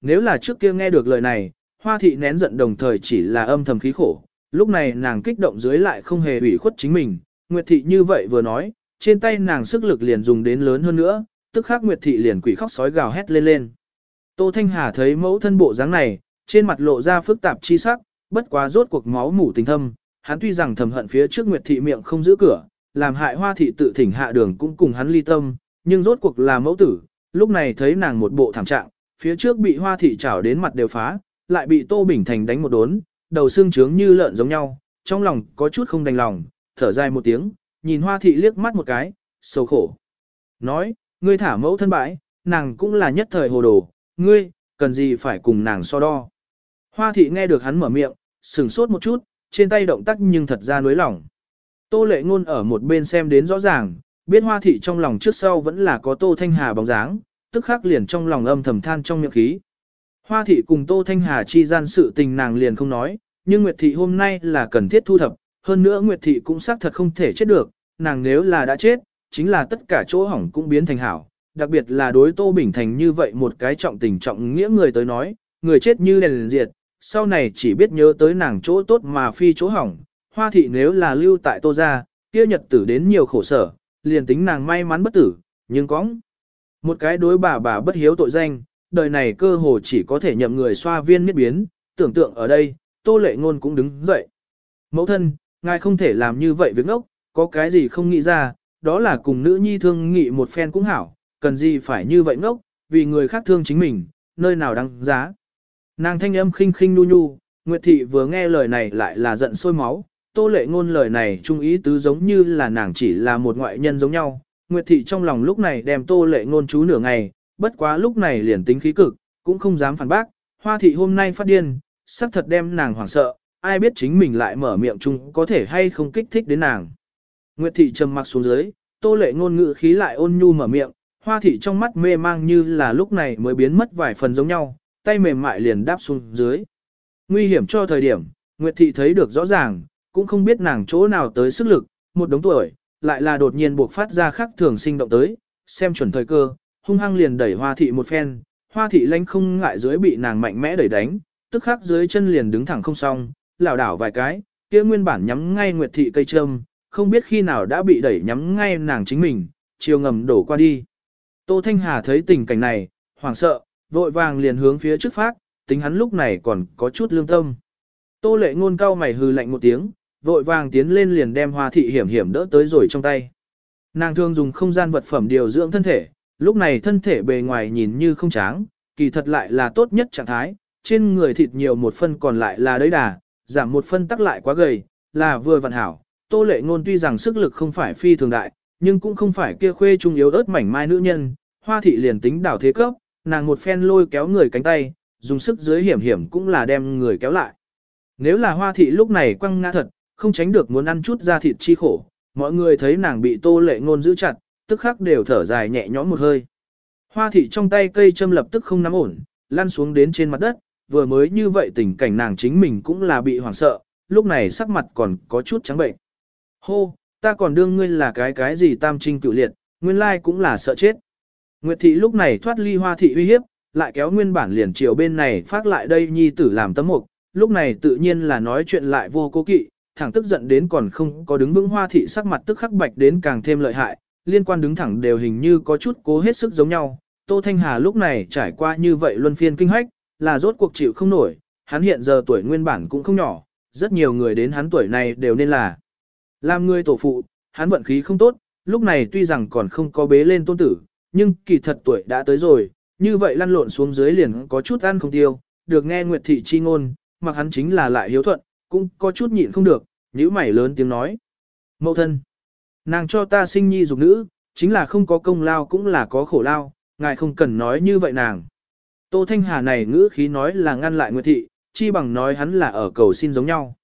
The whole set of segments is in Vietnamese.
nếu là trước kia nghe được lời này, hoa thị nén giận đồng thời chỉ là âm thầm khí khổ, lúc này nàng kích động dưới lại không hề ủy khuất chính mình, Nguyệt thị như vậy vừa nói, trên tay nàng sức lực liền dùng đến lớn hơn nữa, tức khắc Nguyệt thị liền quỷ khóc sói gào hét lên lên. Tô Thanh Hà thấy mẫu thân bộ dáng này, trên mặt lộ ra phức tạp chi sắc, bất quá rốt cuộc máu mủ tình thâm, hắn tuy rằng thầm hận phía trước Nguyệt thị miệng không giữ cửa, làm hại Hoa thị tự thỉnh hạ đường cũng cùng hắn ly tâm, nhưng rốt cuộc là mẫu tử, lúc này thấy nàng một bộ thảm trạng, phía trước bị Hoa thị chảo đến mặt đều phá, lại bị Tô Bình Thành đánh một đốn, đầu xương trướng như lợn giống nhau, trong lòng có chút không đành lòng, thở dài một tiếng, nhìn Hoa thị liếc mắt một cái, sầu khổ. Nói, ngươi thả mẫu thân bãi, nàng cũng là nhất thời hồ đồ, ngươi, cần gì phải cùng nàng so đo. Hoa thị nghe được hắn mở miệng, sừng sốt một chút, trên tay động tác nhưng thật ra nới lỏng. Tô lệ ngôn ở một bên xem đến rõ ràng, biết hoa thị trong lòng trước sau vẫn là có tô thanh hà bóng dáng, tức khắc liền trong lòng âm thầm than trong miệng khí. Hoa thị cùng tô thanh hà chi gian sự tình nàng liền không nói, nhưng Nguyệt thị hôm nay là cần thiết thu thập, hơn nữa Nguyệt thị cũng xác thật không thể chết được, nàng nếu là đã chết, chính là tất cả chỗ hỏng cũng biến thành hảo, đặc biệt là đối Tô Bình Thành như vậy một cái trọng tình trọng nghĩa người tới nói, người chết như đèn liền diệt, sau này chỉ biết nhớ tới nàng chỗ tốt mà phi chỗ hỏng, hoa thị nếu là lưu tại Tô gia, kia nhật tử đến nhiều khổ sở, liền tính nàng may mắn bất tử, nhưng có một cái đối bà bà bất hiếu tội danh, đời này cơ hồ chỉ có thể nhậm người xoa viên miết biến, tưởng tượng ở đây, Tô Lệ Ngôn cũng đứng dậy. Mẫu thân, ngài không thể làm như vậy việc ngốc, có cái gì không nghĩ ra, đó là cùng nữ nhi thương nghị một phen cũng hảo, cần gì phải như vậy ngốc, vì người khác thương chính mình, nơi nào đáng giá. Nàng thanh âm khinh khinh nu nhu, Nguyệt Thị vừa nghe lời này lại là giận sôi máu, tô lệ ngôn lời này trung ý tứ giống như là nàng chỉ là một ngoại nhân giống nhau. Nguyệt Thị trong lòng lúc này đem tô lệ ngôn chú nửa ngày, bất quá lúc này liền tính khí cực, cũng không dám phản bác, Hoa Thị hôm nay phát điên, sắc thật đem nàng hoảng sợ, ai biết chính mình lại mở miệng chung có thể hay không kích thích đến nàng. Nguyệt Thị trầm mặc xuống dưới, tô lệ ngôn ngữ khí lại ôn nhu mở miệng, Hoa Thị trong mắt mê mang như là lúc này mới biến mất vài phần giống nhau, tay mềm mại liền đáp xuống dưới. Nguy hiểm cho thời điểm, Nguyệt Thị thấy được rõ ràng, cũng không biết nàng chỗ nào tới sức lực, một đống tuổi, lại là đột nhiên buộc phát ra khắc thường sinh động tới, xem chuẩn thời cơ, hung hăng liền đẩy Hoa Thị một phen, Hoa Thị lanh không ngại dưới bị nàng mạnh mẽ đẩy đánh, tức khắc dưới chân liền đứng thẳng không xong, lảo đảo vài cái, kia nguyên bản nhắm ngay Nguyệt Thị cây trâm, không biết khi nào đã bị đẩy nhắm ngay nàng chính mình, chiều ngầm đổ qua đi. Tô Thanh Hà thấy tình cảnh này, hoảng sợ, vội vàng liền hướng phía trước phát, tính hắn lúc này còn có chút lương tâm. Tô lệ ngôn cao mày hừ lạnh một tiếng, vội vàng tiến lên liền đem hoa thị hiểm hiểm đỡ tới rồi trong tay. Nàng thường dùng không gian vật phẩm điều dưỡng thân thể, lúc này thân thể bề ngoài nhìn như không tráng, kỳ thật lại là tốt nhất trạng thái, trên người thịt nhiều một phân còn lại là đấy đà, giảm một phân tắc lại quá gầy, là vừa vặn hảo. Tô lệ ngôn tuy rằng sức lực không phải phi thường đại, nhưng cũng không phải kia khuê trung yếu ớt mảnh mai nữ nhân, hoa thị liền tính đảo thế cấp, nàng một phen lôi kéo người cánh tay, dùng sức dưới hiểm hiểm cũng là đem người kéo lại. Nếu là hoa thị lúc này quăng ngã thật, không tránh được muốn ăn chút da thịt chi khổ, mọi người thấy nàng bị tô lệ ngôn giữ chặt, tức khắc đều thở dài nhẹ nhõm một hơi. Hoa thị trong tay cây châm lập tức không nắm ổn, lăn xuống đến trên mặt đất, vừa mới như vậy tình cảnh nàng chính mình cũng là bị hoảng sợ, lúc này sắc mặt còn có chút trắng bệnh. Hô, ta còn đương ngươi là cái cái gì tam trinh cựu liệt, nguyên lai cũng là sợ chết. Nguyệt thị lúc này thoát ly hoa thị uy hiếp, lại kéo nguyên bản liền chiều bên này phát lại đây nhi tử làm tấm mục, lúc này tự nhiên là nói chuyện lại vô cố kỵ, thẳng tức giận đến còn không có đứng vững hoa thị sắc mặt tức khắc bạch đến càng thêm lợi hại, liên quan đứng thẳng đều hình như có chút cố hết sức giống nhau. Tô Thanh Hà lúc này trải qua như vậy luân phiên kinh hách, là rốt cuộc chịu không nổi, hắn hiện giờ tuổi nguyên bản cũng không nhỏ, rất nhiều người đến hắn tuổi này đều nên là làm người tổ phụ, hắn vận khí không tốt, lúc này tuy rằng còn không có bế lên tôn tử, nhưng kỳ thật tuổi đã tới rồi, như vậy lăn lộn xuống dưới liền có chút ăn không tiêu, được nghe Nguyệt Thị chi ngôn, mặc hắn chính là lại hiếu thuận, cũng có chút nhịn không được, nhữ mày lớn tiếng nói. Mậu thân, nàng cho ta sinh nhi dục nữ, chính là không có công lao cũng là có khổ lao, ngài không cần nói như vậy nàng. Tô Thanh Hà này ngữ khí nói là ngăn lại Nguyệt Thị, chi bằng nói hắn là ở cầu xin giống nhau.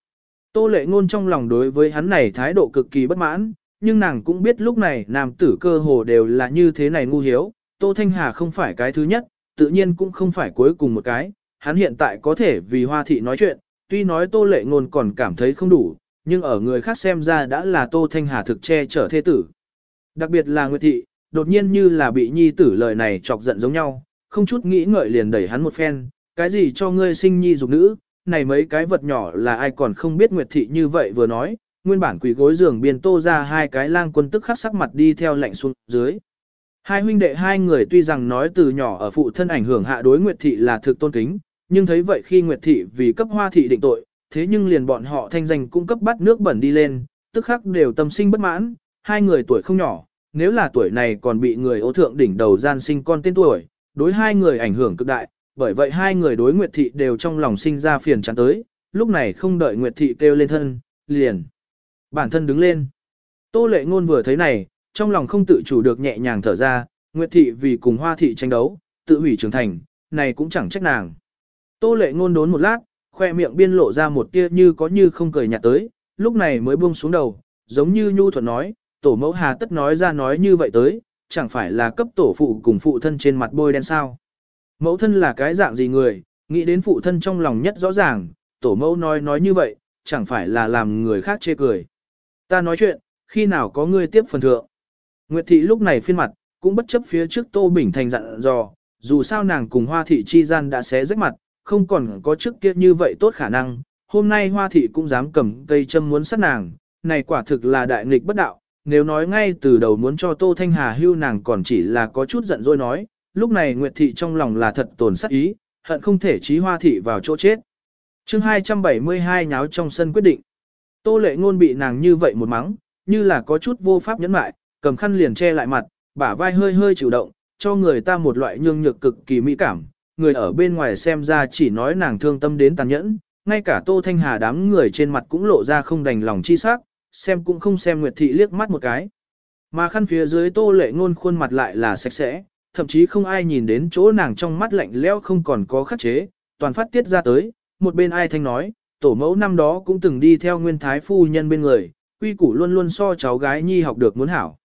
Tô lệ ngôn trong lòng đối với hắn này thái độ cực kỳ bất mãn, nhưng nàng cũng biết lúc này nam tử cơ hồ đều là như thế này ngu hiếu, Tô Thanh Hà không phải cái thứ nhất, tự nhiên cũng không phải cuối cùng một cái, hắn hiện tại có thể vì hoa thị nói chuyện, tuy nói Tô Lệ Ngôn còn cảm thấy không đủ, nhưng ở người khác xem ra đã là Tô Thanh Hà thực che chở thế tử. Đặc biệt là Nguyệt Thị, đột nhiên như là bị nhi tử lời này chọc giận giống nhau, không chút nghĩ ngợi liền đẩy hắn một phen, cái gì cho ngươi sinh nhi dục nữ, này mấy cái vật nhỏ là ai còn không biết Nguyệt Thị như vậy vừa nói, nguyên bản quỷ gối giường biên tô ra hai cái lang quân tức khắc sắc mặt đi theo lạnh xuống dưới. Hai huynh đệ hai người tuy rằng nói từ nhỏ ở phụ thân ảnh hưởng hạ đối Nguyệt Thị là thực tôn kính, nhưng thấy vậy khi Nguyệt Thị vì cấp hoa thị định tội, thế nhưng liền bọn họ thanh danh cung cấp bắt nước bẩn đi lên, tức khắc đều tâm sinh bất mãn, hai người tuổi không nhỏ, nếu là tuổi này còn bị người ô thượng đỉnh đầu gian sinh con tên tuổi, đối hai người ảnh hưởng cực đại, bởi vậy hai người đối Nguyệt Thị đều trong lòng sinh ra phiền chán tới, lúc này không đợi Nguyệt Thị kêu lên thân, liền. Bản thân đứng lên. Tô lệ ngôn vừa thấy này, trong lòng không tự chủ được nhẹ nhàng thở ra, Nguyệt Thị vì cùng Hoa Thị tranh đấu, tự hủy trưởng thành, này cũng chẳng trách nàng. Tô lệ ngôn đốn một lát, khoe miệng biên lộ ra một tia như có như không cười nhạt tới, lúc này mới buông xuống đầu, giống như nhu thuận nói, tổ mẫu hà tất nói ra nói như vậy tới, chẳng phải là cấp tổ phụ cùng phụ thân trên mặt bôi đen sao. Mẫu thân là cái dạng gì người, nghĩ đến phụ thân trong lòng nhất rõ ràng, tổ mẫu nói nói như vậy, chẳng phải là làm người khác chê cười. Ta nói chuyện, khi nào có ngươi tiếp phần thượng. Nguyệt thị lúc này phiên mặt, cũng bất chấp phía trước Tô Bình Thành dặn dò, dù sao nàng cùng Hoa thị chi gian đã xé rách mặt, không còn có trước kia như vậy tốt khả năng, hôm nay Hoa thị cũng dám cầm cây châm muốn sát nàng, này quả thực là đại nghịch bất đạo, nếu nói ngay từ đầu muốn cho Tô Thanh Hà hưu nàng còn chỉ là có chút giận dỗi nói, lúc này Nguyệt thị trong lòng là thật tồn sát ý, hận không thể trí Hoa thị vào chỗ chết. Chương 272 nháo trong sân quyết định. Tô lệ ngôn bị nàng như vậy một mắng, như là có chút vô pháp nhẫn mại, cầm khăn liền che lại mặt, bả vai hơi hơi chịu động, cho người ta một loại nhương nhược cực kỳ mỹ cảm. Người ở bên ngoài xem ra chỉ nói nàng thương tâm đến tàn nhẫn, ngay cả Tô Thanh Hà đám người trên mặt cũng lộ ra không đành lòng chi sắc, xem cũng không xem Nguyệt Thị liếc mắt một cái. Mà khăn phía dưới Tô Lệ Ngôn khuôn mặt lại là sạch sẽ, thậm chí không ai nhìn đến chỗ nàng trong mắt lạnh lẽo không còn có khắc chế, toàn phát tiết ra tới, một bên ai thanh nói, tổ mẫu năm đó cũng từng đi theo nguyên thái phu nhân bên người, quy củ luôn luôn so cháu gái nhi học được muốn hảo.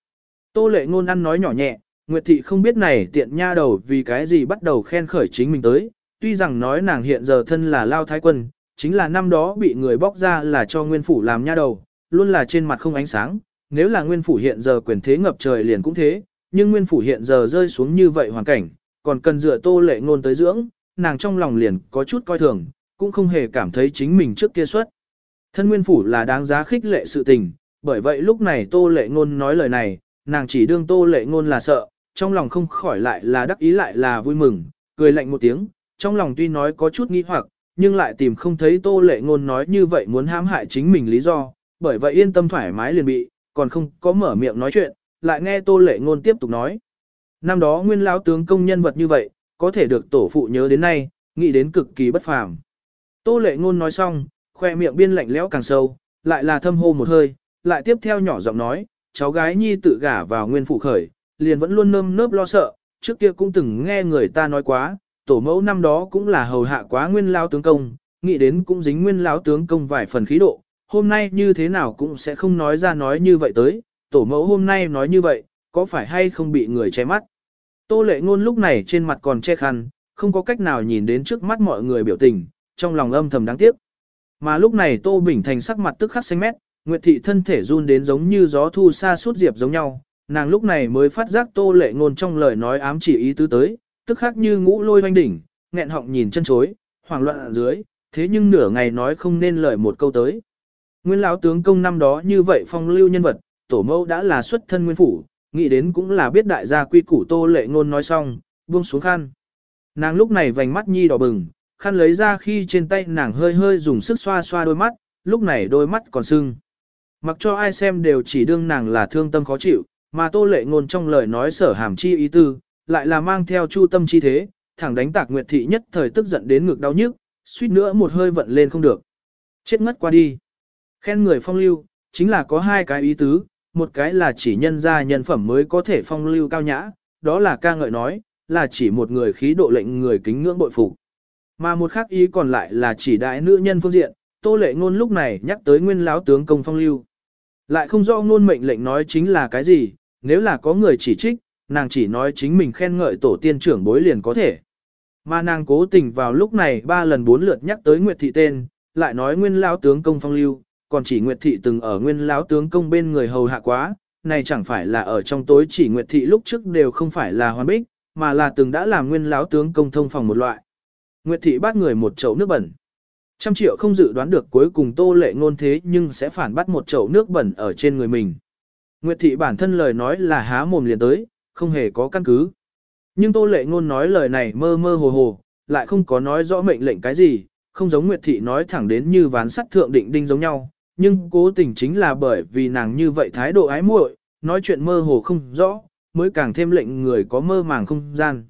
Tô lệ ngôn ăn nói nhỏ nhẹ, Nguyệt thị không biết này tiện nha đầu vì cái gì bắt đầu khen khởi chính mình tới, tuy rằng nói nàng hiện giờ thân là lao thái quân, chính là năm đó bị người bóc ra là cho nguyên phủ làm nha đầu, luôn là trên mặt không ánh sáng, nếu là nguyên phủ hiện giờ quyền thế ngập trời liền cũng thế, nhưng nguyên phủ hiện giờ rơi xuống như vậy hoàn cảnh, còn cần dựa tô lệ ngôn tới dưỡng, nàng trong lòng liền có chút coi thường, cũng không hề cảm thấy chính mình trước kia xuất. Thân nguyên phủ là đáng giá khích lệ sự tình, bởi vậy lúc này tô lệ ngôn nói lời này, nàng chỉ đương tô lệ ngôn là sợ, trong lòng không khỏi lại là đắc ý lại là vui mừng, cười lạnh một tiếng, trong lòng tuy nói có chút nghi hoặc, nhưng lại tìm không thấy tô lệ ngôn nói như vậy muốn hãm hại chính mình lý do, bởi vậy yên tâm thoải mái liền bị, còn không có mở miệng nói chuyện, lại nghe tô lệ ngôn tiếp tục nói. Năm đó nguyên lão tướng công nhân vật như vậy, có thể được tổ phụ nhớ đến nay, nghĩ đến cực kỳ bất phàm. Tô lệ ngôn nói xong, khoe miệng biên lạnh lẽo càng sâu, lại là thâm hô một hơi, lại tiếp theo nhỏ giọng nói, cháu gái nhi tự gả vào nguyên phụ khởi, liền vẫn luôn nơm nớp lo sợ, trước kia cũng từng nghe người ta nói quá, tổ mẫu năm đó cũng là hầu hạ quá nguyên lao tướng công, nghĩ đến cũng dính nguyên lão tướng công vài phần khí độ, hôm nay như thế nào cũng sẽ không nói ra nói như vậy tới, tổ mẫu hôm nay nói như vậy, có phải hay không bị người che mắt. Tô lệ ngôn lúc này trên mặt còn che khăn, không có cách nào nhìn đến trước mắt mọi người biểu tình, trong lòng âm thầm đáng tiếc. Mà lúc này Tô Bình Thành sắc mặt tức khắc xanh mét, Nguyệt Thị thân thể run đến giống như gió thu xa suốt diệp giống nhau, nàng lúc này mới phát giác Tô Lệ Ngôn trong lời nói ám chỉ ý tứ tới, tức khắc như ngũ lôi hoanh đỉnh, nghẹn họng nhìn chân chối, hoảng loạn ở dưới, thế nhưng nửa ngày nói không nên lời một câu tới. Nguyên lão tướng công năm đó như vậy phong lưu nhân vật, tổ mẫu đã là xuất thân nguyên phủ, nghĩ đến cũng là biết đại gia quy củ Tô Lệ Ngôn nói xong, buông xuống khăn. Nàng lúc này vành mắt nhi đỏ bừng, khăn lấy ra khi trên tay nàng hơi hơi dùng sức xoa xoa đôi mắt, lúc này đôi mắt còn sưng. Mặc cho ai xem đều chỉ đương nàng là thương tâm khó chịu, mà tô lệ ngôn trong lời nói sở hàm chi ý tư, lại là mang theo chu tâm chi thế, thẳng đánh tạc nguyệt thị nhất thời tức giận đến ngực đau nhức, suýt nữa một hơi vận lên không được. Chết ngất qua đi. Khen người phong lưu, chính là có hai cái ý tứ, một cái là chỉ nhân gia nhân phẩm mới có thể phong lưu cao nhã, đó là ca ngợi nói, là chỉ một người khí độ lệnh người kính ngưỡng bội phục. Mà một khác ý còn lại là chỉ đại nữ nhân phương diện, Tô Lệ Ngôn lúc này nhắc tới nguyên lão tướng công phong lưu. Lại không rõ ngôn mệnh lệnh nói chính là cái gì, nếu là có người chỉ trích, nàng chỉ nói chính mình khen ngợi tổ tiên trưởng bối liền có thể. Mà nàng cố tình vào lúc này ba lần bốn lượt nhắc tới Nguyệt Thị tên, lại nói nguyên lão tướng công phong lưu, còn chỉ Nguyệt Thị từng ở nguyên lão tướng công bên người hầu hạ quá, này chẳng phải là ở trong tối chỉ Nguyệt Thị lúc trước đều không phải là hoàn bích, mà là từng đã làm nguyên lão tướng công thông phòng một loại. Nguyệt thị bắt người một chậu nước bẩn. Trăm triệu không dự đoán được cuối cùng tô lệ ngôn thế nhưng sẽ phản bắt một chậu nước bẩn ở trên người mình. Nguyệt thị bản thân lời nói là há mồm liền tới, không hề có căn cứ. Nhưng tô lệ ngôn nói lời này mơ mơ hồ hồ, lại không có nói rõ mệnh lệnh cái gì, không giống Nguyệt thị nói thẳng đến như ván sắt thượng định đinh giống nhau, nhưng cố tình chính là bởi vì nàng như vậy thái độ ái muội, nói chuyện mơ hồ không rõ, mới càng thêm lệnh người có mơ màng không gian.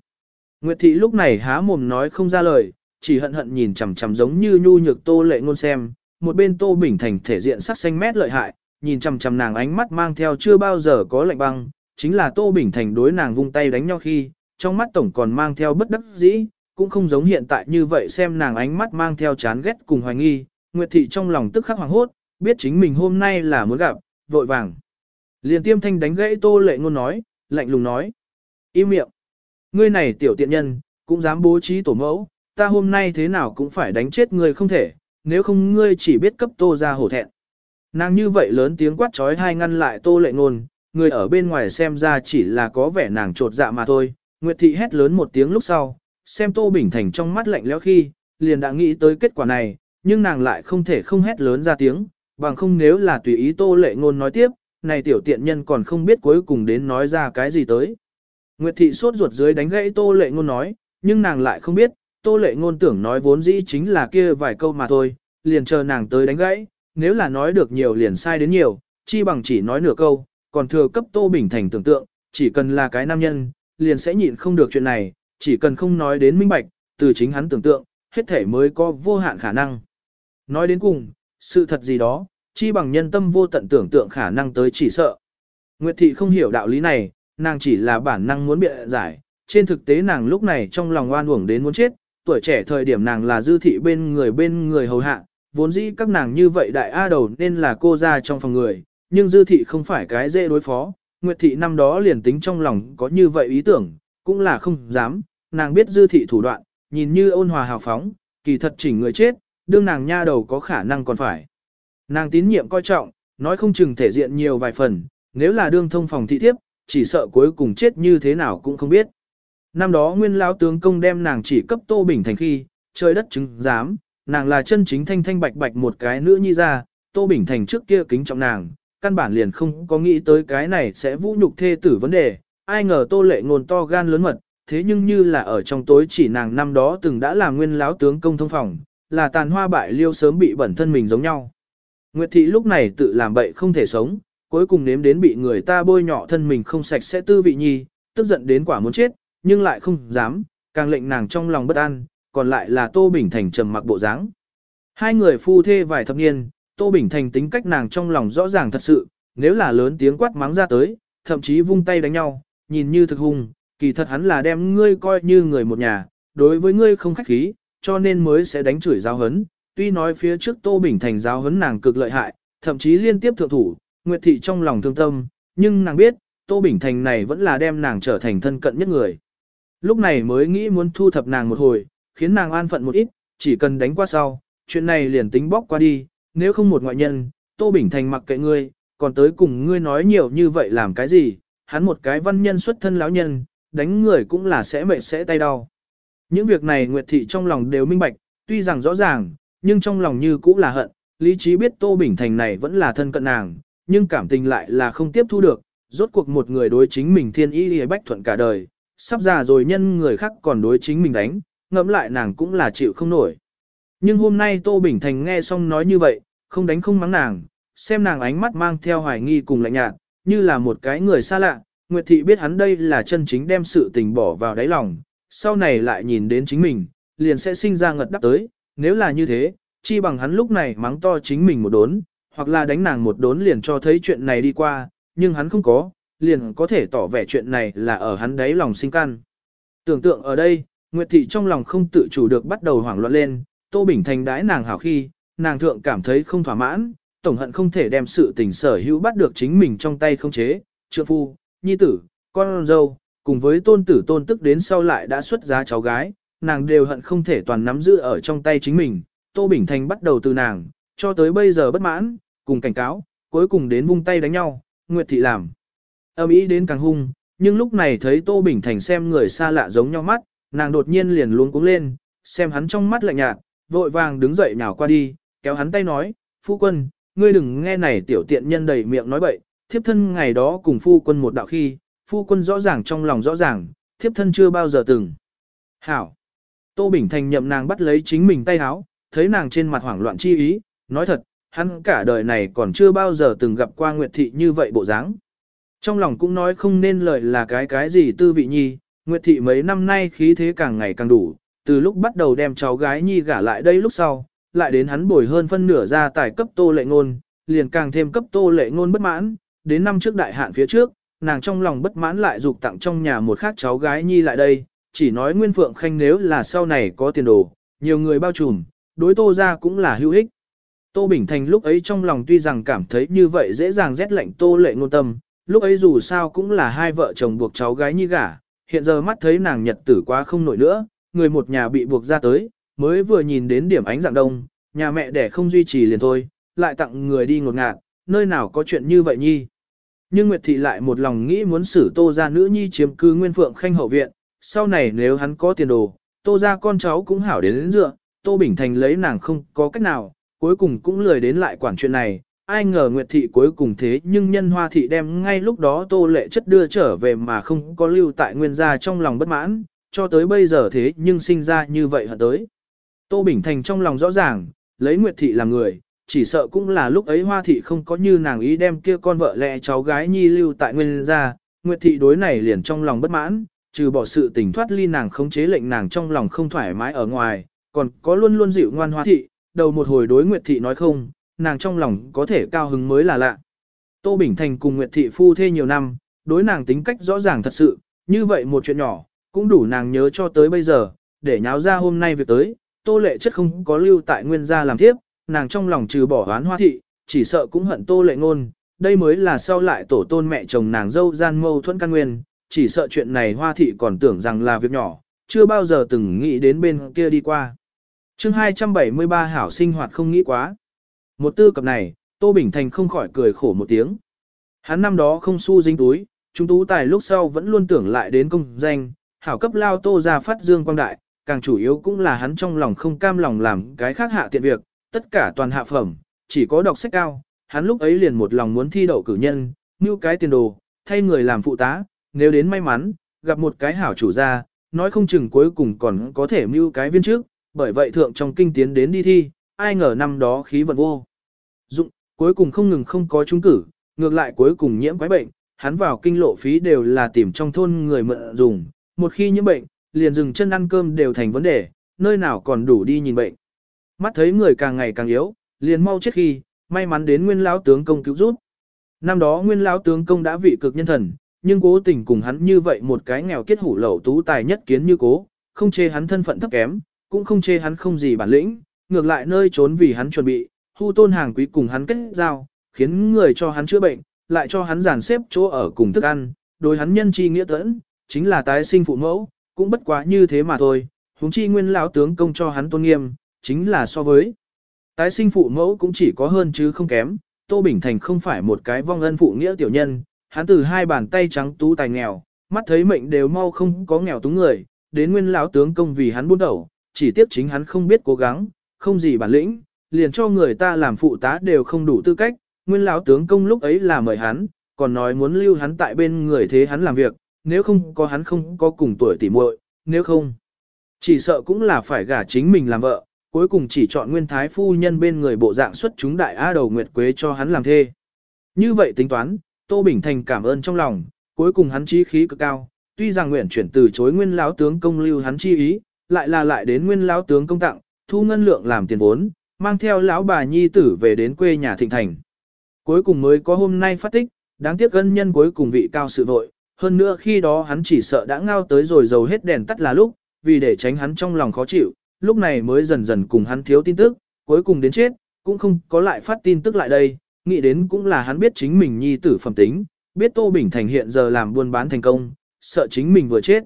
Nguyệt thị lúc này há mồm nói không ra lời, chỉ hận hận nhìn chằm chằm giống như nhu nhược tô lệ ngôn xem, một bên tô bình thành thể diện sắc xanh mét lợi hại, nhìn chằm chằm nàng ánh mắt mang theo chưa bao giờ có lạnh băng, chính là tô bình thành đối nàng vung tay đánh nhau khi, trong mắt tổng còn mang theo bất đắc dĩ, cũng không giống hiện tại như vậy xem nàng ánh mắt mang theo chán ghét cùng hoài nghi, Nguyệt thị trong lòng tức khắc hoàng hốt, biết chính mình hôm nay là muốn gặp, vội vàng. Liền tiêm thanh đánh gãy tô lệ ngôn nói, lạnh lùng nói. Im miệng. Ngươi này tiểu tiện nhân, cũng dám bố trí tổ mẫu, ta hôm nay thế nào cũng phải đánh chết ngươi không thể, nếu không ngươi chỉ biết cấp tô ra hổ thẹn. Nàng như vậy lớn tiếng quát trói hai ngăn lại tô lệ ngôn, người ở bên ngoài xem ra chỉ là có vẻ nàng trột dạ mà thôi. Nguyệt thị hét lớn một tiếng lúc sau, xem tô bình thành trong mắt lạnh lẽo khi, liền đã nghĩ tới kết quả này, nhưng nàng lại không thể không hét lớn ra tiếng, bằng không nếu là tùy ý tô lệ ngôn nói tiếp, này tiểu tiện nhân còn không biết cuối cùng đến nói ra cái gì tới. Nguyệt thị sốt ruột dưới đánh gãy tô lệ ngôn nói, nhưng nàng lại không biết, tô lệ ngôn tưởng nói vốn dĩ chính là kia vài câu mà thôi, liền chờ nàng tới đánh gãy, nếu là nói được nhiều liền sai đến nhiều, chi bằng chỉ nói nửa câu, còn thừa cấp tô bình thành tưởng tượng, chỉ cần là cái nam nhân, liền sẽ nhịn không được chuyện này, chỉ cần không nói đến minh bạch, từ chính hắn tưởng tượng, hết thể mới có vô hạn khả năng. Nói đến cùng, sự thật gì đó, chi bằng nhân tâm vô tận tưởng tượng khả năng tới chỉ sợ. Nguyệt thị không hiểu đạo lý này, nàng chỉ là bản năng muốn biện giải, trên thực tế nàng lúc này trong lòng oan uổng đến muốn chết, tuổi trẻ thời điểm nàng là dư thị bên người bên người hầu hạ, vốn dĩ các nàng như vậy đại A đầu nên là cô ra trong phòng người, nhưng dư thị không phải cái dễ đối phó, Nguyệt thị năm đó liền tính trong lòng có như vậy ý tưởng, cũng là không dám, nàng biết dư thị thủ đoạn, nhìn như ôn hòa hào phóng, kỳ thật chỉnh người chết, đương nàng nha đầu có khả năng còn phải. Nàng tín nhiệm coi trọng, nói không chừng thể diện nhiều vài phần, nếu là đương thông phòng thị thiếp, chỉ sợ cuối cùng chết như thế nào cũng không biết. Năm đó nguyên lão tướng công đem nàng chỉ cấp Tô Bình Thành khi, trời đất chứng giám, nàng là chân chính thanh thanh bạch bạch một cái nữ nhi ra, Tô Bình Thành trước kia kính trọng nàng, căn bản liền không có nghĩ tới cái này sẽ vũ nhục thê tử vấn đề, ai ngờ Tô Lệ ngôn to gan lớn mật, thế nhưng như là ở trong tối chỉ nàng năm đó từng đã là nguyên lão tướng công thông phòng, là tàn hoa bại liêu sớm bị bẩn thân mình giống nhau. Nguyệt thị lúc này tự làm bậy không thể sống, cuối cùng nếm đến bị người ta bôi nhọ thân mình không sạch sẽ tư vị nhi, tức giận đến quả muốn chết, nhưng lại không dám, càng lệnh nàng trong lòng bất an, còn lại là Tô Bình Thành trầm mặc bộ dáng. Hai người phu thê vài thập niên, Tô Bình Thành tính cách nàng trong lòng rõ ràng thật sự, nếu là lớn tiếng quát mắng ra tới, thậm chí vung tay đánh nhau, nhìn như thực hung, kỳ thật hắn là đem ngươi coi như người một nhà, đối với ngươi không khách khí, cho nên mới sẽ đánh chửi giao hấn. Tuy nói phía trước Tô Bình Thành giao hấn nàng cực lợi hại, thậm chí liên tiếp thượng thủ, Nguyệt Thị trong lòng thương tâm, nhưng nàng biết, Tô Bình Thành này vẫn là đem nàng trở thành thân cận nhất người. Lúc này mới nghĩ muốn thu thập nàng một hồi, khiến nàng an phận một ít, chỉ cần đánh qua sau, chuyện này liền tính bóc qua đi, nếu không một ngoại nhân, Tô Bình Thành mặc kệ ngươi, còn tới cùng ngươi nói nhiều như vậy làm cái gì, hắn một cái văn nhân xuất thân lão nhân, đánh người cũng là sẽ mệt sẽ tay đau. Những việc này Nguyệt Thị trong lòng đều minh bạch, tuy rằng rõ ràng, nhưng trong lòng như cũng là hận, lý trí biết Tô Bình Thành này vẫn là thân cận nàng, nhưng cảm tình lại là không tiếp thu được, rốt cuộc một người đối chính mình thiên ý y bách thuận cả đời, sắp già rồi nhân người khác còn đối chính mình đánh, ngẫm lại nàng cũng là chịu không nổi. Nhưng hôm nay Tô Bình Thành nghe xong nói như vậy, không đánh không mắng nàng, xem nàng ánh mắt mang theo hoài nghi cùng lạnh nhạt, như là một cái người xa lạ, Nguyệt Thị biết hắn đây là chân chính đem sự tình bỏ vào đáy lòng, sau này lại nhìn đến chính mình, liền sẽ sinh ra ngật đắp tới, nếu là như thế, chi bằng hắn lúc này mắng to chính mình một đốn, hoặc là đánh nàng một đốn liền cho thấy chuyện này đi qua, nhưng hắn không có, liền có thể tỏ vẻ chuyện này là ở hắn đáy lòng sinh căn. Tưởng tượng ở đây, Nguyệt Thị trong lòng không tự chủ được bắt đầu hoảng loạn lên, Tô Bình Thành đãi nàng hảo khi, nàng thượng cảm thấy không thỏa mãn, tổng hận không thể đem sự tình sở hữu bắt được chính mình trong tay không chế, trượng phu, nhi tử, con dâu, cùng với tôn tử tôn tức đến sau lại đã xuất giá cháu gái, nàng đều hận không thể toàn nắm giữ ở trong tay chính mình. Tô Bình Thành bắt đầu từ nàng, cho tới bây giờ bất mãn, cùng cảnh cáo, cuối cùng đến vung tay đánh nhau, Nguyệt Thị làm. Âm ý đến càng hung, nhưng lúc này thấy Tô Bình Thành xem người xa lạ giống nhau mắt, nàng đột nhiên liền luống cuống lên, xem hắn trong mắt lạnh nhạt, vội vàng đứng dậy nhào qua đi, kéo hắn tay nói, phu quân, ngươi đừng nghe này tiểu tiện nhân đầy miệng nói bậy, thiếp thân ngày đó cùng phu quân một đạo khi, phu quân rõ ràng trong lòng rõ ràng, thiếp thân chưa bao giờ từng. Hảo! Tô Bình Thành nhậm nàng bắt lấy chính mình tay háo, thấy nàng trên mặt hoảng loạn chi ý, nói thật, hắn cả đời này còn chưa bao giờ từng gặp qua Nguyệt Thị như vậy bộ dáng. Trong lòng cũng nói không nên lời là cái cái gì tư vị nhi, Nguyệt Thị mấy năm nay khí thế càng ngày càng đủ, từ lúc bắt đầu đem cháu gái nhi gả lại đây lúc sau, lại đến hắn bồi hơn phân nửa ra tài cấp tô lệ ngôn, liền càng thêm cấp tô lệ ngôn bất mãn, đến năm trước đại hạn phía trước, nàng trong lòng bất mãn lại dục tặng trong nhà một khác cháu gái nhi lại đây, chỉ nói Nguyên Phượng Khanh nếu là sau này có tiền đồ, nhiều người bao trùm, đối tô ra cũng là hữu ích. Tô Bình Thành lúc ấy trong lòng tuy rằng cảm thấy như vậy dễ dàng rét lạnh tô lệ ngôn tâm, lúc ấy dù sao cũng là hai vợ chồng buộc cháu gái nhi gả, hiện giờ mắt thấy nàng nhật tử quá không nổi nữa, người một nhà bị buộc ra tới, mới vừa nhìn đến điểm ánh dạng đông, nhà mẹ đẻ không duy trì liền thôi, lại tặng người đi ngột ngạt, nơi nào có chuyện như vậy nhi. Nhưng Nguyệt Thị lại một lòng nghĩ muốn xử tô ra nữ nhi chiếm cư nguyên phượng khanh hậu viện, sau này nếu hắn có tiền đồ, tô ra con cháu cũng hảo đến, đến dựa, tô bình thành lấy nàng không có cách nào, cuối cùng cũng lười đến lại quản chuyện này. Ai ngờ Nguyệt Thị cuối cùng thế nhưng nhân hoa thị đem ngay lúc đó tô lệ chất đưa trở về mà không có lưu tại nguyên gia trong lòng bất mãn, cho tới bây giờ thế nhưng sinh ra như vậy hận tới. Tô Bình Thành trong lòng rõ ràng, lấy Nguyệt Thị làm người, chỉ sợ cũng là lúc ấy Hoa Thị không có như nàng ý đem kia con vợ lẽ cháu gái nhi lưu tại nguyên gia, Nguyệt Thị đối này liền trong lòng bất mãn, trừ bỏ sự tình thoát ly nàng không chế lệnh nàng trong lòng không thoải mái ở ngoài, còn có luôn luôn dịu ngoan Hoa Thị, đầu một hồi đối Nguyệt Thị nói không, nàng trong lòng có thể cao hứng mới là lạ. Tô Bình Thành cùng Nguyệt Thị phu thê nhiều năm, đối nàng tính cách rõ ràng thật sự, như vậy một chuyện nhỏ, cũng đủ nàng nhớ cho tới bây giờ, để nháo ra hôm nay việc tới, tô lệ chất không có lưu tại nguyên gia làm tiếp, nàng trong lòng trừ bỏ oán hoa thị, chỉ sợ cũng hận tô lệ ngôn, đây mới là sau lại tổ tôn mẹ chồng nàng dâu gian mâu thuẫn căn nguyên, chỉ sợ chuyện này hoa thị còn tưởng rằng là việc nhỏ, chưa bao giờ từng nghĩ đến bên kia đi qua. chương 273 hảo sinh hoạt không nghĩ quá. Một tư cập này, Tô Bình Thành không khỏi cười khổ một tiếng. Hắn năm đó không xu dính túi, chúng tú tài lúc sau vẫn luôn tưởng lại đến công danh, hảo cấp lao tô ra phát dương quang đại, càng chủ yếu cũng là hắn trong lòng không cam lòng làm cái khác hạ tiện việc, tất cả toàn hạ phẩm, chỉ có đọc sách cao, hắn lúc ấy liền một lòng muốn thi đậu cử nhân, như cái tiền đồ, thay người làm phụ tá, nếu đến may mắn, gặp một cái hảo chủ gia, nói không chừng cuối cùng còn có thể mưu cái viên trước, bởi vậy thượng trong kinh tiến đến đi thi, ai ngờ năm đó khí vận vô. Dụng, cuối cùng không ngừng không có trúng cử, ngược lại cuối cùng nhiễm quái bệnh, hắn vào kinh lộ phí đều là tìm trong thôn người mượn dùng, một khi nhiễm bệnh, liền dừng chân ăn cơm đều thành vấn đề, nơi nào còn đủ đi nhìn bệnh. Mắt thấy người càng ngày càng yếu, liền mau chết khi, may mắn đến nguyên lão tướng công cứu giúp. Năm đó nguyên lão tướng công đã vị cực nhân thần, nhưng cố tình cùng hắn như vậy một cái nghèo kết hủ lậu tú tài nhất kiến như cố, không chê hắn thân phận thấp kém, cũng không chê hắn không gì bản lĩnh, ngược lại nơi trốn vì hắn chuẩn bị, hu tôn hàng quý cùng hắn kết giao, khiến người cho hắn chữa bệnh, lại cho hắn giàn xếp chỗ ở cùng thức ăn, đối hắn nhân chi nghĩa tẫn, chính là tái sinh phụ mẫu, cũng bất quá như thế mà thôi, huống chi nguyên lão tướng công cho hắn tôn nghiêm, chính là so với. Tái sinh phụ mẫu cũng chỉ có hơn chứ không kém, Tô Bình Thành không phải một cái vong ân phụ nghĩa tiểu nhân, hắn từ hai bàn tay trắng tú tài nghèo, mắt thấy mệnh đều mau không có nghèo túng người, đến nguyên lão tướng công vì hắn buôn đầu, chỉ tiếc chính hắn không biết cố gắng, không gì bản lĩnh, liền cho người ta làm phụ tá đều không đủ tư cách, nguyên lão tướng công lúc ấy là mời hắn, còn nói muốn lưu hắn tại bên người thế hắn làm việc, nếu không có hắn không có cùng tuổi tỉ muội, nếu không, chỉ sợ cũng là phải gả chính mình làm vợ, cuối cùng chỉ chọn nguyên thái phu nhân bên người bộ dạng xuất chúng đại A đầu Nguyệt Quế cho hắn làm thê. Như vậy tính toán, Tô Bình Thành cảm ơn trong lòng, cuối cùng hắn chí khí cực cao, tuy rằng nguyện chuyển từ chối nguyên lão tướng công lưu hắn chi ý, lại là lại đến nguyên lão tướng công tặng, thu ngân lượng làm tiền vốn, mang theo lão bà nhi tử về đến quê nhà thịnh thành. Cuối cùng mới có hôm nay phát tích, đáng tiếc gân nhân cuối cùng vị cao sự vội, hơn nữa khi đó hắn chỉ sợ đã ngao tới rồi dầu hết đèn tắt là lúc, vì để tránh hắn trong lòng khó chịu, lúc này mới dần dần cùng hắn thiếu tin tức, cuối cùng đến chết, cũng không có lại phát tin tức lại đây, nghĩ đến cũng là hắn biết chính mình nhi tử phẩm tính, biết Tô Bình Thành hiện giờ làm buôn bán thành công, sợ chính mình vừa chết.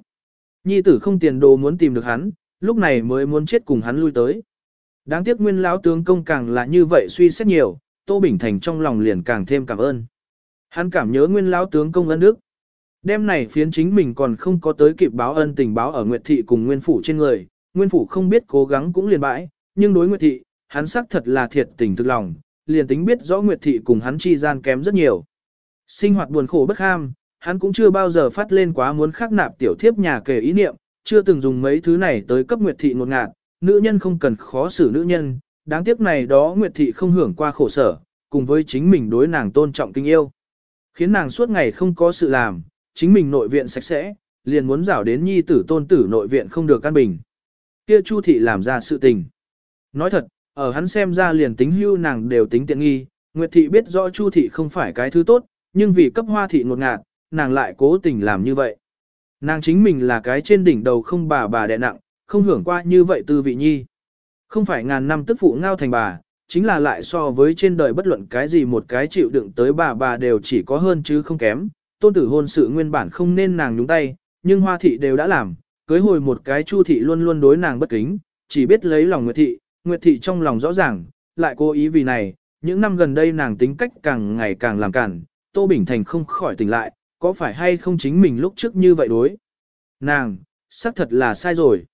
Nhi tử không tiền đồ muốn tìm được hắn, lúc này mới muốn chết cùng hắn lui tới. Đáng tiếc nguyên lão tướng công càng là như vậy suy xét nhiều, Tô Bình Thành trong lòng liền càng thêm cảm ơn. Hắn cảm nhớ nguyên lão tướng công ân đức. Đêm này phiến chính mình còn không có tới kịp báo ân tình báo ở Nguyệt Thị cùng Nguyên Phủ trên người, Nguyên Phủ không biết cố gắng cũng liền bãi, nhưng đối Nguyệt Thị, hắn xác thật là thiệt tình thực lòng, liền tính biết rõ Nguyệt Thị cùng hắn chi gian kém rất nhiều. Sinh hoạt buồn khổ bất ham, hắn cũng chưa bao giờ phát lên quá muốn khắc nạp tiểu thiếp nhà kể ý niệm, chưa từng dùng mấy thứ này tới cấp Nguyệt Thị ngột ngạt, nữ nhân không cần khó xử nữ nhân, đáng tiếc này đó Nguyệt Thị không hưởng qua khổ sở, cùng với chính mình đối nàng tôn trọng kinh yêu. Khiến nàng suốt ngày không có sự làm, chính mình nội viện sạch sẽ, liền muốn rảo đến nhi tử tôn tử nội viện không được căn bình. Kia Chu thị làm ra sự tình. Nói thật, ở hắn xem ra liền tính hưu nàng đều tính tiện nghi, Nguyệt thị biết rõ Chu thị không phải cái thứ tốt, nhưng vì cấp hoa thị ngột ngạt, nàng lại cố tình làm như vậy. Nàng chính mình là cái trên đỉnh đầu không bà bà đẹ nặng, không hưởng qua như vậy tư vị nhi. Không phải ngàn năm tức phụ ngao thành bà, chính là lại so với trên đời bất luận cái gì một cái chịu đựng tới bà bà đều chỉ có hơn chứ không kém. Tôn tử hôn sự nguyên bản không nên nàng nhúng tay, nhưng hoa thị đều đã làm, cưới hồi một cái chu thị luôn luôn đối nàng bất kính, chỉ biết lấy lòng nguyệt thị, nguyệt thị trong lòng rõ ràng, lại cố ý vì này, những năm gần đây nàng tính cách càng ngày càng làm cản, Tô Bình Thành không khỏi tỉnh lại, có phải hay không chính mình lúc trước như vậy đối. Nàng, xác thật là sai rồi.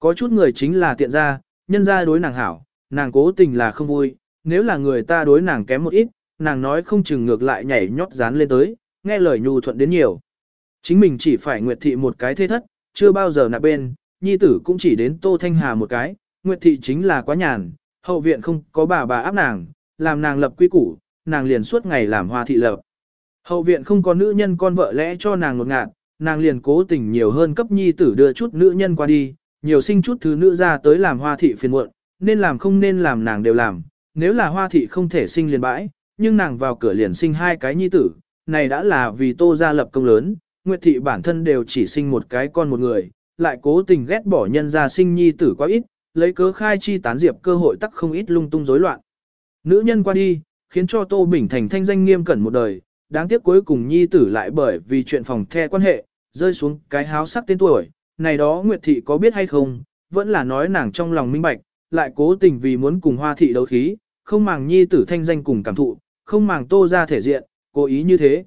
Có chút người chính là tiện ra, nhân ra đối nàng hảo, nàng cố tình là không vui, nếu là người ta đối nàng kém một ít, nàng nói không chừng ngược lại nhảy nhót dán lên tới, nghe lời nhu thuận đến nhiều. Chính mình chỉ phải Nguyệt Thị một cái thế thất, chưa bao giờ nạp bên, nhi tử cũng chỉ đến Tô Thanh Hà một cái, Nguyệt Thị chính là quá nhàn, hậu viện không có bà bà áp nàng, làm nàng lập quy củ, nàng liền suốt ngày làm hoa thị lập. Hậu viện không có nữ nhân con vợ lẽ cho nàng ngột ngạn, nàng liền cố tình nhiều hơn cấp nhi tử đưa chút nữ nhân qua đi, nhiều sinh chút thứ nữ ra tới làm hoa thị phiền muộn, nên làm không nên làm nàng đều làm, nếu là hoa thị không thể sinh liền bãi, nhưng nàng vào cửa liền sinh hai cái nhi tử, này đã là vì tô gia lập công lớn, Nguyệt thị bản thân đều chỉ sinh một cái con một người, lại cố tình ghét bỏ nhân gia sinh nhi tử quá ít, lấy cớ khai chi tán diệp cơ hội tắc không ít lung tung rối loạn. Nữ nhân qua đi, khiến cho Tô Bình Thành thanh danh nghiêm cẩn một đời, đáng tiếc cuối cùng nhi tử lại bởi vì chuyện phòng the quan hệ, rơi xuống cái háo sắc tên tuổi, này đó Nguyệt thị có biết hay không, vẫn là nói nàng trong lòng minh bạch, lại cố tình vì muốn cùng hoa thị đấu khí, không màng nhi tử thanh danh cùng cảm thụ, không màng tô ra thể diện, cố ý như thế.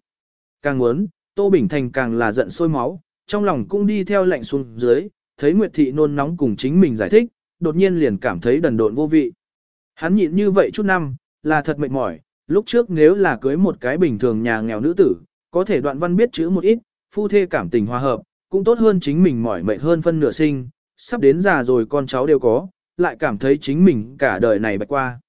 Càng muốn, tô bình thành càng là giận sôi máu, trong lòng cũng đi theo lệnh xuống dưới, thấy Nguyệt thị nôn nóng cùng chính mình giải thích, đột nhiên liền cảm thấy đần độn vô vị. Hắn nhịn như vậy chút năm, là thật mệt mỏi, lúc trước nếu là cưới một cái bình thường nhà nghèo nữ tử, có thể đoạn văn biết chữ một ít, phu thê cảm tình hòa hợp, cũng tốt hơn chính mình mỏi mệt hơn phân nửa sinh, sắp đến già rồi con cháu đều có, lại cảm thấy chính mình cả đời này bạch qua.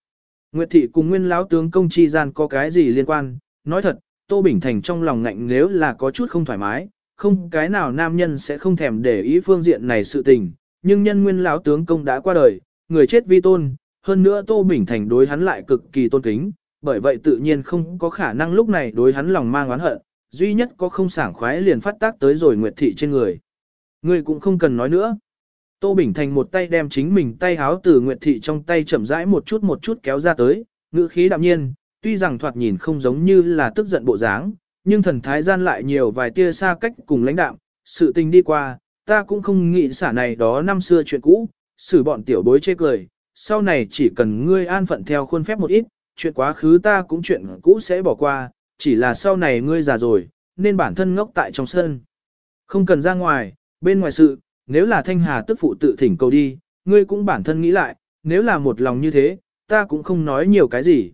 Nguyệt thị cùng nguyên lão tướng công chi gian có cái gì liên quan, nói thật, Tô Bình Thành trong lòng ngạnh nếu là có chút không thoải mái, không cái nào nam nhân sẽ không thèm để ý phương diện này sự tình, nhưng nhân nguyên lão tướng công đã qua đời, người chết vi tôn, hơn nữa Tô Bình Thành đối hắn lại cực kỳ tôn kính, bởi vậy tự nhiên không có khả năng lúc này đối hắn lòng mang oán hận, duy nhất có không sảng khoái liền phát tác tới rồi Nguyệt thị trên người. Người cũng không cần nói nữa. Tô Bình Thành một tay đem chính mình tay háo từ Nguyệt Thị trong tay chậm rãi một chút một chút kéo ra tới, ngữ khí đạm nhiên, tuy rằng thoạt nhìn không giống như là tức giận bộ dáng, nhưng thần thái gian lại nhiều vài tia xa cách cùng lãnh đạm, sự tình đi qua, ta cũng không nghĩ xả này đó năm xưa chuyện cũ, xử bọn tiểu bối chê cười, sau này chỉ cần ngươi an phận theo khuôn phép một ít, chuyện quá khứ ta cũng chuyện cũ sẽ bỏ qua, chỉ là sau này ngươi già rồi, nên bản thân ngốc tại trong sân. Không cần ra ngoài, bên ngoài sự, nếu là thanh hà tức phụ tự thỉnh cầu đi, ngươi cũng bản thân nghĩ lại, nếu là một lòng như thế, ta cũng không nói nhiều cái gì.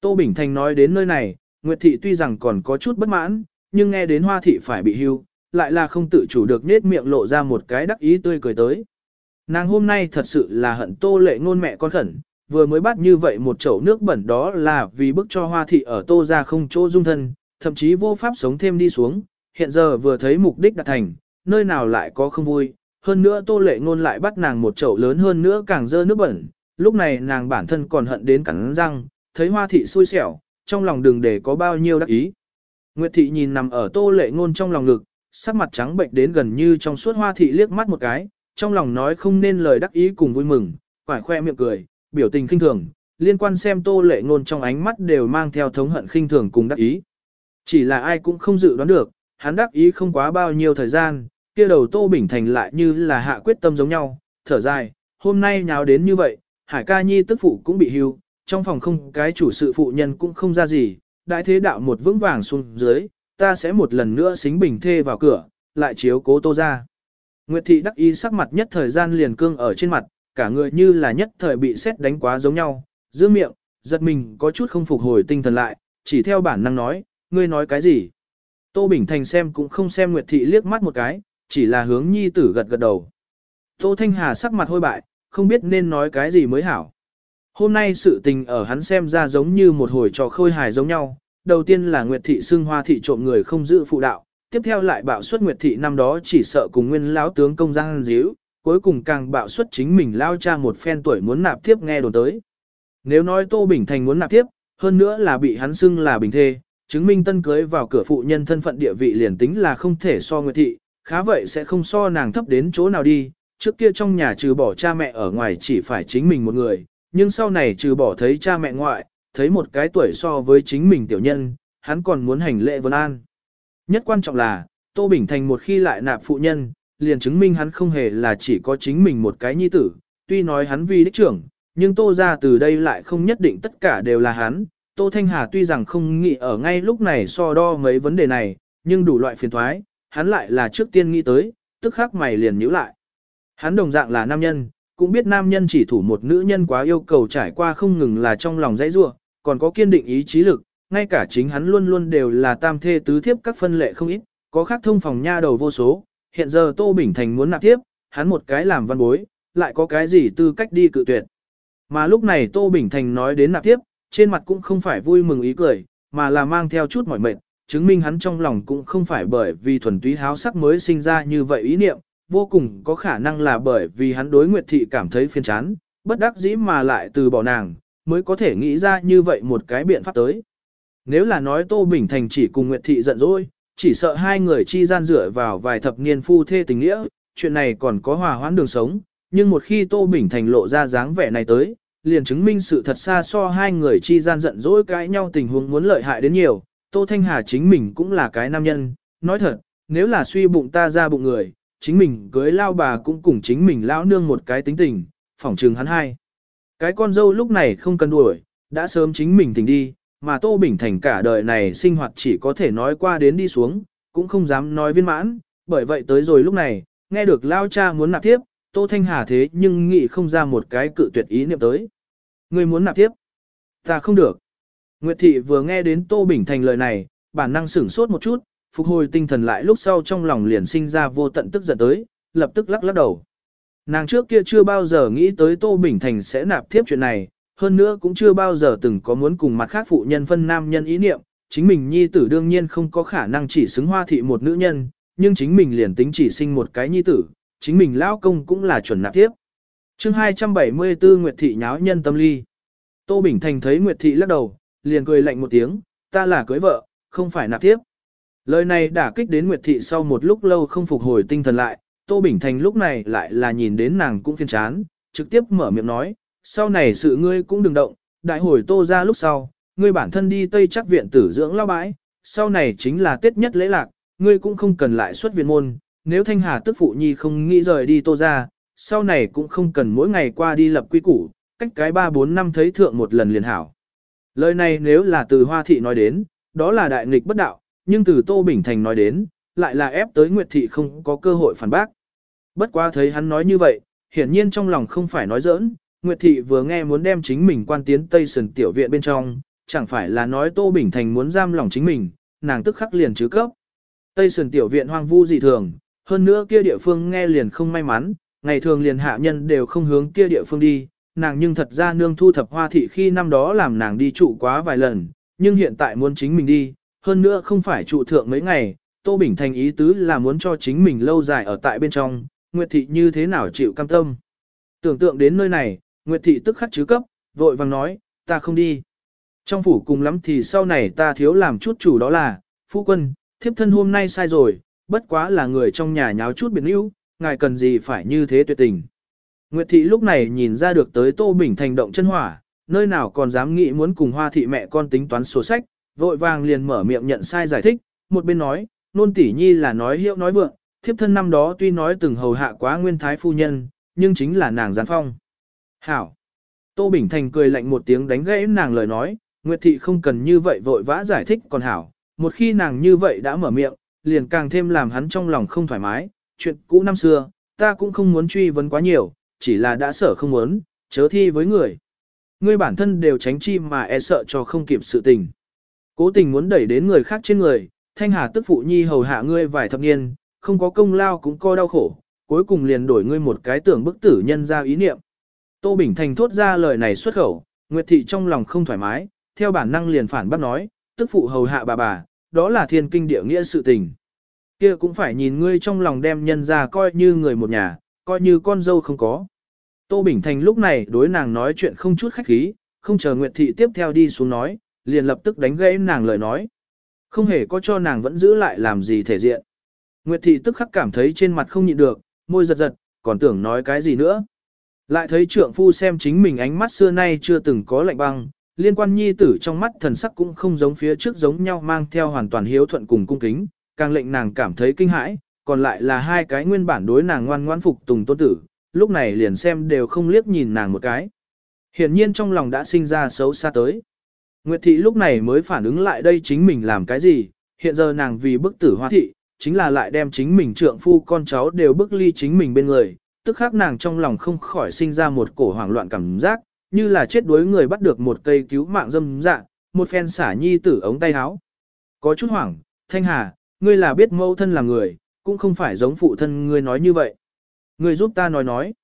Tô Bình Thành nói đến nơi này, Nguyệt Thị tuy rằng còn có chút bất mãn, nhưng nghe đến Hoa Thị phải bị hưu, lại là không tự chủ được nết miệng lộ ra một cái đắc ý tươi cười tới. Nàng hôm nay thật sự là hận Tô Lệ ngôn mẹ con khẩn, vừa mới bắt như vậy một chậu nước bẩn đó là vì bức cho Hoa Thị ở Tô ra không chỗ dung thân, thậm chí vô pháp sống thêm đi xuống, hiện giờ vừa thấy mục đích đạt thành, nơi nào lại có không vui, hơn nữa tô lệ ngôn lại bắt nàng một chậu lớn hơn nữa càng dơ nước bẩn, lúc này nàng bản thân còn hận đến cắn răng, thấy hoa thị xui xẻo, trong lòng đừng để có bao nhiêu đắc ý. Nguyệt thị nhìn nằm ở tô lệ ngôn trong lòng ngực, sắc mặt trắng bệnh đến gần như trong suốt hoa thị liếc mắt một cái, trong lòng nói không nên lời đắc ý cùng vui mừng, quải khoe miệng cười, biểu tình khinh thường, liên quan xem tô lệ ngôn trong ánh mắt đều mang theo thống hận khinh thường cùng đắc ý. Chỉ là ai cũng không dự đoán được, hắn đắc ý không quá bao nhiêu thời gian, kia đầu Tô Bình Thành lại như là hạ quyết tâm giống nhau, thở dài, hôm nay nháo đến như vậy, Hải ca nhi tức phụ cũng bị hưu, trong phòng không cái chủ sự phụ nhân cũng không ra gì, đại thế đạo một vững vàng xuống dưới, ta sẽ một lần nữa xính bình thê vào cửa, lại chiếu cố tô ra. Nguyệt thị đắc ý sắc mặt nhất thời gian liền cương ở trên mặt, cả người như là nhất thời bị xét đánh quá giống nhau, giữ miệng, giật mình có chút không phục hồi tinh thần lại, chỉ theo bản năng nói, ngươi nói cái gì. Tô Bình Thành xem cũng không xem Nguyệt thị liếc mắt một cái, chỉ là hướng nhi tử gật gật đầu. Tô Thanh Hà sắc mặt hôi bại, không biết nên nói cái gì mới hảo. Hôm nay sự tình ở hắn xem ra giống như một hồi trò khôi hài giống nhau. Đầu tiên là Nguyệt Thị xưng hoa thị trộm người không giữ phụ đạo, tiếp theo lại bạo suất Nguyệt Thị năm đó chỉ sợ cùng nguyên lão tướng công giang díu, cuối cùng càng bạo suất chính mình lao cha một phen tuổi muốn nạp tiếp nghe đồn tới. Nếu nói Tô Bình Thành muốn nạp tiếp, hơn nữa là bị hắn xưng là bình thê, chứng minh tân cưới vào cửa phụ nhân thân phận địa vị liền tính là không thể so Nguyệt Thị, khá vậy sẽ không so nàng thấp đến chỗ nào đi, trước kia trong nhà trừ bỏ cha mẹ ở ngoài chỉ phải chính mình một người, nhưng sau này trừ bỏ thấy cha mẹ ngoại, thấy một cái tuổi so với chính mình tiểu nhân, hắn còn muốn hành lễ vân an. Nhất quan trọng là, Tô Bình Thành một khi lại nạp phụ nhân, liền chứng minh hắn không hề là chỉ có chính mình một cái nhi tử, tuy nói hắn vì đích trưởng, nhưng Tô ra từ đây lại không nhất định tất cả đều là hắn. Tô Thanh Hà tuy rằng không nghĩ ở ngay lúc này so đo mấy vấn đề này, nhưng đủ loại phiền thoái, hắn lại là trước tiên nghĩ tới, tức khắc mày liền nhíu lại. Hắn đồng dạng là nam nhân, cũng biết nam nhân chỉ thủ một nữ nhân quá yêu cầu trải qua không ngừng là trong lòng dãy ruột, còn có kiên định ý chí lực, ngay cả chính hắn luôn luôn đều là tam thê tứ thiếp các phân lệ không ít, có khác thông phòng nha đầu vô số, hiện giờ Tô Bình Thành muốn nạp tiếp, hắn một cái làm văn bối, lại có cái gì tư cách đi cự tuyệt. Mà lúc này Tô Bình Thành nói đến nạp tiếp, trên mặt cũng không phải vui mừng ý cười, mà là mang theo chút mỏi mệt, chứng minh hắn trong lòng cũng không phải bởi vì thuần túy háo sắc mới sinh ra như vậy ý niệm, vô cùng có khả năng là bởi vì hắn đối Nguyệt Thị cảm thấy phiền chán, bất đắc dĩ mà lại từ bỏ nàng, mới có thể nghĩ ra như vậy một cái biện pháp tới. Nếu là nói Tô Bình Thành chỉ cùng Nguyệt Thị giận dỗi, chỉ sợ hai người chi gian dựa vào vài thập niên phu thê tình nghĩa, chuyện này còn có hòa hoãn đường sống, nhưng một khi Tô Bình Thành lộ ra dáng vẻ này tới, liền chứng minh sự thật xa so hai người chi gian giận dỗi cãi nhau tình huống muốn lợi hại đến nhiều, Tô Thanh Hà chính mình cũng là cái nam nhân, nói thật, nếu là suy bụng ta ra bụng người, chính mình cưới lao bà cũng cùng chính mình lão nương một cái tính tình, phỏng trừng hắn hai. Cái con dâu lúc này không cần đuổi, đã sớm chính mình tỉnh đi, mà Tô Bình Thành cả đời này sinh hoạt chỉ có thể nói qua đến đi xuống, cũng không dám nói viên mãn, bởi vậy tới rồi lúc này, nghe được lao cha muốn nạp tiếp, Tô Thanh Hà thế nhưng nghĩ không ra một cái cự tuyệt ý niệm tới. Người muốn nạp tiếp? Ta không được. Nguyệt Thị vừa nghe đến Tô Bình Thành lời này, bản năng sửng sốt một chút, phục hồi tinh thần lại lúc sau trong lòng liền sinh ra vô tận tức giận tới, lập tức lắc lắc đầu. Nàng trước kia chưa bao giờ nghĩ tới Tô Bình Thành sẽ nạp tiếp chuyện này, hơn nữa cũng chưa bao giờ từng có muốn cùng mặt khác phụ nhân phân nam nhân ý niệm, chính mình nhi tử đương nhiên không có khả năng chỉ xứng hoa thị một nữ nhân, nhưng chính mình liền tính chỉ sinh một cái nhi tử, chính mình lão công cũng là chuẩn nạp tiếp. chương 274 Nguyệt Thị nháo nhân tâm ly. Tô Bình Thành thấy Nguyệt Thị lắc đầu, liền cười lạnh một tiếng, ta là cưới vợ, không phải nạp tiếp. Lời này đã kích đến Nguyệt Thị sau một lúc lâu không phục hồi tinh thần lại, Tô Bình Thành lúc này lại là nhìn đến nàng cũng phiền chán, trực tiếp mở miệng nói, sau này sự ngươi cũng đừng động, đại hồi Tô ra lúc sau, ngươi bản thân đi Tây chắc viện tử dưỡng lao bãi, sau này chính là Tết nhất lễ lạc, ngươi cũng không cần lại xuất viện môn, nếu Thanh Hà tức phụ nhi không nghĩ rời đi Tô ra, sau này cũng không cần mỗi ngày qua đi lập quy củ, cách cái 3-4 năm thấy thượng một lần liền hảo. Lời này nếu là từ Hoa Thị nói đến, đó là đại nghịch bất đạo, nhưng từ Tô Bình Thành nói đến, lại là ép tới Nguyệt Thị không có cơ hội phản bác. Bất quá thấy hắn nói như vậy, hiển nhiên trong lòng không phải nói giỡn, Nguyệt Thị vừa nghe muốn đem chính mình quan tiến Tây Sơn Tiểu Viện bên trong, chẳng phải là nói Tô Bình Thành muốn giam lỏng chính mình, nàng tức khắc liền chứ cấp. Tây Sơn Tiểu Viện hoang vu dị thường, hơn nữa kia địa phương nghe liền không may mắn, ngày thường liền hạ nhân đều không hướng kia địa phương đi, nàng nhưng thật ra nương thu thập hoa thị khi năm đó làm nàng đi trụ quá vài lần, nhưng hiện tại muốn chính mình đi, hơn nữa không phải trụ thượng mấy ngày, Tô Bình Thành ý tứ là muốn cho chính mình lâu dài ở tại bên trong, Nguyệt Thị như thế nào chịu cam tâm. Tưởng tượng đến nơi này, Nguyệt Thị tức khắc chứ cấp, vội vàng nói, ta không đi. Trong phủ cùng lắm thì sau này ta thiếu làm chút chủ đó là, phu quân, thiếp thân hôm nay sai rồi, bất quá là người trong nhà nháo chút biệt níu, ngài cần gì phải như thế tuyệt tình. Nguyệt Thị lúc này nhìn ra được tới Tô Bình Thành động chân hỏa, nơi nào còn dám nghĩ muốn cùng hoa thị mẹ con tính toán sổ sách, vội vàng liền mở miệng nhận sai giải thích, một bên nói, nôn tỷ nhi là nói hiệu nói vượng, thiếp thân năm đó tuy nói từng hầu hạ quá nguyên thái phu nhân, nhưng chính là nàng gián phong. Hảo! Tô Bình Thành cười lạnh một tiếng đánh gãy nàng lời nói, Nguyệt Thị không cần như vậy vội vã giải thích còn hảo, một khi nàng như vậy đã mở miệng, liền càng thêm làm hắn trong lòng không thoải mái, chuyện cũ năm xưa, ta cũng không muốn truy vấn quá nhiều, chỉ là đã sợ không muốn, chớ thi với người. Ngươi bản thân đều tránh chi mà e sợ cho không kịp sự tình. Cố tình muốn đẩy đến người khác trên người, thanh hà tức phụ nhi hầu hạ ngươi vài thập niên, không có công lao cũng coi đau khổ, cuối cùng liền đổi ngươi một cái tưởng bức tử nhân ra ý niệm. Tô Bình Thành thốt ra lời này xuất khẩu, Nguyệt Thị trong lòng không thoải mái, theo bản năng liền phản bác nói, tức phụ hầu hạ bà bà, đó là thiên kinh địa nghĩa sự tình. Kia cũng phải nhìn ngươi trong lòng đem nhân ra coi như người một nhà, coi như con dâu không có. Tô Bình Thành lúc này đối nàng nói chuyện không chút khách khí, không chờ Nguyệt Thị tiếp theo đi xuống nói, liền lập tức đánh gãy nàng lời nói. Không hề có cho nàng vẫn giữ lại làm gì thể diện. Nguyệt Thị tức khắc cảm thấy trên mặt không nhịn được, môi giật giật, còn tưởng nói cái gì nữa. Lại thấy trượng phu xem chính mình ánh mắt xưa nay chưa từng có lạnh băng, liên quan nhi tử trong mắt thần sắc cũng không giống phía trước giống nhau mang theo hoàn toàn hiếu thuận cùng cung kính, càng lệnh nàng cảm thấy kinh hãi, còn lại là hai cái nguyên bản đối nàng ngoan ngoan phục tùng tôn tử, lúc này liền xem đều không liếc nhìn nàng một cái. Hiển nhiên trong lòng đã sinh ra xấu xa tới. Nguyệt thị lúc này mới phản ứng lại đây chính mình làm cái gì, hiện giờ nàng vì bức tử hoa thị, chính là lại đem chính mình trượng phu con cháu đều bức ly chính mình bên người, tức khắc nàng trong lòng không khỏi sinh ra một cổ hoảng loạn cảm giác, như là chết đuối người bắt được một cây cứu mạng dâm dạ, một phen xả nhi tử ống tay áo. Có chút hoảng, Thanh Hà, ngươi là biết mẫu thân là người, cũng không phải giống phụ thân ngươi nói như vậy. Ngươi giúp ta nói nói.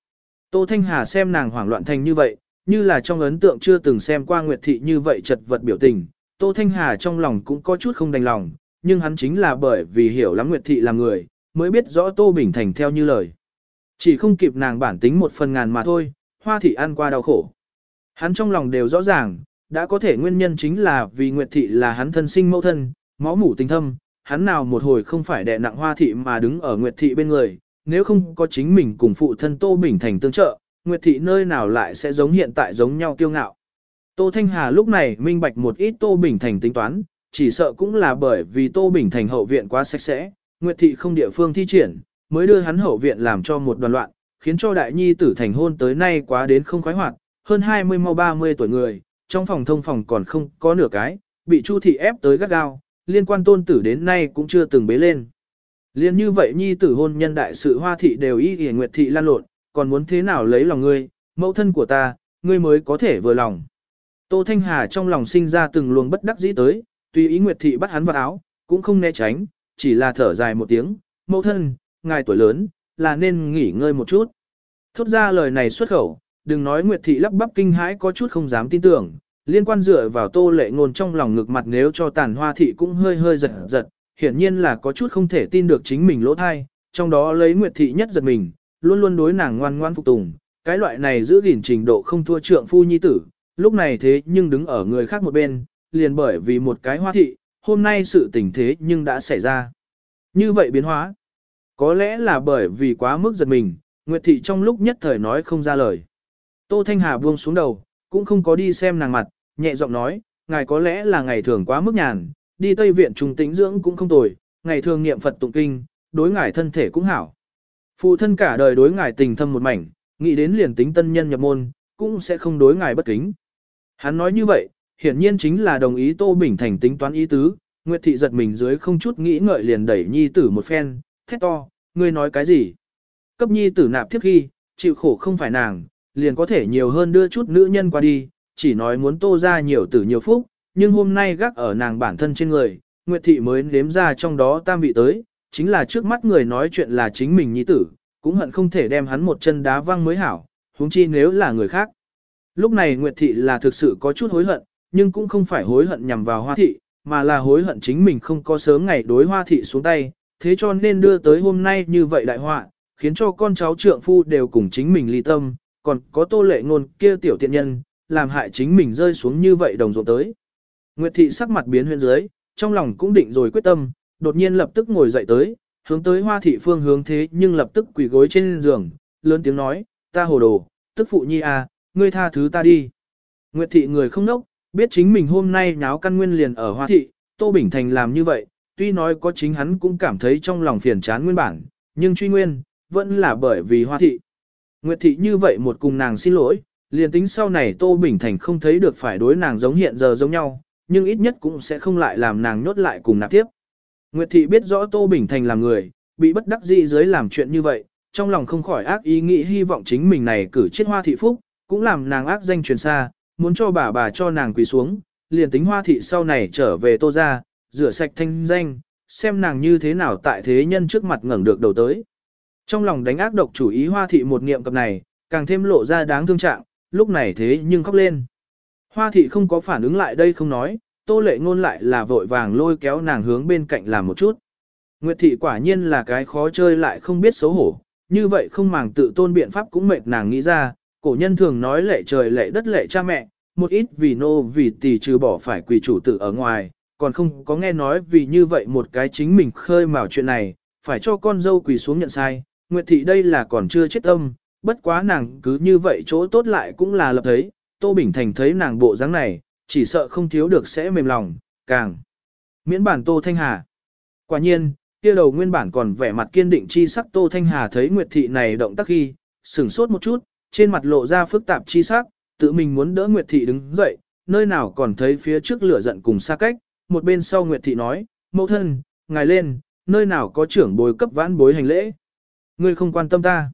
Tô Thanh Hà xem nàng hoảng loạn thành như vậy, như là trong ấn tượng chưa từng xem qua Nguyệt Thị như vậy chật vật biểu tình. Tô Thanh Hà trong lòng cũng có chút không đành lòng, nhưng hắn chính là bởi vì hiểu lắm Nguyệt Thị là người, mới biết rõ Tô Bình Thành theo như lời. Chỉ không kịp nàng bản tính một phần ngàn mà thôi, hoa thị ăn qua đau khổ. Hắn trong lòng đều rõ ràng, đã có thể nguyên nhân chính là vì Nguyệt Thị là hắn thân sinh mẫu thân, máu mủ tình thâm, hắn nào một hồi không phải đè nặng hoa thị mà đứng ở Nguyệt Thị bên người, nếu không có chính mình cùng phụ thân Tô Bình Thành tương trợ, Nguyệt Thị nơi nào lại sẽ giống hiện tại giống nhau kiêu ngạo. Tô Thanh Hà lúc này minh bạch một ít Tô Bình Thành tính toán, chỉ sợ cũng là bởi vì Tô Bình Thành hậu viện quá sạch sẽ, Nguyệt Thị không địa phương thi triển, mới đưa hắn hậu viện làm cho một đoàn loạn, khiến cho đại nhi tử thành hôn tới nay quá đến không khoái hoạt, hơn 20 mau 30 tuổi người, trong phòng thông phòng còn không có nửa cái, bị Chu thị ép tới gắt gao, liên quan tôn tử đến nay cũng chưa từng bế lên. Liên như vậy nhi tử hôn nhân đại sự hoa thị đều y y nguyệt thị lan lộn, còn muốn thế nào lấy lòng ngươi, mẫu thân của ta, ngươi mới có thể vừa lòng. Tô Thanh Hà trong lòng sinh ra từng luồng bất đắc dĩ tới, tùy ý nguyệt thị bắt hắn vào áo, cũng không né tránh, chỉ là thở dài một tiếng, mẫu thân, ngài tuổi lớn, là nên nghỉ ngơi một chút. Thốt ra lời này xuất khẩu, đừng nói Nguyệt Thị lắp bắp kinh hãi có chút không dám tin tưởng, liên quan dựa vào tô lệ ngôn trong lòng ngực mặt nếu cho tàn hoa thị cũng hơi hơi giật giật, hiển nhiên là có chút không thể tin được chính mình lỗ thai, trong đó lấy Nguyệt Thị nhất giật mình, luôn luôn đối nàng ngoan ngoan phục tùng, cái loại này giữ gìn trình độ không thua trượng phu nhi tử, lúc này thế nhưng đứng ở người khác một bên, liền bởi vì một cái hoa thị, hôm nay sự tình thế nhưng đã xảy ra. Như vậy biến hóa, có lẽ là bởi vì quá mức giật mình, Nguyệt Thị trong lúc nhất thời nói không ra lời. Tô Thanh Hà buông xuống đầu, cũng không có đi xem nàng mặt, nhẹ giọng nói, ngài có lẽ là ngày thường quá mức nhàn, đi Tây Viện trùng tĩnh dưỡng cũng không tồi, ngày thường niệm Phật tụng kinh, đối ngài thân thể cũng hảo. Phụ thân cả đời đối ngài tình thâm một mảnh, nghĩ đến liền tính tân nhân nhập môn, cũng sẽ không đối ngài bất kính. Hắn nói như vậy, hiển nhiên chính là đồng ý Tô Bình Thành tính toán ý tứ, Nguyệt Thị giật mình dưới không chút nghĩ ngợi liền đẩy nhi tử một phen, thét to, ngươi nói cái gì? Cấp nhi tử nạp thiếp khi, chịu khổ không phải nàng, liền có thể nhiều hơn đưa chút nữ nhân qua đi, chỉ nói muốn tô ra nhiều tử nhiều phúc, nhưng hôm nay gác ở nàng bản thân trên người, Nguyệt Thị mới nếm ra trong đó tam vị tới, chính là trước mắt người nói chuyện là chính mình nhi tử, cũng hận không thể đem hắn một chân đá văng mới hảo, huống chi nếu là người khác. Lúc này Nguyệt Thị là thực sự có chút hối hận, nhưng cũng không phải hối hận nhằm vào Hoa Thị, mà là hối hận chính mình không có sớm ngày đối Hoa Thị xuống tay, thế cho nên đưa tới hôm nay như vậy đại họa, khiến cho con cháu trượng phu đều cùng chính mình ly tâm, còn có tô lệ ngôn kia tiểu tiện nhân, làm hại chính mình rơi xuống như vậy đồng ruộng tới. Nguyệt thị sắc mặt biến huyện dưới, trong lòng cũng định rồi quyết tâm, đột nhiên lập tức ngồi dậy tới, hướng tới hoa thị phương hướng thế nhưng lập tức quỳ gối trên giường, lớn tiếng nói, ta hồ đồ, tức phụ nhi à, ngươi tha thứ ta đi. Nguyệt thị người không nốc, biết chính mình hôm nay nháo căn nguyên liền ở hoa thị, Tô Bình Thành làm như vậy, tuy nói có chính hắn cũng cảm thấy trong lòng phiền chán nguyên bản, nhưng truy nguyên, vẫn là bởi vì hoa thị. Nguyệt thị như vậy một cùng nàng xin lỗi, liền tính sau này Tô Bình Thành không thấy được phải đối nàng giống hiện giờ giống nhau, nhưng ít nhất cũng sẽ không lại làm nàng nhốt lại cùng nạp tiếp. Nguyệt Thị biết rõ Tô Bình Thành là người, bị bất đắc dĩ dưới làm chuyện như vậy, trong lòng không khỏi ác ý nghĩ hy vọng chính mình này cử chết hoa thị phúc, cũng làm nàng ác danh truyền xa, muốn cho bà bà cho nàng quỳ xuống, liền tính hoa thị sau này trở về tô ra, rửa sạch thanh danh, xem nàng như thế nào tại thế nhân trước mặt ngẩng được đầu tới. Trong lòng đánh ác độc chủ ý hoa thị một niệm cập này, càng thêm lộ ra đáng thương trạng, lúc này thế nhưng khóc lên. Hoa thị không có phản ứng lại đây không nói, tô lệ ngôn lại là vội vàng lôi kéo nàng hướng bên cạnh làm một chút. Nguyệt thị quả nhiên là cái khó chơi lại không biết xấu hổ, như vậy không màng tự tôn biện pháp cũng mệt nàng nghĩ ra, cổ nhân thường nói lệ trời lệ đất lệ cha mẹ, một ít vì nô vì tỷ trừ bỏ phải quỳ chủ tử ở ngoài, còn không có nghe nói vì như vậy một cái chính mình khơi mào chuyện này, phải cho con dâu quỳ xuống nhận sai, Nguyệt thị đây là còn chưa chết tâm, bất quá nàng cứ như vậy chỗ tốt lại cũng là lập thấy, Tô Bình Thành thấy nàng bộ dáng này, chỉ sợ không thiếu được sẽ mềm lòng, càng miễn bản Tô Thanh Hà. Quả nhiên, kia đầu nguyên bản còn vẻ mặt kiên định chi sắc Tô Thanh Hà thấy Nguyệt thị này động tác khi, sửng sốt một chút, trên mặt lộ ra phức tạp chi sắc, tự mình muốn đỡ Nguyệt thị đứng dậy, nơi nào còn thấy phía trước lửa giận cùng xa cách, một bên sau Nguyệt thị nói, mẫu thân, ngài lên, nơi nào có trưởng bối cấp vãn bối hành lễ. Ngươi không quan tâm ta.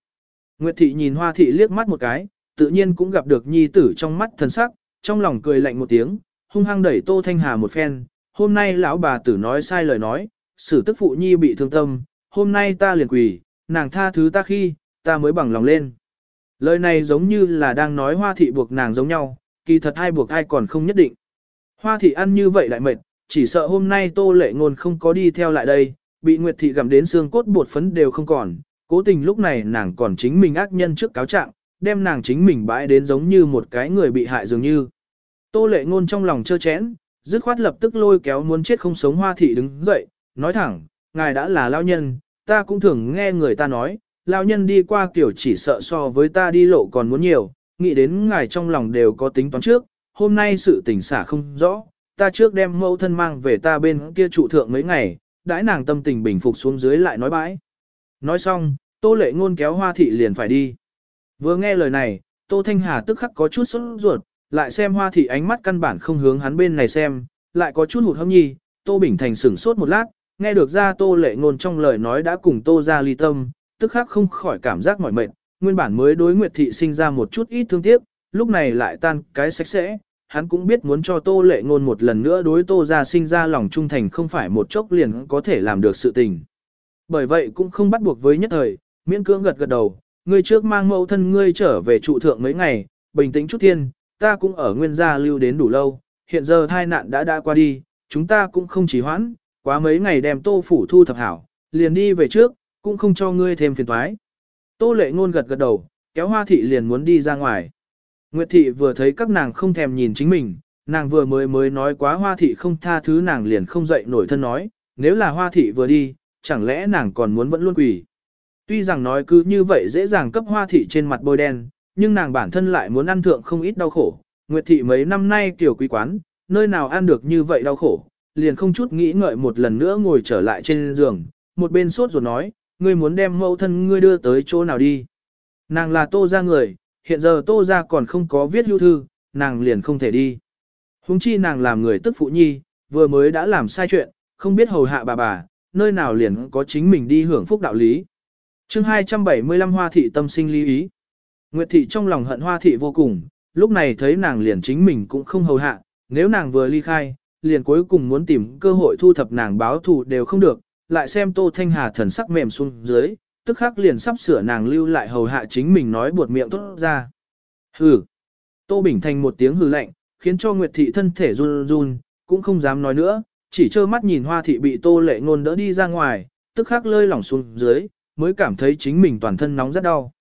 Nguyệt thị nhìn Hoa thị liếc mắt một cái, tự nhiên cũng gặp được nhi tử trong mắt thần sắc, trong lòng cười lạnh một tiếng, hung hăng đẩy Tô Thanh Hà một phen, hôm nay lão bà tử nói sai lời nói, xử tức phụ nhi bị thương tâm, hôm nay ta liền quỳ, nàng tha thứ ta khi, ta mới bằng lòng lên. Lời này giống như là đang nói hoa thị buộc nàng giống nhau, kỳ thật ai buộc ai còn không nhất định. Hoa thị ăn như vậy lại mệt, chỉ sợ hôm nay tô lệ ngôn không có đi theo lại đây, bị Nguyệt thị gặm đến xương cốt bột phấn đều không còn, cố tình lúc này nàng còn chính mình ác nhân trước cáo trạng, đem nàng chính mình bãi đến giống như một cái người bị hại dường như. Tô lệ ngôn trong lòng chơ chẽn, dứt khoát lập tức lôi kéo muốn chết không sống hoa thị đứng dậy, nói thẳng, ngài đã là lao nhân, ta cũng thường nghe người ta nói, lao nhân đi qua kiểu chỉ sợ so với ta đi lộ còn muốn nhiều, nghĩ đến ngài trong lòng đều có tính toán trước, hôm nay sự tình xả không rõ, ta trước đem mẫu thân mang về ta bên kia trụ thượng mấy ngày, đãi nàng tâm tình bình phục xuống dưới lại nói bãi. Nói xong, tô lệ ngôn kéo hoa thị liền phải đi. Vừa nghe lời này, tô thanh hà tức khắc có chút sốt ruột, lại xem hoa thị ánh mắt căn bản không hướng hắn bên này xem, lại có chút hụt hâm nhi, tô bình thành sửng sốt một lát, nghe được ra tô lệ ngôn trong lời nói đã cùng tô ra ly tâm, tức khắc không khỏi cảm giác mỏi mệt, nguyên bản mới đối Nguyệt Thị sinh ra một chút ít thương tiếc, lúc này lại tan cái sạch sẽ, hắn cũng biết muốn cho tô lệ ngôn một lần nữa đối tô gia sinh ra lòng trung thành không phải một chốc liền có thể làm được sự tình. Bởi vậy cũng không bắt buộc với nhất thời, miễn cưỡng gật gật đầu, ngươi trước mang mẫu thân ngươi trở về trụ thượng mấy ngày, bình tĩnh chút thiên, ta cũng ở nguyên gia lưu đến đủ lâu, hiện giờ tai nạn đã đã qua đi, chúng ta cũng không chỉ hoãn, quá mấy ngày đem tô phủ thu thập hảo, liền đi về trước, cũng không cho ngươi thêm phiền toái. Tô lệ ngôn gật gật đầu, kéo hoa thị liền muốn đi ra ngoài. Nguyệt thị vừa thấy các nàng không thèm nhìn chính mình, nàng vừa mới mới nói quá hoa thị không tha thứ nàng liền không dậy nổi thân nói, nếu là hoa thị vừa đi, chẳng lẽ nàng còn muốn vẫn luôn quỳ. Tuy rằng nói cứ như vậy dễ dàng cấp hoa thị trên mặt bôi đen, nhưng nàng bản thân lại muốn ăn thượng không ít đau khổ. Nguyệt thị mấy năm nay kiểu quý quán, nơi nào ăn được như vậy đau khổ, liền không chút nghĩ ngợi một lần nữa ngồi trở lại trên giường, một bên sốt ruột nói, ngươi muốn đem mẫu thân ngươi đưa tới chỗ nào đi. Nàng là tô ra người, hiện giờ tô ra còn không có viết hưu thư, nàng liền không thể đi. Hùng chi nàng làm người tức phụ nhi, vừa mới đã làm sai chuyện, không biết hầu hạ bà bà, nơi nào liền có chính mình đi hưởng phúc đạo lý. chương 275 Hoa Thị tâm sinh lý ý. Nguyệt Thị trong lòng hận Hoa Thị vô cùng, lúc này thấy nàng liền chính mình cũng không hầu hạ, nếu nàng vừa ly khai, liền cuối cùng muốn tìm cơ hội thu thập nàng báo thù đều không được, lại xem Tô Thanh Hà thần sắc mềm xuống dưới, tức khắc liền sắp sửa nàng lưu lại hầu hạ chính mình nói buột miệng tốt ra. Hừ. Tô Bình Thành một tiếng hừ lạnh, khiến cho Nguyệt Thị thân thể run run, cũng không dám nói nữa, chỉ trơ mắt nhìn Hoa Thị bị Tô Lệ Ngôn đỡ đi ra ngoài, tức khắc lơi lỏng xuống dưới, mới cảm thấy chính mình toàn thân nóng rất đau.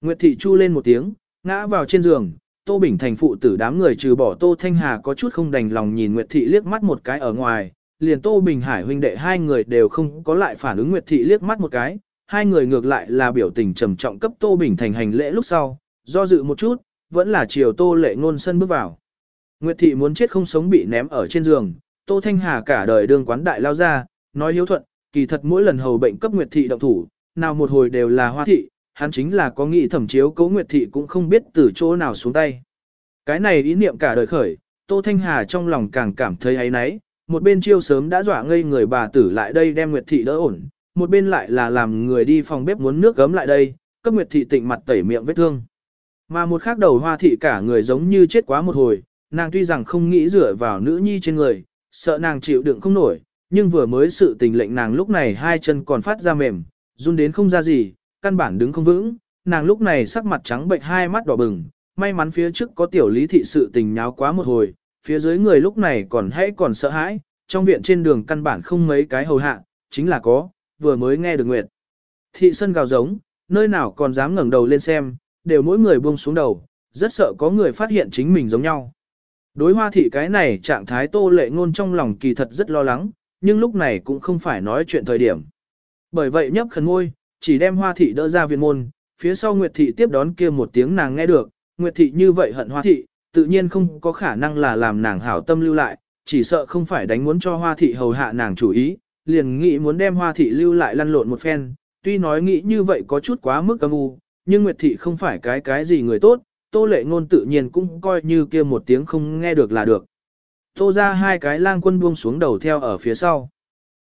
Nguyệt Thị chu lên một tiếng, ngã vào trên giường, Tô Bình Thành phụ tử đám người trừ bỏ Tô Thanh Hà có chút không đành lòng nhìn Nguyệt Thị liếc mắt một cái ở ngoài, liền Tô Bình Hải huynh đệ hai người đều không có lại phản ứng Nguyệt Thị liếc mắt một cái, hai người ngược lại là biểu tình trầm trọng cấp Tô Bình thành hành lễ lúc sau, do dự một chút, vẫn là chiều Tô Lệ Ngôn sân bước vào. Nguyệt Thị muốn chết không sống bị ném ở trên giường, Tô Thanh Hà cả đời đương quán đại lao ra, nói hiếu thuận, kỳ thật mỗi lần hầu bệnh cấp Nguyệt Thị động thủ, nào một hồi đều là hoa thị, hắn chính là có nghĩ thẩm chiếu cấu Nguyệt Thị cũng không biết từ chỗ nào xuống tay. Cái này ý niệm cả đời khởi, Tô Thanh Hà trong lòng càng cảm thấy ấy náy, một bên chiêu sớm đã dọa ngây người bà tử lại đây đem Nguyệt Thị đỡ ổn, một bên lại là làm người đi phòng bếp muốn nước gấm lại đây, cấp Nguyệt Thị tịnh mặt tẩy miệng vết thương. Mà một khác đầu hoa thị cả người giống như chết quá một hồi, nàng tuy rằng không nghĩ dựa vào nữ nhi trên người, sợ nàng chịu đựng không nổi, nhưng vừa mới sự tình lệnh nàng lúc này hai chân còn phát ra mềm, run đến không ra gì, căn bản đứng không vững, nàng lúc này sắc mặt trắng bệnh hai mắt đỏ bừng, may mắn phía trước có tiểu lý thị sự tình nháo quá một hồi, phía dưới người lúc này còn hãy còn sợ hãi, trong viện trên đường căn bản không mấy cái hầu hạ, chính là có, vừa mới nghe được nguyệt. Thị sân gào giống, nơi nào còn dám ngẩng đầu lên xem, đều mỗi người buông xuống đầu, rất sợ có người phát hiện chính mình giống nhau. Đối hoa thị cái này trạng thái tô lệ ngôn trong lòng kỳ thật rất lo lắng, nhưng lúc này cũng không phải nói chuyện thời điểm. Bởi vậy nhấp khẩn ngôi, chỉ đem hoa thị đỡ ra viện môn, phía sau Nguyệt thị tiếp đón kia một tiếng nàng nghe được, Nguyệt thị như vậy hận hoa thị, tự nhiên không có khả năng là làm nàng hảo tâm lưu lại, chỉ sợ không phải đánh muốn cho hoa thị hầu hạ nàng chủ ý, liền nghĩ muốn đem hoa thị lưu lại lăn lộn một phen, tuy nói nghĩ như vậy có chút quá mức âm u, nhưng Nguyệt thị không phải cái cái gì người tốt, tô lệ ngôn tự nhiên cũng coi như kia một tiếng không nghe được là được. Tô ra hai cái lang quân buông xuống đầu theo ở phía sau.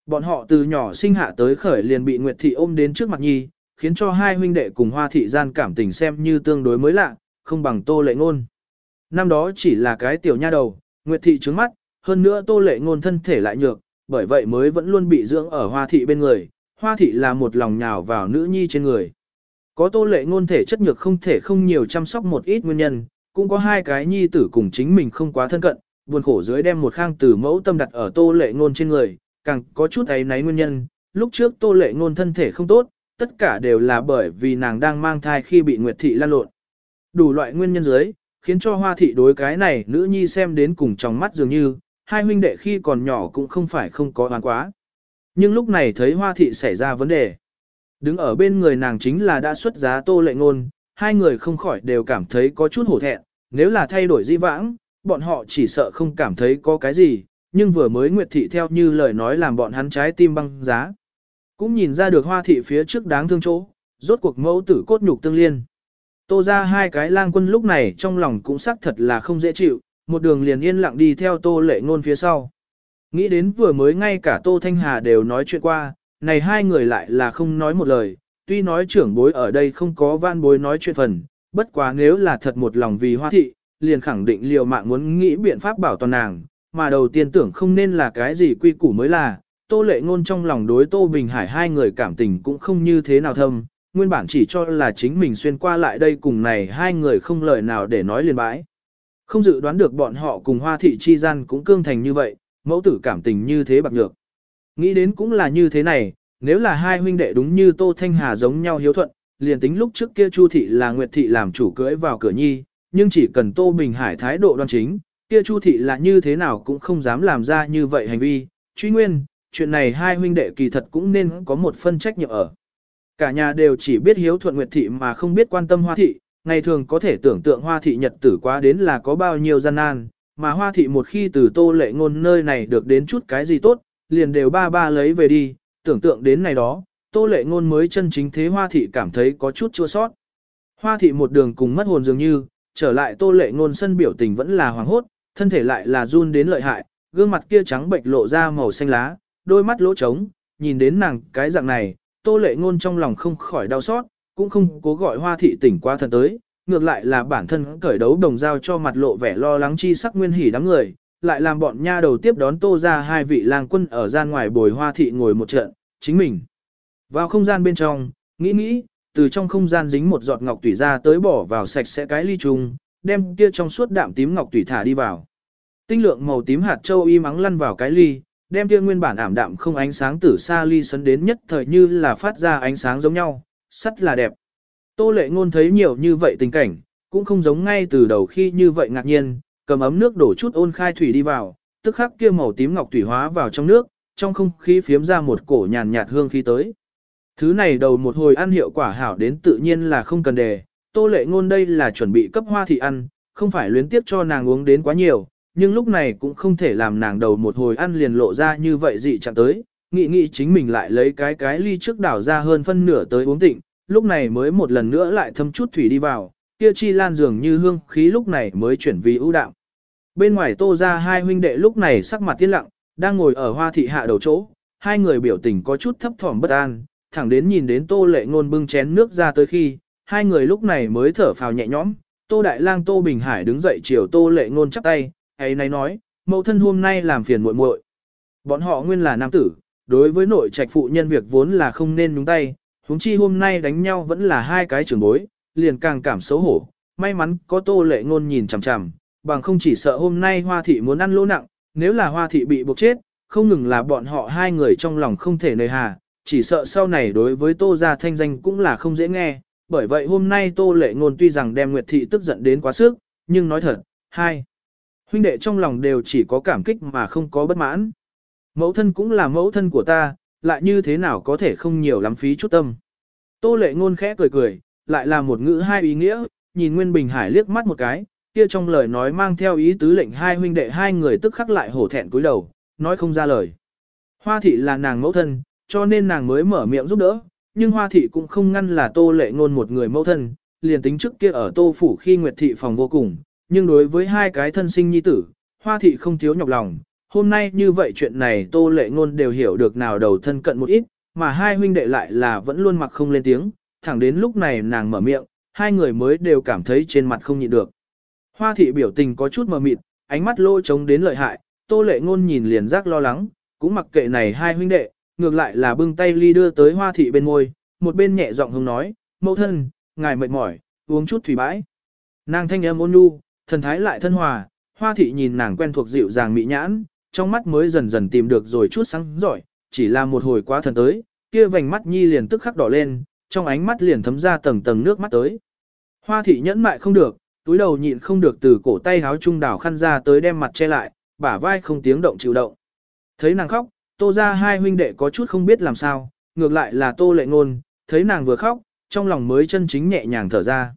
Bọn họ từ nhỏ sinh hạ tới khởi liền bị Nguyệt thị ôm đến trước mặt nhi, khiến cho hai huynh đệ cùng hoa thị gian cảm tình xem như tương đối mới lạ, không bằng tô lệ ngôn. Năm đó chỉ là cái tiểu nha đầu, Nguyệt thị trướng mắt, hơn nữa tô lệ ngôn thân thể lại nhược, bởi vậy mới vẫn luôn bị dưỡng ở hoa thị bên người, hoa thị là một lòng nhào vào nữ nhi trên người. Có tô lệ ngôn thể chất nhược không thể không nhiều chăm sóc một ít nguyên nhân, cũng có hai cái nhi tử cùng chính mình không quá thân cận, buồn khổ dưới đem một khang tử mẫu tâm đặt ở tô lệ ngôn trên người, càng có chút ấy náy nguyên nhân, lúc trước tô lệ ngôn thân thể không tốt, tất cả đều là bởi vì nàng đang mang thai khi bị Nguyệt thị lan lộn. Đủ loại nguyên nhân dưới, khiến cho hoa thị đối cái này nữ nhi xem đến cùng trong mắt dường như, hai huynh đệ khi còn nhỏ cũng không phải không có oán quá. Nhưng lúc này thấy hoa thị xảy ra vấn đề. Đứng ở bên người nàng chính là đã xuất giá tô lệ ngôn, hai người không khỏi đều cảm thấy có chút hổ thẹn, nếu là thay đổi di vãng, bọn họ chỉ sợ không cảm thấy có cái gì, nhưng vừa mới Nguyệt Thị theo như lời nói làm bọn hắn trái tim băng giá. Cũng nhìn ra được hoa thị phía trước đáng thương chỗ, rốt cuộc mẫu tử cốt nhục tương liên. Tô ra hai cái lang quân lúc này trong lòng cũng xác thật là không dễ chịu, một đường liền yên lặng đi theo tô lệ ngôn phía sau. Nghĩ đến vừa mới ngay cả tô thanh hà đều nói chuyện qua, này hai người lại là không nói một lời, tuy nói trưởng bối ở đây không có van bối nói chuyện phần, bất quá nếu là thật một lòng vì hoa thị, liền khẳng định liều mạng muốn nghĩ biện pháp bảo toàn nàng, mà đầu tiên tưởng không nên là cái gì quy củ mới là, tô lệ ngôn trong lòng đối tô bình hải hai người cảm tình cũng không như thế nào thâm, nguyên bản chỉ cho là chính mình xuyên qua lại đây cùng này hai người không lời nào để nói liền bãi. Không dự đoán được bọn họ cùng hoa thị chi gian cũng cương thành như vậy, mẫu tử cảm tình như thế bạc nhược. Nghĩ đến cũng là như thế này, nếu là hai huynh đệ đúng như Tô Thanh Hà giống nhau hiếu thuận, liền tính lúc trước kia Chu thị là Nguyệt thị làm chủ cưới vào cửa nhi, nhưng chỉ cần Tô Bình Hải thái độ đoan chính, kia Chu thị là như thế nào cũng không dám làm ra như vậy hành vi. Truy nguyên, chuyện này hai huynh đệ kỳ thật cũng nên có một phân trách nhiệm ở. Cả nhà đều chỉ biết hiếu thuận Nguyệt thị mà không biết quan tâm Hoa thị, ngày thường có thể tưởng tượng Hoa thị nhật tử quá đến là có bao nhiêu gian nan, mà Hoa thị một khi từ Tô Lệ ngôn nơi này được đến chút cái gì tốt, liền đều ba ba lấy về đi, tưởng tượng đến này đó, tô lệ ngôn mới chân chính thế hoa thị cảm thấy có chút chua sót. Hoa thị một đường cùng mất hồn dường như, trở lại tô lệ ngôn sân biểu tình vẫn là hoàng hốt, thân thể lại là run đến lợi hại, gương mặt kia trắng bệnh lộ ra màu xanh lá, đôi mắt lỗ trống, nhìn đến nàng cái dạng này, tô lệ ngôn trong lòng không khỏi đau xót, cũng không cố gọi hoa thị tỉnh qua thần tới, ngược lại là bản thân cởi đấu đồng giao cho mặt lộ vẻ lo lắng chi sắc nguyên hỉ đám người, lại làm bọn nha đầu tiếp đón tô ra hai vị lang quân ở gian ngoài bồi hoa thị ngồi một trận, chính mình. Vào không gian bên trong, nghĩ nghĩ, từ trong không gian dính một giọt ngọc tủy ra tới bỏ vào sạch sẽ cái ly trùng, đem kia trong suốt đạm tím ngọc tủy thả đi vào. Tinh lượng màu tím hạt châu y mắng lăn vào cái ly, đem kia nguyên bản ảm đạm không ánh sáng từ xa ly sấn đến nhất thời như là phát ra ánh sáng giống nhau, sắt là đẹp. Tô lệ ngôn thấy nhiều như vậy tình cảnh, cũng không giống ngay từ đầu khi như vậy ngạc nhiên, cầm ấm nước đổ chút ôn khai thủy đi vào, tức khắc kia màu tím ngọc thủy hóa vào trong nước, trong không khí phiếm ra một cổ nhàn nhạt hương khí tới. Thứ này đầu một hồi ăn hiệu quả hảo đến tự nhiên là không cần đề, tô lệ ngôn đây là chuẩn bị cấp hoa thị ăn, không phải luyến tiếp cho nàng uống đến quá nhiều, nhưng lúc này cũng không thể làm nàng đầu một hồi ăn liền lộ ra như vậy dị chẳng tới, nghĩ nghĩ chính mình lại lấy cái cái ly trước đảo ra hơn phân nửa tới uống tịnh, lúc này mới một lần nữa lại thâm chút thủy đi vào, kia chi lan dường như hương khí lúc này mới chuyển vì ưu đạm. bên ngoài tô ra hai huynh đệ lúc này sắc mặt tiên lặng, đang ngồi ở hoa thị hạ đầu chỗ, hai người biểu tình có chút thấp thỏm bất an, thẳng đến nhìn đến tô lệ ngôn bưng chén nước ra tới khi, hai người lúc này mới thở phào nhẹ nhõm, tô đại lang tô bình hải đứng dậy chiều tô lệ ngôn chắp tay, ấy này nói, mẫu thân hôm nay làm phiền muội muội. Bọn họ nguyên là nam tử, đối với nội trạch phụ nhân việc vốn là không nên nhúng tay, huống chi hôm nay đánh nhau vẫn là hai cái trưởng bối, liền càng cảm xấu hổ, may mắn có tô lệ ngôn nhìn chằm chằm, bằng không chỉ sợ hôm nay hoa thị muốn ăn lỗ nặng, nếu là hoa thị bị buộc chết, không ngừng là bọn họ hai người trong lòng không thể nơi hà, chỉ sợ sau này đối với tô gia thanh danh cũng là không dễ nghe, bởi vậy hôm nay tô lệ ngôn tuy rằng đem Nguyệt thị tức giận đến quá sức, nhưng nói thật, hai, huynh đệ trong lòng đều chỉ có cảm kích mà không có bất mãn. Mẫu thân cũng là mẫu thân của ta, lại như thế nào có thể không nhiều lắm phí chút tâm. Tô lệ ngôn khẽ cười cười, lại là một ngữ hai ý nghĩa, nhìn Nguyên Bình Hải liếc mắt một cái, kia trong lời nói mang theo ý tứ lệnh hai huynh đệ hai người tức khắc lại hổ thẹn cúi đầu, nói không ra lời. Hoa thị là nàng mẫu thân, cho nên nàng mới mở miệng giúp đỡ, nhưng hoa thị cũng không ngăn là tô lệ ngôn một người mẫu thân, liền tính trước kia ở tô phủ khi nguyệt thị phòng vô cùng, nhưng đối với hai cái thân sinh nhi tử, hoa thị không thiếu nhọc lòng. Hôm nay như vậy chuyện này tô lệ ngôn đều hiểu được nào đầu thân cận một ít, mà hai huynh đệ lại là vẫn luôn mặc không lên tiếng, thẳng đến lúc này nàng mở miệng, hai người mới đều cảm thấy trên mặt không nhịn được. Hoa thị biểu tình có chút mờ mịt, ánh mắt lôi trống đến lợi hại, tô lệ ngôn nhìn liền giác lo lắng, cũng mặc kệ này hai huynh đệ, ngược lại là bưng tay ly đưa tới hoa thị bên môi, một bên nhẹ giọng hông nói, mẫu thân, ngài mệt mỏi, uống chút thủy bãi. Nàng thanh âm ôn nhu, thần thái lại thân hòa, hoa thị nhìn nàng quen thuộc dịu dàng mỹ nhãn, trong mắt mới dần dần tìm được rồi chút sáng giỏi, chỉ là một hồi quá thần tới, kia vành mắt nhi liền tức khắc đỏ lên, trong ánh mắt liền thấm ra tầng tầng nước mắt tới. Hoa thị nhẫn mại không được, túi đầu nhịn không được từ cổ tay háo trung đảo khăn ra tới đem mặt che lại, bả vai không tiếng động chịu động. Thấy nàng khóc, tô ra hai huynh đệ có chút không biết làm sao, ngược lại là tô lệ ngôn, thấy nàng vừa khóc, trong lòng mới chân chính nhẹ nhàng thở ra.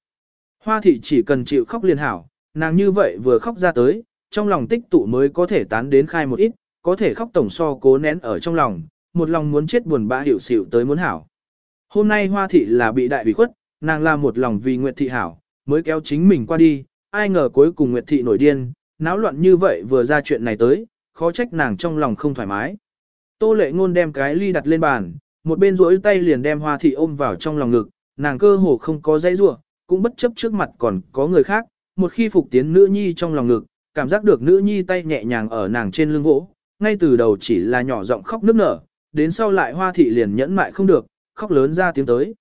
Hoa thị chỉ cần chịu khóc liền hảo, nàng như vậy vừa khóc ra tới, trong lòng tích tụ mới có thể tán đến khai một ít, có thể khóc tổng so cố nén ở trong lòng, một lòng muốn chết buồn bã hiểu xỉu tới muốn hảo. Hôm nay hoa thị là bị đại bị khuất, nàng là một lòng vì Nguyệt thị hảo, mới kéo chính mình qua đi, ai ngờ cuối cùng Nguyệt thị nổi điên, náo loạn như vậy vừa ra chuyện này tới, khó trách nàng trong lòng không thoải mái. Tô lệ ngôn đem cái ly đặt lên bàn, một bên rỗi tay liền đem hoa thị ôm vào trong lòng ngực, nàng cơ hồ không có dây rua, cũng bất chấp trước mặt còn có người khác, một khi phục tiến nữ nhi trong lòng ngực, cảm giác được nữ nhi tay nhẹ nhàng ở nàng trên lưng vỗ, ngay từ đầu chỉ là nhỏ giọng khóc nức nở, đến sau lại hoa thị liền nhẫn mại không được, khóc lớn ra tiếng tới.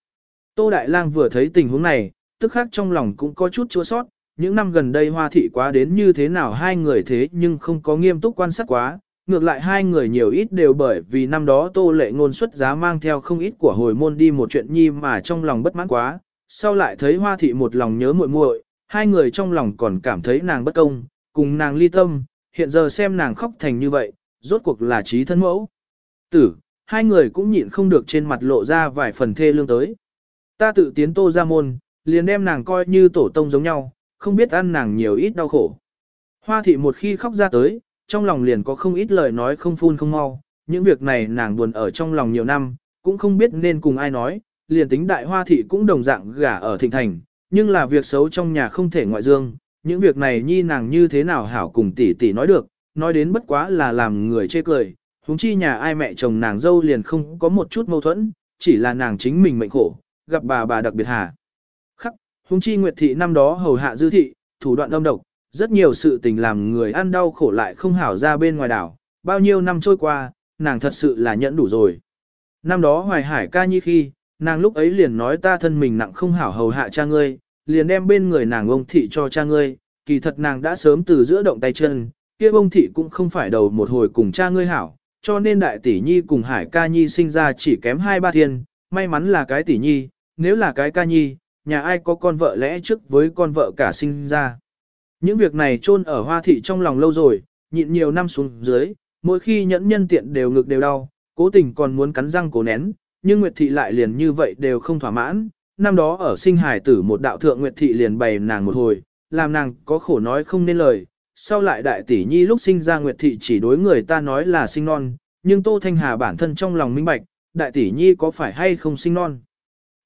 Tô Đại Lang vừa thấy tình huống này, tức khắc trong lòng cũng có chút chua sót, những năm gần đây hoa thị quá đến như thế nào hai người thế nhưng không có nghiêm túc quan sát quá, ngược lại hai người nhiều ít đều bởi vì năm đó tô lệ ngôn xuất giá mang theo không ít của hồi môn đi một chuyện nhi mà trong lòng bất mãn quá, sau lại thấy hoa thị một lòng nhớ muội muội, hai người trong lòng còn cảm thấy nàng bất công, cùng nàng ly tâm, hiện giờ xem nàng khóc thành như vậy, rốt cuộc là trí thân mẫu. Tử, hai người cũng nhịn không được trên mặt lộ ra vài phần thê lương tới. Ta tự tiến tô ra môn, liền đem nàng coi như tổ tông giống nhau, không biết ăn nàng nhiều ít đau khổ. Hoa thị một khi khóc ra tới, trong lòng liền có không ít lời nói không phun không mau, những việc này nàng buồn ở trong lòng nhiều năm, cũng không biết nên cùng ai nói, liền tính đại hoa thị cũng đồng dạng gả ở thịnh thành, nhưng là việc xấu trong nhà không thể ngoại dương, những việc này nhi nàng như thế nào hảo cùng tỷ tỷ nói được, nói đến bất quá là làm người chê cười, huống chi nhà ai mẹ chồng nàng dâu liền không có một chút mâu thuẫn, chỉ là nàng chính mình mệnh khổ, gặp bà bà đặc biệt hà. Khắc, huống chi Nguyệt thị năm đó hầu hạ dư thị, thủ đoạn âm độc, rất nhiều sự tình làm người ăn đau khổ lại không hảo ra bên ngoài đảo, bao nhiêu năm trôi qua, nàng thật sự là nhẫn đủ rồi. Năm đó hoài hải ca nhi khi, nàng lúc ấy liền nói ta thân mình nặng không hảo hầu hạ cha ngươi, liền đem bên người nàng ông thị cho cha ngươi, kỳ thật nàng đã sớm từ giữa động tay chân, kia ông thị cũng không phải đầu một hồi cùng cha ngươi hảo, cho nên đại tỷ nhi cùng hải ca nhi sinh ra chỉ kém hai ba thiên, may mắn là cái tỷ nhi, nếu là cái ca nhi, nhà ai có con vợ lẽ trước với con vợ cả sinh ra. Những việc này chôn ở hoa thị trong lòng lâu rồi, nhịn nhiều năm xuống dưới, mỗi khi nhẫn nhân tiện đều ngực đều đau, cố tình còn muốn cắn răng cố nén, nhưng Nguyệt thị lại liền như vậy đều không thỏa mãn. Năm đó ở sinh hải tử một đạo thượng Nguyệt thị liền bày nàng một hồi, làm nàng có khổ nói không nên lời. Sau lại đại tỷ nhi lúc sinh ra Nguyệt thị chỉ đối người ta nói là sinh non, nhưng Tô Thanh Hà bản thân trong lòng minh bạch, đại tỷ nhi có phải hay không sinh non.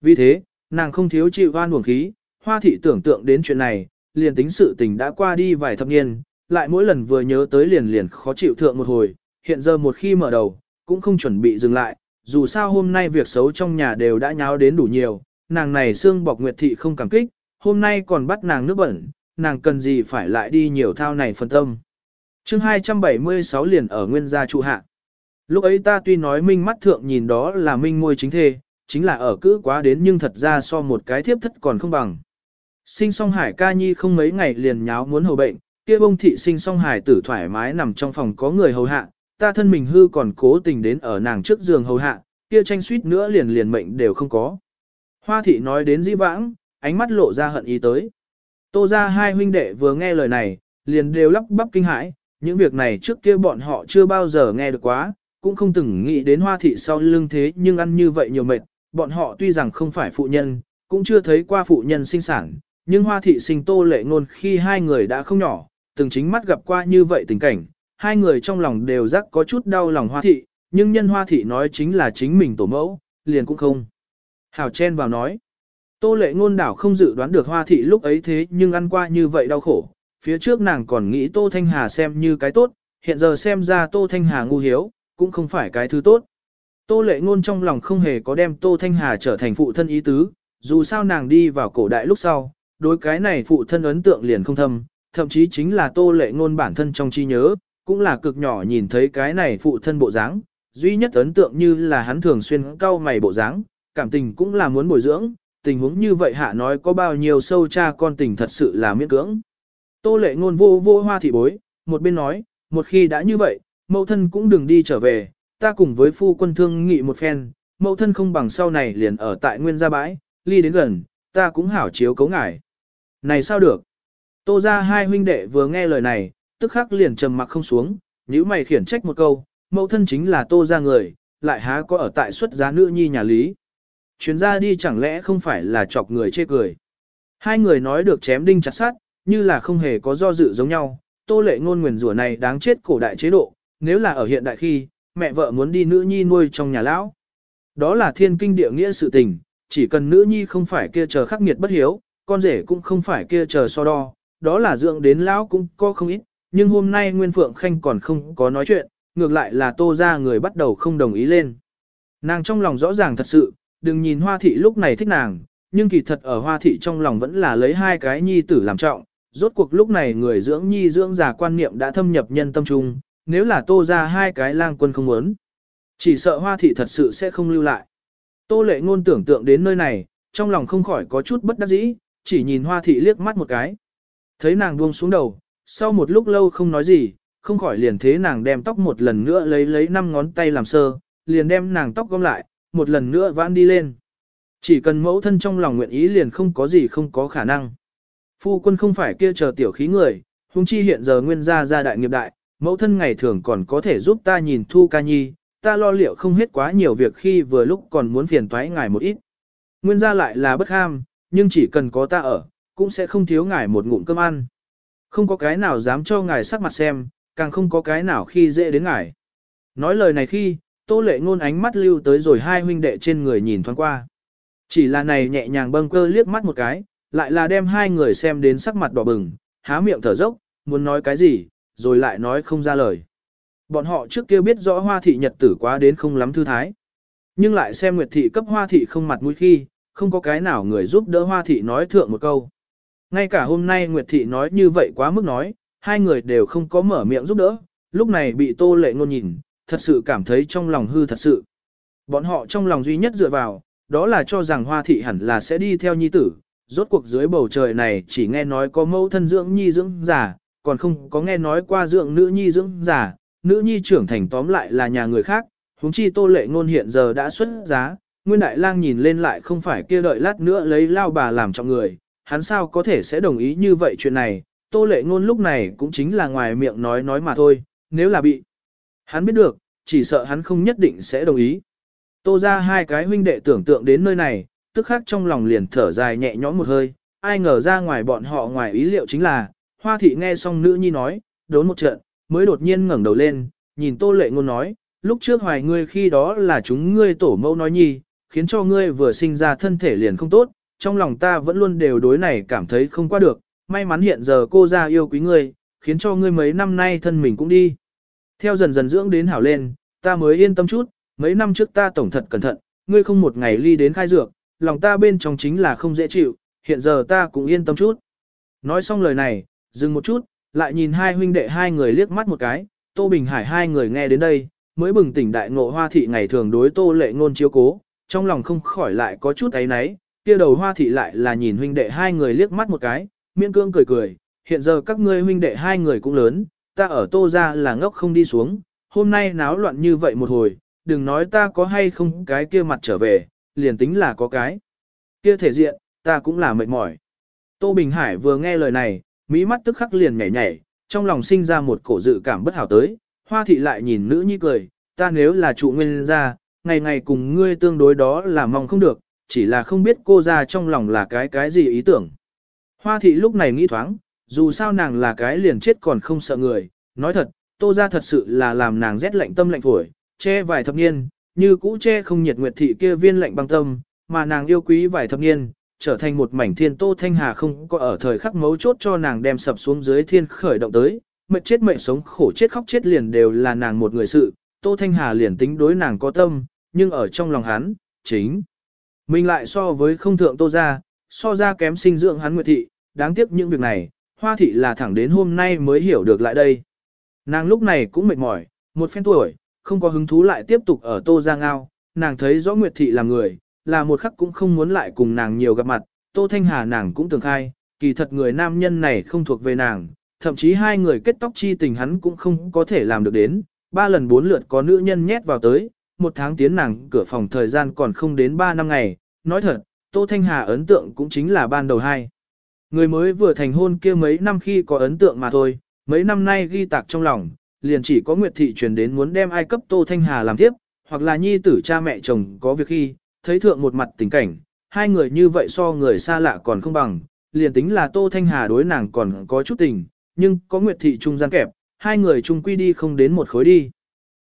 Vì thế, nàng không thiếu chịu hoan buồng khí, hoa thị tưởng tượng đến chuyện này, liền tính sự tình đã qua đi vài thập niên, lại mỗi lần vừa nhớ tới liền liền khó chịu thượng một hồi, hiện giờ một khi mở đầu, cũng không chuẩn bị dừng lại, dù sao hôm nay việc xấu trong nhà đều đã nháo đến đủ nhiều, nàng này xương bọc nguyệt thị không cảm kích, hôm nay còn bắt nàng nước bẩn, nàng cần gì phải lại đi nhiều thao này phân tâm. chương 276 liền ở nguyên gia trụ hạ. Lúc ấy ta tuy nói minh mắt thượng nhìn đó là minh môi chính thê, chính là ở cữ quá đến nhưng thật ra so một cái thiếp thất còn không bằng. Sinh song hải ca nhi không mấy ngày liền nháo muốn hầu bệnh, kia bông thị sinh song hải tử thoải mái nằm trong phòng có người hầu hạ, ta thân mình hư còn cố tình đến ở nàng trước giường hầu hạ, kia tranh suýt nữa liền liền mệnh đều không có. Hoa thị nói đến dĩ vãng, ánh mắt lộ ra hận ý tới. Tô ra hai huynh đệ vừa nghe lời này, liền đều lắp bắp kinh hãi, những việc này trước kia bọn họ chưa bao giờ nghe được quá, cũng không từng nghĩ đến hoa thị sau lưng thế nhưng ăn như vậy nhiều mệt, bọn họ tuy rằng không phải phụ nhân, cũng chưa thấy qua phụ nhân sinh sản, nhưng hoa thị sinh tô lệ ngôn khi hai người đã không nhỏ, từng chính mắt gặp qua như vậy tình cảnh, hai người trong lòng đều rắc có chút đau lòng hoa thị, nhưng nhân hoa thị nói chính là chính mình tổ mẫu, liền cũng không. Hảo chen vào nói, tô lệ ngôn đảo không dự đoán được hoa thị lúc ấy thế nhưng ăn qua như vậy đau khổ, phía trước nàng còn nghĩ tô thanh hà xem như cái tốt, hiện giờ xem ra tô thanh hà ngu hiếu, cũng không phải cái thứ tốt. Tô lệ ngôn trong lòng không hề có đem tô thanh hà trở thành phụ thân ý tứ, dù sao nàng đi vào cổ đại lúc sau, đối cái này phụ thân ấn tượng liền không thâm, thậm chí chính là tô lệ ngôn bản thân trong trí nhớ, cũng là cực nhỏ nhìn thấy cái này phụ thân bộ dáng, duy nhất ấn tượng như là hắn thường xuyên cau mày bộ dáng, cảm tình cũng là muốn bồi dưỡng, tình huống như vậy hạ nói có bao nhiêu sâu cha con tình thật sự là miễn cưỡng. Tô lệ ngôn vô vô hoa thị bối, một bên nói, một khi đã như vậy, mẫu thân cũng đừng đi trở về, ta cùng với phu quân thương nghị một phen, mẫu thân không bằng sau này liền ở tại nguyên gia bãi, ly đến gần, ta cũng hảo chiếu cấu ngải. Này sao được? Tô ra hai huynh đệ vừa nghe lời này, tức khắc liền trầm mặc không xuống, nhíu mày khiển trách một câu, mẫu thân chính là tô ra người, lại há có ở tại xuất giá nữ nhi nhà lý. Chuyến ra đi chẳng lẽ không phải là chọc người chê cười. Hai người nói được chém đinh chặt sát, như là không hề có do dự giống nhau, tô lệ ngôn nguyền rủa này đáng chết cổ đại chế độ, nếu là ở hiện đại khi, mẹ vợ muốn đi nữ nhi nuôi trong nhà lão. Đó là thiên kinh địa nghĩa sự tình, chỉ cần nữ nhi không phải kia chờ khắc nghiệt bất hiếu, con rể cũng không phải kia chờ so đo, đó là dưỡng đến lão cũng có không ít, nhưng hôm nay Nguyên Phượng Khanh còn không có nói chuyện, ngược lại là tô ra người bắt đầu không đồng ý lên. Nàng trong lòng rõ ràng thật sự, đừng nhìn hoa thị lúc này thích nàng, nhưng kỳ thật ở hoa thị trong lòng vẫn là lấy hai cái nhi tử làm trọng, rốt cuộc lúc này người dưỡng nhi dưỡng già quan niệm đã thâm nhập nhân tâm trung, nếu là tô ra hai cái lang quân không muốn. Chỉ sợ hoa thị thật sự sẽ không lưu lại. Tô lệ ngôn tưởng tượng đến nơi này, trong lòng không khỏi có chút bất đắc dĩ, chỉ nhìn hoa thị liếc mắt một cái. Thấy nàng buông xuống đầu, sau một lúc lâu không nói gì, không khỏi liền thế nàng đem tóc một lần nữa lấy lấy năm ngón tay làm sơ, liền đem nàng tóc gom lại, một lần nữa vãn đi lên. Chỉ cần mẫu thân trong lòng nguyện ý liền không có gì không có khả năng. Phu quân không phải kia chờ tiểu khí người, huống chi hiện giờ nguyên gia gia đại nghiệp đại, mẫu thân ngày thường còn có thể giúp ta nhìn thu ca nhi, ta lo liệu không hết quá nhiều việc khi vừa lúc còn muốn phiền toái ngài một ít. Nguyên gia lại là bất ham, nhưng chỉ cần có ta ở, cũng sẽ không thiếu ngài một ngụm cơm ăn. Không có cái nào dám cho ngài sắc mặt xem, càng không có cái nào khi dễ đến ngài. Nói lời này khi, tô lệ ngôn ánh mắt lưu tới rồi hai huynh đệ trên người nhìn thoáng qua. Chỉ là này nhẹ nhàng bâng cơ liếc mắt một cái, lại là đem hai người xem đến sắc mặt đỏ bừng, há miệng thở dốc, muốn nói cái gì, rồi lại nói không ra lời. Bọn họ trước kia biết rõ hoa thị nhật tử quá đến không lắm thư thái. Nhưng lại xem nguyệt thị cấp hoa thị không mặt mũi khi, không có cái nào người giúp đỡ hoa thị nói thượng một câu. Ngay cả hôm nay nguyệt thị nói như vậy quá mức nói, hai người đều không có mở miệng giúp đỡ, lúc này bị tô lệ ngôn nhìn, thật sự cảm thấy trong lòng hư thật sự. Bọn họ trong lòng duy nhất dựa vào, đó là cho rằng hoa thị hẳn là sẽ đi theo nhi tử, rốt cuộc dưới bầu trời này chỉ nghe nói có mẫu thân dưỡng nhi dưỡng giả, còn không có nghe nói qua dưỡng nữ nhi dưỡng giả, nữ nhi trưởng thành tóm lại là nhà người khác, huống chi tô lệ ngôn hiện giờ đã xuất giá, nguyên đại lang nhìn lên lại không phải kia đợi lát nữa lấy lao bà làm trọng người, hắn sao có thể sẽ đồng ý như vậy chuyện này, tô lệ ngôn lúc này cũng chính là ngoài miệng nói nói mà thôi, nếu là bị hắn biết được, chỉ sợ hắn không nhất định sẽ đồng ý. Tô ra hai cái huynh đệ tưởng tượng đến nơi này, tức khắc trong lòng liền thở dài nhẹ nhõm một hơi, ai ngờ ra ngoài bọn họ ngoài ý liệu chính là, hoa thị nghe xong nữ nhi nói, đốn một trận, mới đột nhiên ngẩng đầu lên, nhìn tô lệ ngôn nói, lúc trước hoài ngươi khi đó là chúng ngươi tổ mẫu nói nhi, khiến cho ngươi vừa sinh ra thân thể liền không tốt, trong lòng ta vẫn luôn đều đối này cảm thấy không qua được, may mắn hiện giờ cô ra yêu quý ngươi, khiến cho ngươi mấy năm nay thân mình cũng đi. Theo dần dần dưỡng đến hảo lên, ta mới yên tâm chút, mấy năm trước ta tổng thật cẩn thận, ngươi không một ngày ly đến khai dược, lòng ta bên trong chính là không dễ chịu, hiện giờ ta cũng yên tâm chút. Nói xong lời này, dừng một chút, lại nhìn hai huynh đệ hai người liếc mắt một cái, Tô Bình Hải hai người nghe đến đây, mới bừng tỉnh đại ngộ hoa thị ngày thường đối Tô Lệ ngôn chiếu cố, trong lòng không khỏi lại có chút ấy náy, kia đầu hoa thị lại là nhìn huynh đệ hai người liếc mắt một cái, miễn cương cười cười, hiện giờ các ngươi huynh đệ hai người cũng lớn, ta ở Tô ra là ngốc không đi xuống, hôm nay náo loạn như vậy một hồi, đừng nói ta có hay không cái kia mặt trở về, liền tính là có cái. Kia thể diện, ta cũng là mệt mỏi. Tô Bình Hải vừa nghe lời này, mỹ mắt tức khắc liền nhảy nhảy, trong lòng sinh ra một cổ dự cảm bất hảo tới, hoa thị lại nhìn nữ nhi cười, ta nếu là trụ nguyên gia, ngày ngày cùng ngươi tương đối đó là mong không được, chỉ là không biết cô ra trong lòng là cái cái gì ý tưởng. Hoa thị lúc này nghĩ thoáng, dù sao nàng là cái liền chết còn không sợ người, nói thật, tô ra thật sự là làm nàng rét lạnh tâm lạnh phổi, che vài thập niên, như cũ che không nhiệt nguyệt thị kia viên lạnh băng tâm, mà nàng yêu quý vài thập niên, trở thành một mảnh thiên tô thanh hà không có ở thời khắc mấu chốt cho nàng đem sập xuống dưới thiên khởi động tới, mệnh chết mệnh sống khổ chết khóc chết liền đều là nàng một người sự, tô thanh hà liền tính đối nàng có tâm, nhưng ở trong lòng hắn, chính. Mình lại so với không thượng tô ra, so ra kém sinh dưỡng hắn nguyệt thị, đáng tiếc những việc này, hoa thị là thẳng đến hôm nay mới hiểu được lại đây. Nàng lúc này cũng mệt mỏi, một phen tuổi, không có hứng thú lại tiếp tục ở tô ra ngao, nàng thấy rõ nguyệt thị là người, là một khắc cũng không muốn lại cùng nàng nhiều gặp mặt, Tô Thanh Hà nàng cũng tưởng khai, kỳ thật người nam nhân này không thuộc về nàng, thậm chí hai người kết tóc chi tình hắn cũng không có thể làm được đến, ba lần bốn lượt có nữ nhân nhét vào tới, một tháng tiến nàng cửa phòng thời gian còn không đến ba năm ngày, nói thật, Tô Thanh Hà ấn tượng cũng chính là ban đầu hai. Người mới vừa thành hôn kia mấy năm khi có ấn tượng mà thôi, mấy năm nay ghi tạc trong lòng, liền chỉ có Nguyệt Thị truyền đến muốn đem ai cấp Tô Thanh Hà làm tiếp, hoặc là nhi tử cha mẹ chồng có việc khi, thấy thượng một mặt tình cảnh, hai người như vậy so người xa lạ còn không bằng, liền tính là Tô Thanh Hà đối nàng còn có chút tình, nhưng có Nguyệt Thị trung gian kẹp, hai người chung quy đi không đến một khối đi.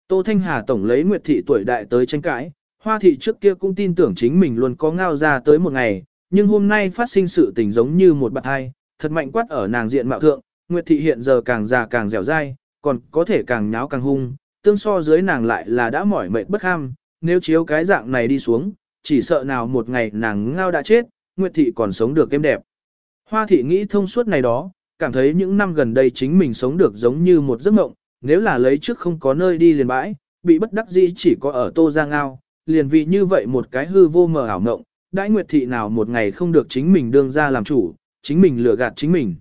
Tô Thanh Hà tổng lấy Nguyệt Thị tuổi đại tới tranh cãi, Hoa Thị trước kia cũng tin tưởng chính mình luôn có ngao ra tới một ngày, nhưng hôm nay phát sinh sự tình giống như một bạn hai, thật mạnh quát ở nàng diện mạo thượng, Nguyệt Thị hiện giờ càng già càng dẻo dai, còn có thể càng nháo càng hung, tương so dưới nàng lại là đã mỏi mệt bất ham, nếu chiếu cái dạng này đi xuống, chỉ sợ nào một ngày nàng ngao đã chết, Nguyệt Thị còn sống được êm đẹp. Hoa Thị nghĩ thông suốt này đó, cảm thấy những năm gần đây chính mình sống được giống như một giấc mộng, nếu là lấy trước không có nơi đi liền bãi, bị bất đắc dĩ chỉ có ở Tô Giang Ngao, liền vì như vậy một cái hư vô mờ ảo mộng, đãi Nguyệt Thị nào một ngày không được chính mình đương ra làm chủ, chính mình lừa gạt chính mình.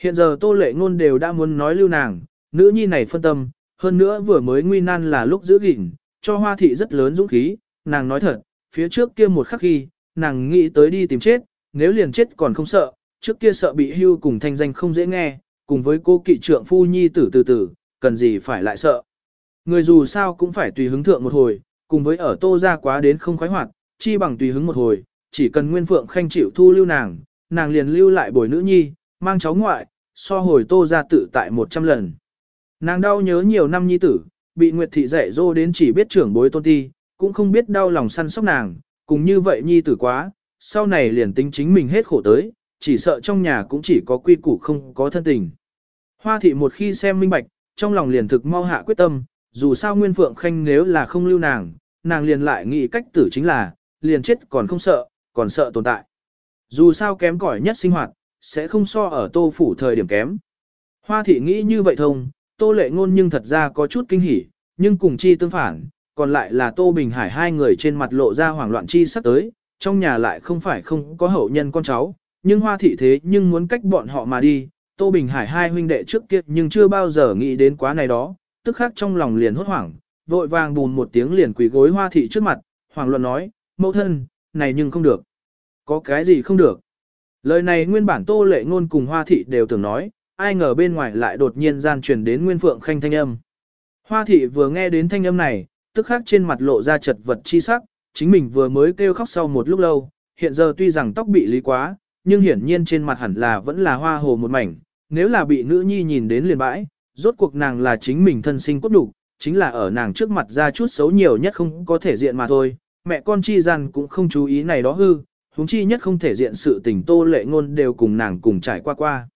Hiện giờ Tô Lệ Ngôn đều đã muốn nói lưu nàng, nữ nhi này phân tâm, hơn nữa vừa mới nguy nan là lúc giữ gìn, cho Hoa Thị rất lớn dũng khí, nàng nói thật, phía trước kia một khắc khi, nàng nghĩ tới đi tìm chết, nếu liền chết còn không sợ, trước kia sợ bị hưu cùng thanh danh không dễ nghe, cùng với cô kỵ trượng phu nhi tử từ từ, cần gì phải lại sợ. Người dù sao cũng phải tùy hứng thượng một hồi, cùng với ở tô ra quá đến không khoái hoạt, chi bằng tùy hứng một hồi, chỉ cần Nguyên Phượng Khanh chịu thu lưu nàng, nàng liền lưu lại bồi nữ nhi, mang cháu ngoại, so hồi tô ra tự tại 100 lần. Nàng đau nhớ nhiều năm nhi tử, bị Nguyệt Thị dạy dỗ đến chỉ biết trưởng bối tôn ti, cũng không biết đau lòng săn sóc nàng, cùng như vậy nhi tử quá, sau này liền tính chính mình hết khổ tới, chỉ sợ trong nhà cũng chỉ có quy củ không có thân tình. Hoa thị một khi xem minh bạch, trong lòng liền thực mau hạ quyết tâm, dù sao Nguyên Phượng Khanh nếu là không lưu nàng, nàng liền lại nghĩ cách tử chính là, liền chết còn không sợ, còn sợ tồn tại. Dù sao kém cỏi nhất sinh hoạt, sẽ không so ở tô phủ thời điểm kém. Hoa thị nghĩ như vậy thông, tô lệ ngôn nhưng thật ra có chút kinh hỉ, nhưng cùng chi tương phản, còn lại là Tô Bình Hải hai người trên mặt lộ ra hoảng loạn chi sắp tới, trong nhà lại không phải không có hậu nhân con cháu, nhưng hoa thị thế nhưng muốn cách bọn họ mà đi, Tô Bình Hải hai huynh đệ trước kia nhưng chưa bao giờ nghĩ đến quá này đó, tức khắc trong lòng liền hốt hoảng, vội vàng bùn một tiếng liền quỳ gối hoa thị trước mặt, hoàng luận nói, mẫu thân, này nhưng không được. Có cái gì không được? Lời này nguyên bản Tô Lệ Ngôn cùng hoa thị đều tưởng nói, ai ngờ bên ngoài lại đột nhiên gian truyền đến Nguyên Phượng Khanh thanh âm. Hoa thị vừa nghe đến thanh âm này, tức khắc trên mặt lộ ra chật vật chi sắc, chính mình vừa mới kêu khóc sau một lúc lâu, hiện giờ tuy rằng tóc bị lý quá, nhưng hiển nhiên trên mặt hẳn là vẫn là hoa hồ một mảnh, nếu là bị nữ nhi nhìn đến liền bãi, rốt cuộc nàng là chính mình thân sinh cốt đủ, chính là ở nàng trước mặt ra chút xấu nhiều nhất không có thể diện mà thôi, mẹ con chi gian cũng không chú ý này đó hư, huống chi nhất không thể diện sự tình tô lệ ngôn đều cùng nàng cùng trải qua qua.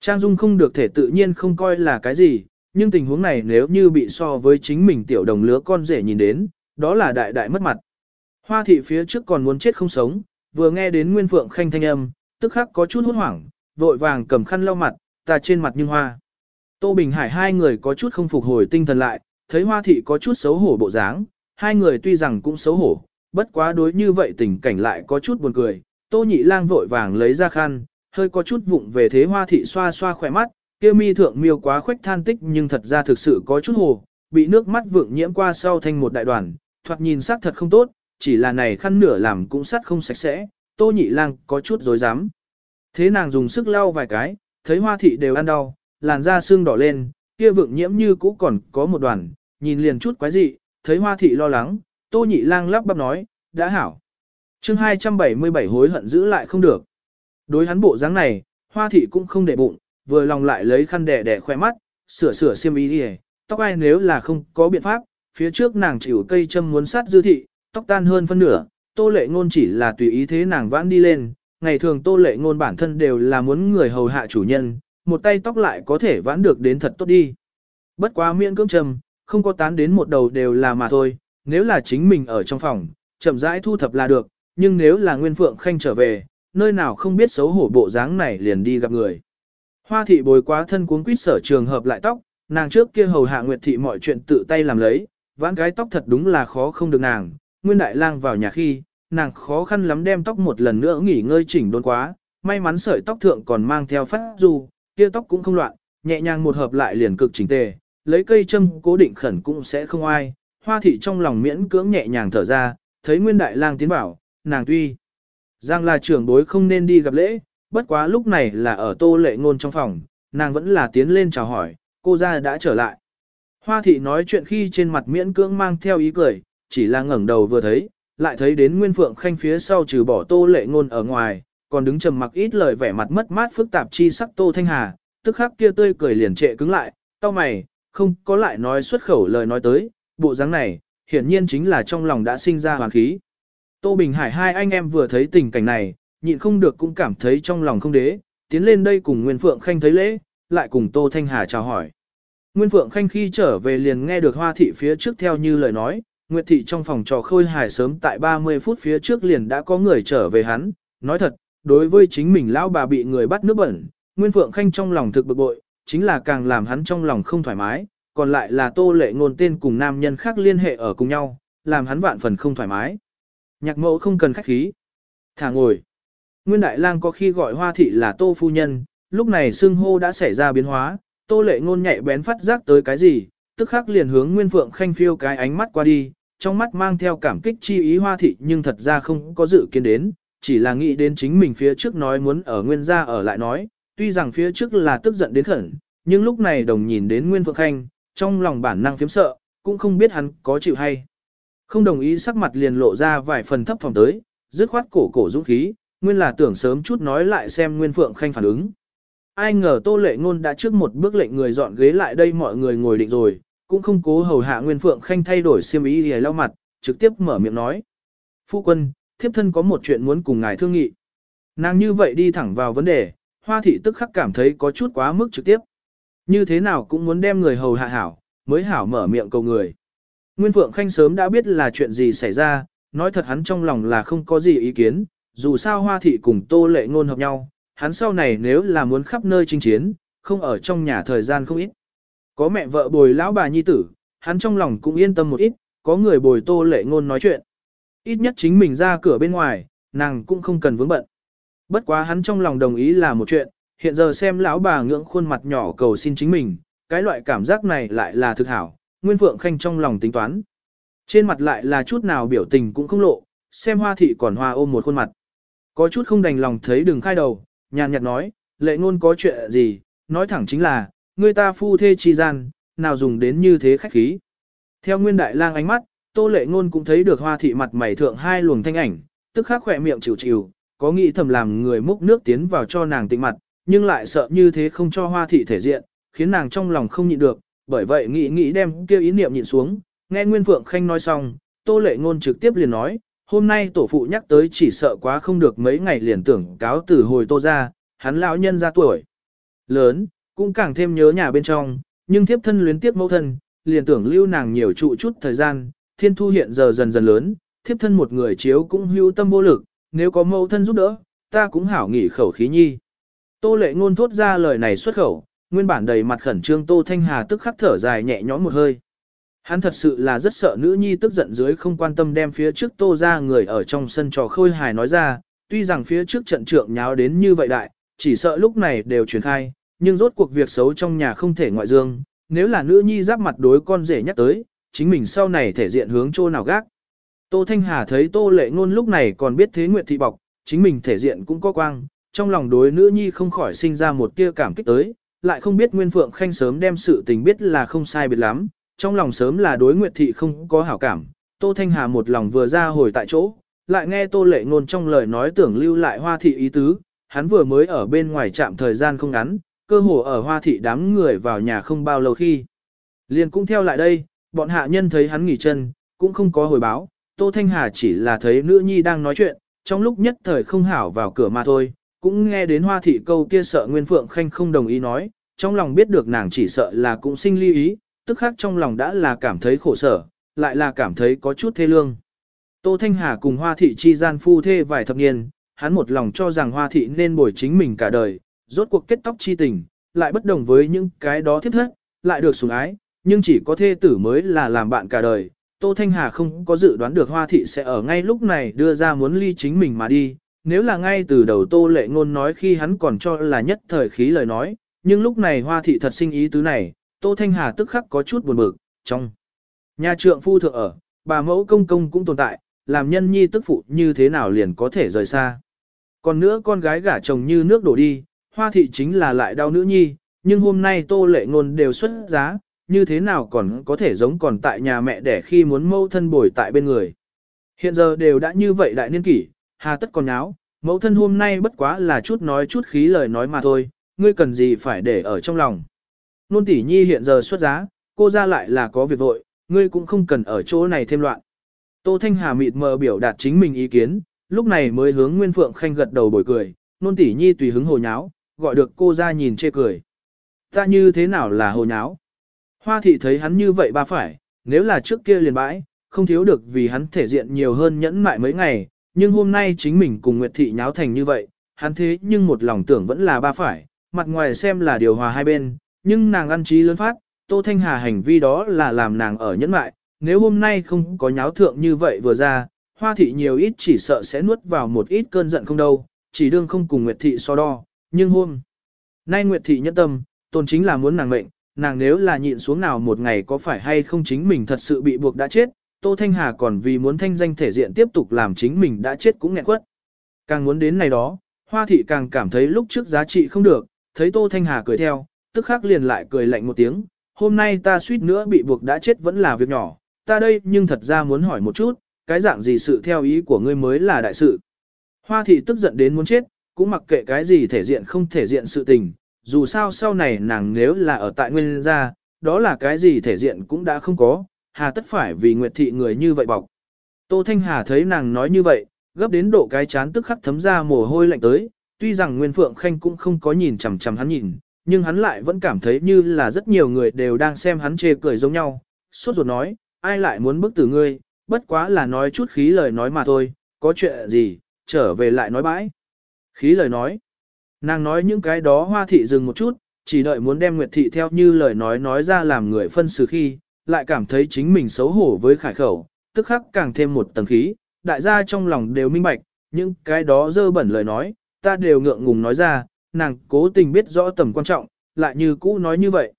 Trang Dung không được thể tự nhiên không coi là cái gì, nhưng tình huống này nếu như bị so với chính mình tiểu đồng lứa con rể nhìn đến, đó là đại đại mất mặt. Hoa thị phía trước còn muốn chết không sống, vừa nghe đến Nguyên Phượng Khanh thanh âm, tức khắc có chút hốt hoảng, vội vàng cầm khăn lau mặt, ta trên mặt nhưng hoa. Tô Bình Hải hai người có chút không phục hồi tinh thần lại, thấy Hoa thị có chút xấu hổ bộ dáng, hai người tuy rằng cũng xấu hổ, bất quá đối như vậy tình cảnh lại có chút buồn cười. Tô Nhị Lang vội vàng lấy ra khăn, hơi có chút vụng về thế Hoa thị xoa xoa khỏe mắt, kia mi thượng miêu quá khuếch than tích nhưng thật ra thực sự có chút hồ, bị nước mắt vượng nhiễm qua sau thành một đại đoàn, thoạt nhìn sắc thật không tốt, chỉ là này khăn nửa làm cũng sắt không sạch sẽ, tô nhị lang có chút dối dám. Thế nàng dùng sức lau vài cái, thấy hoa thị đều ăn đau, làn da xương đỏ lên, kia vượng nhiễm như cũ còn có một đoàn, nhìn liền chút quái dị, thấy hoa thị lo lắng, tô nhị lang lắp bắp nói, đã hảo. chương 277 hối hận giữ lại không được. Đối hắn bộ dáng này, hoa thị cũng không để bụng, vừa lòng lại lấy khăn đẻ đẻ khoe mắt, sửa sửa xiêm y đi tóc ai nếu là không có biện pháp, phía trước nàng chịu cây châm muốn sát dư thị, tóc tan hơn phân nửa, tô lệ ngôn chỉ là tùy ý thế nàng vãn đi lên, ngày thường tô lệ ngôn bản thân đều là muốn người hầu hạ chủ nhân, một tay tóc lại có thể vãn được đến thật tốt đi. Bất quá miễn cưỡng châm, không có tán đến một đầu đều là mà thôi, nếu là chính mình ở trong phòng, chậm rãi thu thập là được, nhưng nếu là Nguyên Phượng Khanh trở về, nơi nào không biết xấu hổ bộ dáng này liền đi gặp người. Hoa thị bồi quá thân cuốn quýt sở trường hợp lại tóc, nàng trước kia hầu hạ Nguyệt thị mọi chuyện tự tay làm lấy, vãn cái tóc thật đúng là khó không được nàng. Nguyên đại lang vào nhà khi, nàng khó khăn lắm đem tóc một lần nữa nghỉ ngơi chỉnh đốn quá, may mắn sợi tóc thượng còn mang theo phát dù kia tóc cũng không loạn, nhẹ nhàng một hợp lại liền cực chỉnh tề, lấy cây châm cố định khẩn cũng sẽ không ai. Hoa thị trong lòng miễn cưỡng nhẹ nhàng thở ra, thấy Nguyên đại lang tiến bảo, nàng tuy rằng là trưởng bối không nên đi gặp lễ, bất quá lúc này là ở tô lệ ngôn trong phòng, nàng vẫn là tiến lên chào hỏi, cô gia đã trở lại. Hoa thị nói chuyện khi trên mặt miễn cưỡng mang theo ý cười, chỉ là ngẩng đầu vừa thấy, lại thấy đến Nguyên Phượng Khanh phía sau trừ bỏ tô lệ ngôn ở ngoài, còn đứng trầm mặc ít lời vẻ mặt mất mát phức tạp chi sắc tô thanh hà, tức khắc kia tươi cười liền trệ cứng lại, tao mày, không có lại nói xuất khẩu lời nói tới, bộ dáng này, hiển nhiên chính là trong lòng đã sinh ra hoàn khí. Tô Bình Hải hai anh em vừa thấy tình cảnh này, nhịn không được cũng cảm thấy trong lòng không đế, tiến lên đây cùng Nguyên Phượng Khanh thấy lễ, lại cùng Tô Thanh Hà chào hỏi. Nguyên Phượng Khanh khi trở về liền nghe được Hoa Thị phía trước theo như lời nói, Nguyệt Thị trong phòng trò khôi hài sớm tại 30 phút phía trước liền đã có người trở về hắn, nói thật, đối với chính mình lão bà bị người bắt nước bẩn, Nguyên Phượng Khanh trong lòng thực bực bội, chính là càng làm hắn trong lòng không thoải mái, còn lại là Tô Lệ ngôn tên cùng nam nhân khác liên hệ ở cùng nhau, làm hắn vạn phần không thoải mái. Nhạc mẫu không cần khách khí. Thả ngồi. Nguyên Đại Lang có khi gọi Hoa Thị là Tô Phu Nhân, lúc này xưng hô đã xảy ra biến hóa, Tô Lệ Ngôn nhạy bén phát giác tới cái gì, tức khắc liền hướng Nguyên Phượng Khanh phiêu cái ánh mắt qua đi, trong mắt mang theo cảm kích chi ý Hoa Thị nhưng thật ra không có dự kiến đến, chỉ là nghĩ đến chính mình phía trước nói muốn ở Nguyên gia ở lại nói, tuy rằng phía trước là tức giận đến khẩn, nhưng lúc này đồng nhìn đến Nguyên Phượng Khanh, trong lòng bản năng phiếm sợ, cũng không biết hắn có chịu hay. Không đồng ý sắc mặt liền lộ ra vài phần thấp phòng tới, dứt khoát cổ cổ dũng khí, nguyên là tưởng sớm chút nói lại xem Nguyên Phượng Khanh phản ứng. Ai ngờ Tô Lệ Ngôn đã trước một bước lệnh người dọn ghế lại đây mọi người ngồi định rồi, cũng không cố hầu hạ Nguyên Phượng Khanh thay đổi xiêm y để lau mặt, trực tiếp mở miệng nói. Phu quân, thiếp thân có một chuyện muốn cùng ngài thương nghị. Nàng như vậy đi thẳng vào vấn đề, hoa thị tức khắc cảm thấy có chút quá mức trực tiếp. Như thế nào cũng muốn đem người hầu hạ hảo, mới hảo mở miệng cầu người. Nguyên Phượng Khanh sớm đã biết là chuyện gì xảy ra, nói thật hắn trong lòng là không có gì ý kiến, dù sao hoa thị cùng tô lệ ngôn hợp nhau, hắn sau này nếu là muốn khắp nơi chinh chiến, không ở trong nhà thời gian không ít. Có mẹ vợ bồi lão bà nhi tử, hắn trong lòng cũng yên tâm một ít, có người bồi tô lệ ngôn nói chuyện. Ít nhất chính mình ra cửa bên ngoài, nàng cũng không cần vướng bận. Bất quá hắn trong lòng đồng ý là một chuyện, hiện giờ xem lão bà ngưỡng khuôn mặt nhỏ cầu xin chính mình, cái loại cảm giác này lại là thực hảo, Nguyên Phượng Khanh trong lòng tính toán. Trên mặt lại là chút nào biểu tình cũng không lộ, xem hoa thị còn hoa ôm một khuôn mặt. Có chút không đành lòng thấy đừng khai đầu, nhàn nhạt nói, lệ ngôn có chuyện gì, nói thẳng chính là, người ta phu thê chi gian, nào dùng đến như thế khách khí. Theo nguyên đại lang ánh mắt, tô lệ ngôn cũng thấy được hoa thị mặt mày thượng hai luồng thanh ảnh, tức khắc khỏe miệng chịu chịu, có nghĩ thầm làm người múc nước tiến vào cho nàng tịnh mặt, nhưng lại sợ như thế không cho hoa thị thể diện, khiến nàng trong lòng không nhịn được, bởi vậy nghĩ nghĩ đem kêu ý niệm nhịn xuống, nghe Nguyên Phượng Khanh nói xong, tô lệ ngôn trực tiếp liền nói, hôm nay tổ phụ nhắc tới chỉ sợ quá không được mấy ngày liền tưởng cáo từ hồi tô ra, hắn lão nhân ra tuổi. lớn, cũng càng thêm nhớ nhà bên trong, nhưng thiếp thân luyến tiếc mẫu thân, liền tưởng lưu nàng nhiều trụ chút thời gian, thiên thu hiện giờ dần dần lớn, thiếp thân một người chiếu cũng hưu tâm vô lực, nếu có mẫu thân giúp đỡ, ta cũng hảo nghỉ khẩu khí nhi. Tô lệ ngôn thốt ra lời này xuất khẩu, nguyên bản đầy mặt khẩn trương Tô Thanh Hà tức khắc thở dài nhẹ nhõm một hơi. Hắn thật sự là rất sợ nữ nhi tức giận dưới không quan tâm đem phía trước Tô ra người ở trong sân trò khôi hài nói ra, tuy rằng phía trước trận trượng nháo đến như vậy đại, chỉ sợ lúc này đều truyền khai, nhưng rốt cuộc việc xấu trong nhà không thể ngoại dương, nếu là nữ nhi giáp mặt đối con rể nhắc tới, chính mình sau này thể diện hướng chỗ nào gác. Tô Thanh Hà thấy Tô Lệ Ngôn lúc này còn biết thế Nguyệt thị bọc, chính mình thể diện cũng có quang, trong lòng đối nữ nhi không khỏi sinh ra một tia cảm kích tới, lại không biết Nguyên Phượng Khanh sớm đem sự tình biết là không sai biệt lắm, trong lòng sớm là đối Nguyệt Thị không có hảo cảm, Tô Thanh Hà một lòng vừa ra hồi tại chỗ, lại nghe Tô Lệ Ngôn trong lời nói tưởng lưu lại Hoa Thị ý tứ, hắn vừa mới ở bên ngoài trạm thời gian không ngắn, cơ hồ ở Hoa Thị đám người vào nhà không bao lâu khi. Liền cũng theo lại đây, bọn hạ nhân thấy hắn nghỉ chân, cũng không có hồi báo, Tô Thanh Hà chỉ là thấy nữ nhi đang nói chuyện, trong lúc nhất thời không hảo vào cửa mà thôi, cũng nghe đến hoa thị câu kia sợ Nguyên Phượng Khanh không đồng ý nói, trong lòng biết được nàng chỉ sợ là cũng sinh ly ý, tức khác trong lòng đã là cảm thấy khổ sở, lại là cảm thấy có chút thê lương. Tô Thanh Hà cùng hoa thị chi gian phu thê vài thập niên, hắn một lòng cho rằng hoa thị nên bồi chính mình cả đời, rốt cuộc kết tóc chi tình, lại bất đồng với những cái đó thiết thất, lại được sủng ái, nhưng chỉ có thê tử mới là làm bạn cả đời. Tô Thanh Hà không có dự đoán được hoa thị sẽ ở ngay lúc này đưa ra muốn ly chính mình mà đi, nếu là ngay từ đầu tô lệ ngôn nói khi hắn còn cho là nhất thời khí lời nói, nhưng lúc này hoa thị thật sinh ý tứ này, tô thanh hà tức khắc có chút buồn bực, trong nhà trượng phu thượng ở, bà mẫu công công cũng tồn tại, làm nhân nhi tức phụ như thế nào liền có thể rời xa. Còn nữa con gái gả chồng như nước đổ đi, hoa thị chính là lại đau nữ nhi, nhưng hôm nay tô lệ ngôn đều xuất giá, như thế nào còn có thể giống còn tại nhà mẹ để khi muốn mâu thân bồi tại bên người. Hiện giờ đều đã như vậy đại niên kỷ, hà tất còn nháo, mẫu thân hôm nay bất quá là chút nói chút khí lời nói mà thôi, ngươi cần gì phải để ở trong lòng. Nôn tỷ nhi hiện giờ xuất giá, cô ra lại là có việc vội, ngươi cũng không cần ở chỗ này thêm loạn. Tô Thanh Hà mịt mờ biểu đạt chính mình ý kiến, lúc này mới hướng Nguyên Phượng Khanh gật đầu bồi cười, nôn tỷ nhi tùy hứng hồ nháo, gọi được cô ra nhìn chê cười. Ta như thế nào là hồ nháo? Hoa thị thấy hắn như vậy ba phải, nếu là trước kia liền bãi, không thiếu được vì hắn thể diện nhiều hơn nhẫn mại mấy ngày, nhưng hôm nay chính mình cùng Nguyệt Thị nháo thành như vậy, hắn thế nhưng một lòng tưởng vẫn là ba phải, mặt ngoài xem là điều hòa hai bên, nhưng nàng ăn trí lớn phát, Tô Thanh Hà hành vi đó là làm nàng ở nhẫn mại, nếu hôm nay không có nháo thượng như vậy vừa ra, Hoa Thị nhiều ít chỉ sợ sẽ nuốt vào một ít cơn giận không đâu, chỉ đương không cùng Nguyệt Thị so đo, nhưng hôm nay Nguyệt Thị nhẫn tâm, tôn chính là muốn nàng mệnh, nàng nếu là nhịn xuống nào một ngày có phải hay không chính mình thật sự bị buộc đã chết, Tô Thanh Hà còn vì muốn thanh danh thể diện tiếp tục làm chính mình đã chết cũng nghẹn quất. Càng muốn đến này đó, Hoa Thị càng cảm thấy lúc trước giá trị không được, thấy Tô Thanh Hà cười theo, tức khắc liền lại cười lạnh một tiếng, hôm nay ta suýt nữa bị buộc đã chết vẫn là việc nhỏ, ta đây nhưng thật ra muốn hỏi một chút, cái dạng gì sự theo ý của ngươi mới là đại sự. Hoa Thị tức giận đến muốn chết, cũng mặc kệ cái gì thể diện không thể diện sự tình, dù sao sau này nàng nếu là ở tại nguyên gia, đó là cái gì thể diện cũng đã không có, hà tất phải vì Nguyệt Thị người như vậy bọc. Tô Thanh Hà thấy nàng nói như vậy, gấp đến độ cái chán tức khắc thấm ra mồ hôi lạnh tới, tuy rằng Nguyên Phượng Khanh cũng không có nhìn chằm chằm hắn nhìn, nhưng hắn lại vẫn cảm thấy như là rất nhiều người đều đang xem hắn chê cười giống nhau, suốt ruột nói, ai lại muốn bức tử ngươi, bất quá là nói chút khí lời nói mà thôi, có chuyện gì, trở về lại nói bãi. Khí lời nói, nàng nói những cái đó hoa thị dừng một chút, chỉ đợi muốn đem Nguyệt Thị theo như lời nói nói ra làm người phân xử khi, lại cảm thấy chính mình xấu hổ với khải khẩu, tức khắc càng thêm một tầng khí, đại gia trong lòng đều minh bạch, những cái đó dơ bẩn lời nói, ta đều ngượng ngùng nói ra, nàng cố tình biết rõ tầm quan trọng, lại như cũ nói như vậy.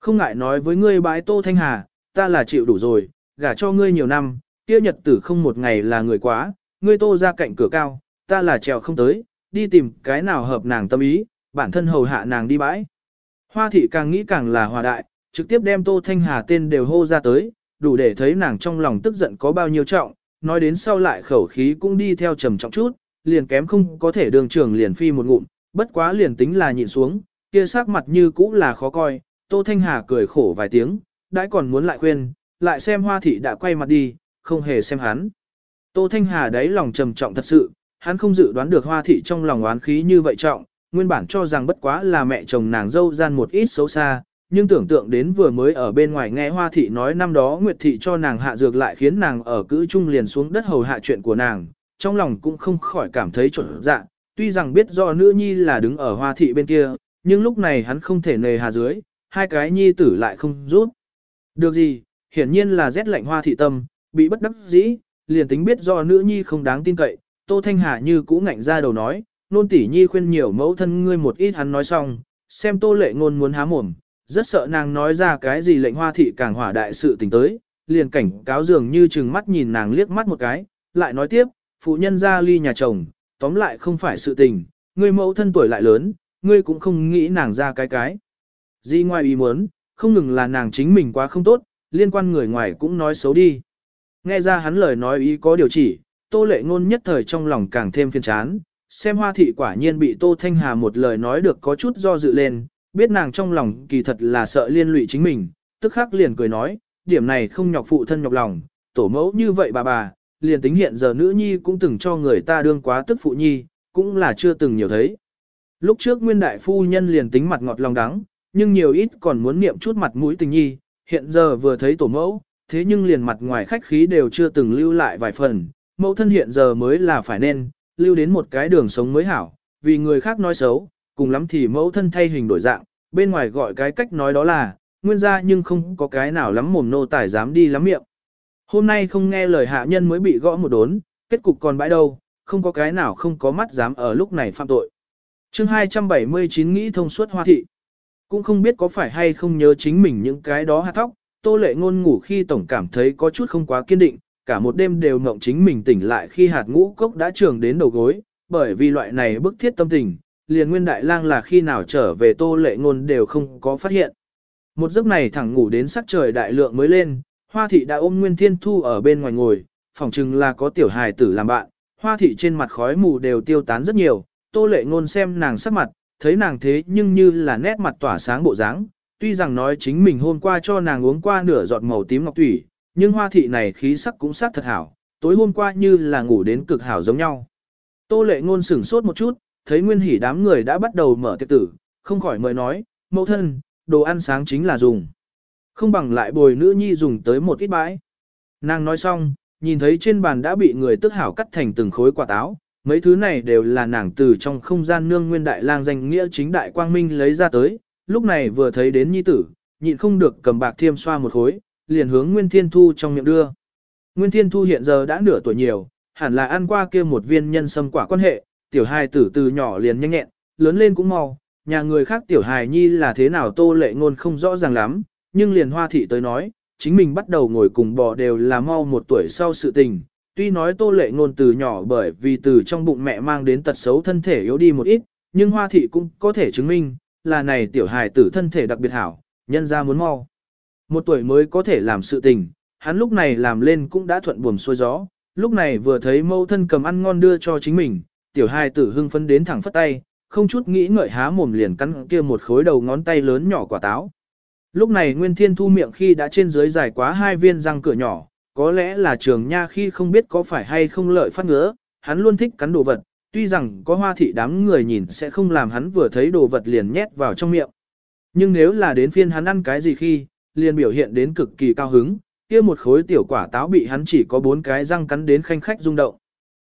Không ngại nói với ngươi bái Tô Thanh Hà, ta là chịu đủ rồi, gả cho ngươi nhiều năm, kia nhật tử không một ngày là người quá, ngươi Tô ra cạnh cửa cao, ta là trèo không tới, đi tìm cái nào hợp nàng tâm ý, bản thân hầu hạ nàng đi bãi. Hoa thị càng nghĩ càng là hòa đại, trực tiếp đem Tô Thanh Hà tên đều hô ra tới, đủ để thấy nàng trong lòng tức giận có bao nhiêu trọng, nói đến sau lại khẩu khí cũng đi theo trầm trọng chút, liền kém không có thể đường trường liền phi một ngụm, bất quá liền tính là nhịn xuống, kia sắc mặt như cũ là khó coi, Tô Thanh Hà cười khổ vài tiếng, đãi còn muốn lại khuyên, lại xem hoa thị đã quay mặt đi, không hề xem hắn. Tô Thanh Hà đấy lòng trầm trọng thật sự, hắn không dự đoán được hoa thị trong lòng oán khí như vậy trọng, nguyên bản cho rằng bất quá là mẹ chồng nàng dâu gian một ít xấu xa, nhưng tưởng tượng đến vừa mới ở bên ngoài nghe Hoa Thị nói năm đó Nguyệt Thị cho nàng hạ dược lại khiến nàng ở cữ trung liền xuống đất hầu hạ chuyện của nàng, trong lòng cũng không khỏi cảm thấy trộn dạ, tuy rằng biết do nữ nhi là đứng ở Hoa Thị bên kia, nhưng lúc này hắn không thể nề hà dưới, hai cái nhi tử lại không rút. Được gì, hiển nhiên là rét lạnh Hoa Thị tâm, bị bất đắc dĩ, liền tính biết do nữ nhi không đáng tin cậy, Tô Thanh Hà như cũ ngạnh ra đầu nói, nôn tỷ nhi khuyên nhiều mẫu thân ngươi một ít hắn nói xong, xem Tô Lệ ngôn muốn há mồm, rất sợ nàng nói ra cái gì lệnh hoa thị càng hỏa đại sự tình tới, liền cảnh cáo dường như chừng mắt nhìn nàng liếc mắt một cái, lại nói tiếp, phụ nhân ra ly nhà chồng, tóm lại không phải sự tình, ngươi mẫu thân tuổi lại lớn, ngươi cũng không nghĩ nàng ra cái cái. Gì ngoài ý muốn, không ngừng là nàng chính mình quá không tốt, liên quan người ngoài cũng nói xấu đi. Nghe ra hắn lời nói ý có điều chỉ, tô lệ ngôn nhất thời trong lòng càng thêm phiền chán, xem hoa thị quả nhiên bị tô thanh hà một lời nói được có chút do dự lên, biết nàng trong lòng kỳ thật là sợ liên lụy chính mình, tức khắc liền cười nói, điểm này không nhọc phụ thân nhọc lòng, tổ mẫu như vậy bà bà, liền tính hiện giờ nữ nhi cũng từng cho người ta đương quá tức phụ nhi, cũng là chưa từng nhiều thấy. Lúc trước nguyên đại phu nhân liền tính mặt ngọt lòng đắng, nhưng nhiều ít còn muốn niệm chút mặt mũi tình nhi, hiện giờ vừa thấy tổ mẫu, thế nhưng liền mặt ngoài khách khí đều chưa từng lưu lại vài phần, mẫu thân hiện giờ mới là phải nên, lưu đến một cái đường sống mới hảo, vì người khác nói xấu, cùng lắm thì mẫu thân thay hình đổi dạng, bên ngoài gọi cái cách nói đó là, nguyên gia nhưng không có cái nào lắm mồm nô tài dám đi lắm miệng. Hôm nay không nghe lời hạ nhân mới bị gõ một đốn, kết cục còn bãi đâu, không có cái nào không có mắt dám ở lúc này phạm tội. chương 279 nghĩ thông suốt hoa thị. Cũng không biết có phải hay không nhớ chính mình những cái đó hạt thóc, tô lệ ngôn ngủ khi tổng cảm thấy có chút không quá kiên định, cả một đêm đều mộng chính mình tỉnh lại khi hạt ngũ cốc đã trường đến đầu gối, bởi vì loại này bức thiết tâm tình, liền nguyên đại lang là khi nào trở về tô lệ ngôn đều không có phát hiện. Một giấc này thẳng ngủ đến sắc trời đại lượng mới lên, hoa thị đã ôm nguyên thiên thu ở bên ngoài ngồi, phỏng chừng là có tiểu hài tử làm bạn, hoa thị trên mặt khói mù đều tiêu tán rất nhiều, tô lệ ngôn xem nàng sắc mặt, thấy nàng thế nhưng như là nét mặt tỏa sáng bộ dáng. Tuy rằng nói chính mình hôm qua cho nàng uống qua nửa giọt màu tím ngọc thủy, nhưng hoa thị này khí sắc cũng sắc thật hảo, tối hôm qua như là ngủ đến cực hảo giống nhau. Tô lệ ngôn sửng sốt một chút, thấy nguyên hỉ đám người đã bắt đầu mở tiệc tử, không khỏi mời nói, mẫu thân, đồ ăn sáng chính là dùng. Không bằng lại bồi nữ nhi dùng tới một ít bãi. Nàng nói xong, nhìn thấy trên bàn đã bị người tức hảo cắt thành từng khối quả táo, mấy thứ này đều là nàng từ trong không gian nương nguyên đại lang danh nghĩa chính đại quang minh lấy ra tới, lúc này vừa thấy đến nhi tử, nhịn không được cầm bạc thiêm xoa một khối, liền hướng Nguyên Thiên Thu trong miệng đưa. Nguyên Thiên Thu hiện giờ đã nửa tuổi nhiều, hẳn là ăn qua kia một viên nhân sâm quả quan hệ, tiểu hài tử từ nhỏ liền nhanh nhẹn, lớn lên cũng mau, nhà người khác tiểu hài nhi là thế nào tô lệ ngôn không rõ ràng lắm, nhưng liền hoa thị tới nói, chính mình bắt đầu ngồi cùng bò đều là mau một tuổi sau sự tình. Tuy nói tô lệ ngôn từ nhỏ bởi vì từ trong bụng mẹ mang đến tật xấu thân thể yếu đi một ít, nhưng hoa thị cũng có thể chứng minh, là này tiểu hài tử thân thể đặc biệt hảo, nhân ra muốn mau. Một tuổi mới có thể làm sự tình, hắn lúc này làm lên cũng đã thuận buồm xuôi gió, lúc này vừa thấy mâu thân cầm ăn ngon đưa cho chính mình, tiểu hai tử hưng phấn đến thẳng phất tay, không chút nghĩ ngợi há mồm liền cắn kia một khối đầu ngón tay lớn nhỏ quả táo. Lúc này Nguyên Thiên Thu miệng khi đã trên dưới dài quá hai viên răng cửa nhỏ, có lẽ là trường nha khi không biết có phải hay không lợi phát ngứa, hắn luôn thích cắn đồ vật, tuy rằng có hoa thị đám người nhìn sẽ không làm hắn vừa thấy đồ vật liền nhét vào trong miệng. Nhưng nếu là đến phiên hắn ăn cái gì khi, liền biểu hiện đến cực kỳ cao hứng, kia một khối tiểu quả táo bị hắn chỉ có bốn cái răng cắn đến khanh khách rung động.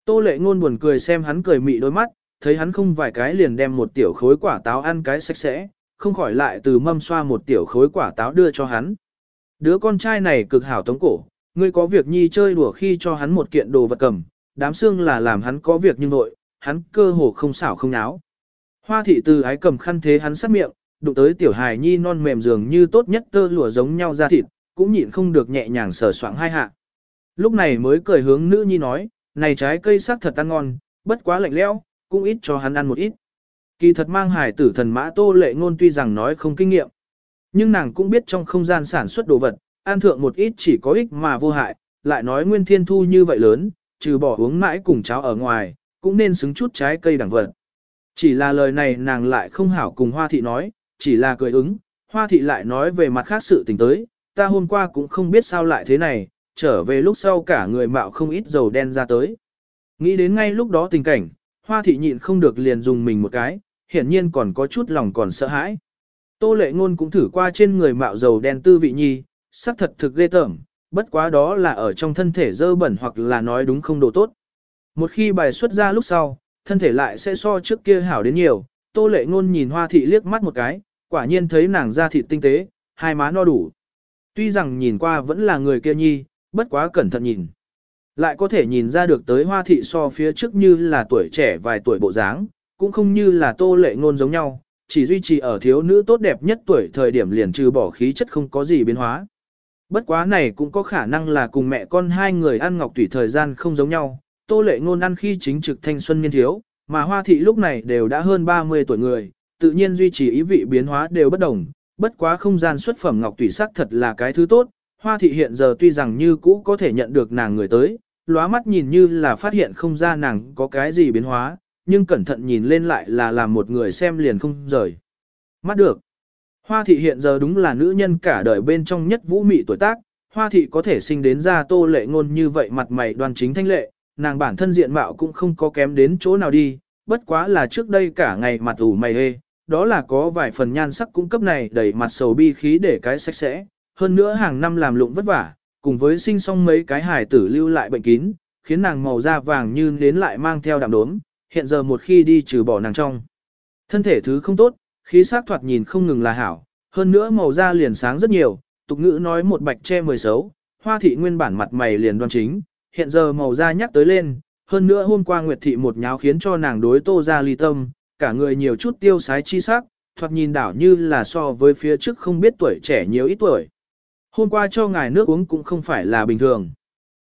Tô lệ ngôn buồn cười xem hắn cười mị đôi mắt, thấy hắn không vài cái liền đem một tiểu khối quả táo ăn cái sạch sẽ, không khỏi lại từ mâm xoa một tiểu khối quả táo đưa cho hắn. Đứa con trai này cực hảo tống cổ, ngươi có việc nhi chơi đùa khi cho hắn một kiện đồ vật cầm, đám xương là làm hắn có việc nhưng nội, hắn cơ hồ không xảo không náo. Hoa thị từ ái cầm khăn thế hắn sát miệng, đụng tới tiểu hài nhi non mềm dường như tốt nhất tơ lụa giống nhau ra thịt, cũng nhịn không được nhẹ nhàng sờ soạng hai hạ. Lúc này mới cười hướng nữ nhi nói, này trái cây sắc thật ăn ngon, bất quá lạnh lẽo, cũng ít cho hắn ăn một ít. Kỳ thật mang hài tử thần mã tô lệ ngôn tuy rằng nói không kinh nghiệm, nhưng nàng cũng biết trong không gian sản xuất đồ vật, ăn thượng một ít chỉ có ích mà vô hại, lại nói nguyên thiên thu như vậy lớn, trừ bỏ uống mãi cùng cháo ở ngoài, cũng nên xứng chút trái cây đẳng vật. Chỉ là lời này nàng lại không hảo cùng hoa thị nói, chỉ là cười ứng, hoa thị lại nói về mặt khác sự tình tới, ta hôm qua cũng không biết sao lại thế này, trở về lúc sau cả người mạo không ít dầu đen ra tới. Nghĩ đến ngay lúc đó tình cảnh, hoa thị nhịn không được liền dùng mình một cái, hiển nhiên còn có chút lòng còn sợ hãi. Tô lệ ngôn cũng thử qua trên người mạo dầu đen tư vị nhi, sắc thật thực ghê tởm, bất quá đó là ở trong thân thể dơ bẩn hoặc là nói đúng không độ tốt. Một khi bài xuất ra lúc sau, thân thể lại sẽ so trước kia hảo đến nhiều, tô lệ ngôn nhìn hoa thị liếc mắt một cái, quả nhiên thấy nàng da thịt tinh tế, hai má no đủ. Tuy rằng nhìn qua vẫn là người kia nhi, bất quá cẩn thận nhìn. Lại có thể nhìn ra được tới hoa thị so phía trước như là tuổi trẻ vài tuổi bộ dáng, cũng không như là tô lệ ngôn giống nhau, chỉ duy trì ở thiếu nữ tốt đẹp nhất tuổi thời điểm liền trừ bỏ khí chất không có gì biến hóa. Bất quá này cũng có khả năng là cùng mẹ con hai người ăn ngọc tùy thời gian không giống nhau, tô lệ ngôn ăn khi chính trực thanh xuân niên thiếu, mà hoa thị lúc này đều đã hơn 30 tuổi người, tự nhiên duy trì ý vị biến hóa đều bất đồng, bất quá không gian xuất phẩm ngọc tùy sắc thật là cái thứ tốt, hoa thị hiện giờ tuy rằng như cũ có thể nhận được nàng người tới, lóa mắt nhìn như là phát hiện không ra nàng có cái gì biến hóa, nhưng cẩn thận nhìn lên lại là làm một người xem liền không rời. Mắt được. Hoa thị hiện giờ đúng là nữ nhân cả đời bên trong nhất vũ mị tuổi tác, hoa thị có thể sinh đến ra tô lệ ngôn như vậy mặt mày đoan chính thanh lệ, nàng bản thân diện mạo cũng không có kém đến chỗ nào đi, bất quá là trước đây cả ngày mặt ủ mày hê, đó là có vài phần nhan sắc cung cấp này đầy mặt sầu bi khí để cái sạch sẽ, hơn nữa hàng năm làm lụng vất vả, cùng với sinh xong mấy cái hài tử lưu lại bệnh kín, khiến nàng màu da vàng như đến lại mang theo đạm đốm, hiện giờ một khi đi trừ bỏ nàng trong. Thân thể thứ không tốt, khí sắc thoạt nhìn không ngừng là hảo, hơn nữa màu da liền sáng rất nhiều, tục ngữ nói một bạch che mười xấu, hoa thị nguyên bản mặt mày liền đoan chính, hiện giờ màu da nhắc tới lên, hơn nữa hôm qua Nguyệt thị một nháo khiến cho nàng đối tô ra ly tâm, cả người nhiều chút tiêu sái chi sắc, thoạt nhìn đảo như là so với phía trước không biết tuổi trẻ nhiều ít tuổi. Hôm qua cho ngài nước uống cũng không phải là bình thường.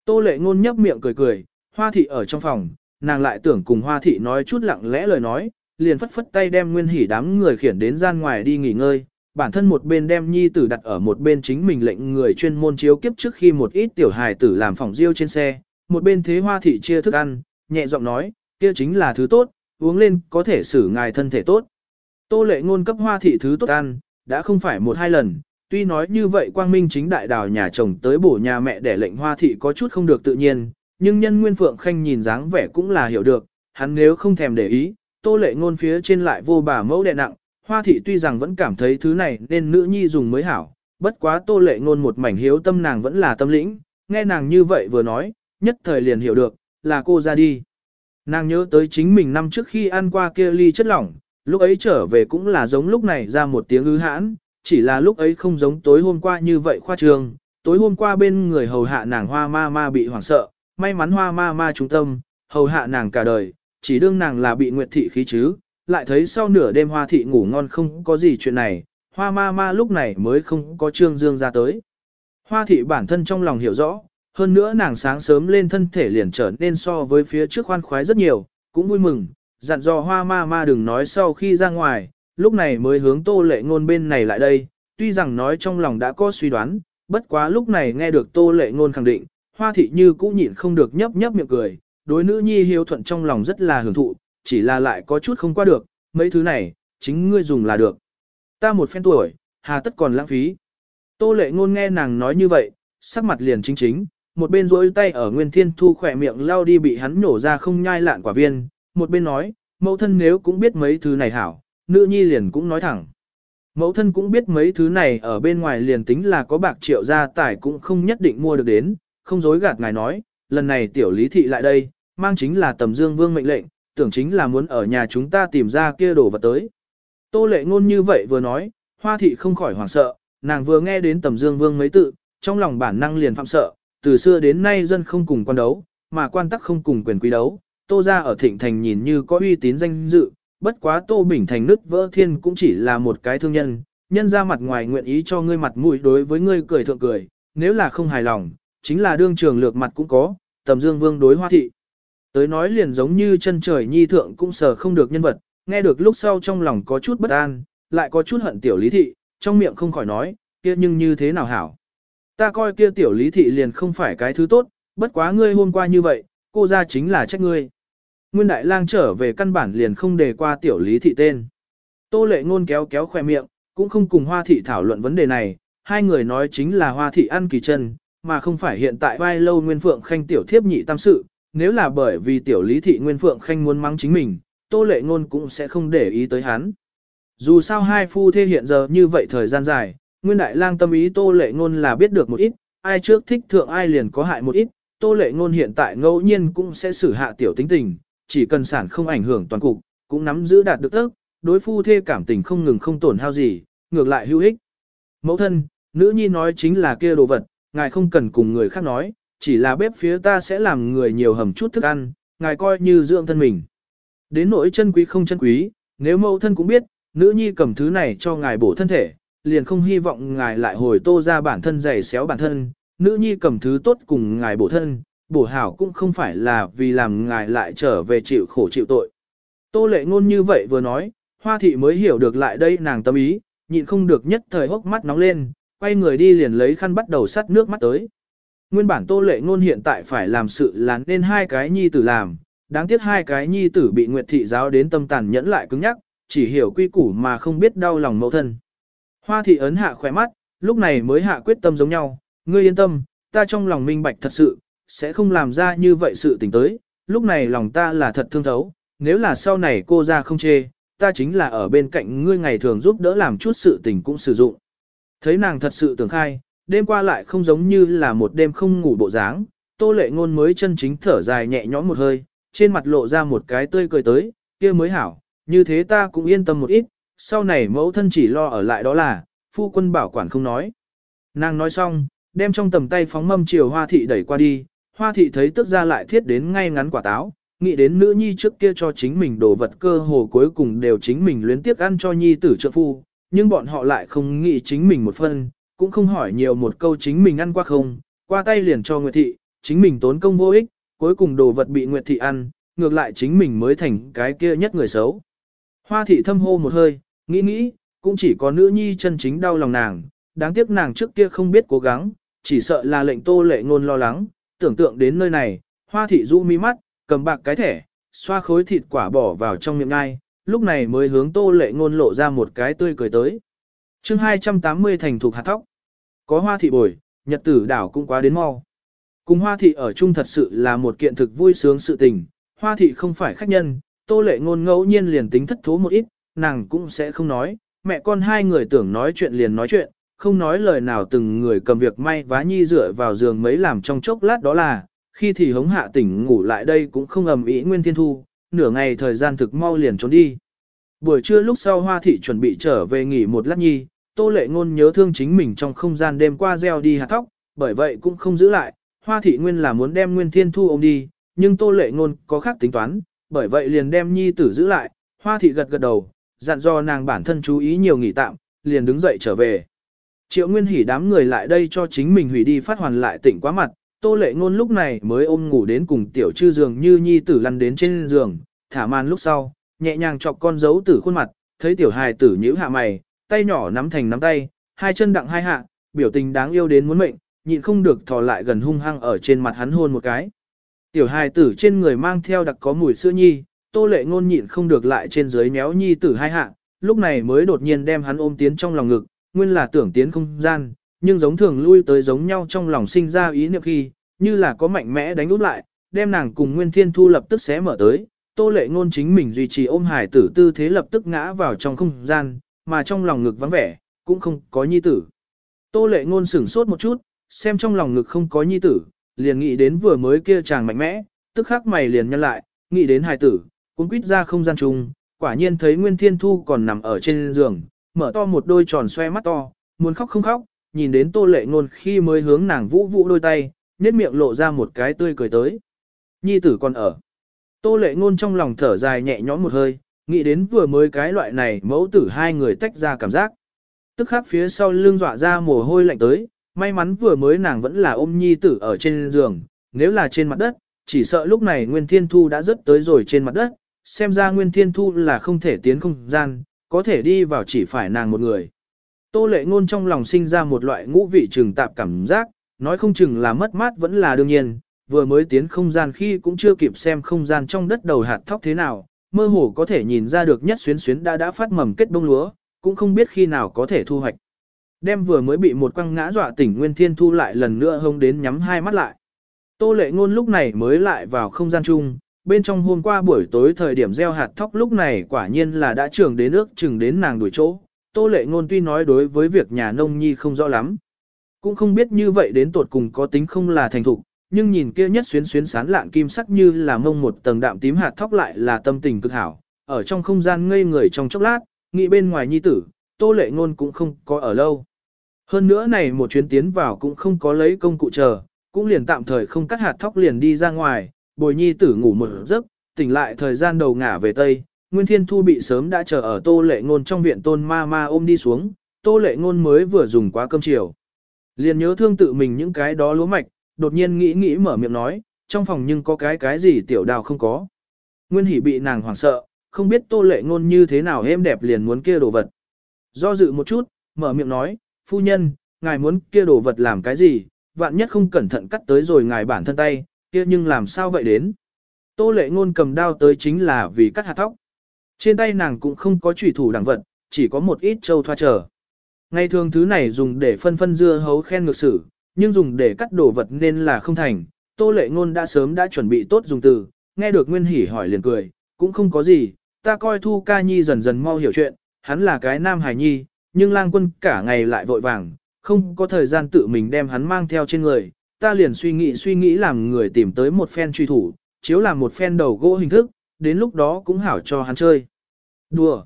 Tô lệ ngôn nhấp miệng cười cười, hoa thị ở trong phòng, nàng lại tưởng cùng hoa thị nói chút lặng lẽ lời nói, liền phất phất tay đem nguyên hỉ đám người khiển đến gian ngoài đi nghỉ ngơi, bản thân một bên đem nhi tử đặt ở một bên chính mình lệnh người chuyên môn chiếu kiếp trước khi một ít tiểu hài tử làm phòng riêu trên xe, một bên thế hoa thị chia thức ăn, nhẹ giọng nói, kia chính là thứ tốt, uống lên có thể xử ngài thân thể tốt. Tô lệ ngôn cấp hoa thị thứ tốt ăn, đã không phải một hai lần, tuy nói như vậy quang minh chính đại đào nhà chồng tới bổ nhà mẹ để lệnh hoa thị có chút không được tự nhiên, nhưng nhân nguyên phượng khanh nhìn dáng vẻ cũng là hiểu được, hắn nếu không thèm để ý, tô lệ ngôn phía trên lại vô bà mẫu đè nặng, hoa thị tuy rằng vẫn cảm thấy thứ này nên nữ nhi dùng mới hảo, bất quá tô lệ ngôn một mảnh hiếu tâm nàng vẫn là tâm lĩnh, nghe nàng như vậy vừa nói, nhất thời liền hiểu được, là cô ra đi. Nàng nhớ tới chính mình năm trước khi ăn qua kia ly chất lỏng, lúc ấy trở về cũng là giống lúc này ra một tiếng ư hãn, chỉ là lúc ấy không giống tối hôm qua như vậy khoa trương, tối hôm qua bên người hầu hạ nàng hoa ma ma bị hoảng sợ, may mắn hoa ma ma trung tâm, hầu hạ nàng cả đời, chỉ đương nàng là bị nguyệt thị khí chứ, lại thấy sau nửa đêm hoa thị ngủ ngon không có gì chuyện này, hoa ma ma lúc này mới không có trương dương ra tới. Hoa thị bản thân trong lòng hiểu rõ, hơn nữa nàng sáng sớm lên thân thể liền trở nên so với phía trước khoan khoái rất nhiều, cũng vui mừng, dặn dò hoa ma ma đừng nói sau khi ra ngoài, lúc này mới hướng tô lệ ngôn bên này lại đây, tuy rằng nói trong lòng đã có suy đoán, bất quá lúc này nghe được tô lệ ngôn khẳng định, hoa thị như cũ nhịn không được nhấp nhấp miệng cười, đối nữ nhi hiếu thuận trong lòng rất là hưởng thụ, chỉ là lại có chút không qua được, mấy thứ này, chính ngươi dùng là được. Ta một phen tuổi, hà tất còn lãng phí. Tô lệ ngôn nghe nàng nói như vậy, sắc mặt liền chính chính, một bên rỗi tay ở Nguyên Thiên Thu khỏe miệng lao đi bị hắn nổ ra không nhai lạn quả viên, một bên nói, mẫu thân nếu cũng biết mấy thứ này hảo, nữ nhi liền cũng nói thẳng. Mẫu thân cũng biết mấy thứ này ở bên ngoài liền tính là có bạc triệu gia tài cũng không nhất định mua được đến, không dối gạt ngài nói, lần này tiểu lý thị lại đây, mang chính là tầm dương vương mệnh lệnh, tưởng chính là muốn ở nhà chúng ta tìm ra kia đồ vật tới. Tô lệ ngôn như vậy vừa nói, hoa thị không khỏi hoảng sợ, nàng vừa nghe đến tầm dương vương mấy tự, trong lòng bản năng liền phạm sợ, từ xưa đến nay dân không cùng quan đấu, mà quan tắc không cùng quyền quý đấu, tô ra ở thịnh thành nhìn như có uy tín danh dự, bất quá tô bình thành nứt vỡ thiên cũng chỉ là một cái thương nhân, nhân ra mặt ngoài nguyện ý cho ngươi mặt mũi đối với ngươi cười thượng cười, nếu là không hài lòng, chính là đương trường lược mặt cũng có, tầm dương vương đối hoa thị. Tới nói liền giống như chân trời nhi thượng cũng sờ không được nhân vật, nghe được lúc sau trong lòng có chút bất an, lại có chút hận tiểu lý thị, trong miệng không khỏi nói, kia nhưng như thế nào hảo. Ta coi kia tiểu lý thị liền không phải cái thứ tốt, bất quá ngươi hôm qua như vậy, cô ra chính là trách ngươi. Nguyên đại lang trở về căn bản liền không đề qua tiểu lý thị tên. Tô lệ ngôn kéo kéo khoe miệng, cũng không cùng hoa thị thảo luận vấn đề này, hai người nói chính là hoa thị ăn kỳ chân, mà không phải hiện tại vai lâu nguyên phượng khanh tiểu thiếp nhị tam sự, nếu là bởi vì tiểu lý thị nguyên phượng khanh muốn mắng chính mình, Tô Lệ Ngôn cũng sẽ không để ý tới hắn. Dù sao hai phu thê hiện giờ như vậy thời gian dài, Nguyên Đại Lang tâm ý Tô Lệ Ngôn là biết được một ít, ai trước thích thượng ai liền có hại một ít, Tô Lệ Ngôn hiện tại ngẫu nhiên cũng sẽ xử hạ tiểu tính tình, chỉ cần sản không ảnh hưởng toàn cục, cũng nắm giữ đạt được tức, đối phu thê cảm tình không ngừng không tổn hao gì, ngược lại hữu ích. Mẫu thân, nữ nhi nói chính là kia đồ vật, ngài không cần cùng người khác nói, chỉ là bếp phía ta sẽ làm người nhiều hầm chút thức ăn, ngài coi như dưỡng thân mình. Đến nỗi chân quý không chân quý, nếu mẫu thân cũng biết, nữ nhi cầm thứ này cho ngài bổ thân thể, liền không hy vọng ngài lại hồi tô ra bản thân dày xéo bản thân, nữ nhi cầm thứ tốt cùng ngài bổ thân, bổ hảo cũng không phải là vì làm ngài lại trở về chịu khổ chịu tội. Tô lệ ngôn như vậy vừa nói, hoa thị mới hiểu được lại đây nàng tâm ý, nhịn không được nhất thời hốc mắt nóng lên, quay người đi liền lấy khăn bắt đầu sắt nước mắt tới. Nguyên bản tô lệ ngôn hiện tại phải làm sự là nên hai cái nhi tử làm, đáng tiếc hai cái nhi tử bị nguyệt thị giáo đến tâm tàn nhẫn lại cứng nhắc, chỉ hiểu quy củ mà không biết đau lòng mẫu thân. Hoa thị ấn hạ khỏe mắt, lúc này mới hạ quyết tâm giống nhau, ngươi yên tâm, ta trong lòng minh bạch thật sự, sẽ không làm ra như vậy sự tình tới, lúc này lòng ta là thật thương thấu, nếu là sau này cô ra không chê, ta chính là ở bên cạnh ngươi ngày thường giúp đỡ làm chút sự tình cũng sử dụng. Thấy nàng thật sự tưởng khai, đêm qua lại không giống như là một đêm không ngủ bộ dáng, tô lệ ngôn mới chân chính thở dài nhẹ nhõm một hơi, trên mặt lộ ra một cái tươi cười tới, kia mới hảo, như thế ta cũng yên tâm một ít, sau này mẫu thân chỉ lo ở lại đó là, phu quân bảo quản không nói. Nàng nói xong, đem trong tầm tay phóng mâm chiều hoa thị đẩy qua đi, hoa thị thấy tức ra lại thiết đến ngay ngắn quả táo, nghĩ đến nữ nhi trước kia cho chính mình đồ vật cơ hồ cuối cùng đều chính mình luyến tiếc ăn cho nhi tử trợ phu, nhưng bọn họ lại không nghĩ chính mình một phân, cũng không hỏi nhiều một câu chính mình ăn qua không, qua tay liền cho Nguyệt Thị, chính mình tốn công vô ích, cuối cùng đồ vật bị Nguyệt Thị ăn, ngược lại chính mình mới thành cái kia nhất người xấu. Hoa Thị thâm hô một hơi, nghĩ nghĩ, cũng chỉ có nữ nhi chân chính đau lòng nàng, đáng tiếc nàng trước kia không biết cố gắng, chỉ sợ là lệnh tô lệ ngôn lo lắng, tưởng tượng đến nơi này, Hoa Thị rũ mi mắt, cầm bạc cái thẻ, xoa khối thịt quả bỏ vào trong miệng ngai, lúc này mới hướng tô lệ ngôn lộ ra một cái tươi cười tới chương 280 thành thuộc hạt tóc. Có hoa thị bồi, nhật tử đảo cũng quá đến mau. Cùng hoa thị ở chung thật sự là một kiện thực vui sướng sự tình, hoa thị không phải khách nhân, tô lệ ngôn ngẫu nhiên liền tính thất thố một ít, nàng cũng sẽ không nói, mẹ con hai người tưởng nói chuyện liền nói chuyện, không nói lời nào từng người cầm việc may vá nhi dựa vào giường mấy làm trong chốc lát đó là, khi thì hống hạ tỉnh ngủ lại đây cũng không ầm ĩ nguyên thiên thu, nửa ngày thời gian thực mau liền trốn đi. Buổi trưa lúc sau hoa thị chuẩn bị trở về nghỉ một lát nhi, tô lệ ngôn nhớ thương chính mình trong không gian đêm qua gieo đi hạt thóc, bởi vậy cũng không giữ lại, hoa thị nguyên là muốn đem nguyên thiên thu ôm đi, nhưng tô lệ ngôn có khác tính toán, bởi vậy liền đem nhi tử giữ lại, hoa thị gật gật đầu, dặn dò nàng bản thân chú ý nhiều nghỉ tạm, liền đứng dậy trở về. Triệu Nguyên Hỉ đám người lại đây cho chính mình hủy đi phát hoàn lại tỉnh quá mặt, Tô Lệ Ngôn lúc này mới ôm ngủ đến cùng tiểu chư giường như nhi tử lăn đến trên giường, thả màn lúc sau, nhẹ nhàng chọc con dấu tử khuôn mặt, thấy tiểu hài tử nhíu hạ mày, tay nhỏ nắm thành nắm tay, hai chân đặng hai hạ, biểu tình đáng yêu đến muốn mệnh, nhịn không được thò lại gần hung hăng ở trên mặt hắn hôn một cái. Tiểu hài tử trên người mang theo đặc có mùi sữa nhi, tô lệ ngôn nhịn không được lại trên dưới méo nhi tử hai hạ, lúc này mới đột nhiên đem hắn ôm tiến trong lòng ngực, nguyên là tưởng tiến không gian, nhưng giống thường lui tới giống nhau trong lòng sinh ra ý niệm khi, như là có mạnh mẽ đánh úp lại, đem nàng cùng Nguyên Thiên Thu lập tức xé mở tới, Tô Lệ Ngôn chính mình duy trì ôm hải tử tư thế lập tức ngã vào trong không gian, mà trong lòng ngực vắng vẻ, cũng không có nhi tử. Tô Lệ Ngôn sửng sốt một chút, xem trong lòng ngực không có nhi tử, liền nghĩ đến vừa mới kia chàng mạnh mẽ, tức khắc mày liền nhăn lại, nghĩ đến hài tử, cũng quýt ra không gian trùng, quả nhiên thấy Nguyên Thiên Thu còn nằm ở trên giường, mở to một đôi tròn xoe mắt to, muốn khóc không khóc, nhìn đến Tô Lệ Ngôn khi mới hướng nàng vũ vũ đôi tay, nét miệng lộ ra một cái tươi cười tới. Nhi tử còn ở. Tô lệ ngôn trong lòng thở dài nhẹ nhõm một hơi, nghĩ đến vừa mới cái loại này mẫu tử hai người tách ra cảm giác. Tức khắc phía sau lưng dọa ra mồ hôi lạnh tới, may mắn vừa mới nàng vẫn là ôm nhi tử ở trên giường, nếu là trên mặt đất, chỉ sợ lúc này Nguyên Thiên Thu đã rất tới rồi trên mặt đất, xem ra Nguyên Thiên Thu là không thể tiến không gian, có thể đi vào chỉ phải nàng một người. Tô lệ ngôn trong lòng sinh ra một loại ngũ vị trừng tạp cảm giác, nói không chừng là mất mát vẫn là đương nhiên, vừa mới tiến không gian khi cũng chưa kịp xem không gian trong đất đầu hạt thóc thế nào, mơ hồ có thể nhìn ra được nhất xuyến xuyến đã đã phát mầm kết bông lúa, cũng không biết khi nào có thể thu hoạch. Đem vừa mới bị một quăng ngã dọa tỉnh Nguyên Thiên thu lại lần nữa hông đến nhắm hai mắt lại. Tô lệ ngôn lúc này mới lại vào không gian chung, bên trong hôm qua buổi tối thời điểm gieo hạt thóc lúc này quả nhiên là đã trưởng đến nước chừng đến nàng đuổi chỗ. Tô lệ ngôn tuy nói đối với việc nhà nông nhi không rõ lắm. Cũng không biết như vậy đến tột cùng có tính không là thành thục, nhưng nhìn kia nhất xuyến xuyến sán lạn kim sắc như là mông một tầng đạm tím hạt thóc lại là tâm tình cực hảo. Ở trong không gian ngây người trong chốc lát, nghĩ bên ngoài nhi tử, tô lệ ngôn cũng không có ở lâu. Hơn nữa này một chuyến tiến vào cũng không có lấy công cụ chờ, cũng liền tạm thời không cắt hạt thóc liền đi ra ngoài, bồi nhi tử ngủ một giấc, tỉnh lại thời gian đầu ngả về Tây, Nguyên Thiên Thu bị sớm đã chờ ở tô lệ ngôn trong viện tôn ma ma ôm đi xuống, tô lệ ngôn mới vừa dùng quá cơm chiều. Liền nhớ thương tự mình những cái đó lúa mạch, đột nhiên nghĩ nghĩ mở miệng nói, trong phòng nhưng có cái cái gì tiểu đào không có. Nguyên Hỷ bị nàng hoảng sợ, không biết tô lệ ngôn như thế nào êm đẹp liền muốn kia đồ vật. Do dự một chút, mở miệng nói, phu nhân, ngài muốn kia đồ vật làm cái gì, vạn nhất không cẩn thận cắt tới rồi ngài bản thân tay, kia nhưng làm sao vậy đến. Tô lệ ngôn cầm đao tới chính là vì cắt hạt thóc. Trên tay nàng cũng không có trùy thủ đẳng vật, chỉ có một ít châu thoa trở. Ngày thường thứ này dùng để phân phân dưa hấu khen ngược sử, nhưng dùng để cắt đồ vật nên là không thành. Tô lệ ngôn đã sớm đã chuẩn bị tốt dùng từ, nghe được Nguyên Hỷ hỏi liền cười, cũng không có gì, ta coi Thu Ca Nhi dần dần mau hiểu chuyện, hắn là cái nam hài nhi, nhưng lang quân cả ngày lại vội vàng, không có thời gian tự mình đem hắn mang theo trên người, ta liền suy nghĩ suy nghĩ làm người tìm tới một phen truy thủ, chiếu làm một phen đầu gỗ hình thức, đến lúc đó cũng hảo cho hắn chơi. Đùa!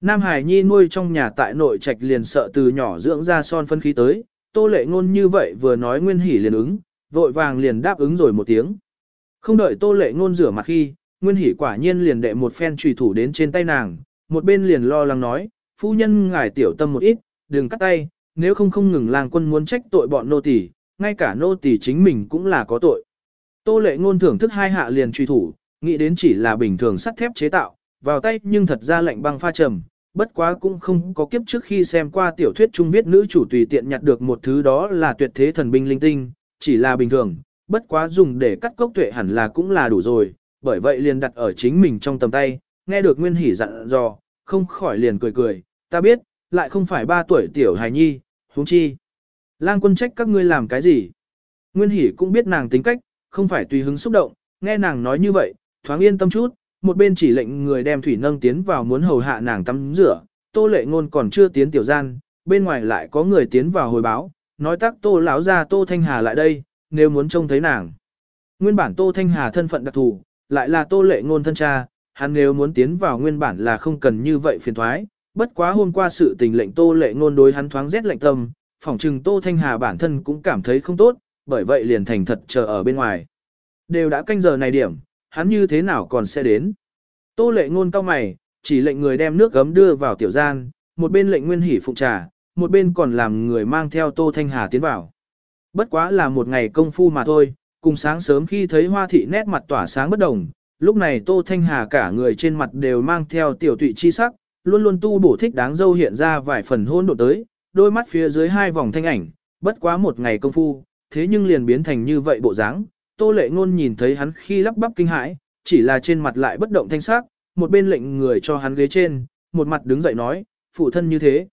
Nam Hải Nhi nuôi trong nhà tại nội trạch liền sợ từ nhỏ dưỡng ra son phân khí tới, tô lệ ngôn như vậy vừa nói nguyên hỉ liền ứng, vội vàng liền đáp ứng rồi một tiếng. Không đợi tô lệ ngôn rửa mặt khi, nguyên hỉ quả nhiên liền đệ một phen trùy thủ đến trên tay nàng, một bên liền lo lắng nói, phu nhân ngài tiểu tâm một ít, đừng cắt tay, nếu không không ngừng lang quân muốn trách tội bọn nô tỳ, ngay cả nô tỳ chính mình cũng là có tội. Tô lệ ngôn thưởng thức hai hạ liền truy thủ, nghĩ đến chỉ là bình thường sắt thép chế tạo, vào tay nhưng thật ra lạnh băng pha trầm, bất quá cũng không có kiếp trước khi xem qua tiểu thuyết trung viết nữ chủ tùy tiện nhặt được một thứ đó là tuyệt thế thần binh linh tinh, chỉ là bình thường, bất quá dùng để cắt cốc tuệ hẳn là cũng là đủ rồi, bởi vậy liền đặt ở chính mình trong tầm tay, nghe được Nguyên Hỷ dặn dò, không khỏi liền cười cười, ta biết, lại không phải ba tuổi tiểu hài nhi, huống chi. Lang quân trách các ngươi làm cái gì? Nguyên Hỷ cũng biết nàng tính cách, không phải tùy hứng xúc động, nghe nàng nói như vậy, thoáng yên tâm chút, một bên chỉ lệnh người đem thủy nâng tiến vào muốn hầu hạ nàng tắm rửa, tô lệ ngôn còn chưa tiến tiểu gian, bên ngoài lại có người tiến vào hồi báo, nói tắc tô lão ra tô thanh hà lại đây, nếu muốn trông thấy nàng. Nguyên bản tô thanh hà thân phận đặc thù, lại là tô lệ ngôn thân cha, hắn nếu muốn tiến vào nguyên bản là không cần như vậy phiền toái. bất quá hôm qua sự tình lệnh tô lệ ngôn đối hắn thoáng rét lạnh tâm, phỏng chừng tô thanh hà bản thân cũng cảm thấy không tốt, bởi vậy liền thành thật chờ ở bên ngoài. Đều đã canh giờ này điểm, hắn như thế nào còn sẽ đến. Tô lệ ngôn cao mày, chỉ lệnh người đem nước gấm đưa vào tiểu gian, một bên lệnh nguyên hỉ phụng trà, một bên còn làm người mang theo tô thanh hà tiến vào. Bất quá là một ngày công phu mà thôi, cùng sáng sớm khi thấy hoa thị nét mặt tỏa sáng bất đồng, lúc này tô thanh hà cả người trên mặt đều mang theo tiểu tụy chi sắc, luôn luôn tu bổ thích đáng dâu hiện ra vài phần hôn độ tới, đôi mắt phía dưới hai vòng thanh ảnh, bất quá một ngày công phu, thế nhưng liền biến thành như vậy bộ dáng. Tô lệ ngôn nhìn thấy hắn khi lắp bắp kinh hãi, chỉ là trên mặt lại bất động thanh sắc, một bên lệnh người cho hắn ghế trên, một mặt đứng dậy nói, phụ thân như thế.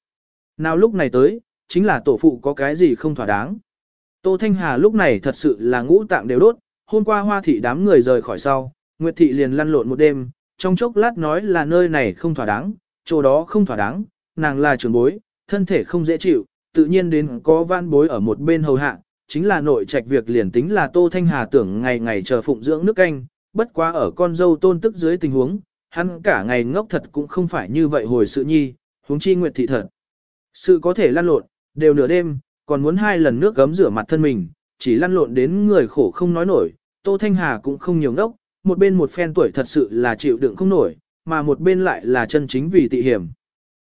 Nào lúc này tới, chính là tổ phụ có cái gì không thỏa đáng. Tô Thanh Hà lúc này thật sự là ngũ tạng đều đốt, hôm qua hoa thị đám người rời khỏi sau, Nguyệt thị liền lăn lộn một đêm, trong chốc lát nói là nơi này không thỏa đáng, chỗ đó không thỏa đáng, nàng là trưởng bối, thân thể không dễ chịu, tự nhiên đến có van bối ở một bên hầu hạ, chính là nội trạch việc liền tính là Tô Thanh Hà tưởng ngày ngày chờ phụng dưỡng nước canh, bất quá ở con dâu tôn tức dưới tình huống, hắn cả ngày ngốc thật cũng không phải như vậy hồi sự nhi, huống chi nguyệt thị thật. Sự có thể lăn lộn, đều nửa đêm, còn muốn hai lần nước gấm rửa mặt thân mình, chỉ lăn lộn đến người khổ không nói nổi, Tô Thanh Hà cũng không nhiều ngốc, một bên một phen tuổi thật sự là chịu đựng không nổi, mà một bên lại là chân chính vì tị hiểm.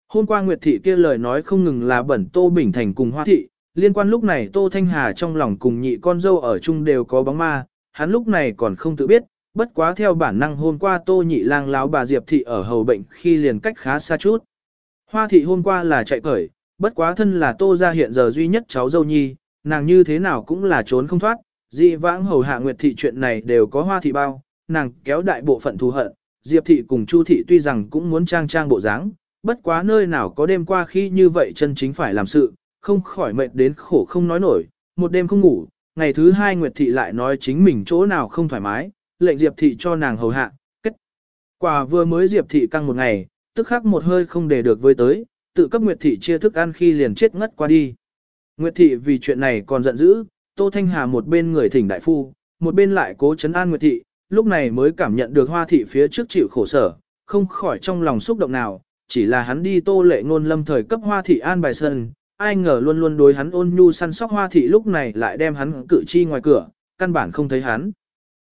Hôm qua Nguyệt Thị kia lời nói không ngừng là bẩn Tô Bình Thành cùng Hoa Thị, liên quan lúc này Tô Thanh Hà trong lòng cùng nhị con dâu ở chung đều có bóng ma, hắn lúc này còn không tự biết, bất quá theo bản năng hôm qua Tô Nhị lang láo bà Diệp Thị ở hầu bệnh khi liền cách khá xa chút. Hoa Thị hôm qua là chạy cởi, bất quá thân là Tô gia hiện giờ duy nhất cháu dâu nhi, nàng như thế nào cũng là trốn không thoát, dị vãng hầu hạ Nguyệt Thị chuyện này đều có Hoa Thị bao, nàng kéo đại bộ phận thù hận, Diệp Thị cùng Chu Thị tuy rằng cũng muốn trang trang bộ dáng, bất quá nơi nào có đêm qua khi như vậy chân chính phải làm sự, không khỏi mệt đến khổ không nói nổi, một đêm không ngủ, ngày thứ hai Nguyệt Thị lại nói chính mình chỗ nào không thoải mái, lệnh Diệp thị cho nàng hầu hạ, kết. Quả vừa mới Diệp thị căng một ngày, tức khắc một hơi không để được với tới, tự cấp Nguyệt thị chia thức ăn khi liền chết ngất qua đi. Nguyệt thị vì chuyện này còn giận dữ, Tô Thanh Hà một bên người thỉnh đại phu, một bên lại cố chấn an Nguyệt thị, lúc này mới cảm nhận được Hoa thị phía trước chịu khổ sở, không khỏi trong lòng xúc động nào, chỉ là hắn đi Tô Lệ ngôn lâm thời cấp Hoa thị an bài sân, ai ngờ luôn luôn đối hắn ôn nhu săn sóc Hoa thị lúc này lại đem hắn cự chi ngoài cửa, căn bản không thấy hắn.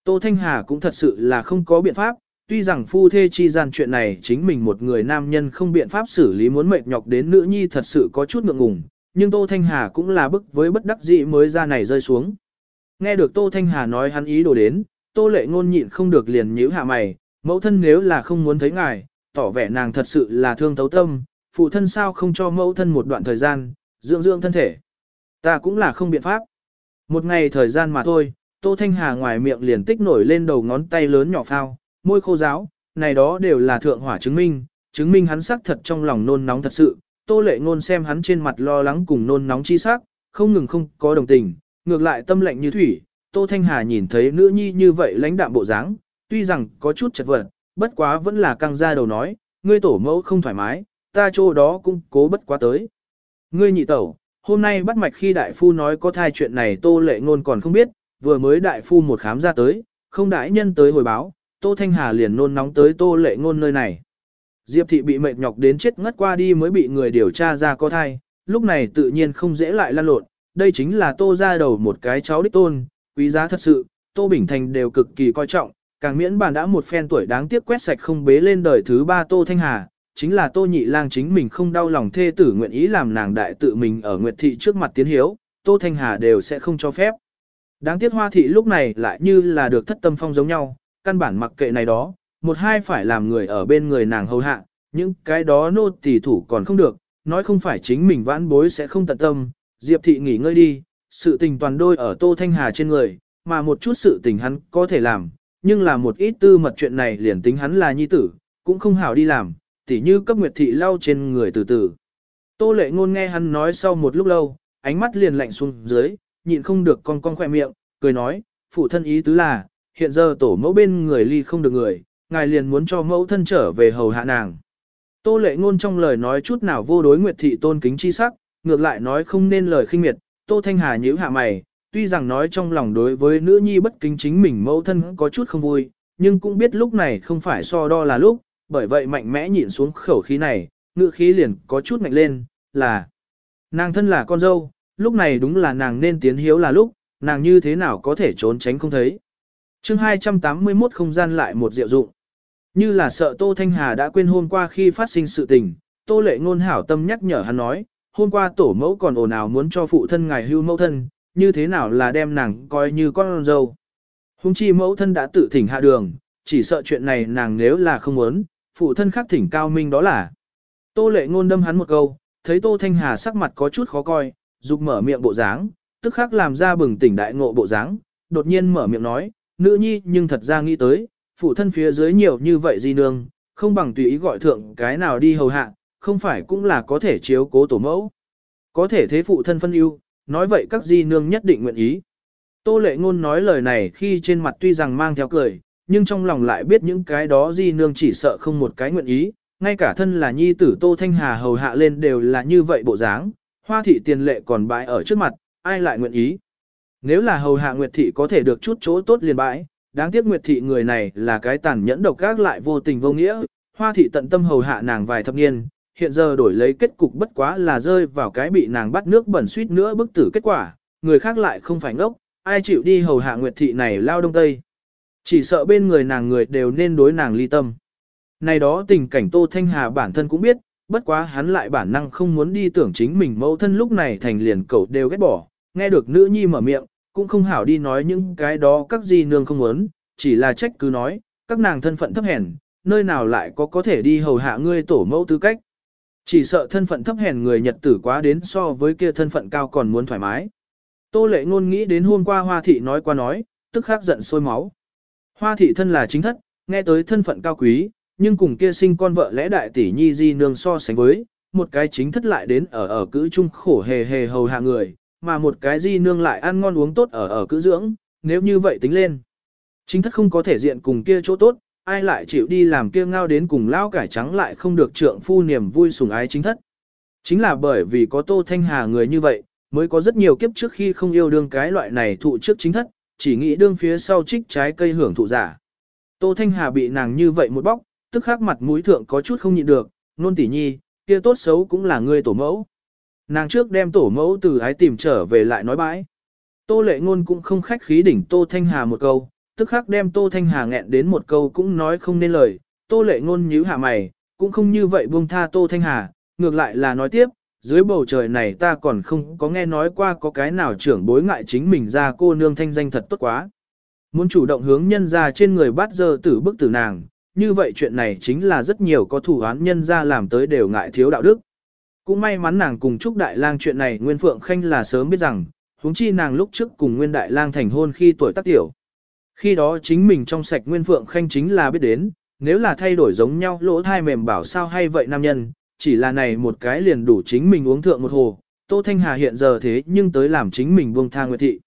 Tô Thanh Hà cũng thật sự là không có biện pháp, tuy rằng phu thê chi gian chuyện này chính mình một người nam nhân không biện pháp xử lý muốn mệt nhọc đến nữ nhi thật sự có chút ngượng ngùng, nhưng Tô Thanh Hà cũng là bức với bất đắc dĩ mới ra này rơi xuống. Nghe được Tô Thanh Hà nói hắn ý đồ đến, Tô Lệ ngôn nhịn không được liền nhíu hạ mày, mẫu thân nếu là không muốn thấy ngài, tỏ vẻ nàng thật sự là thương thấu tâm, phụ thân sao không cho mẫu thân một đoạn thời gian, dưỡng dưỡng thân thể. Ta cũng là không biện pháp. Một ngày thời gian mà thôi, Tô Thanh Hà ngoài miệng liền tích nổi lên đầu ngón tay lớn nhỏ phao, môi khô giáo, này đó đều là thượng hỏa chứng minh, chứng minh hắn sắc thật trong lòng nôn nóng thật sự. Tô lệ ngôn xem hắn trên mặt lo lắng cùng nôn nóng chi sắc, không ngừng không có đồng tình, ngược lại tâm lạnh như thủy. Tô Thanh Hà nhìn thấy nữ nhi như vậy lãnh đạm bộ dáng, tuy rằng có chút chật vật, bất quá vẫn là căng ra đầu nói, ngươi tổ mẫu không thoải mái, ta chỗ đó cũng cố bất quá tới. Ngươi nhị tẩu, hôm nay bắt mạch khi đại phu nói có thai chuyện này tô lệ ngôn còn không biết, vừa mới đại phu một khám ra tới, không đãi nhân tới hồi báo, Tô Thanh Hà liền nôn nóng tới Tô Lệ Ngôn nơi này. Diệp thị bị mệt nhọc đến chết ngất qua đi mới bị người điều tra ra có thai, lúc này tự nhiên không dễ lại lan lộn, đây chính là Tô ra đầu một cái cháu đích tôn, quý giá thật sự, Tô Bình Thành đều cực kỳ coi trọng, càng miễn bàn đã một phen tuổi đáng tiếc quét sạch không bế lên đời thứ ba Tô Thanh Hà, chính là Tô Nhị Lang chính mình không đau lòng thê tử nguyện ý làm nàng đại tự mình ở Nguyệt thị trước mặt tiến hiếu, Tô Thanh Hà đều sẽ không cho phép. Đáng tiếc Hoa thị lúc này lại như là được thất tâm phong giống nhau, căn bản mặc kệ này đó, một hai phải làm người ở bên người nàng hầu hạ, những cái đó nô tỳ thủ còn không được, nói không phải chính mình vãn bối sẽ không tận tâm, Diệp thị nghỉ ngơi đi, sự tình toàn đôi ở Tô Thanh Hà trên người, mà một chút sự tình hắn có thể làm, nhưng là một ít tư mật chuyện này liền tính hắn là nhi tử, cũng không hảo đi làm, tỉ như cấp nguyệt thị lau trên người từ từ. Tô lệ ngôn nghe hắn nói sau một lúc lâu, ánh mắt liền lạnh xuống dưới, nhịn không được con con khỏe miệng, cười nói, phụ thân ý tứ là, hiện giờ tổ mẫu bên người ly không được người, ngài liền muốn cho mẫu thân trở về hầu hạ nàng. Tô lệ ngôn trong lời nói chút nào vô đối nguyệt thị tôn kính chi sắc, ngược lại nói không nên lời khinh miệt, Tô Thanh Hà nhíu hạ mày, tuy rằng nói trong lòng đối với nữ nhi bất kính chính mình mẫu thân có chút không vui, nhưng cũng biết lúc này không phải so đo là lúc, bởi vậy mạnh mẽ nhịn xuống khẩu khí này, ngựa khí liền có chút ngạnh lên, là nàng thân là con dâu, lúc này đúng là nàng nên tiến hiếu là lúc, nàng như thế nào có thể trốn tránh không thấy chương 281 không gian lại một diệu dụng. Như là sợ Tô Thanh Hà đã quên hôm qua khi phát sinh sự tình, Tô Lệ Ngôn hảo tâm nhắc nhở hắn nói, hôm qua tổ mẫu còn ồn ào muốn cho phụ thân ngài hưu mẫu thân, như thế nào là đem nàng coi như con dâu. Hùng chi mẫu thân đã tự thỉnh hạ đường, chỉ sợ chuyện này nàng nếu là không muốn, phụ thân khác thỉnh cao minh đó là. Tô Lệ Ngôn đâm hắn một câu, thấy Tô Thanh Hà sắc mặt có chút khó coi, dục mở miệng bộ dáng, tức khắc làm ra bừng tỉnh đại ngộ bộ dáng, đột nhiên mở miệng nói, nữ nhi nhưng thật ra nghĩ tới, phụ thân phía dưới nhiều như vậy di nương, không bằng tùy ý gọi thượng cái nào đi hầu hạ, không phải cũng là có thể chiếu cố tổ mẫu. Có thể thế phụ thân phân ưu, nói vậy các di nương nhất định nguyện ý. Tô lệ ngôn nói lời này khi trên mặt tuy rằng mang theo cười, nhưng trong lòng lại biết những cái đó di nương chỉ sợ không một cái nguyện ý, ngay cả thân là nhi tử Tô Thanh Hà hầu hạ lên đều là như vậy bộ dáng, hoa thị tiền lệ còn bãi ở trước mặt, ai lại nguyện ý. Nếu là hầu hạ Nguyệt Thị có thể được chút chỗ tốt liền bãi, đáng tiếc Nguyệt Thị người này là cái tàn nhẫn độc ác lại vô tình vô nghĩa, Hoa Thị tận tâm hầu hạ nàng vài thập niên, hiện giờ đổi lấy kết cục bất quá là rơi vào cái bị nàng bắt nước bẩn suýt nữa bức tử kết quả, người khác lại không phải ngốc, ai chịu đi hầu hạ Nguyệt Thị này lao đông tây. Chỉ sợ bên người nàng người đều nên đối nàng ly tâm. Này đó tình cảnh Tô Thanh Hà bản thân cũng biết, bất quá hắn lại bản năng không muốn đi tưởng chính mình mẫu thân lúc này thành liền cậu đều ghét bỏ, nghe được nữ nhi mở miệng, cũng không hảo đi nói những cái đó các gì nương không muốn, chỉ là trách cứ nói, các nàng thân phận thấp hèn, nơi nào lại có có thể đi hầu hạ ngươi tổ mẫu tư cách. Chỉ sợ thân phận thấp hèn người Nhật tử quá đến so với kia thân phận cao còn muốn thoải mái. Tô lệ ngôn nghĩ đến hôm qua hoa thị nói qua nói, tức khắc giận sôi máu. Hoa thị thân là chính thất, nghe tới thân phận cao quý, nhưng cùng kia sinh con vợ lẽ đại tỷ nhi di nương so sánh với, một cái chính thất lại đến ở ở cữ chung khổ hề hề hầu hạ người, mà một cái di nương lại ăn ngon uống tốt ở ở cữ dưỡng, nếu như vậy tính lên. Chính thất không có thể diện cùng kia chỗ tốt, ai lại chịu đi làm kia ngao đến cùng lao cải trắng lại không được trượng phu niềm vui sùng ái chính thất. Chính là bởi vì có Tô Thanh Hà người như vậy, mới có rất nhiều kiếp trước khi không yêu đương cái loại này thụ trước chính thất, chỉ nghĩ đương phía sau trích trái cây hưởng thụ giả. Tô Thanh Hà bị nàng như vậy một bóc, tức khắc mặt mũi thượng có chút không nhịn được, nôn tỉ nhi, kia tốt xấu cũng là ngươi tổ mẫu. Nàng trước đem tổ mẫu từ ái tìm trở về lại nói bãi. Tô lệ ngôn cũng không khách khí đỉnh Tô Thanh Hà một câu, tức khắc đem Tô Thanh Hà nghẹn đến một câu cũng nói không nên lời. Tô lệ ngôn nhíu hạ mày, cũng không như vậy buông tha Tô Thanh Hà, ngược lại là nói tiếp, dưới bầu trời này ta còn không có nghe nói qua có cái nào trưởng bối ngại chính mình ra cô nương thanh danh thật tốt quá. Muốn chủ động hướng nhân ra trên người bắt giờ tử bức tử nàng, như vậy chuyện này chính là rất nhiều có thủ án nhân ra làm tới đều ngại thiếu đạo đức. Cũng may mắn nàng cùng Trúc Đại Lang chuyện này Nguyên Phượng Khanh là sớm biết rằng, huống chi nàng lúc trước cùng Nguyên Đại Lang thành hôn khi tuổi tác tiểu. Khi đó chính mình trong sạch Nguyên Phượng Khanh chính là biết đến, nếu là thay đổi giống nhau lỗ thai mềm bảo sao hay vậy nam nhân, chỉ là này một cái liền đủ chính mình uống thượng một hồ, Tô Thanh Hà hiện giờ thế nhưng tới làm chính mình buông tha Nguyệt Thị.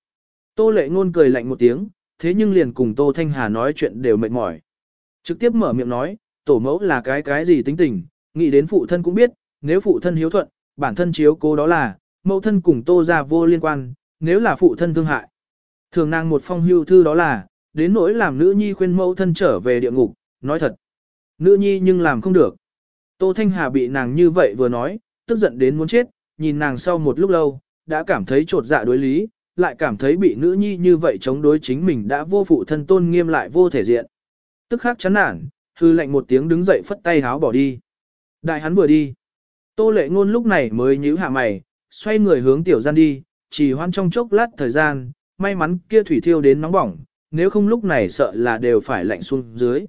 Tô Lệ Ngôn cười lạnh một tiếng, thế nhưng liền cùng Tô Thanh Hà nói chuyện đều mệt mỏi. Trực tiếp mở miệng nói, tổ mẫu là cái cái gì tính tình, nghĩ đến phụ thân cũng biết, nếu phụ thân hiếu thuận, bản thân chiếu cố đó là, mẫu thân cùng Tô gia vô liên quan, nếu là phụ thân thương hại. Thường nàng một phong hưu thư đó là, đến nỗi làm nữ nhi khuyên mẫu thân trở về địa ngục, nói thật. Nữ nhi nhưng làm không được. Tô Thanh Hà bị nàng như vậy vừa nói, tức giận đến muốn chết, nhìn nàng sau một lúc lâu, đã cảm thấy trột dạ đối lý, lại cảm thấy bị nữ nhi như vậy chống đối chính mình đã vô phụ thân tôn nghiêm lại vô thể diện. Tức khắc chán nản, hư lệnh một tiếng đứng dậy phất tay háo bỏ đi. Đại hắn vừa đi. Tô lệ ngôn lúc này mới nhíu hạ mày, xoay người hướng tiểu gian đi, chỉ hoan trong chốc lát thời gian, may mắn kia thủy thiêu đến nóng bỏng, nếu không lúc này sợ là đều phải lạnh xuống dưới.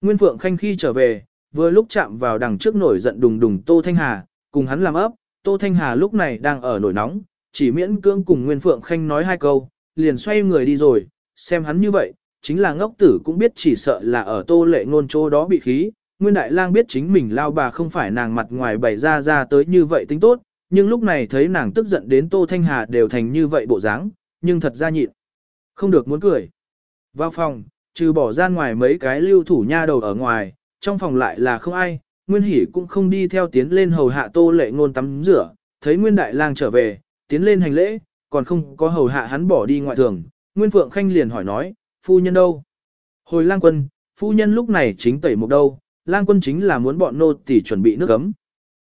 Nguyên Phượng Khanh khi trở về, vừa lúc chạm vào đằng trước nổi giận đùng đùng Tô Thanh Hà, cùng hắn làm ấp, Tô Thanh Hà lúc này đang ở nổi nóng, chỉ miễn cưỡng cùng Nguyên Phượng Khanh nói hai câu, liền xoay người đi rồi, xem hắn như vậy, chính là ngốc tử cũng biết chỉ sợ là ở Tô Lệ ngôn chỗ đó bị khí. Nguyên Đại Lang biết chính mình lao bà không phải nàng mặt ngoài bày ra ra tới như vậy tính tốt, nhưng lúc này thấy nàng tức giận đến Tô Thanh Hà đều thành như vậy bộ dáng, nhưng thật ra nhịn. Không được muốn cười. Vào phòng, trừ bỏ ra ngoài mấy cái lưu thủ nha đầu ở ngoài, trong phòng lại là không ai, Nguyên Hỷ cũng không đi theo tiến lên hầu hạ Tô Lệ Ngôn tắm rửa, thấy Nguyên Đại Lang trở về, tiến lên hành lễ, còn không có hầu hạ hắn bỏ đi ngoại thường, Nguyên Phượng Khanh liền hỏi nói, phu nhân đâu? Hồi Lang Quân, phu nhân lúc này chính tẩy mục đâu, Lang Quân chính là muốn bọn nô tỳ chuẩn bị nước ấm.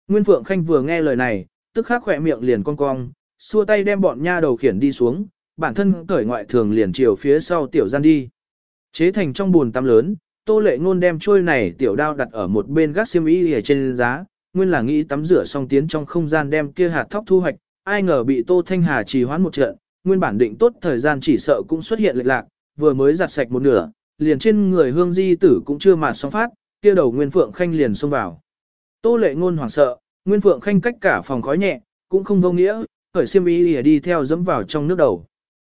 Nguyên Phượng Khanh vừa nghe lời này, tức khắc khỏe miệng liền cong cong, xua tay đem bọn nha đầu khiển đi xuống, bản thân cởi ngoại thường liền chiều phía sau tiểu gian đi. Chế thành trong buồn tắm lớn, Tô lệ ngôn đem trôi này tiểu đao đặt ở một bên gác xiêm y ở trên giá, nguyên là nghĩ tắm rửa xong tiến trong không gian đem kia hạt thóc thu hoạch, ai ngờ bị Tô Thanh Hà trì hoãn một trận, nguyên bản định tốt thời gian chỉ sợ cũng xuất hiện lệch lạc, vừa mới giặt sạch một nửa, liền trên người hương di tử cũng chưa mà xong phát, kia đầu Nguyên Phượng Khanh liền xông vào. Tô lệ ngôn hoảng sợ, Nguyên Phượng Khanh cách cả phòng khói nhẹ, cũng không vô nghĩa, khởi xiêm y đi theo dẫm vào trong nước đầu.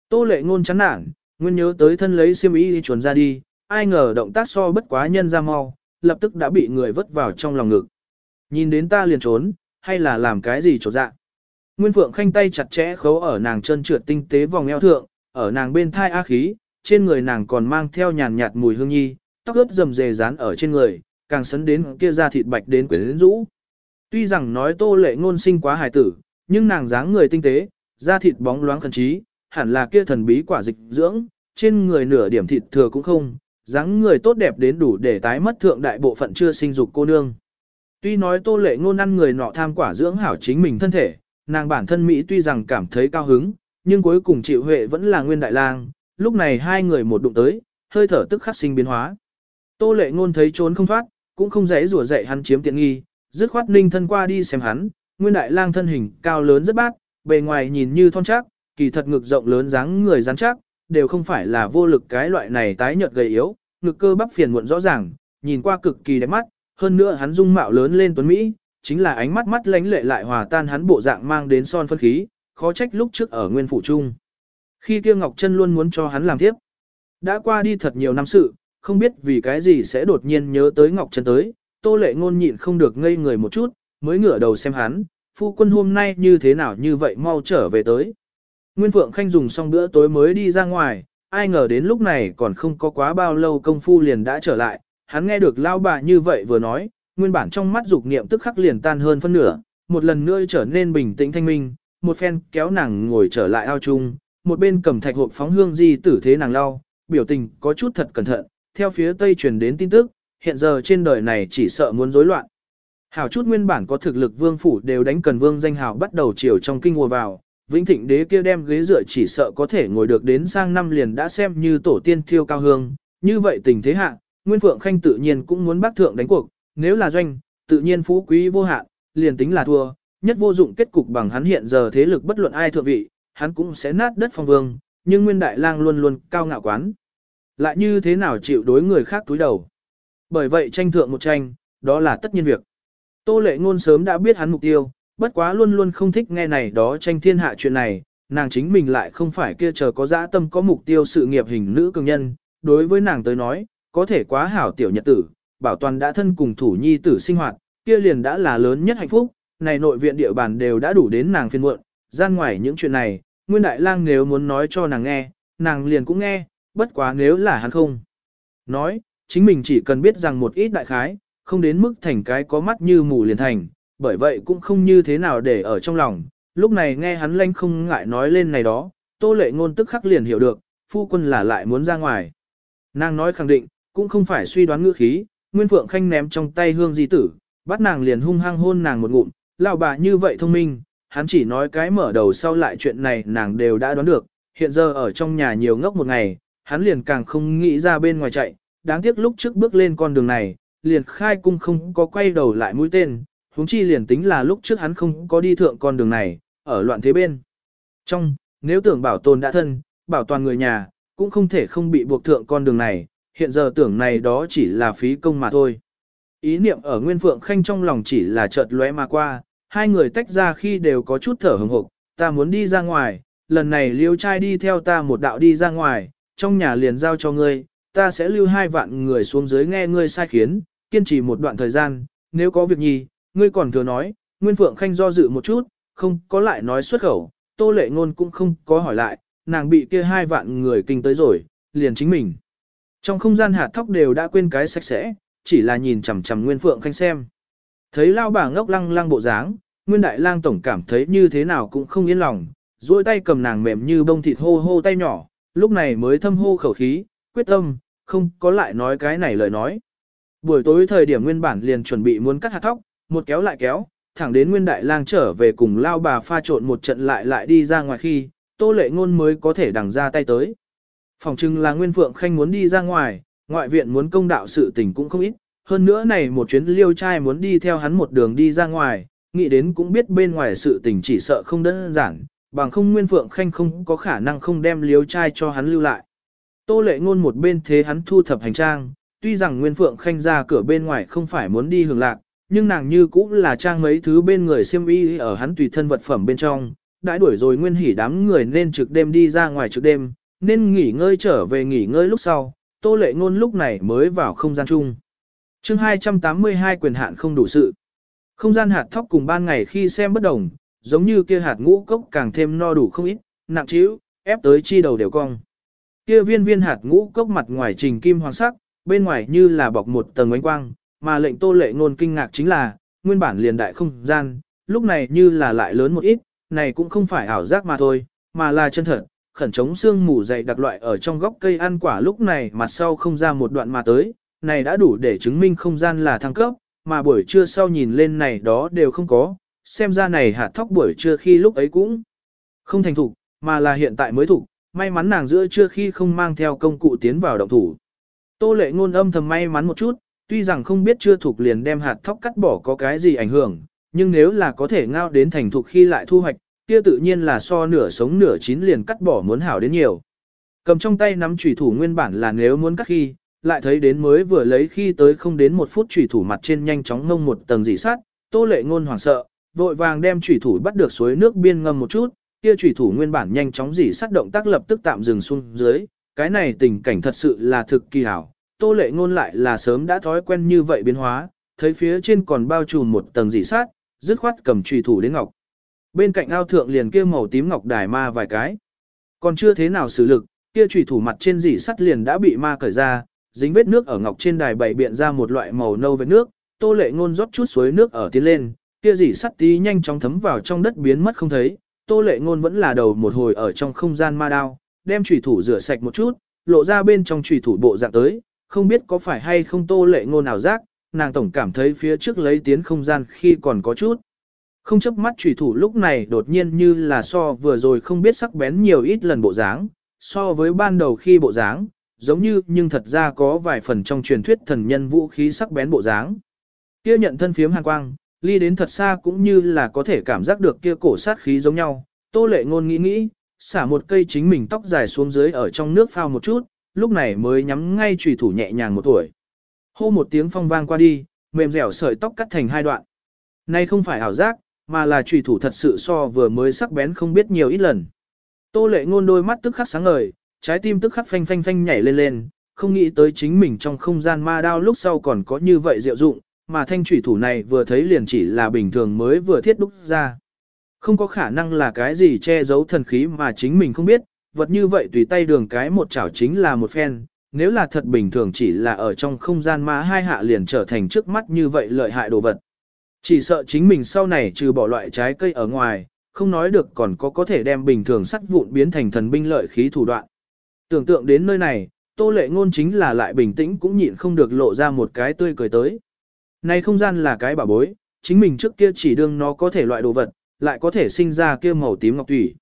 Tô lệ ngôn chán nản, Nguyên nhớ tới thân lấy xiêm y chuẩn chuồn ra đi, ai ngờ động tác so bất quá nhân ra mau, lập tức đã bị người vứt vào trong lòng ngực. Nhìn đến ta liền trốn, hay là làm cái gì trột dạ. Nguyên Phượng khanh tay chặt chẽ khấu ở nàng chân trượt tinh tế vòng eo thượng, ở nàng bên thai á khí, trên người nàng còn mang theo nhàn nhạt mùi hương nhi, tóc ướt rầm rề dán ở trên người, càng sấn đến kia da thịt bạch đến quyến rũ. Tuy rằng nói tô lệ ngôn sinh quá hài tử, nhưng nàng dáng người tinh tế, da thịt bóng loáng khẩn trí, hẳn là kia thần bí quả dịch dưỡng, trên người nửa điểm thịt thừa cũng không, dáng người tốt đẹp đến đủ để tái mất thượng đại bộ phận chưa sinh dục cô nương. Tuy nói tô lệ ngôn ăn người nọ tham quả dưỡng hảo chính mình thân thể, nàng bản thân Mỹ tuy rằng cảm thấy cao hứng, nhưng cuối cùng chịu huệ vẫn là nguyên đại lang, lúc này hai người một đụng tới, hơi thở tức khắc sinh biến hóa. Tô lệ ngôn thấy trốn không thoát, cũng không dễ rủa dậy hắn chiếm tiện nghi, dứt khoát ninh thân qua đi xem hắn, nguyên đại lang thân hình cao lớn rất bát, bề ngoài nhìn như thon chắc, kỳ thật ngực rộng lớn dáng người rắn chắc, đều không phải là vô lực cái loại này tái nhợt gầy yếu, ngực cơ bắp phiền muộn rõ ràng, nhìn qua cực kỳ đẹp mắt, hơn nữa hắn dung mạo lớn lên tuấn mỹ, chính là ánh mắt mắt lánh lệ lại hòa tan hắn bộ dạng mang đến son phân khí, khó trách lúc trước ở nguyên phủ trung. Khi kia Ngọc Trân luôn muốn cho hắn làm tiếp. Đã qua đi thật nhiều năm sự, không biết vì cái gì sẽ đột nhiên nhớ tới Ngọc Trân tới, Tô Lệ ngôn nhịn không được ngây người một chút, mới ngửa đầu xem hắn, phu quân hôm nay như thế nào như vậy mau trở về tới. Nguyên Phượng Khanh dùng xong bữa tối mới đi ra ngoài, ai ngờ đến lúc này còn không có quá bao lâu công phu liền đã trở lại, hắn nghe được lao bà như vậy vừa nói, nguyên bản trong mắt dục niệm tức khắc liền tan hơn phân nửa, một lần nữa trở nên bình tĩnh thanh minh, một phen kéo nàng ngồi trở lại ao chung, một bên cầm thạch hộp phóng hương di tử thế nàng lau, biểu tình có chút thật cẩn thận, theo phía tây truyền đến tin tức, hiện giờ trên đời này chỉ sợ muốn rối loạn. Hảo chút nguyên bản có thực lực vương phủ đều đánh cần vương danh hào bắt đầu chiều trong kinh mùa vào, vĩnh thịnh đế kia đem ghế dựa chỉ sợ có thể ngồi được đến sang năm liền đã xem như tổ tiên thiêu cao hương, như vậy tình thế hạ, Nguyên Phượng Khanh tự nhiên cũng muốn bác thượng đánh cuộc, nếu là doanh, tự nhiên phú quý vô hạn, liền tính là thua, nhất vô dụng kết cục bằng hắn hiện giờ thế lực bất luận ai thượng vị, hắn cũng sẽ nát đất phong vương, nhưng Nguyên Đại Lang luôn luôn cao ngạo quán. Lại như thế nào chịu đối người khác túi đầu. Bởi vậy tranh thượng một tranh, đó là tất nhiên việc. Tô lệ ngôn sớm đã biết hắn mục tiêu, bất quá luôn luôn không thích nghe này đó tranh thiên hạ chuyện này, nàng chính mình lại không phải kia chờ có dã tâm có mục tiêu sự nghiệp hình nữ cường nhân, đối với nàng tới nói, có thể quá hảo tiểu nhật tử, bảo toàn đã thân cùng thủ nhi tử sinh hoạt, kia liền đã là lớn nhất hạnh phúc, này nội viện địa bàn đều đã đủ đến nàng phiên muộn, gian ngoài những chuyện này, Nguyên Đại Lang nếu muốn nói cho nàng nghe, nàng liền cũng nghe, bất quá nếu là hắn không. Nói, chính mình chỉ cần biết rằng một ít đại khái, không đến mức thành cái có mắt như mù liền thành, bởi vậy cũng không như thế nào để ở trong lòng. Lúc này nghe hắn lanh không ngại nói lên này đó, tô lệ ngôn tức khắc liền hiểu được, phu quân là lại muốn ra ngoài. Nàng nói khẳng định, cũng không phải suy đoán ngữ khí, Nguyên Phượng Khanh ném trong tay hương di tử, bắt nàng liền hung hăng hôn nàng một ngụm, lão bà như vậy thông minh, hắn chỉ nói cái mở đầu sau lại chuyện này nàng đều đã đoán được, hiện giờ ở trong nhà nhiều ngốc một ngày, hắn liền càng không nghĩ ra bên ngoài chạy, đáng tiếc lúc trước bước lên con đường này, liền khai cung không có quay đầu lại mũi tên, huống chi liền tính là lúc trước hắn không có đi thượng con đường này, ở loạn thế bên. Trong, nếu tưởng bảo tồn đã thân, bảo toàn người nhà, cũng không thể không bị buộc thượng con đường này, hiện giờ tưởng này đó chỉ là phí công mà thôi. Ý niệm ở Nguyên Phượng Khanh trong lòng chỉ là chợt lóe mà qua, hai người tách ra khi đều có chút thở hừng hực, ta muốn đi ra ngoài, lần này liêu trai đi theo ta một đạo đi ra ngoài, trong nhà liền giao cho ngươi, ta sẽ lưu hai vạn người xuống dưới nghe ngươi sai khiến, kiên trì một đoạn thời gian, nếu có việc gì, ngươi còn thừa nói, Nguyên Phượng Khanh do dự một chút, không có lại nói xuất khẩu, Tô Lệ Ngôn cũng không có hỏi lại, nàng bị kia hai vạn người kinh tới rồi, liền chính mình. Trong không gian hạt thóc đều đã quên cái sạch sẽ, chỉ là nhìn chằm chằm Nguyên Phượng Khanh xem. Thấy lao bà ngốc lăng lăng bộ dáng, Nguyên Đại Lang tổng cảm thấy như thế nào cũng không yên lòng, duỗi tay cầm nàng mềm như bông thịt hô hô tay nhỏ, lúc này mới thâm hô khẩu khí, quyết tâm, không có lại nói cái này lời nói. Buổi tối thời điểm nguyên bản liền chuẩn bị muốn cắt hạt thóc, một kéo lại kéo, thẳng đến Nguyên Đại Lang trở về cùng lao bà pha trộn một trận lại lại đi ra ngoài khi, Tô Lệ Ngôn mới có thể đằng ra tay tới. Phòng trưng là Nguyên Phượng Khanh muốn đi ra ngoài, ngoại viện muốn công đạo sự tình cũng không ít, hơn nữa này một chuyến liêu trai muốn đi theo hắn một đường đi ra ngoài, nghĩ đến cũng biết bên ngoài sự tình chỉ sợ không đơn giản, bằng không Nguyên Phượng Khanh không có khả năng không đem liêu trai cho hắn lưu lại. Tô lệ ngôn một bên thế hắn thu thập hành trang, tuy rằng Nguyên Phượng Khanh ra cửa bên ngoài không phải muốn đi hưởng lạc, nhưng nàng như cũng là trang mấy thứ bên người xiêm y ở hắn tùy thân vật phẩm bên trong, đã đuổi rồi Nguyên hỉ đám người nên trực đêm đi ra ngoài trực đêm, nên nghỉ ngơi trở về nghỉ ngơi lúc sau, Tô Lệ Ngôn lúc này mới vào không gian chung. Chương 282 quyền hạn không đủ sự. Không gian hạt thóc cùng ban ngày khi xem bất đồng, giống như kia hạt ngũ cốc càng thêm no đủ không ít, nặng trĩu, ép tới chi đầu đều cong. Kia viên viên hạt ngũ cốc mặt ngoài trình kim hoàng sắc, bên ngoài như là bọc một tầng ánh quang, mà lệnh Tô Lệ Ngôn kinh ngạc chính là, nguyên bản liền đại không gian, lúc này như là lại lớn một ít, này cũng không phải ảo giác mà thôi, mà là chân thật, khẩn chống xương mù dày đặc loại ở trong góc cây ăn quả lúc này mặt sau không ra một đoạn mà tới, này đã đủ để chứng minh không gian là thăng cấp, mà buổi trưa sau nhìn lên này đó đều không có, xem ra này hạt thóc buổi trưa khi lúc ấy cũng không thành thục, mà là hiện tại mới thục, may mắn nàng giữa trưa khi không mang theo công cụ tiến vào động thủ. Tô lệ ngôn âm thầm may mắn một chút, tuy rằng không biết chưa thuộc liền đem hạt thóc cắt bỏ có cái gì ảnh hưởng, nhưng nếu là có thể ngao đến thành thục khi lại thu hoạch, kia tự nhiên là so nửa sống nửa chín liền cắt bỏ muốn hảo đến nhiều. Cầm trong tay nắm chủy thủ nguyên bản là nếu muốn cắt khi, lại thấy đến mới vừa lấy khi tới không đến một phút chủy thủ mặt trên nhanh chóng ngông một tầng dị sát, tô lệ ngôn hoảng sợ, vội vàng đem chủy thủ bắt được suối nước biên ngâm một chút, kia chủy thủ nguyên bản nhanh chóng dị sát động tác lập tức tạm dừng xuống dưới, cái này tình cảnh thật sự là thực kỳ hảo, tô lệ ngôn lại là sớm đã thói quen như vậy biến hóa, thấy phía trên còn bao trùm một tầng dị sát, dứt khoát cầm trùy thủ đến ngọc. Bên cạnh ao thượng liền kia màu tím ngọc đài ma vài cái. Còn chưa thế nào xử lực, kia trùy thủ mặt trên dỉ sắt liền đã bị ma cởi ra, dính vết nước ở ngọc trên đài bảy biện ra một loại màu nâu vết nước, Tô Lệ Ngôn rót chút suối nước ở tiến lên, kia dỉ sắt tí nhanh chóng thấm vào trong đất biến mất không thấy. Tô Lệ Ngôn vẫn là đầu một hồi ở trong không gian ma đao, đem trùy thủ rửa sạch một chút, lộ ra bên trong trùy thủ bộ dạng tới, không biết có phải hay không Tô Lệ Ngôn nào giác, nàng tổng cảm thấy phía trước lấy tiến không gian khi còn có chút. Không chấp mắt chủy thủ lúc này đột nhiên như là so vừa rồi không biết sắc bén nhiều ít lần bộ dáng, so với ban đầu khi bộ dáng, giống như nhưng thật ra có vài phần trong truyền thuyết thần nhân vũ khí sắc bén bộ dáng. Kia nhận thân phiếm hàn quang, ly đến thật xa cũng như là có thể cảm giác được kia cổ sát khí giống nhau. Tô lệ ngôn nghĩ nghĩ, xả một cây chính mình tóc dài xuống dưới ở trong nước phao một chút, lúc này mới nhắm ngay trùy thủ nhẹ nhàng một tuổi. Hô một tiếng phong vang qua đi, mềm dẻo sợi tóc cắt thành hai đoạn. Nay không phải ảo giác, mà là trùy thủ thật sự so vừa mới sắc bén không biết nhiều ít lần. Tô lệ ngôn đôi mắt tức khắc sáng ngời, trái tim tức khắc phanh phanh phanh nhảy lên lên, không nghĩ tới chính mình trong không gian ma đao lúc sau còn có như vậy diệu dụng, mà thanh trùy thủ này vừa thấy liền chỉ là bình thường mới vừa thiết đúc ra. Không có khả năng là cái gì che giấu thần khí mà chính mình không biết, vật như vậy tùy tay đường cái một chảo chính là một phen, nếu là thật bình thường chỉ là ở trong không gian ma hai hạ liền trở thành trước mắt như vậy lợi hại đồ vật. Chỉ sợ chính mình sau này trừ bỏ loại trái cây ở ngoài, không nói được còn có có thể đem bình thường sắt vụn biến thành thần binh lợi khí thủ đoạn. Tưởng tượng đến nơi này, tô lệ ngôn chính là lại bình tĩnh cũng nhịn không được lộ ra một cái tươi cười tới. Này không gian là cái bảo bối, chính mình trước kia chỉ đương nó có thể loại đồ vật, lại có thể sinh ra kia màu tím ngọc thủy.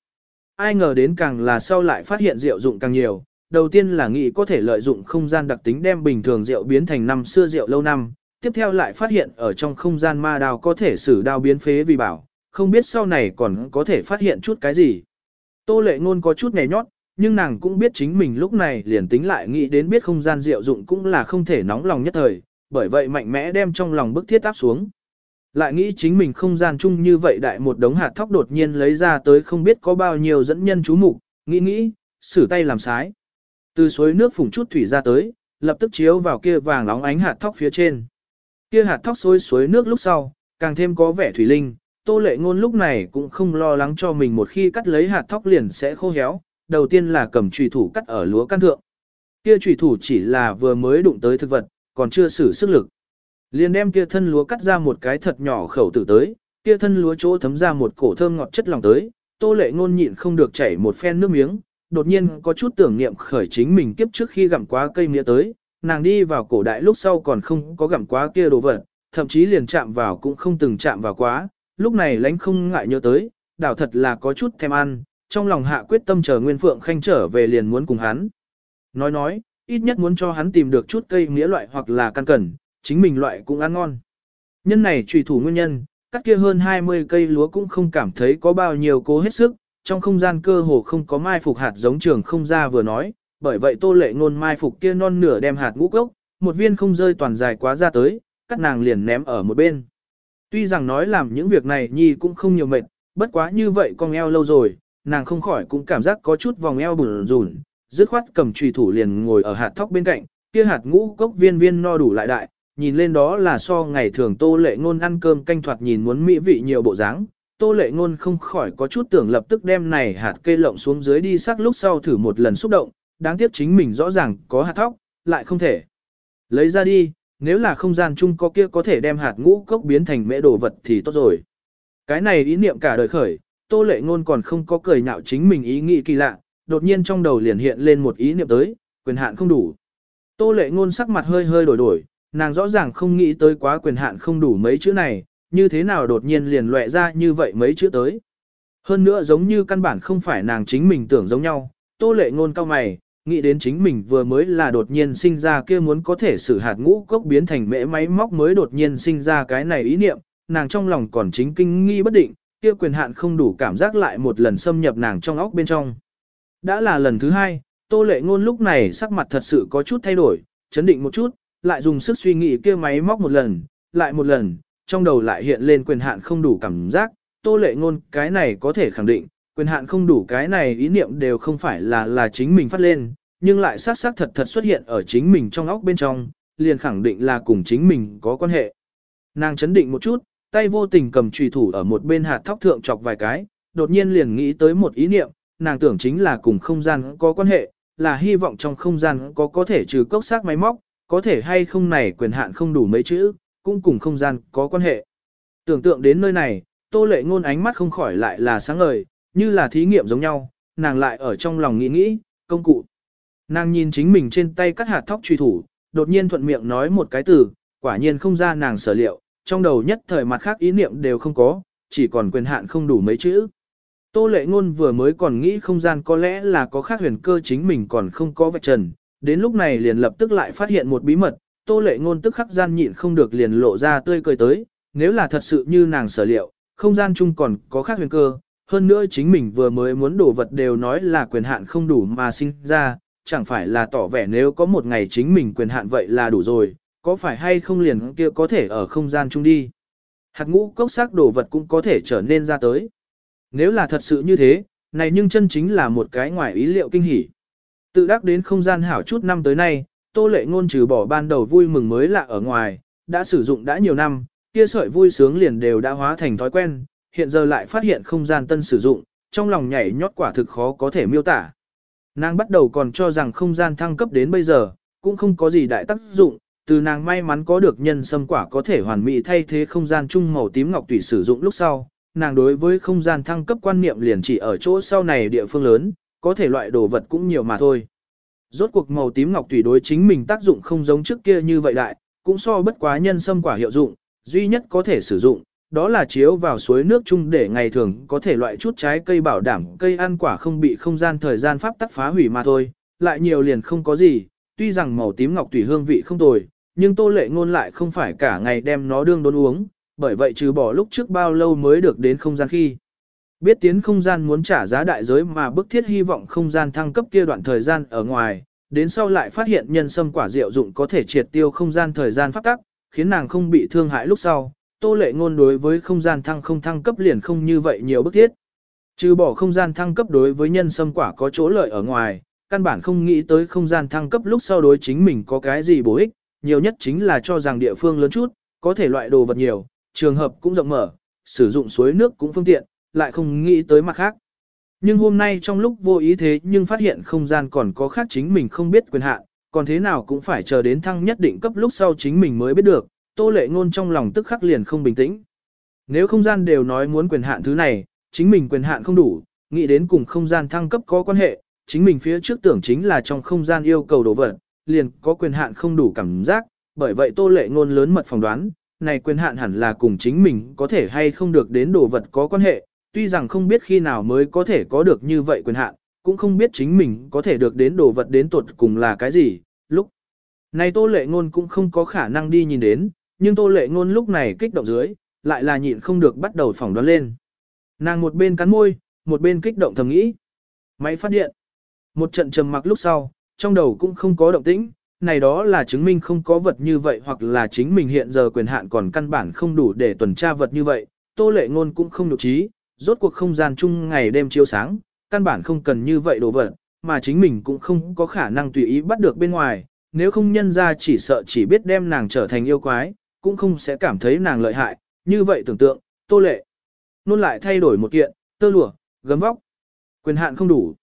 Ai ngờ đến càng là sau lại phát hiện rượu dụng càng nhiều, đầu tiên là nghĩ có thể lợi dụng không gian đặc tính đem bình thường rượu biến thành năm xưa rượu lâu năm, tiếp theo lại phát hiện ở trong không gian ma đào có thể sử đao biến phế vì bảo, không biết sau này còn có thể phát hiện chút cái gì. Tô lệ ngôn có chút nhẹ nhót, nhưng nàng cũng biết chính mình lúc này liền tính lại nghĩ đến biết không gian diệu dụng cũng là không thể nóng lòng nhất thời, bởi vậy mạnh mẽ đem trong lòng bức thiết áp xuống. Lại nghĩ chính mình không gian chung như vậy đại một đống hạt thóc đột nhiên lấy ra tới không biết có bao nhiêu dẫn nhân chú mục, nghĩ nghĩ, sử tay làm sái. Từ suối nước phùng chút thủy ra tới, lập tức chiếu vào kia vàng nóng ánh hạt thóc phía trên. Kia hạt thóc xối suối nước lúc sau, càng thêm có vẻ thủy linh, Tô lệ ngôn lúc này cũng không lo lắng cho mình một khi cắt lấy hạt thóc liền sẽ khô héo, đầu tiên là cầm chùy thủ cắt ở lúa căn thượng. Kia chùy thủ chỉ là vừa mới đụng tới thực vật, còn chưa sử sức lực. Liền đem kia thân lúa cắt ra một cái thật nhỏ khẩu tử tới, kia thân lúa chỗ thấm ra một cổ thơm ngọt chất lòng tới, Tô lệ ngôn nhịn không được chảy một phen nước miếng, đột nhiên có chút tưởng niệm khởi chính mình kiếp trước khi gặm quá cây mía tới, nàng đi vào cổ đại lúc sau còn không có gặm quá kia đồ vật, thậm chí liền chạm vào cũng không từng chạm vào quá, lúc này lánh không ngại nhớ tới, đảo thật là có chút thèm ăn, trong lòng hạ quyết tâm chờ Nguyên Phượng Khanh trở về liền muốn cùng hắn. Nói nói, ít nhất muốn cho hắn tìm được chút cây nghĩa loại hoặc là căn cẩn, chính mình loại cũng ăn ngon. Nhân này trùy thủ nguyên nhân, cắt kia hơn 20 cây lúa cũng không cảm thấy có bao nhiêu cố hết sức, trong không gian cơ hồ không có mai phục hạt giống trường không ra vừa nói, bởi vậy tô lệ ngôn mai phục kia non nửa đem hạt ngũ cốc, một viên không rơi toàn dài quá ra tới, cắt nàng liền ném ở một bên. Tuy rằng nói làm những việc này nhi cũng không nhiều mệt, bất quá như vậy con eo lâu rồi, nàng không khỏi cũng cảm giác có chút vòng eo bùn rùn, dứt khoát cầm trùy thủ liền ngồi ở hạt thóc bên cạnh, kia hạt ngũ cốc viên viên no đủ lại đại, nhìn lên đó là so ngày thường tô lệ ngôn ăn cơm canh thoạt nhìn muốn mỹ vị nhiều bộ dáng. Tô lệ ngôn không khỏi có chút tưởng lập tức đem này hạt cây lộng xuống dưới đi sắc lúc sau thử một lần xúc động, đáng tiếc chính mình rõ ràng có hạt thóc, lại không thể. Lấy ra đi, nếu là không gian chung có kia có thể đem hạt ngũ cốc biến thành mễ đồ vật thì tốt rồi. Cái này ý niệm cả đời khởi, tô lệ ngôn còn không có cười nhạo chính mình ý nghĩ kỳ lạ, đột nhiên trong đầu liền hiện lên một ý niệm tới, quyền hạn không đủ. Tô lệ ngôn sắc mặt hơi hơi đổi đổi, nàng rõ ràng không nghĩ tới quá quyền hạn không đủ mấy chữ này, như thế nào đột nhiên liền lệ ra như vậy mấy chữ tới. Hơn nữa giống như căn bản không phải nàng chính mình tưởng giống nhau, tô lệ ngôn cao mày, nghĩ đến chính mình vừa mới là đột nhiên sinh ra kia muốn có thể sử hạt ngũ cốc biến thành mễ máy móc mới đột nhiên sinh ra cái này ý niệm, nàng trong lòng còn chính kinh nghi bất định, kia quyền hạn không đủ cảm giác lại một lần xâm nhập nàng trong óc bên trong. Đã là lần thứ hai, tô lệ ngôn lúc này sắc mặt thật sự có chút thay đổi, chấn định một chút, lại dùng sức suy nghĩ kia máy móc một lần, lại một lần, trong đầu lại hiện lên quyền hạn không đủ cảm giác, tô lệ ngôn cái này có thể khẳng định, quyền hạn không đủ cái này ý niệm đều không phải là là chính mình phát lên, nhưng lại xác xác thật thật xuất hiện ở chính mình trong óc bên trong, liền khẳng định là cùng chính mình có quan hệ. Nàng chấn định một chút, tay vô tình cầm trùy thủ ở một bên hạt thóc thượng chọc vài cái, đột nhiên liền nghĩ tới một ý niệm, nàng tưởng chính là cùng không gian có quan hệ, là hy vọng trong không gian có có thể trừ cốc xác máy móc, có thể hay không này quyền hạn không đủ mấy chữ, cũng cùng không gian có quan hệ. Tưởng tượng đến nơi này, tô lệ ngôn ánh mắt không khỏi lại là sáng ngời, như là thí nghiệm giống nhau, nàng lại ở trong lòng nghĩ nghĩ, công cụ. Nàng nhìn chính mình trên tay cắt hạt thóc truy thủ, đột nhiên thuận miệng nói một cái từ, quả nhiên không ra nàng sở liệu, trong đầu nhất thời mặt khác ý niệm đều không có, chỉ còn quyền hạn không đủ mấy chữ. Tô lệ ngôn vừa mới còn nghĩ không gian có lẽ là có khác huyền cơ chính mình còn không có vạch trần, đến lúc này liền lập tức lại phát hiện một bí mật, tô lệ ngôn tức khắc gian nhịn không được liền lộ ra tươi cười tới, nếu là thật sự như nàng sở liệu, không gian chung còn có khác huyền cơ, hơn nữa chính mình vừa mới muốn đổ vật đều nói là quyền hạn không đủ mà sinh ra, chẳng phải là tỏ vẻ nếu có một ngày chính mình quyền hạn vậy là đủ rồi, có phải hay không liền kia có thể ở không gian chung đi. Hạt ngũ cốc xác đồ vật cũng có thể trở nên ra tới. Nếu là thật sự như thế, này nhưng chân chính là một cái ngoài ý liệu kinh hỉ. Tự đắc đến không gian hảo chút năm tới nay, tô lệ ngôn trừ bỏ ban đầu vui mừng mới lạ ở ngoài, đã sử dụng đã nhiều năm, kia sợi vui sướng liền đều đã hóa thành thói quen, hiện giờ lại phát hiện không gian tân sử dụng, trong lòng nhảy nhót quả thực khó có thể miêu tả. Nàng bắt đầu còn cho rằng không gian thăng cấp đến bây giờ, cũng không có gì đại tác dụng, từ nàng may mắn có được nhân sâm quả có thể hoàn mỹ thay thế không gian trung màu tím ngọc tùy sử dụng lúc sau, nàng đối với không gian thăng cấp quan niệm liền chỉ ở chỗ sau này địa phương lớn, có thể loại đồ vật cũng nhiều mà thôi. Rốt cuộc màu tím ngọc tùy đối chính mình tác dụng không giống trước kia như vậy đại, cũng so bất quá nhân sâm quả hiệu dụng, duy nhất có thể sử dụng, đó là chiếu vào suối nước chung để ngày thường có thể loại chút trái cây bảo đảm cây ăn quả không bị không gian thời gian pháp tắc phá hủy mà thôi, lại nhiều liền không có gì, tuy rằng màu tím ngọc tùy hương vị không tồi, nhưng tô lệ ngôn lại không phải cả ngày đem nó đương đốn uống, bởi vậy trừ bỏ lúc trước bao lâu mới được đến không gian khi. Biết tiến không gian muốn trả giá đại giới mà bức thiết hy vọng không gian thăng cấp kia đoạn thời gian ở ngoài, đến sau lại phát hiện nhân sâm quả diệu dụng có thể triệt tiêu không gian thời gian pháp tắc, khiến nàng không bị thương hại lúc sau. Tô lệ ngôn đối với không gian thăng không thăng cấp liền không như vậy nhiều bức thiết. Trừ bỏ không gian thăng cấp đối với nhân sâm quả có chỗ lợi ở ngoài, căn bản không nghĩ tới không gian thăng cấp lúc sau đối chính mình có cái gì bổ ích, nhiều nhất chính là cho rằng địa phương lớn chút, có thể loại đồ vật nhiều, trường hợp cũng rộng mở, sử dụng suối nước cũng phương tiện, lại không nghĩ tới mặt khác. Nhưng hôm nay trong lúc vô ý thế nhưng phát hiện không gian còn có khác chính mình không biết quyền hạn, còn thế nào cũng phải chờ đến thăng nhất định cấp lúc sau chính mình mới biết được, tô lệ ngôn trong lòng tức khắc liền không bình tĩnh. Nếu không gian đều nói muốn quyền hạn thứ này, chính mình quyền hạn không đủ, nghĩ đến cùng không gian thăng cấp có quan hệ, chính mình phía trước tưởng chính là trong không gian yêu cầu đồ vật, liền có quyền hạn không đủ cảm giác, bởi vậy tô lệ ngôn lớn mật phỏng đoán, này quyền hạn hẳn là cùng chính mình có thể hay không được đến đồ vật có quan hệ, tuy rằng không biết khi nào mới có thể có được như vậy quyền hạn, cũng không biết chính mình có thể được đến đồ vật đến tuột cùng là cái gì, lúc này tô lệ ngôn cũng không có khả năng đi nhìn đến, nhưng tô lệ ngôn lúc này kích động dưới, lại là nhịn không được bắt đầu phỏng đoán lên. Nàng một bên cắn môi, một bên kích động thầm nghĩ. Máy phát điện. Một trận trầm mặc lúc sau, trong đầu cũng không có động tĩnh, này đó là chứng minh không có vật như vậy hoặc là chính mình hiện giờ quyền hạn còn căn bản không đủ để tuần tra vật như vậy, tô lệ ngôn cũng không nụ trí, rốt cuộc không gian chung ngày đêm chiếu sáng, căn bản không cần như vậy đồ vật, mà chính mình cũng không có khả năng tùy ý bắt được bên ngoài, nếu không nhân ra chỉ sợ chỉ biết đem nàng trở thành yêu quái, cũng không sẽ cảm thấy nàng lợi hại, như vậy tưởng tượng, tô lệ. Nôn lại thay đổi một kiện, tơ lụa, gấm vóc, quyền hạn không đủ.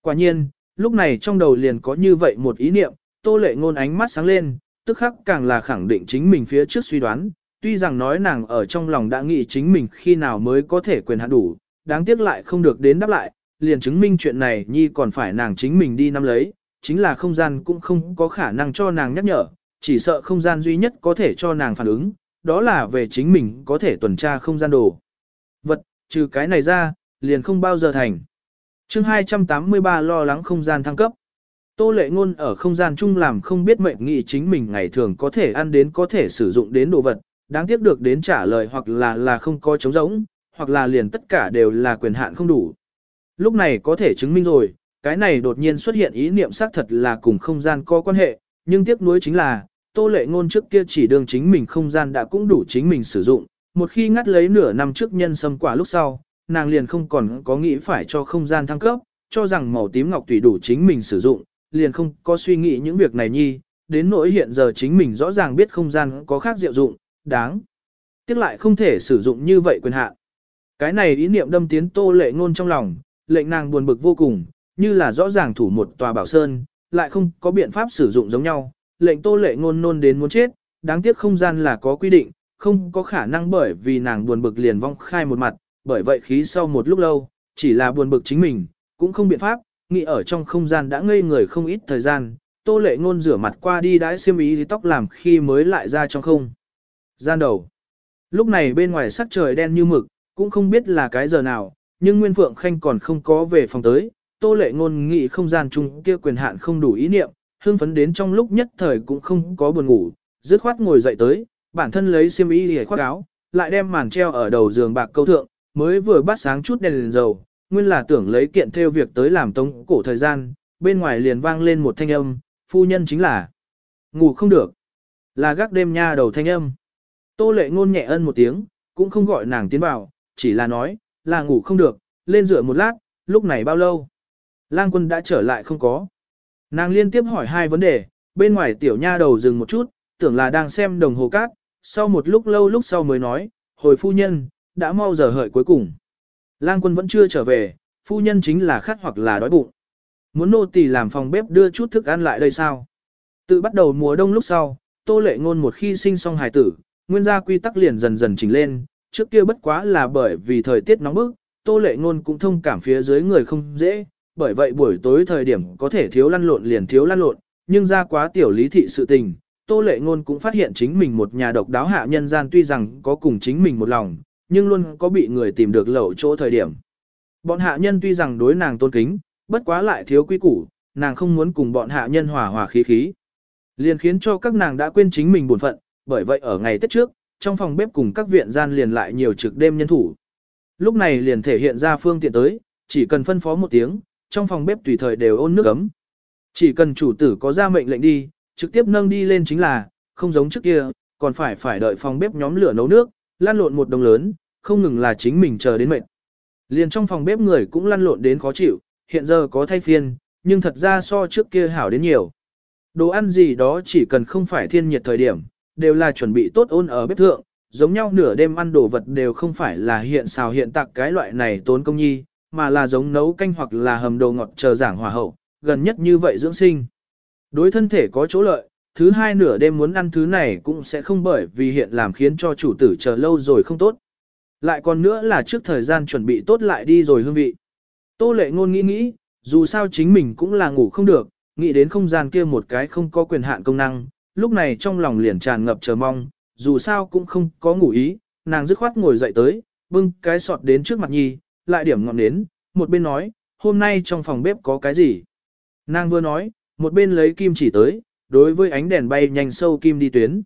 Quả nhiên, lúc này trong đầu liền có như vậy một ý niệm, tô lệ ngôn ánh mắt sáng lên, tức khắc càng là khẳng định chính mình phía trước suy đoán, tuy rằng nói nàng ở trong lòng đã nghĩ chính mình khi nào mới có thể quyền hạn đủ, đáng tiếc lại không được đến đáp lại, liền chứng minh chuyện này nhi còn phải nàng chính mình đi nắm lấy, chính là không gian cũng không có khả năng cho nàng nhắc nhở, chỉ sợ không gian duy nhất có thể cho nàng phản ứng, đó là về chính mình có thể tuần tra không gian đồ. Vật, trừ cái này ra, liền không bao giờ thành. chương 283 lo lắng không gian thăng cấp. Tô lệ ngôn ở không gian chung làm không biết mệnh nghị chính mình ngày thường có thể ăn đến có thể sử dụng đến đồ vật, đáng tiếc được đến trả lời hoặc là là không có chống giống, hoặc là liền tất cả đều là quyền hạn không đủ. Lúc này có thể chứng minh rồi, cái này đột nhiên xuất hiện ý niệm xác thật là cùng không gian có quan hệ, nhưng tiếc nuối chính là, tô lệ ngôn trước kia chỉ đương chính mình không gian đã cũng đủ chính mình sử dụng, một khi ngắt lấy nửa năm trước nhân sâm quả lúc sau, nàng liền không còn có nghĩ phải cho không gian thăng cấp, cho rằng màu tím ngọc tùy đủ chính mình sử dụng, liền không có suy nghĩ những việc này nhi, đến nỗi hiện giờ chính mình rõ ràng biết không gian có khác diệu dụng, đáng. Tiếc lại không thể sử dụng như vậy quyền hạn. Cái này ý niệm đâm tiến tô lệ ngôn trong lòng, lệnh nàng buồn bực vô cùng, như là rõ ràng thủ một tòa bảo sơn, lại không có biện pháp sử dụng giống nhau, lệnh tô lệ ngôn nôn đến muốn chết, đáng tiếc không gian là có quy định, không có khả năng bởi vì nàng buồn bực liền vong khai một mặt, bởi vậy khí sau một lúc lâu, chỉ là buồn bực chính mình, cũng không biện pháp, nghĩ ở trong không gian đã ngây người không ít thời gian, tô lệ ngôn rửa mặt qua đi đãi xiêm ý thì tóc làm khi mới lại ra trong không. Gian đầu. Lúc này bên ngoài sắc trời đen như mực, cũng không biết là cái giờ nào, nhưng Nguyên Phượng Khanh còn không có về phòng tới, tô lệ ngôn nghĩ không gian chung kia quyền hạn không đủ ý niệm, hương phấn đến trong lúc nhất thời cũng không có buồn ngủ, dứt khoát ngồi dậy tới, bản thân lấy xiêm y để khoác áo, lại đem màn treo ở đầu giường bạc câu thượng, mới vừa bắt sáng chút đèn, đèn dầu, nguyên là tưởng lấy kiện theo việc tới làm tống cổ thời gian, bên ngoài liền vang lên một thanh âm, phu nhân chính là ngủ không được, là gác đêm nha đầu thanh âm. Tô lệ ngôn nhẹ ân một tiếng, cũng không gọi nàng tiến vào, chỉ là nói, là ngủ không được, lên rửa một lát, lúc này bao lâu. Lang quân đã trở lại không có. Nàng liên tiếp hỏi hai vấn đề, bên ngoài tiểu nha đầu dừng một chút, tưởng là đang xem đồng hồ cát, sau một lúc lâu lúc sau mới nói, hồi phu nhân, đã mau giờ hợi cuối cùng. Lang quân vẫn chưa trở về, phu nhân chính là khát hoặc là đói bụng. Muốn nô tỳ làm phòng bếp đưa chút thức ăn lại đây sao? Tự bắt đầu mùa đông lúc sau, tô lệ ngôn một khi sinh xong hài tử, nguyên gia quy tắc liền dần dần chỉnh lên, trước kia bất quá là bởi vì thời tiết nóng bức, tô lệ ngôn cũng thông cảm phía dưới người không dễ, bởi vậy buổi tối thời điểm có thể thiếu lăn lộn liền thiếu lăn lộn, nhưng ra quá tiểu lý thị sự tình, tô lệ ngôn cũng phát hiện chính mình một nhà độc đáo hạ nhân gian tuy rằng có cùng chính mình một lòng, nhưng luôn có bị người tìm được lậu chỗ thời điểm. Bọn hạ nhân tuy rằng đối nàng tôn kính, bất quá lại thiếu quy củ, nàng không muốn cùng bọn hạ nhân hòa hòa khí khí. Liền khiến cho các nàng đã quên chính mình buồn phận, bởi vậy ở ngày Tết trước, trong phòng bếp cùng các viện gian liền lại nhiều trực đêm nhân thủ. Lúc này liền thể hiện ra phương tiện tới, chỉ cần phân phó một tiếng, trong phòng bếp tùy thời đều ôn nước ấm. Chỉ cần chủ tử có ra mệnh lệnh đi, trực tiếp nâng đi lên chính là, không giống trước kia, còn phải phải đợi phòng bếp nhóm lửa nấu nước, lan lộn một đồng lớn, không ngừng là chính mình chờ đến mệnh. Liền trong phòng bếp người cũng lăn lộn đến khó chịu, hiện giờ có thay phiên, nhưng thật ra so trước kia hảo đến nhiều. Đồ ăn gì đó chỉ cần không phải thiên nhiệt thời điểm, đều là chuẩn bị tốt ôn ở bếp thượng, giống nhau nửa đêm ăn đồ vật đều không phải là hiện xào hiện tạc cái loại này tốn công nhi, mà là giống nấu canh hoặc là hầm đồ ngọt chờ giảng hòa hậu, gần nhất như vậy dưỡng sinh. Đối thân thể có chỗ lợi, thứ hai nửa đêm muốn ăn thứ này cũng sẽ không bởi vì hiện làm khiến cho chủ tử chờ lâu rồi không tốt. Lại còn nữa là trước thời gian chuẩn bị tốt lại đi rồi hương vị. Tô lệ ngôn nghĩ nghĩ, dù sao chính mình cũng là ngủ không được, nghĩ đến không gian kia một cái không có quyền hạn công năng, lúc này trong lòng liền tràn ngập chờ mong, dù sao cũng không có ngủ ý, nàng dứt khoát ngồi dậy tới, bưng cái sọt đến trước mặt nhi, lại điểm ngọn đến, một bên nói, hôm nay trong phòng bếp có cái gì. Nàng vừa nói, một bên lấy kim chỉ tới, đối với ánh đèn bay nhanh sâu kim đi tuyến.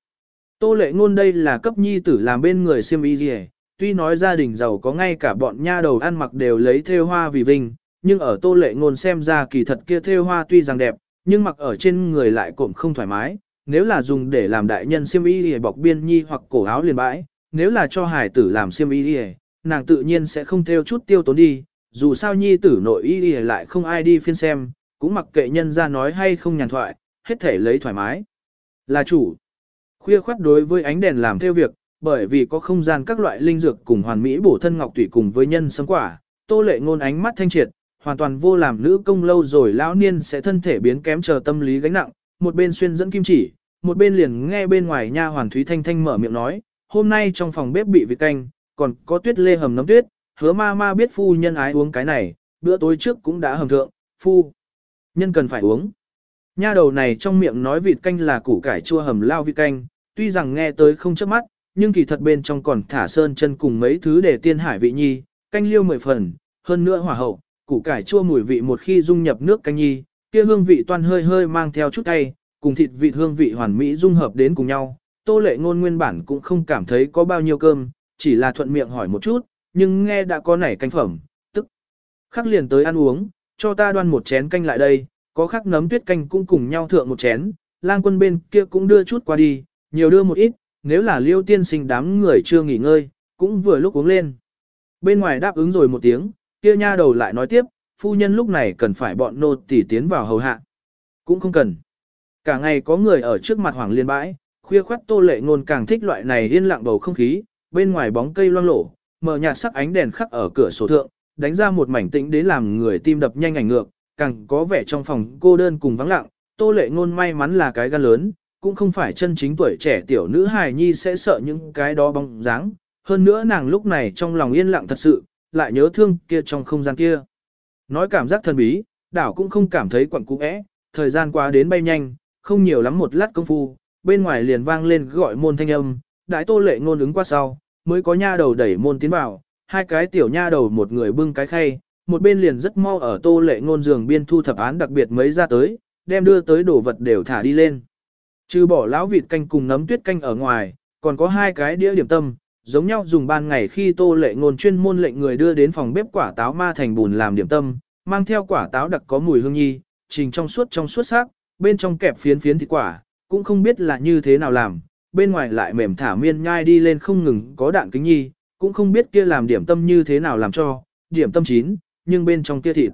Tô lệ ngôn đây là cấp nhi tử làm bên người siêm y gì tuy nói gia đình giàu có ngay cả bọn nha đầu ăn mặc đều lấy thêu hoa vì vinh, nhưng ở tô lệ ngôn xem ra kỳ thật kia thêu hoa tuy rằng đẹp, nhưng mặc ở trên người lại cộm không thoải mái, nếu là dùng để làm đại nhân xiêm y thì bọc biên nhi hoặc cổ áo liền bãi, nếu là cho hải tử làm xiêm y thì nàng tự nhiên sẽ không theo chút tiêu tốn đi, dù sao nhi tử nội y thì lại không ai đi phiên xem, cũng mặc kệ nhân ra nói hay không nhàn thoại, hết thể lấy thoải mái. Là chủ. Khuya khoát đối với ánh đèn làm theo việc, bởi vì có không gian các loại linh dược cùng hoàn mỹ bổ thân ngọc tủy cùng với nhân sấm quả, tô lệ ngôn ánh mắt thanh triệt, hoàn toàn vô làm nữ công lâu rồi lão niên sẽ thân thể biến kém chờ tâm lý gánh nặng, một bên xuyên dẫn kim chỉ, một bên liền nghe bên ngoài nha hoàn thúy thanh thanh mở miệng nói, hôm nay trong phòng bếp bị vịt canh, còn có tuyết lê hầm nấm tuyết, hứa ma ma biết phu nhân ái uống cái này, bữa tối trước cũng đã hầm thượng, phu nhân cần phải uống. Nha đầu này trong miệng nói vịt canh là củ cải chua hầm lao vịt canh, tuy rằng nghe tới không chớp mắt, nhưng kỳ thật bên trong còn thả sơn chân cùng mấy thứ để tiên hải vị nhi, canh liêu mười phần, hơn nữa hỏa hậu, củ cải chua mùi vị một khi dung nhập nước canh nhi, kia hương vị toan hơi hơi mang theo chút cay, cùng thịt vịt hương vị hoàn mỹ dung hợp đến cùng nhau. Tô lệ ngôn nguyên bản cũng không cảm thấy có bao nhiêu cơm, chỉ là thuận miệng hỏi một chút, nhưng nghe đã có nảy canh phẩm, tức khắc liền tới ăn uống, cho ta đoan một chén canh lại đây, có khắc nấm tuyết canh cũng cùng nhau thượng một chén, lang quân bên kia cũng đưa chút qua đi, nhiều đưa một ít, nếu là liêu tiên sinh đám người chưa nghỉ ngơi, cũng vừa lúc uống lên. Bên ngoài đáp ứng rồi một tiếng, kia nha đầu lại nói tiếp, phu nhân lúc này cần phải bọn nô tỉ tiến vào hầu hạ. Cũng không cần. Cả ngày có người ở trước mặt hoàng liên bãi, khuya khoắt tô lệ ngôn càng thích loại này yên lặng bầu không khí, bên ngoài bóng cây loang lổ, mở nhạt sắc ánh đèn khắc ở cửa sổ thượng, đánh ra một mảnh tĩnh đến làm người tim đập nhanh ảnh ngược, càng có vẻ trong phòng cô đơn cùng vắng lặng, tô lệ ngôn may mắn là cái gan lớn, cũng không phải chân chính tuổi trẻ tiểu nữ hài nhi sẽ sợ những cái đó bóng dáng. Hơn nữa nàng lúc này trong lòng yên lặng thật sự, lại nhớ thương kia trong không gian kia. Nói cảm giác thần bí, đảo cũng không cảm thấy quặn cũ ẽ, thời gian qua đến bay nhanh, không nhiều lắm một lát công phu, bên ngoài liền vang lên gọi môn thanh âm, đại tô lệ ngôn ứng qua sau, mới có nha đầu đẩy môn tiến vào, hai cái tiểu nha đầu một người bưng cái khay, một bên liền rất mau ở tô lệ ngôn giường biên thu thập án đặc biệt mấy ra tới, đem đưa tới đồ vật đều thả đi lên. Trừ bỏ lão vịt canh cùng nấm tuyết canh ở ngoài, còn có hai cái đĩa điểm tâm, giống nhau dùng ban ngày khi tô lệ ngôn chuyên môn lệnh người đưa đến phòng bếp quả táo ma thành bùn làm điểm tâm, mang theo quả táo đặc có mùi hương nhi, trình trong suốt trong suốt sắc, bên trong kẹp phiến phiến thịt quả, cũng không biết là như thế nào làm, bên ngoài lại mềm thả miên nhai đi lên không ngừng có đạn kính nhi, cũng không biết kia làm điểm tâm như thế nào làm cho, điểm tâm chín, nhưng bên trong kia thịt.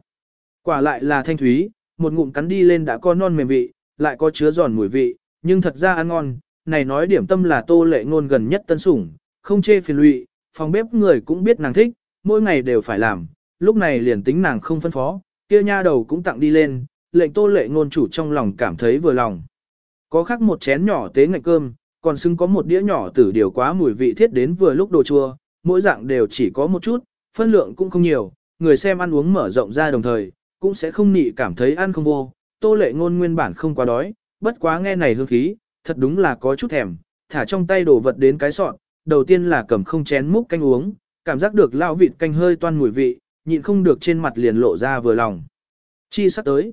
Quả lại là thanh thúy, một ngụm cắn đi lên đã có non mềm vị, lại có chứa giòn mùi vị, nhưng thật ra ăn ngon, này nói điểm tâm là tô lệ ngôn gần nhất tân sủng, không chê phiền lụy, phòng bếp người cũng biết nàng thích, mỗi ngày đều phải làm, lúc này liền tính nàng không phân phó, kia nha đầu cũng tặng đi lên, lệnh tô lệ ngôn chủ trong lòng cảm thấy vừa lòng. Có khác một chén nhỏ tế ngạch cơm, còn xứng có một đĩa nhỏ tử điều quá mùi vị thiết đến vừa lúc đồ chua, mỗi dạng đều chỉ có một chút, phân lượng cũng không nhiều, người xem ăn uống mở rộng ra đồng thời, cũng sẽ không nị cảm thấy ăn không vô, tô lệ ngôn nguyên bản không quá đói, bất quá nghe này hương khí, thật đúng là có chút thèm, thả trong tay đổ vật đến cái sọn, đầu tiên là cầm không chén múc canh uống, cảm giác được lao vịt canh hơi toan mùi vị, nhịn không được trên mặt liền lộ ra vừa lòng. Chi sắp tới.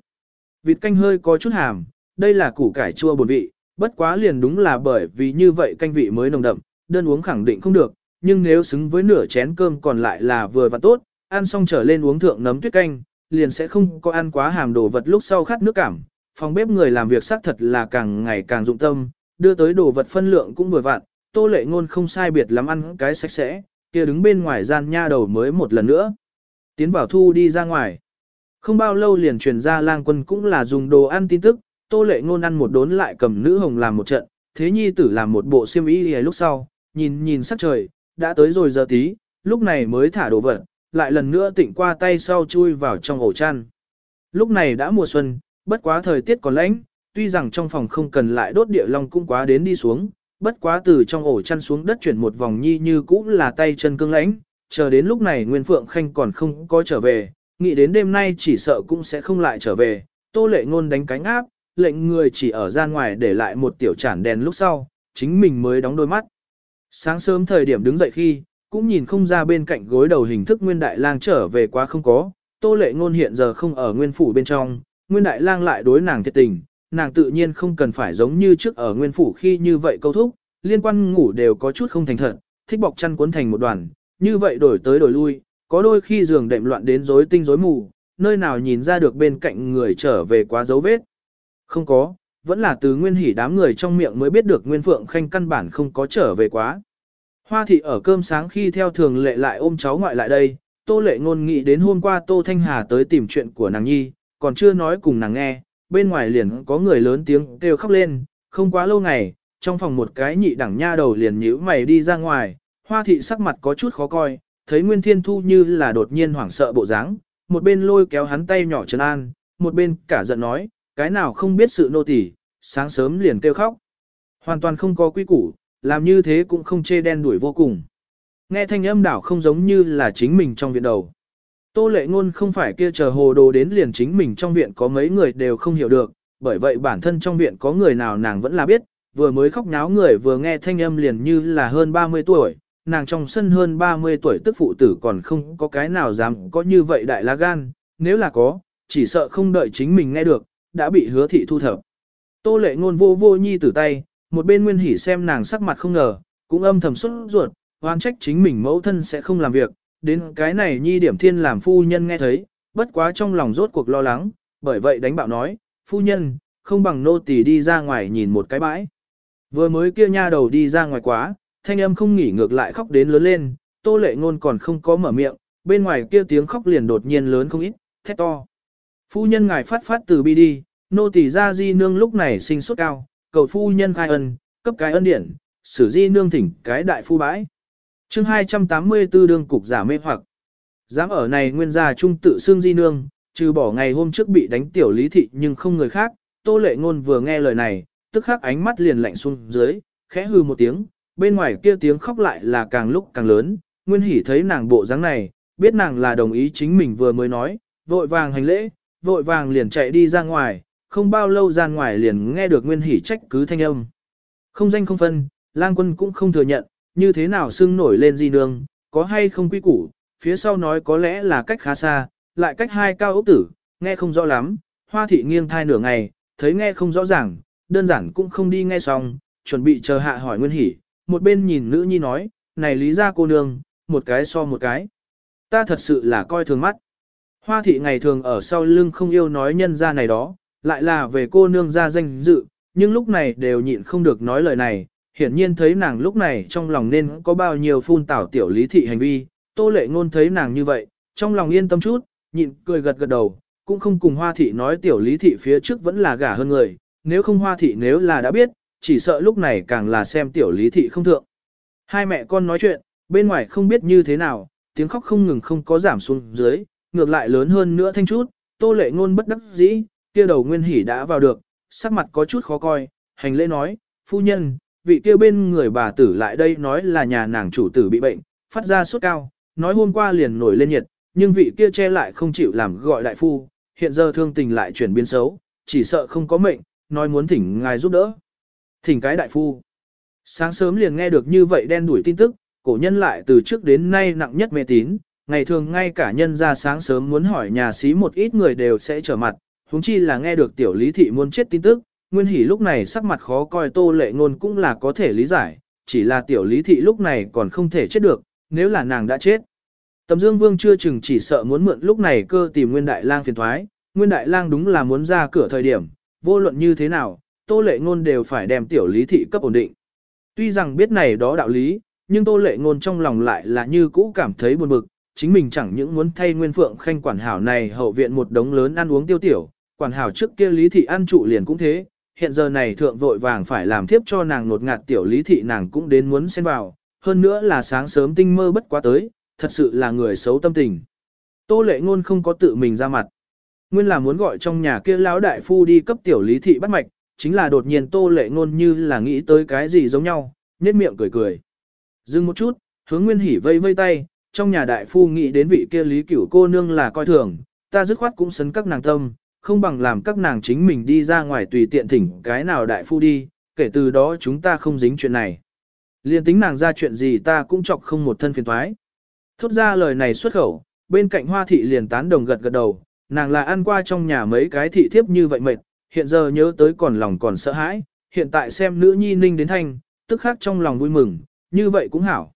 Vịt canh hơi có chút hàm, đây là củ cải chua bột vị, bất quá liền đúng là bởi vì như vậy canh vị mới nồng đậm, đơn uống khẳng định không được, nhưng nếu xứng với nửa chén cơm còn lại là vừa và tốt, ăn xong trở lên uống thượng nấm tuyết canh, liền sẽ không có ăn quá hàm đồ vật lúc sau khát nước cảm. Phòng bếp người làm việc xác thật là càng ngày càng dụng tâm, đưa tới đồ vật phân lượng cũng vừa vặn, tô lệ ngôn không sai biệt lắm ăn cái sạch sẽ, kia đứng bên ngoài gian nha đầu mới một lần nữa. Tiến vào thu đi ra ngoài. Không bao lâu liền truyền ra lang quân cũng là dùng đồ ăn tin tức, tô lệ ngôn ăn một đốn lại cầm nữ hồng làm một trận, thế nhi tử làm một bộ xiêm y lúc sau, nhìn nhìn sắc trời, đã tới rồi giờ tí, lúc này mới thả đồ vật, lại lần nữa tịnh qua tay sau chui vào trong ổ chăn. Lúc này đã mùa xuân, bất quá thời tiết còn lạnh, tuy rằng trong phòng không cần lại đốt địa long cũng quá đến đi xuống, bất quá từ trong ổ chăn xuống đất chuyển một vòng nhi như cũ là tay chân cương lãnh, chờ đến lúc này Nguyên Phượng Khanh còn không có trở về, nghĩ đến đêm nay chỉ sợ cũng sẽ không lại trở về, tô lệ ngôn đánh cánh áp, lệnh người chỉ ở gian ngoài để lại một tiểu chản đèn lúc sau, chính mình mới đóng đôi mắt. Sáng sớm thời điểm đứng dậy khi, cũng nhìn không ra bên cạnh gối đầu hình thức Nguyên Đại Lang trở về quá không có, Tô Lệ Ngôn hiện giờ không ở Nguyên Phủ bên trong, Nguyên Đại Lang lại đối nàng thiệt tình, nàng tự nhiên không cần phải giống như trước ở Nguyên Phủ khi như vậy câu thúc, liên quan ngủ đều có chút không thành thật, thích bọc chăn cuốn thành một đoàn, như vậy đổi tới đổi lui, có đôi khi giường đệm loạn đến rối tinh rối mù, nơi nào nhìn ra được bên cạnh người trở về quá dấu vết. Không có, vẫn là từ Nguyên Hỉ đám người trong miệng mới biết được Nguyên Phượng Khanh căn bản không có trở về quá. Hoa thị ở cơm sáng khi theo thường lệ lại ôm cháu ngoại lại đây, Tô Lệ ngôn nghĩ đến hôm qua Tô Thanh Hà tới tìm chuyện của nàng nhi, còn chưa nói cùng nàng nghe, bên ngoài liền có người lớn tiếng kêu khóc lên, không quá lâu ngày, trong phòng một cái nhị đẳng nha đầu liền nhíu mày đi ra ngoài, Hoa thị sắc mặt có chút khó coi, thấy Nguyên Thiên Thu như là đột nhiên hoảng sợ bộ dáng, một bên lôi kéo hắn tay nhỏ trấn an, một bên cả giận nói, cái nào không biết sự nô tỳ, sáng sớm liền kêu khóc. Hoàn toàn không có quy củ, làm như thế cũng không chê đen đuổi vô cùng. Nghe thanh âm đảo không giống như là chính mình trong viện đầu. Tô lệ ngôn không phải kia chờ hồ đồ đến liền chính mình trong viện có mấy người đều không hiểu được, bởi vậy bản thân trong viện có người nào nàng vẫn là biết, vừa mới khóc náo người vừa nghe thanh âm liền như là hơn 30 tuổi, nàng trong sân hơn 30 tuổi tức phụ tử còn không có cái nào dám có như vậy đại lá gan, nếu là có, chỉ sợ không đợi chính mình nghe được, đã bị hứa thị thu thập. Tô lệ ngôn vô vô nhi tử tay, một bên nguyên hỉ xem nàng sắc mặt không ngờ, cũng âm thầm xuất ruột, oan trách chính mình mẫu thân sẽ không làm việc, đến cái này nhi điểm thiên làm phu nhân nghe thấy, bất quá trong lòng rốt cuộc lo lắng, bởi vậy đánh bạo nói, phu nhân, không bằng nô tỳ đi ra ngoài nhìn một cái bãi. Vừa mới kia nha đầu đi ra ngoài quá, thanh âm không nghỉ ngược lại khóc đến lớn lên, tô lệ ngôn còn không có mở miệng, bên ngoài kia tiếng khóc liền đột nhiên lớn không ít, thét to. Phu nhân ngài phát phát từ bi đi, nô tỳ ra di nương lúc này sinh suất cao, cầu phu nhân khai ân, cấp cái ân điển, xử di nương thỉnh cái đại phu bãi. chương 284 đương cục giả mê hoặc. Dám ở này nguyên gia trung tự xương di nương, trừ bỏ ngày hôm trước bị đánh tiểu lý thị nhưng không người khác, tô lệ ngôn vừa nghe lời này, tức khắc ánh mắt liền lạnh xuống dưới, khẽ hừ một tiếng, bên ngoài kia tiếng khóc lại là càng lúc càng lớn, Nguyên Hỷ thấy nàng bộ dáng này, biết nàng là đồng ý chính mình vừa mới nói, vội vàng hành lễ, vội vàng liền chạy đi ra ngoài, không bao lâu ra ngoài liền nghe được Nguyên Hỷ trách cứ thanh âm. Không danh không phân, lang quân cũng không thừa nhận, như thế nào xưng nổi lên di nương, có hay không quy củ, phía sau nói có lẽ là cách khá xa, lại cách hai cao ốc tử, nghe không rõ lắm, hoa thị nghiêng thai nửa ngày, thấy nghe không rõ ràng, đơn giản cũng không đi nghe xong, chuẩn bị chờ hạ hỏi Nguyên Hỷ, một bên nhìn nữ nhi nói, này lý ra cô nương, một cái so một cái. Ta thật sự là coi thường mắt. Hoa thị ngày thường ở sau lưng không yêu nói nhân ra này đó, lại là về cô nương ra danh dự, nhưng lúc này đều nhịn không được nói lời này, hiển nhiên thấy nàng lúc này trong lòng nên có bao nhiêu phun tảo tiểu lý thị hành vi, tô lệ ngôn thấy nàng như vậy, trong lòng yên tâm chút, nhịn cười gật gật đầu, cũng không cùng hoa thị nói tiểu lý thị phía trước vẫn là gả hơn người, nếu không hoa thị nếu là đã biết, chỉ sợ lúc này càng là xem tiểu lý thị không thượng. Hai mẹ con nói chuyện, bên ngoài không biết như thế nào, tiếng khóc không ngừng không có giảm xuống dưới, ngược lại lớn hơn nữa thanh chút, tô lệ ngôn bất đắc dĩ, kia đầu nguyên hỉ đã vào được, sắc mặt có chút khó coi, hành lễ nói, phu nhân, vị kia bên người bà tử lại đây nói là nhà nàng chủ tử bị bệnh, phát ra sốt cao, nói hôm qua liền nổi lên nhiệt, nhưng vị kia che lại không chịu làm gọi đại phu, hiện giờ thương tình lại chuyển biến xấu, chỉ sợ không có mệnh, nói muốn thỉnh ngài giúp đỡ. Thỉnh cái đại phu. Sáng sớm liền nghe được như vậy đen đuổi tin tức, cổ nhân lại từ trước đến nay nặng nhất mê tín, ngày thường ngay cả nhân ra sáng sớm muốn hỏi nhà xí một ít người đều sẽ trở mặt, huống chi là nghe được tiểu lý thị muốn chết tin tức, nguyên hỉ lúc này sắc mặt khó coi tô lệ ngôn cũng là có thể lý giải, chỉ là tiểu lý thị lúc này còn không thể chết được, nếu là nàng đã chết. Tầm Dương Vương chưa chừng chỉ sợ muốn mượn lúc này cơ tìm Nguyên Đại Lang phiền thoái, Nguyên Đại Lang đúng là muốn ra cửa thời điểm, vô luận như thế nào, Tô Lệ Ngôn đều phải đem tiểu lý thị cấp ổn định. Tuy rằng biết này đó đạo lý, nhưng Tô Lệ Ngôn trong lòng lại là như cũ cảm thấy buồn bực, chính mình chẳng những muốn thay Nguyên Phượng Khanh quản hảo này hậu viện một đống lớn ăn uống tiêu tiểu, quản hảo trước kia lý thị ăn trụ liền cũng thế, hiện giờ này thượng vội vàng phải làm tiếp cho nàng nột ngạt tiểu lý thị nàng cũng đến muốn xen vào, hơn nữa là sáng sớm tinh mơ bất quá tới, thật sự là người xấu tâm tình. Tô lệ ngôn không có tự mình ra mặt. Nguyên là muốn gọi trong nhà kia lão đại phu đi cấp tiểu lý thị bắt mạch, chính là đột nhiên tô lệ ngôn như là nghĩ tới cái gì giống nhau, nhếch miệng cười cười. Dừng một chút, hướng nguyên hỉ vây vây tay, trong nhà đại phu nghĩ đến vị kia lý cửu cô nương là coi thường, ta dứt khoát cũng sấn các nàng tâm, không bằng làm các nàng chính mình đi ra ngoài tùy tiện thỉnh cái nào đại phu đi, kể từ đó chúng ta không dính chuyện này. Liên tính nàng ra chuyện gì ta cũng chọc không một thân phiền toái. Thốt ra lời này xuất khẩu, bên cạnh hoa thị liền tán đồng gật gật đầu, nàng là ăn qua trong nhà mấy cái thị thiếp như vậy mệt, hiện giờ nhớ tới còn lòng còn sợ hãi, hiện tại xem nữ nhi ninh đến thanh, tức khác trong lòng vui mừng, như vậy cũng hảo.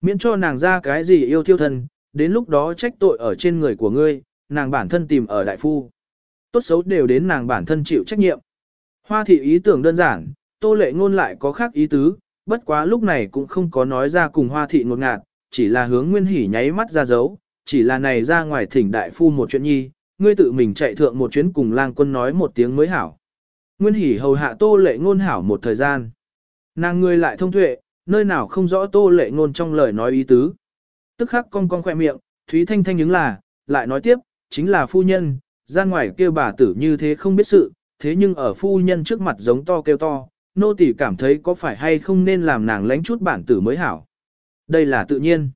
Miễn cho nàng ra cái gì yêu thiêu thân, đến lúc đó trách tội ở trên người của ngươi, nàng bản thân tìm ở đại phu. Tốt xấu đều đến nàng bản thân chịu trách nhiệm. Hoa thị ý tưởng đơn giản, tô lệ ngôn lại có khác ý tứ, bất quá lúc này cũng không có nói ra cùng hoa thị ngột ngạt, chỉ là hướng nguyên hỉ nháy mắt ra dấu, chỉ là này ra ngoài thỉnh đại phu một chuyện nhi, ngươi tự mình chạy thượng một chuyến cùng lang quân nói một tiếng mới hảo. Nguyên hỉ hầu hạ tô lệ ngôn hảo một thời gian. Nàng ngươi lại thông tuệ, nơi nào không rõ tô lệ ngôn trong lời nói ý tứ. Tức khắc cong cong khỏe miệng, Thúy Thanh Thanh những là, lại nói tiếp, chính là phu nhân, gian ngoài kêu bà tử như thế không biết sự, thế nhưng ở phu nhân trước mặt giống to kêu to, nô tỳ cảm thấy có phải hay không nên làm nàng lánh chút bản tử mới hảo. Đây là tự nhiên.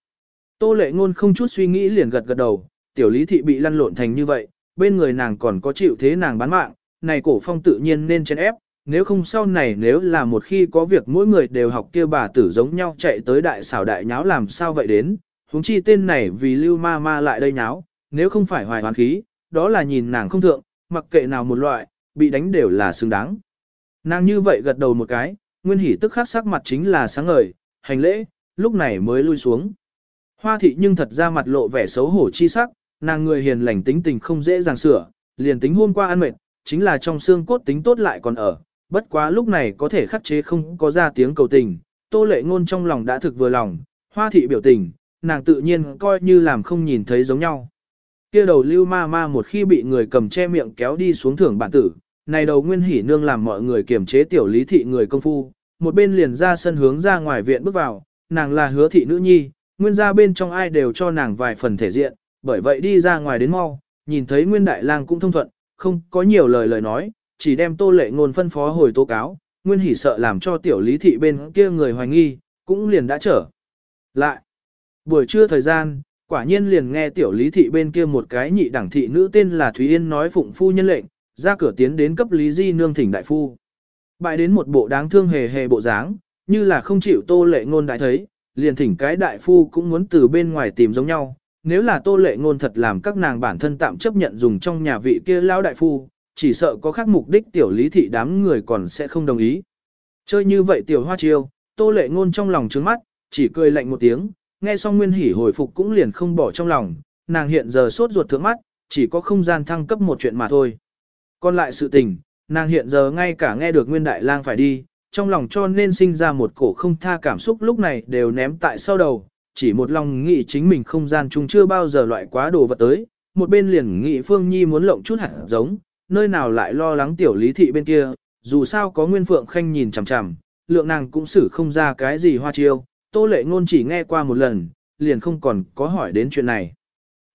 Tô lệ ngôn không chút suy nghĩ liền gật gật đầu, tiểu lý thị bị lăn lộn thành như vậy, bên người nàng còn có chịu thế nàng bán mạng, này cổ phong tự nhiên nên chèn ép, nếu không sau này nếu là một khi có việc mỗi người đều học kia bà tử giống nhau chạy tới đại xảo đại nháo làm sao vậy đến, huống chi tên này vì lưu ma ma lại đây nháo, nếu không phải hoài hoàn khí, đó là nhìn nàng không thượng, mặc kệ nào một loại, bị đánh đều là xứng đáng. Nàng như vậy gật đầu một cái, nguyên hỉ tức khắc sắc mặt chính là sáng ngời, hành lễ, lúc này mới lui xuống. Hoa thị nhưng thật ra mặt lộ vẻ xấu hổ chi sắc, nàng người hiền lành tính tình không dễ dàng sửa, liền tính hôm qua ăn mệt, chính là trong xương cốt tính tốt lại còn ở, bất quá lúc này có thể khắc chế không có ra tiếng cầu tình, tô lệ ngôn trong lòng đã thực vừa lòng, hoa thị biểu tình, nàng tự nhiên coi như làm không nhìn thấy giống nhau. Kia đầu lưu ma ma một khi bị người cầm che miệng kéo đi xuống thưởng bản tử, này đầu nguyên hỉ nương làm mọi người kiềm chế tiểu lý thị người công phu, một bên liền ra sân hướng ra ngoài viện bước vào, nàng là hứa thị nữ nhi, nguyên gia bên trong ai đều cho nàng vài phần thể diện, bởi vậy đi ra ngoài đến mau, nhìn thấy Nguyên Đại Lang cũng thông thuận, không có nhiều lời lời nói, chỉ đem Tô Lệ Ngôn phân phó hồi tố cáo, Nguyên Hỷ sợ làm cho tiểu lý thị bên kia người hoài nghi, cũng liền đã trở. Lại, buổi trưa thời gian, quả nhiên liền nghe tiểu lý thị bên kia một cái nhị đẳng thị nữ tên là Thúy Yên nói phụng phu nhân lệnh, ra cửa tiến đến cấp lý di nương thỉnh đại phu. Bại đến một bộ đáng thương hề hề bộ dáng, như là không chịu tô lệ ngôn đại thấy, liền thỉnh cái đại phu cũng muốn từ bên ngoài tìm giống nhau. Nếu là tô lệ ngôn thật làm các nàng bản thân tạm chấp nhận dùng trong nhà vị kia lão đại phu, chỉ sợ có khác mục đích tiểu lý thị đám người còn sẽ không đồng ý. Chơi như vậy tiểu hoa chiêu, tô lệ ngôn trong lòng trướng mắt, chỉ cười lạnh một tiếng, nghe xong nguyên hỉ hồi phục cũng liền không bỏ trong lòng, nàng hiện giờ sốt ruột thượng mắt, chỉ có không gian thăng cấp một chuyện mà thôi. Còn lại sự tình, nàng hiện giờ ngay cả nghe được nguyên đại lang phải đi, trong lòng cho nên sinh ra một cổ không tha cảm xúc lúc này đều ném tại sau đầu, chỉ một lòng nghĩ chính mình không gian chung chưa bao giờ loại quá đồ vật tới, một bên liền nghĩ Phương Nhi muốn lộng chút hạt giống, nơi nào lại lo lắng tiểu lý thị bên kia, dù sao có Nguyên Phượng Khanh nhìn chằm chằm, lượng nàng cũng xử không ra cái gì hoa chiêu, Tô Lệ Ngôn chỉ nghe qua một lần, liền không còn có hỏi đến chuyện này.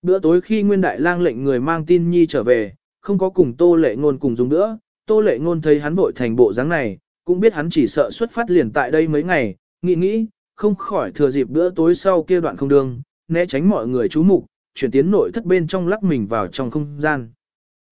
Bữa tối khi Nguyên Đại Lang lệnh người mang tin nhi trở về, không có cùng Tô Lệ Ngôn cùng dùng nữa, Tô Lệ Ngôn thấy hắn vội thành bộ dáng này, cũng biết hắn chỉ sợ xuất phát liền tại đây mấy ngày, nghĩ nghĩ, không khỏi thừa dịp bữa tối sau kia đoạn không đường, né tránh mọi người chú mục, chuyển tiến nội thất bên trong lắc mình vào trong không gian.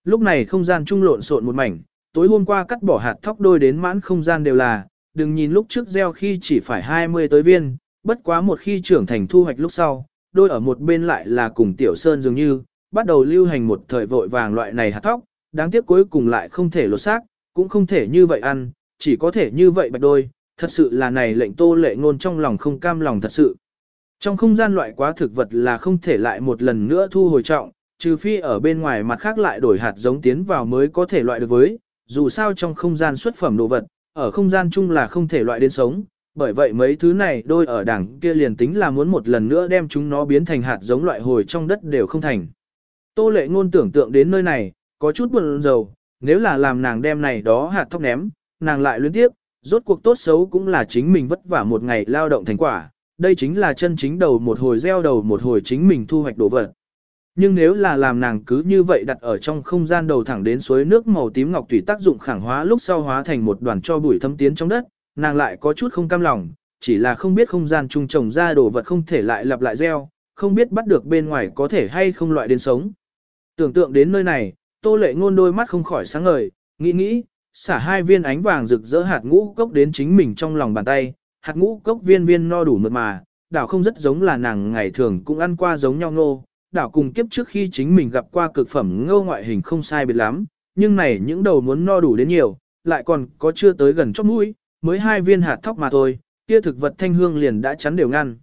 Lúc này không gian trung lộn xộn một mảnh, tối hôm qua cắt bỏ hạt thóc đôi đến mãn không gian đều là, đừng nhìn lúc trước gieo khi chỉ phải 20 tới viên, bất quá một khi trưởng thành thu hoạch lúc sau, đôi ở một bên lại là cùng tiểu sơn dường như, bắt đầu lưu hành một thời vội vàng loại này hạt thóc, đáng tiếc cuối cùng lại không thể lột xác, cũng không thể như vậy ăn, chỉ có thể như vậy bạch đôi, thật sự là này lệnh tô lệ ngôn trong lòng không cam lòng thật sự. Trong không gian loại quá thực vật là không thể lại một lần nữa thu hồi trọng, trừ phi ở bên ngoài mặt khác lại đổi hạt giống tiến vào mới có thể loại được với, dù sao trong không gian xuất phẩm đồ vật, ở không gian chung là không thể loại đến sống, bởi vậy mấy thứ này đôi ở đảng kia liền tính là muốn một lần nữa đem chúng nó biến thành hạt giống loại hồi trong đất đều không thành. Tô lệ ngôn tưởng tượng đến nơi này, có chút buồn rầu, nếu là làm nàng đem này đó hạt thóc ném, nàng lại luyến tiếp, rốt cuộc tốt xấu cũng là chính mình vất vả một ngày lao động thành quả, đây chính là chân chính đầu một hồi gieo đầu một hồi chính mình thu hoạch đồ vật. Nhưng nếu là làm nàng cứ như vậy đặt ở trong không gian đầu thẳng đến suối nước màu tím ngọc tùy tác dụng khẳng hóa lúc sau hóa thành một đoàn cho bụi thấm tiến trong đất, nàng lại có chút không cam lòng, chỉ là không biết không gian trung trồng ra đồ vật không thể lại lặp lại gieo, không biết bắt được bên ngoài có thể hay không loại đến sống. Tưởng tượng đến nơi này, tô lệ ngôn đôi mắt không khỏi sáng ngời, nghĩ nghĩ, xả hai viên ánh vàng rực rỡ hạt ngũ cốc đến chính mình trong lòng bàn tay, hạt ngũ cốc viên viên no đủ mượt mà, đảo không rất giống là nàng ngày thường cũng ăn qua giống nhau nô, đảo cùng kiếp trước khi chính mình gặp qua cực phẩm ngô ngoại hình không sai biệt lắm, nhưng này những đầu muốn no đủ đến nhiều, lại còn có chưa tới gần chóp mũi, mới hai viên hạt thóc mà thôi, kia thực vật thanh hương liền đã chắn đều ngăn.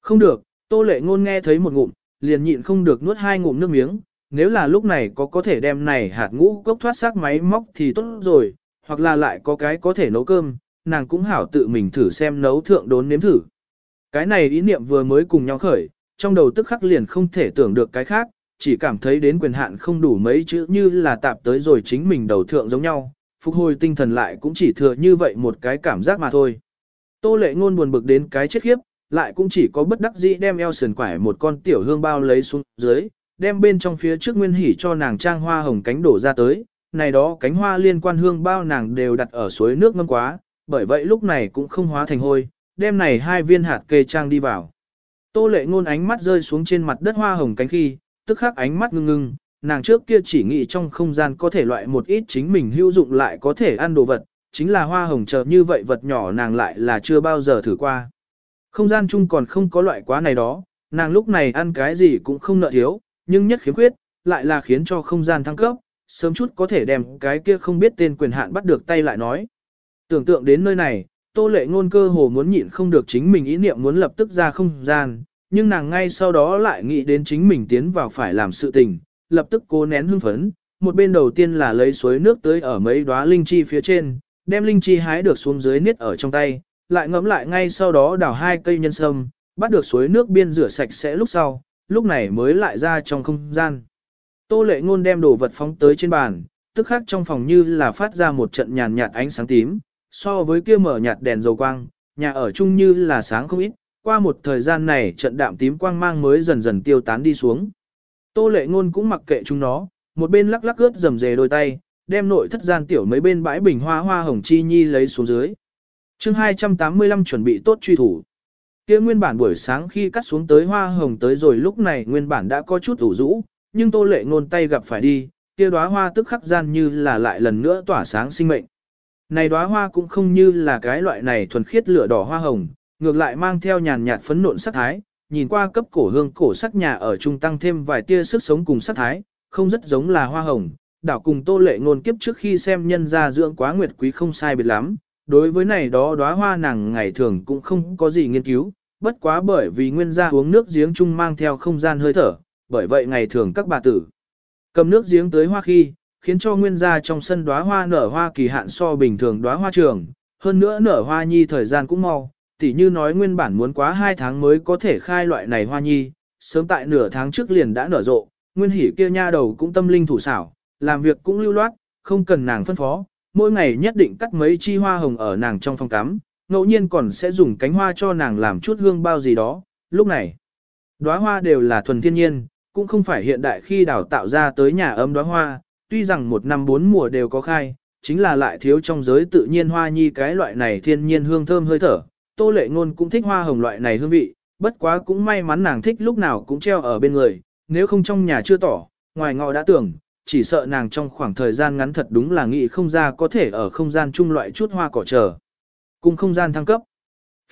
Không được, tô lệ ngôn nghe thấy một ngụm, liền nhịn không được nuốt hai ngụm nước miếng, nếu là lúc này có có thể đem này hạt ngũ cốc thoát xác máy móc thì tốt rồi, hoặc là lại có cái có thể nấu cơm, nàng cũng hảo tự mình thử xem nấu thượng đốn nếm thử. Cái này ý niệm vừa mới cùng nhau khởi, trong đầu tức khắc liền không thể tưởng được cái khác, chỉ cảm thấy đến quyền hạn không đủ mấy chữ như là tạp tới rồi chính mình đầu thượng giống nhau, phục hồi tinh thần lại cũng chỉ thừa như vậy một cái cảm giác mà thôi. Tô lệ ngôn buồn bực đến cái chết khiếp, lại cũng chỉ có bất đắc dĩ đem eo sườn quải một con tiểu hương bao lấy xuống dưới, đem bên trong phía trước nguyên hỉ cho nàng trang hoa hồng cánh đổ ra tới, này đó cánh hoa liên quan hương bao nàng đều đặt ở suối nước ngâm quá, bởi vậy lúc này cũng không hóa thành hôi, đem này hai viên hạt kê trang đi vào. Tô lệ ngôn ánh mắt rơi xuống trên mặt đất hoa hồng cánh khi, tức khắc ánh mắt ngưng ngưng, nàng trước kia chỉ nghĩ trong không gian có thể loại một ít chính mình hữu dụng lại có thể ăn đồ vật, chính là hoa hồng chờ như vậy vật nhỏ nàng lại là chưa bao giờ thử qua. Không gian chung còn không có loại quá này đó, nàng lúc này ăn cái gì cũng không nợ thiếu, nhưng nhất khiếm khuyết, lại là khiến cho không gian thăng cấp, sớm chút có thể đem cái kia không biết tên quyền hạn bắt được tay lại nói. Tưởng tượng đến nơi này, tô lệ ngôn cơ hồ muốn nhịn không được chính mình ý niệm muốn lập tức ra không gian, nhưng nàng ngay sau đó lại nghĩ đến chính mình tiến vào phải làm sự tình, lập tức cố nén hưng phấn, một bên đầu tiên là lấy suối nước tới ở mấy đóa linh chi phía trên, đem linh chi hái được xuống dưới niết ở trong tay, lại ngấm lại ngay sau đó đào hai cây nhân sâm, bắt được suối nước biên rửa sạch sẽ lúc sau, lúc này mới lại ra trong không gian. Tô lệ ngôn đem đồ vật phóng tới trên bàn, tức khắc trong phòng như là phát ra một trận nhàn nhạt ánh sáng tím, so với kia mở nhạt đèn dầu quang, nhà ở chung như là sáng không ít, qua một thời gian này trận đạm tím quang mang mới dần dần tiêu tán đi xuống. Tô lệ ngôn cũng mặc kệ chúng nó, một bên lắc lắc ướt dầm dề đôi tay, đem nội thất gian tiểu mấy bên bãi bình hoa hoa hồng chi nhi lấy xuống dưới. chương 285 chuẩn bị tốt truy thủ kia nguyên bản buổi sáng khi cắt xuống tới hoa hồng tới rồi lúc này nguyên bản đã có chút ủ rũ, nhưng tô lệ ngôn tay gặp phải đi, kia đóa hoa tức khắc gian như là lại lần nữa tỏa sáng sinh mệnh. Này đóa hoa cũng không như là cái loại này thuần khiết lửa đỏ hoa hồng, ngược lại mang theo nhàn nhạt phấn nộn sắc thái, nhìn qua cấp cổ hương cổ sắc nhà ở trung tăng thêm vài tia sức sống cùng sắc thái, không rất giống là hoa hồng, đảo cùng tô lệ ngôn kiếp trước khi xem nhân gia dưỡng quá nguyệt quý không sai biệt lắm, đối với này đó đóa hoa nàng ngày thường cũng không có gì nghiên cứu, bất quá bởi vì nguyên gia uống nước giếng chung mang theo không gian hơi thở, bởi vậy ngày thường các bà tử cầm nước giếng tới hoa khi, khiến cho nguyên gia trong sân đóa hoa nở hoa kỳ hạn so bình thường đóa hoa trường, hơn nữa nở hoa nhi thời gian cũng mau, tỉ như nói nguyên bản muốn quá 2 tháng mới có thể khai loại này hoa nhi, sớm tại nửa tháng trước liền đã nở rộ, nguyên hỉ kia nha đầu cũng tâm linh thủ xảo, làm việc cũng lưu loát, không cần nàng phân phó, mỗi ngày nhất định cắt mấy chi hoa hồng ở nàng trong phòng cắm, ngẫu nhiên còn sẽ dùng cánh hoa cho nàng làm chút hương bao gì đó, lúc này, đóa hoa đều là thuần thiên nhiên, cũng không phải hiện đại khi đào tạo ra tới nhà ấm đóa hoa, tuy rằng một năm bốn mùa đều có khai, chính là lại thiếu trong giới tự nhiên hoa nhi cái loại này thiên nhiên hương thơm hơi thở. Tô lệ ngôn cũng thích hoa hồng loại này hương vị, bất quá cũng may mắn nàng thích lúc nào cũng treo ở bên người, nếu không trong nhà chưa tỏ, ngoài ngọ đã tưởng, chỉ sợ nàng trong khoảng thời gian ngắn thật đúng là nghĩ không ra có thể ở không gian chung loại chút hoa cỏ chờ. Cùng không gian thăng cấp.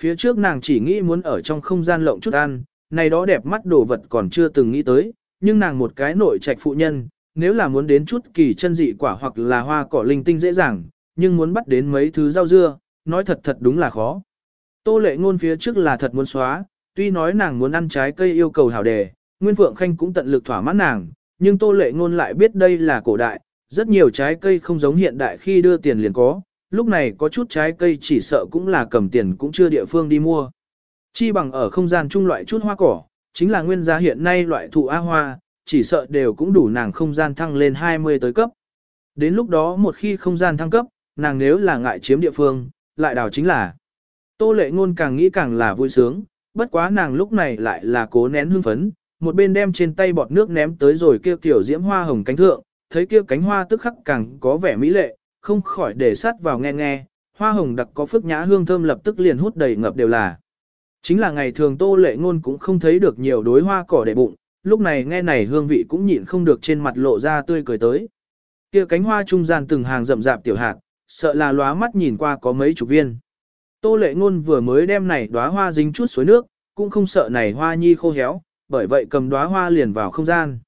Phía trước nàng chỉ nghĩ muốn ở trong không gian lộng chút ăn, này đó đẹp mắt đồ vật còn chưa từng nghĩ tới, nhưng nàng một cái nội trạch phụ nhân, nếu là muốn đến chút kỳ chân dị quả hoặc là hoa cỏ linh tinh dễ dàng, nhưng muốn bắt đến mấy thứ rau dưa, nói thật thật đúng là khó. Tô lệ ngôn phía trước là thật muốn xóa, tuy nói nàng muốn ăn trái cây yêu cầu hảo đề, Nguyên Phượng Khanh cũng tận lực thỏa mãn nàng, nhưng Tô lệ ngôn lại biết đây là cổ đại, rất nhiều trái cây không giống hiện đại khi đưa tiền liền có, lúc này có chút trái cây chỉ sợ cũng là cầm tiền cũng chưa địa phương đi mua. Chi bằng ở không gian chung loại chút hoa cỏ, chính là nguyên giá hiện nay loại thụ A hoa, chỉ sợ đều cũng đủ nàng không gian thăng lên 20 tới cấp. Đến lúc đó một khi không gian thăng cấp, nàng nếu là ngại chiếm địa phương, lại đào chính là. Tô lệ ngôn càng nghĩ càng là vui sướng, bất quá nàng lúc này lại là cố nén hưng phấn, một bên đem trên tay bọt nước ném tới rồi kia tiểu diễm hoa hồng cánh thượng, thấy kia cánh hoa tức khắc càng có vẻ mỹ lệ, không khỏi để sát vào nghe nghe, hoa hồng đặc có phức nhã hương thơm lập tức liền hút đầy ngập đều là. Chính là ngày thường tô lệ ngôn cũng không thấy được nhiều đối hoa cỏ để bụng, lúc này nghe này hương vị cũng nhịn không được trên mặt lộ ra tươi cười tới. Kia cánh hoa trung gian từng hàng rậm rạp tiểu hạt, sợ là lóa mắt nhìn qua có mấy chục viên. Tô lệ ngôn vừa mới đem này đóa hoa dính chút suối nước, cũng không sợ này hoa nhi khô héo, bởi vậy cầm đóa hoa liền vào không gian.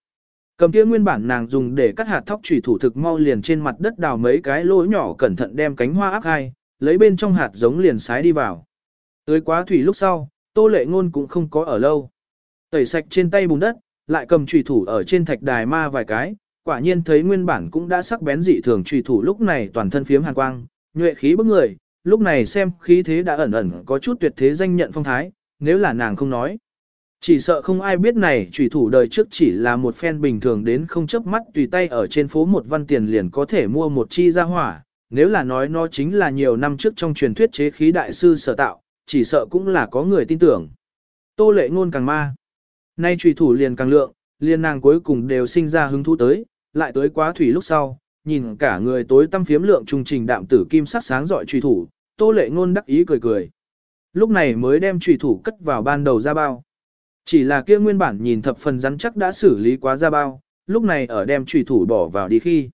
Cầm kia nguyên bản nàng dùng để cắt hạt thóc chủy thủ thực mau liền trên mặt đất đào mấy cái lỗ nhỏ cẩn thận đem cánh hoa áp hai, lấy bên trong hạt giống liền sái đi vào. Tới quá thủy lúc sau, tô lệ ngôn cũng không có ở lâu. Tẩy sạch trên tay bùn đất, lại cầm chủy thủ ở trên thạch đài ma vài cái, quả nhiên thấy nguyên bản cũng đã sắc bén dị thường chủy thủ lúc này toàn thân phiếm hàn quang, nhuệ khí bức người, lúc này xem khí thế đã ẩn ẩn có chút tuyệt thế danh nhận phong thái, nếu là nàng không nói. Chỉ sợ không ai biết này trùy thủ đời trước chỉ là một phen bình thường đến không chấp mắt tùy tay ở trên phố một văn tiền liền có thể mua một chi ra hỏa, nếu là nói nó chính là nhiều năm trước trong truyền thuyết chế khí đại sư sở tạo, chỉ sợ cũng là có người tin tưởng. Tô lệ ngôn càng ma. Nay trùy thủ liền càng lượng, liền nàng cuối cùng đều sinh ra hứng thú tới, lại tới quá thủy lúc sau, nhìn cả người tối tâm phiếm lượng trung trình đạm tử kim sắc sáng giỏi trùy thủ, tô lệ ngôn đắc ý cười cười. Lúc này mới đem trùy thủ cất vào ban đầu ra bao. Chỉ là kia nguyên bản nhìn thập phần rắn chắc đã xử lý quá ra bao, lúc này ở đem trùy thủ bỏ vào đi khi.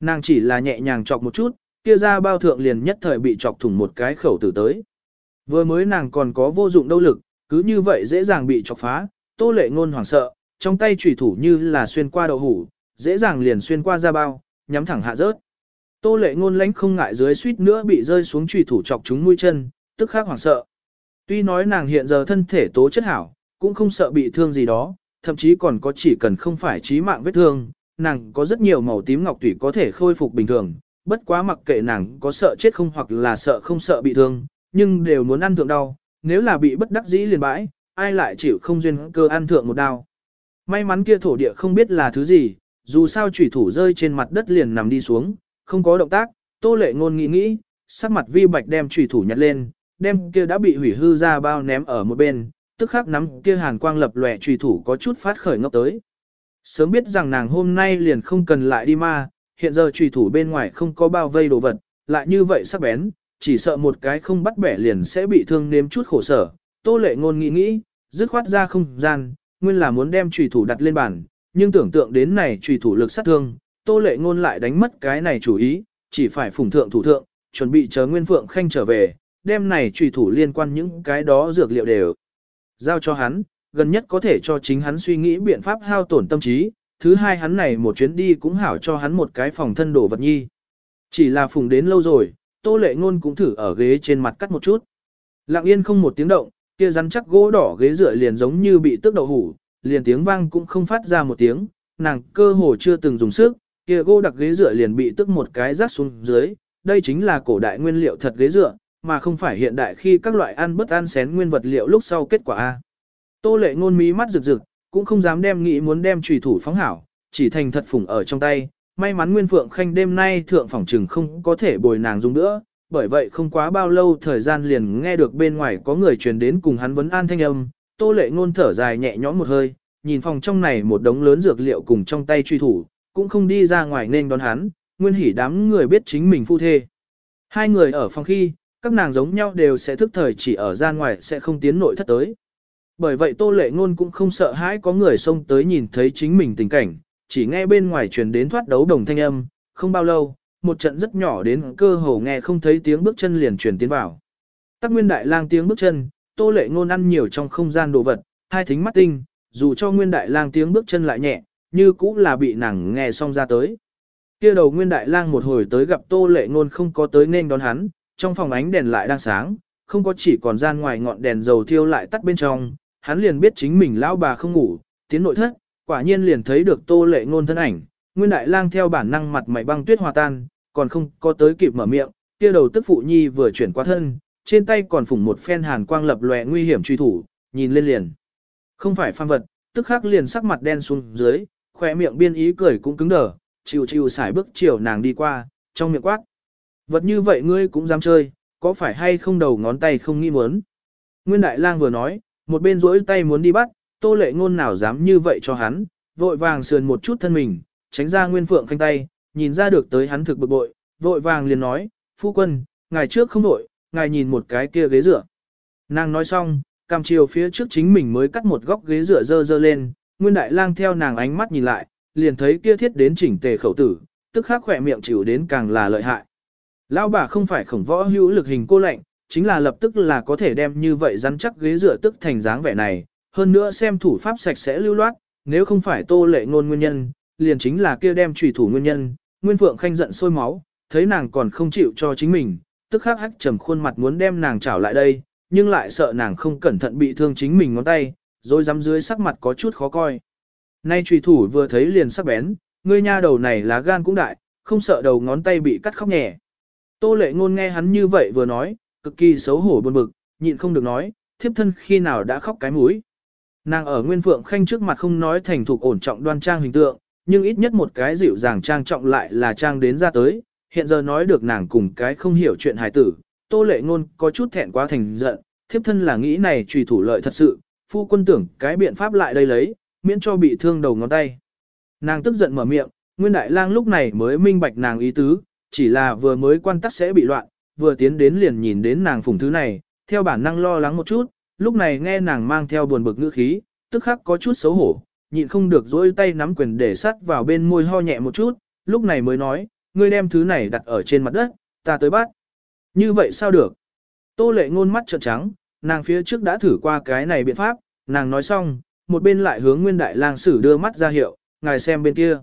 Nàng chỉ là nhẹ nhàng chọc một chút, kia ra bao thượng liền nhất thời bị chọc thủng một cái khẩu tử tới. Vừa mới nàng còn có vô dụng đâu lực, cứ như vậy dễ dàng bị chọc phá, tô lệ ngôn hoảng sợ, trong tay chủy thủ như là xuyên qua đậu hủ, dễ dàng liền xuyên qua ra bao, nhắm thẳng hạ rớt. Tô lệ ngôn lánh không ngại dưới suýt nữa bị rơi xuống chủy thủ chọc trúng mũi chân, tức khắc hoảng sợ. Tuy nói nàng hiện giờ thân thể tố chất hảo, cũng không sợ bị thương gì đó, thậm chí còn có chỉ cần không phải chí mạng vết thương, nàng có rất nhiều màu tím ngọc tủy có thể khôi phục bình thường, bất quá mặc kệ nàng có sợ chết không hoặc là sợ không sợ bị thương, nhưng đều muốn ăn thượng đau, nếu là bị bất đắc dĩ liền bãi, ai lại chịu không duyên cơ ăn thượng một đau? May mắn kia thổ địa không biết là thứ gì, dù sao chủy thủ rơi trên mặt đất liền nằm đi xuống, không có động tác, tô lệ ngôn nghĩ nghĩ, sắc mặt vi bạch đem chủy thủ nhặt lên, đem kia đã bị hủy hư ra bao ném ở một bên, tức khắc nắm kia hàn quang lập lòe trùy thủ có chút phát khởi ngốc tới. Sớm biết rằng nàng hôm nay liền không cần lại đi ma, hiện giờ trùy thủ bên ngoài không có bao vây đồ vật, lại như vậy sắc bén, chỉ sợ một cái không bắt bẻ liền sẽ bị thương nếm chút khổ sở. Tô lệ ngôn nghĩ nghĩ, dứt khoát ra không gian, nguyên là muốn đem trùy thủ đặt lên bàn, nhưng tưởng tượng đến này trùy thủ lực sát thương, tô lệ ngôn lại đánh mất cái này chủ ý, chỉ phải phủng thượng thủ thượng, chuẩn bị chờ Nguyên Phượng Khanh trở về, đem này trùy thủ liên quan những cái đó dược liệu đều giao cho hắn, gần nhất có thể cho chính hắn suy nghĩ biện pháp hao tổn tâm trí, thứ hai hắn này một chuyến đi cũng hảo cho hắn một cái phòng thân đồ vật nhi. Chỉ là phùng đến lâu rồi, tô lệ ngôn cũng thử ở ghế trên mặt cắt một chút. Lặng yên không một tiếng động, kia rắn chắc gỗ đỏ ghế dựa liền giống như bị tước đậu hủ, liền tiếng vang cũng không phát ra một tiếng, nàng cơ hồ chưa từng dùng sức, kia gỗ đặc ghế dựa liền bị tước một cái rác xuống dưới, đây chính là cổ đại nguyên liệu thật ghế dựa, mà không phải hiện đại khi các loại ăn bất ăn xén nguyên vật liệu lúc sau kết quả A. Tô lệ ngôn mí mắt rực rực, cũng không dám đem nghĩ muốn đem trùy thủ phóng hảo, chỉ thành thật phủng ở trong tay. May mắn Nguyên Phượng Khanh đêm nay thượng phòng trừng không có thể bồi nàng dùng nữa, bởi vậy không quá bao lâu thời gian liền nghe được bên ngoài có người truyền đến cùng hắn vấn an thanh âm, tô lệ ngôn thở dài nhẹ nhõm một hơi, nhìn phòng trong này một đống lớn dược liệu cùng trong tay truy thủ, cũng không đi ra ngoài nên đón hắn, nguyên hỉ đám người biết chính mình phu thê. Hai người ở phòng khi, các nàng giống nhau đều sẽ thức thời chỉ ở gian ngoài sẽ không tiến nội thất tới. Bởi vậy Tô Lệ Ngôn cũng không sợ hãi có người xông tới nhìn thấy chính mình tình cảnh, chỉ nghe bên ngoài truyền đến thoát đấu đồng thanh âm, không bao lâu, một trận rất nhỏ đến cơ hồ nghe không thấy tiếng bước chân liền truyền tiến vào. Tắc Nguyên Đại Lang tiếng bước chân, Tô Lệ Ngôn ăn nhiều trong không gian đồ vật, hai thính mắt tinh, dù cho Nguyên Đại Lang tiếng bước chân lại nhẹ, như cũng là bị nàng nghe xong ra tới. Kia đầu Nguyên Đại Lang một hồi tới gặp Tô Lệ Ngôn không có tới nên đón hắn, trong phòng ánh đèn lại đang sáng, không có chỉ còn gian ngoài ngọn đèn dầu thiêu lại tắt bên trong, hắn liền biết chính mình lão bà không ngủ, tiến nội thất, quả nhiên liền thấy được Tô Lệ Ngôn thân ảnh, Nguyên Đại Lang theo bản năng mặt mày băng tuyết hòa tan, còn không có tới kịp mở miệng, kia đầu tức phụ nhi vừa chuyển qua thân, trên tay còn phủng một phen hàn quang lập lòe nguy hiểm truy thủ, nhìn lên liền. Không phải phàm vật, tức khắc liền sắc mặt đen xuống dưới, khỏe miệng biên ý cười cũng cứng đờ, chịu chịu xài bước chiều nàng đi qua, trong miệng quát. Vật như vậy ngươi cũng dám chơi, có phải hay không đầu ngón tay không nghi muốn. Nguyên Đại Lang vừa nói, một bên rỗi tay muốn đi bắt, tô lệ ngôn nào dám như vậy cho hắn, vội vàng sườn một chút thân mình, tránh ra Nguyên Phượng khanh tay, nhìn ra được tới hắn thực bực bội, vội vàng liền nói, phu quân, ngài trước không đổi, ngài nhìn một cái kia ghế dựa. Nàng nói xong, cam chiều phía trước chính mình mới cắt một góc ghế dựa dơ dơ lên, Nguyên Đại Lang theo nàng ánh mắt nhìn lại, liền thấy kia thiết đến chỉnh tề khẩu tử, tức khắc khỏe miệng chịu đến càng là lợi hại. Lão bà không phải khổng võ hữu lực hình cô lạnh, chính là lập tức là có thể đem như vậy rắn chắc ghế dựa tức thành dáng vẻ này, hơn nữa xem thủ pháp sạch sẽ lưu loát, nếu không phải tô lệ ngôn nguyên nhân, liền chính là kia đem trùy thủ nguyên nhân, Nguyên Phượng Khanh giận sôi máu, thấy nàng còn không chịu cho chính mình, tức khắc hắc trầm khuôn mặt muốn đem nàng trảo lại đây, nhưng lại sợ nàng không cẩn thận bị thương chính mình ngón tay, rồi dám dưới sắc mặt có chút khó coi. Nay trùy thủ vừa thấy liền sắc bén, ngươi nha đầu này lá gan cũng đại, không sợ đầu ngón tay bị cắt khóc nhẹ. Tô lệ ngôn nghe hắn như vậy vừa nói, cực kỳ xấu hổ buồn bực, nhịn không được nói, thiếp thân khi nào đã khóc cái mũi. Nàng ở Nguyên Phượng Khanh trước mặt không nói thành thục ổn trọng đoan trang hình tượng, nhưng ít nhất một cái dịu dàng trang trọng lại là trang đến ra tới, hiện giờ nói được nàng cùng cái không hiểu chuyện hài tử, tô lệ ngôn có chút thẹn quá thành giận, thiếp thân là nghĩ này trùy thủ lợi thật sự, phu quân tưởng cái biện pháp lại đây lấy, miễn cho bị thương đầu ngón tay. Nàng tức giận mở miệng, Nguyên Đại Lang lúc này mới minh bạch nàng ý tứ, chỉ là vừa mới quan tắc sẽ bị loạn, vừa tiến đến liền nhìn đến nàng phùng thứ này, theo bản năng lo lắng một chút, lúc này nghe nàng mang theo buồn bực ngữ khí, tức khắc có chút xấu hổ, nhịn không được dỗi tay nắm quyền để sắt vào bên môi ho nhẹ một chút, lúc này mới nói, ngươi đem thứ này đặt ở trên mặt đất, ta tới bắt. Như vậy sao được? Tô lệ ngôn mắt trợn trắng, nàng phía trước đã thử qua cái này biện pháp, nàng nói xong, một bên lại hướng nguyên đại lang sử đưa mắt ra hiệu, ngài xem bên kia.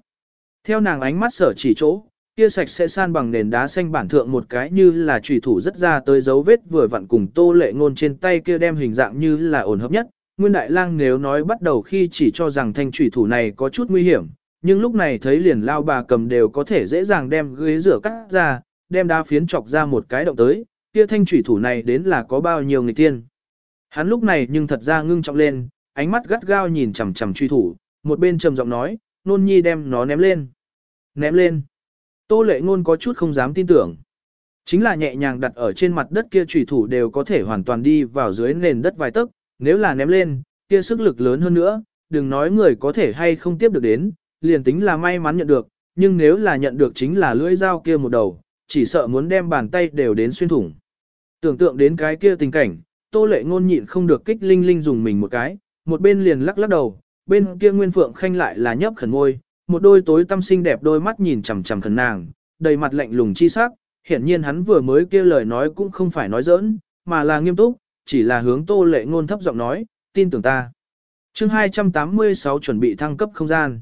Theo nàng ánh mắt sở chỉ chỗ, kia sạch sẽ san bằng nền đá xanh bản thượng một cái như là trùy thủ rất ra tới dấu vết vừa vặn cùng tô lệ ngôn trên tay kia đem hình dạng như là ổn hợp nhất. Nguyên Đại Lang nếu nói bắt đầu khi chỉ cho rằng thanh trùy thủ này có chút nguy hiểm, nhưng lúc này thấy liền lao bà cầm đều có thể dễ dàng đem ghế rửa cắt ra, đem đá phiến chọc ra một cái động tới, kia thanh trùy thủ này đến là có bao nhiêu người tiên. Hắn lúc này nhưng thật ra ngưng trọng lên, ánh mắt gắt gao nhìn chằm chằm truy thủ, một bên trầm giọng nói, nôn nhi đem nó ném lên. Ném lên. Tô lệ ngôn có chút không dám tin tưởng. Chính là nhẹ nhàng đặt ở trên mặt đất kia trùy thủ đều có thể hoàn toàn đi vào dưới nền đất vài tấc, nếu là ném lên, kia sức lực lớn hơn nữa, đừng nói người có thể hay không tiếp được đến, liền tính là may mắn nhận được, nhưng nếu là nhận được chính là lưỡi dao kia một đầu, chỉ sợ muốn đem bàn tay đều đến xuyên thủng. Tưởng tượng đến cái kia tình cảnh, tô lệ ngôn nhịn không được kích linh linh dùng mình một cái, một bên liền lắc lắc đầu, bên kia Nguyên Phượng Khanh lại là nhấp khẩn môi, một đôi tối tâm xinh đẹp đôi mắt nhìn chằm chằm thần nàng, đầy mặt lạnh lùng chi sắc, hiển nhiên hắn vừa mới kia lời nói cũng không phải nói giỡn, mà là nghiêm túc, chỉ là hướng tô lệ ngôn thấp giọng nói, tin tưởng ta. Chương 286 chuẩn bị thăng cấp không gian.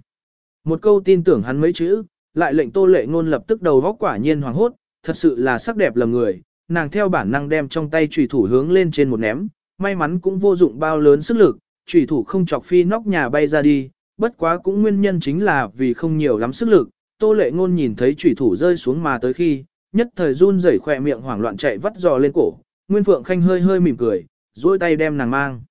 Một câu tin tưởng hắn mấy chữ, lại lệnh tô lệ ngôn lập tức đầu góc quả nhiên hoàng hốt, thật sự là sắc đẹp lầm người, nàng theo bản năng đem trong tay chùy thủ hướng lên trên một ném, may mắn cũng vô dụng bao lớn sức lực, chủy thủ không chọc phi nóc nhà bay ra đi, bất quá cũng nguyên nhân chính là vì không nhiều lắm sức lực, tô lệ ngôn nhìn thấy trùy thủ rơi xuống mà tới khi, nhất thời run rẩy khỏe miệng hoảng loạn chạy vắt giò lên cổ, Nguyên Phượng Khanh hơi hơi mỉm cười, duỗi tay đem nàng mang.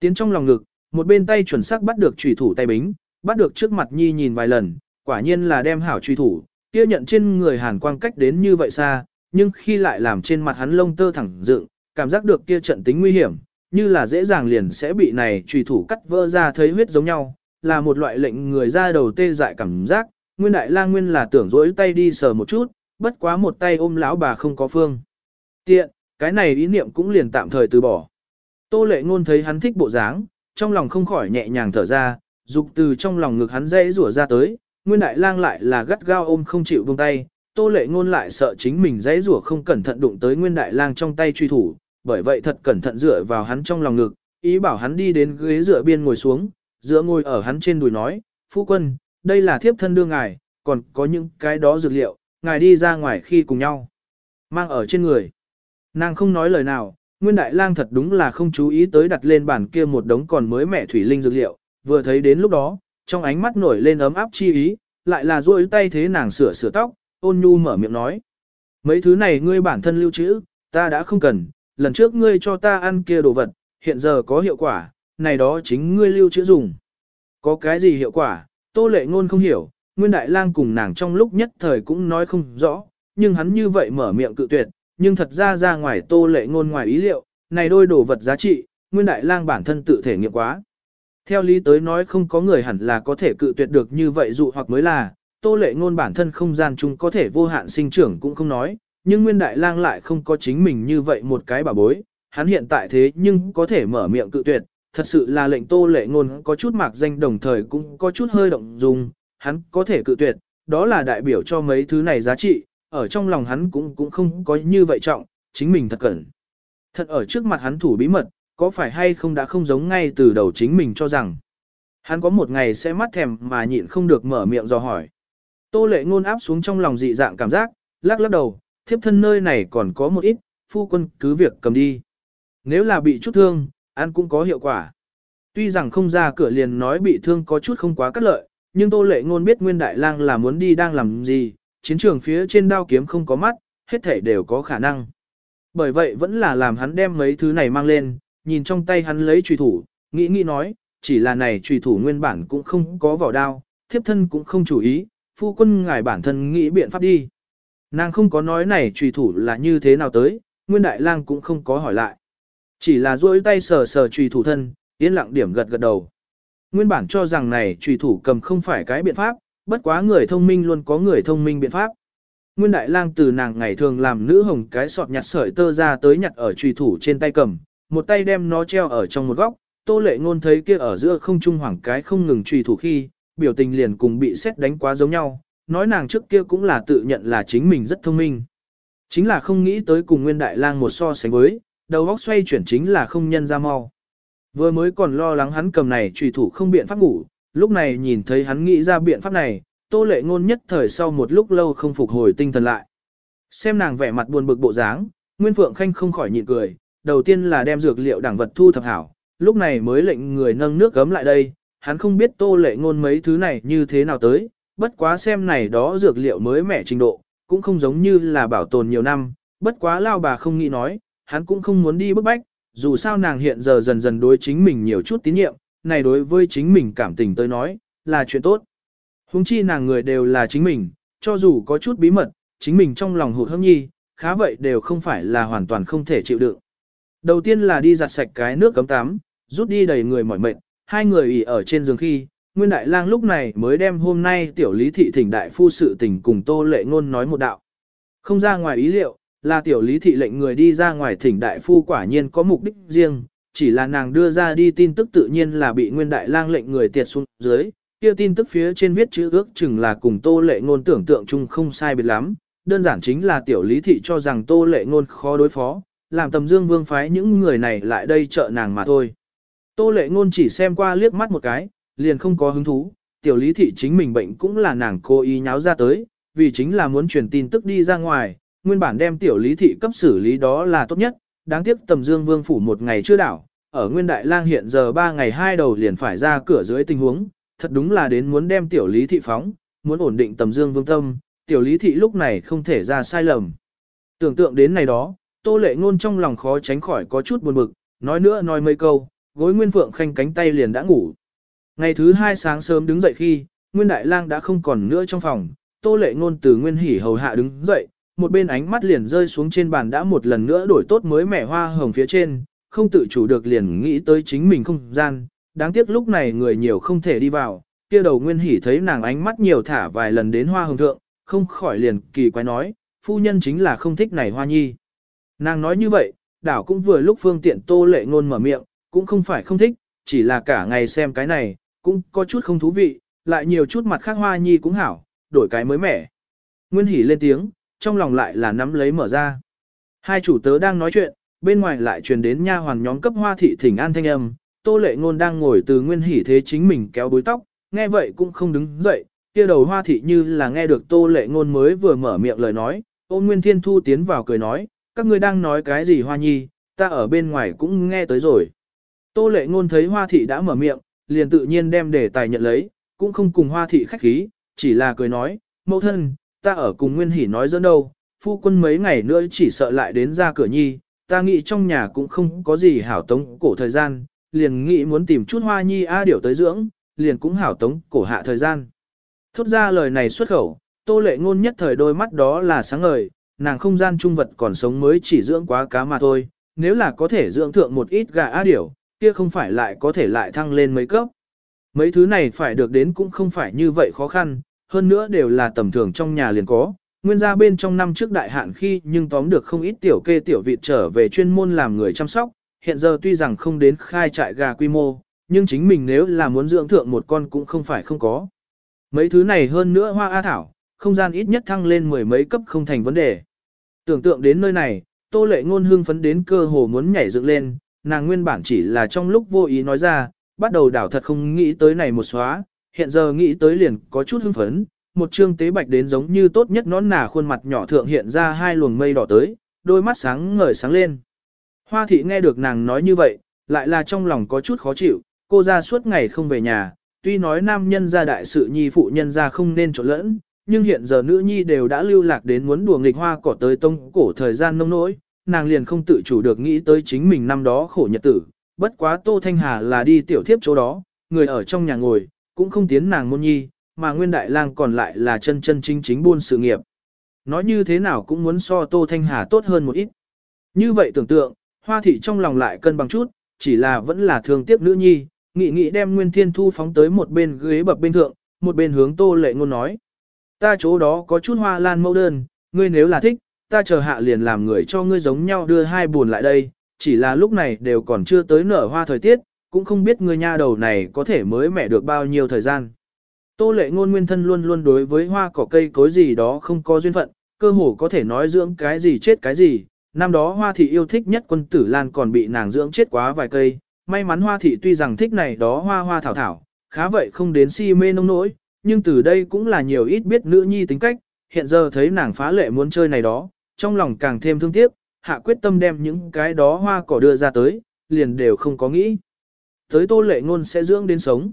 Tiến trong lòng ngực, một bên tay chuẩn xác bắt được trùy thủ tay bính, bắt được trước mặt nhi nhìn vài lần, quả nhiên là đem hảo chủy thủ, kia nhận trên người hàn quang cách đến như vậy xa, nhưng khi lại làm trên mặt hắn lông tơ thẳng dựng, cảm giác được kia trận tính nguy hiểm, như là dễ dàng liền sẽ bị này trùy thủ cắt vỡ ra thấy huyết giống nhau, là một loại lệnh người ra đầu tê dại cảm giác, nguyên đại lang nguyên là tưởng rỗi tay đi sờ một chút, bất quá một tay ôm lão bà không có phương. Tiện, cái này ý niệm cũng liền tạm thời từ bỏ. Tô lệ ngôn thấy hắn thích bộ dáng, trong lòng không khỏi nhẹ nhàng thở ra, dục từ trong lòng ngực hắn dễ rủa ra tới, Nguyên Đại Lang lại là gắt gao ôm không chịu buông tay, Tô Lệ Ngôn lại sợ chính mình dãy rủa không cẩn thận đụng tới Nguyên Đại Lang trong tay truy thủ, bởi vậy thật cẩn thận dựa vào hắn trong lòng ngực, ý bảo hắn đi đến ghế dựa biên ngồi xuống, dựa ngồi ở hắn trên đùi nói, "Phu quân, đây là thiếp thân đưa ngài, còn có những cái đó dược liệu, ngài đi ra ngoài khi cùng nhau." Mang ở trên người. Nàng không nói lời nào, Nguyên Đại Lang thật đúng là không chú ý tới đặt lên bàn kia một đống còn mới mẹ thủy linh dược liệu, vừa thấy đến lúc đó, trong ánh mắt nổi lên ấm áp chi ý, lại là duỗi tay thế nàng sửa sửa tóc, ôn nhu mở miệng nói. Mấy thứ này ngươi bản thân lưu trữ, ta đã không cần, lần trước ngươi cho ta ăn kia đồ vật, hiện giờ có hiệu quả, này đó chính ngươi lưu trữ dùng. Có cái gì hiệu quả, tô lệ ngôn không hiểu, nguyên đại lang cùng nàng trong lúc nhất thời cũng nói không rõ, nhưng hắn như vậy mở miệng cự tuyệt, nhưng thật ra ra ngoài tô lệ ngôn ngoài ý liệu, này đôi đồ vật giá trị, nguyên đại lang bản thân tự thể nghiệm quá. Theo lý tới nói không có người hẳn là có thể cự tuyệt được như vậy dụ hoặc mới là, tô lệ ngôn bản thân không gian chung có thể vô hạn sinh trưởng cũng không nói, nhưng Nguyên Đại Lang lại không có chính mình như vậy một cái bà bối, hắn hiện tại thế nhưng có thể mở miệng cự tuyệt, thật sự là lệnh tô lệ ngôn có chút mạc danh đồng thời cũng có chút hơi động dung, hắn có thể cự tuyệt, đó là đại biểu cho mấy thứ này giá trị, ở trong lòng hắn cũng cũng không có như vậy trọng, chính mình thật cẩn. Thật ở trước mặt hắn thủ bí mật, có phải hay không đã không giống ngay từ đầu chính mình cho rằng. Hắn có một ngày sẽ mắt thèm mà nhịn không được mở miệng dò hỏi. Tô lệ ngôn áp xuống trong lòng dị dạng cảm giác, lắc lắc đầu, thiếp thân nơi này còn có một ít, phu quân cứ việc cầm đi. Nếu là bị chút thương, ăn cũng có hiệu quả. Tuy rằng không ra cửa liền nói bị thương có chút không quá cắt lợi, nhưng tô lệ ngôn biết nguyên đại lang là muốn đi đang làm gì, chiến trường phía trên đao kiếm không có mắt, hết thể đều có khả năng. Bởi vậy vẫn là làm hắn đem mấy thứ này mang lên, nhìn trong tay hắn lấy trùy thủ, nghĩ nghĩ nói, chỉ là này trùy thủ nguyên bản cũng không có vỏ đao, thiếp thân cũng không chủ ý, phu quân ngài bản thân nghĩ biện pháp đi. Nàng không có nói này trùy thủ là như thế nào tới, nguyên đại lang cũng không có hỏi lại. Chỉ là duỗi tay sờ sờ trùy thủ thân, yên lặng điểm gật gật đầu. Nguyên bản cho rằng này trùy thủ cầm không phải cái biện pháp, bất quá người thông minh luôn có người thông minh biện pháp. Nguyên đại lang từ nàng ngày thường làm nữ hồng cái sọt nhặt sợi tơ ra tới nhặt ở trùy thủ trên tay cầm, một tay đem nó treo ở trong một góc, tô lệ ngôn thấy kia ở giữa không trung hoảng cái không ngừng trùy thủ khi, biểu tình liền cùng bị xét đánh quá giống nhau, nói nàng trước kia cũng là tự nhận là chính mình rất thông minh. Chính là không nghĩ tới cùng nguyên đại lang một so sánh với, đầu óc xoay chuyển chính là không nhân ra mau. Vừa mới còn lo lắng hắn cầm này trùy thủ không biện pháp ngủ, lúc này nhìn thấy hắn nghĩ ra biện pháp này, tô lệ ngôn nhất thời sau một lúc lâu không phục hồi tinh thần lại. Xem nàng vẻ mặt buồn bực bộ dáng, Nguyên Phượng Khanh không khỏi nhịn cười, đầu tiên là đem dược liệu đẳng vật thu thập hảo, lúc này mới lệnh người nâng nước gấm lại đây, hắn không biết tô lệ ngôn mấy thứ này như thế nào tới, bất quá xem này đó dược liệu mới mẻ trình độ, cũng không giống như là bảo tồn nhiều năm, bất quá lao bà không nghĩ nói, hắn cũng không muốn đi bức bách, dù sao nàng hiện giờ dần dần đối chính mình nhiều chút tín nhiệm, này đối với chính mình cảm tình tới nói, là chuyện tốt. Hùng chi nàng người đều là chính mình, cho dù có chút bí mật, chính mình trong lòng hụt hâm nhi, khá vậy đều không phải là hoàn toàn không thể chịu đựng. Đầu tiên là đi giặt sạch cái nước cấm tắm, rút đi đầy người mỏi mệt, hai người ỉ ở trên giường khi, Nguyên Đại Lang lúc này mới đem hôm nay tiểu lý thị thỉnh đại phu sự tình cùng Tô Lệ Ngôn nói một đạo. Không ra ngoài ý liệu, là tiểu lý thị lệnh người đi ra ngoài thỉnh đại phu quả nhiên có mục đích riêng, chỉ là nàng đưa ra đi tin tức tự nhiên là bị Nguyên Đại Lang lệnh người tiệt xuống dưới, kia tin tức phía trên viết chữ ước chừng là cùng Tô Lệ Ngôn tưởng tượng chung không sai biệt lắm, đơn giản chính là tiểu lý thị cho rằng Tô Lệ Ngôn khó đối phó, làm tầm dương vương phái những người này lại đây trợ nàng mà thôi. Tô Lệ Ngôn chỉ xem qua liếc mắt một cái, liền không có hứng thú, tiểu lý thị chính mình bệnh cũng là nàng cố ý nháo ra tới, vì chính là muốn truyền tin tức đi ra ngoài, nguyên bản đem tiểu lý thị cấp xử lý đó là tốt nhất, đáng tiếc tầm dương vương phủ một ngày chưa đảo, ở nguyên đại lang hiện giờ ba ngày hai đầu liền phải ra cửa dưới tình huống, thật đúng là đến muốn đem tiểu lý thị phóng, muốn ổn định tầm dương vương tâm, tiểu lý thị lúc này không thể ra sai lầm. Tưởng tượng đến này đó, tô lệ ngôn trong lòng khó tránh khỏi có chút buồn bực, nói nữa nói mấy câu, gối nguyên phượng khanh cánh tay liền đã ngủ. Ngày thứ hai sáng sớm đứng dậy khi, nguyên đại lang đã không còn nữa trong phòng, tô lệ ngôn từ nguyên hỉ hầu hạ đứng dậy, một bên ánh mắt liền rơi xuống trên bàn đã một lần nữa đổi tốt mới mẻ hoa hồng phía trên, không tự chủ được liền nghĩ tới chính mình không gian, đáng tiếc lúc này người nhiều không thể đi vào, kia đầu nguyên hỉ thấy nàng ánh mắt nhiều thả vài lần đến hoa hồng thượng, không khỏi liền kỳ quái nói, phu nhân chính là không thích này hoa nhi. Nàng nói như vậy, đảo cũng vừa lúc phương tiện tô lệ ngôn mở miệng, cũng không phải không thích, chỉ là cả ngày xem cái này, cũng có chút không thú vị, lại nhiều chút mặt khác hoa nhi cũng hảo, đổi cái mới mẻ. Nguyên hỉ lên tiếng, trong lòng lại là nắm lấy mở ra. Hai chủ tớ đang nói chuyện, bên ngoài lại truyền đến nha hoàn nhóm cấp hoa thị thỉnh an thanh âm, tô lệ ngôn đang ngồi từ nguyên hỉ thế chính mình kéo bối tóc, nghe vậy cũng không đứng dậy, kia đầu hoa thị như là nghe được tô lệ ngôn mới vừa mở miệng lời nói, ôn nguyên thiên thu tiến vào cười nói, các ngươi đang nói cái gì hoa nhi, ta ở bên ngoài cũng nghe tới rồi. Tô lệ ngôn thấy hoa thị đã mở miệng, liền tự nhiên đem đề tài nhận lấy, cũng không cùng hoa thị khách khí, chỉ là cười nói, mẫu thân, ta ở cùng Nguyên Hỷ nói dẫn đâu, phu quân mấy ngày nữa chỉ sợ lại đến ra cửa nhi, ta nghĩ trong nhà cũng không có gì hảo tống cổ thời gian, liền nghĩ muốn tìm chút hoa nhi a điểu tới dưỡng, liền cũng hảo tống cổ hạ thời gian. Thốt ra lời này xuất khẩu, tô lệ ngôn nhất thời đôi mắt đó là sáng ngời, nàng không gian trung vật còn sống mới chỉ dưỡng quá cá mà thôi, nếu là có thể dưỡng thượng một ít gà a điểu, kia không phải lại có thể lại thăng lên mấy cấp. Mấy thứ này phải được đến cũng không phải như vậy khó khăn, hơn nữa đều là tầm thường trong nhà liền có. Nguyên gia bên trong năm trước đại hạn khi nhưng tóm được không ít tiểu kê tiểu vịt trở về chuyên môn làm người chăm sóc, hiện giờ tuy rằng không đến khai trại gà quy mô, nhưng chính mình nếu là muốn dưỡng thượng một con cũng không phải không có. Mấy thứ này hơn nữa hoa A Thảo, không gian ít nhất thăng lên mười mấy cấp không thành vấn đề. Tưởng tượng đến nơi này, tô lệ ngôn hương phấn đến cơ hồ muốn nhảy dựng lên, nàng nguyên bản chỉ là trong lúc vô ý nói ra, bắt đầu đảo thật không nghĩ tới này một xóa, hiện giờ nghĩ tới liền có chút hưng phấn, một trương tế bạch đến giống như tốt nhất nón nà khuôn mặt nhỏ thượng hiện ra hai luồng mây đỏ tới, đôi mắt sáng ngời sáng lên. Hoa thị nghe được nàng nói như vậy, lại là trong lòng có chút khó chịu, cô ra suốt ngày không về nhà, tuy nói nam nhân ra đại sự nhi phụ nhân ra không nên trộn lẫn, nhưng hiện giờ nữ nhi đều đã lưu lạc đến muốn đùa nghịch hoa cỏ tới tông cổ thời gian nông nỗi, nàng liền không tự chủ được nghĩ tới chính mình năm đó khổ nhật tử, bất quá Tô Thanh Hà là đi tiểu thiếp chỗ đó, người ở trong nhà ngồi, cũng không tiến nàng môn nhi, mà Nguyên Đại Lang còn lại là chân chân chính chính buôn sự nghiệp. Nói như thế nào cũng muốn so Tô Thanh Hà tốt hơn một ít. Như vậy tưởng tượng, Hoa thị trong lòng lại cân bằng chút, chỉ là vẫn là thương tiếc nữ nhi, nghị nghị đem Nguyên Thiên Thu phóng tới một bên ghế bập bên thượng, một bên hướng Tô Lệ Ngôn nói: "Ta chỗ đó có chút hoa lan mẫu đơn, ngươi nếu là thích, ta chờ hạ liền làm người cho ngươi giống nhau đưa hai buồn lại đây, chỉ là lúc này đều còn chưa tới nở hoa thời tiết, cũng không biết ngươi nha đầu này có thể mới mẻ được bao nhiêu thời gian. Tô lệ ngôn nguyên thân luôn luôn đối với hoa cỏ cây cối gì đó không có duyên phận, cơ hồ có thể nói dưỡng cái gì chết cái gì. Năm đó hoa thị yêu thích nhất quân tử lan còn bị nàng dưỡng chết quá vài cây. May mắn hoa thị tuy rằng thích này đó hoa hoa thảo thảo, khá vậy không đến si mê nông nỗi, nhưng từ đây cũng là nhiều ít biết nữ nhi tính cách, hiện giờ thấy nàng phá lệ muốn chơi này đó, trong lòng càng thêm thương tiếc, hạ quyết tâm đem những cái đó hoa cỏ đưa ra tới, liền đều không có nghĩ. Tới tô lệ ngôn sẽ dưỡng đến sống.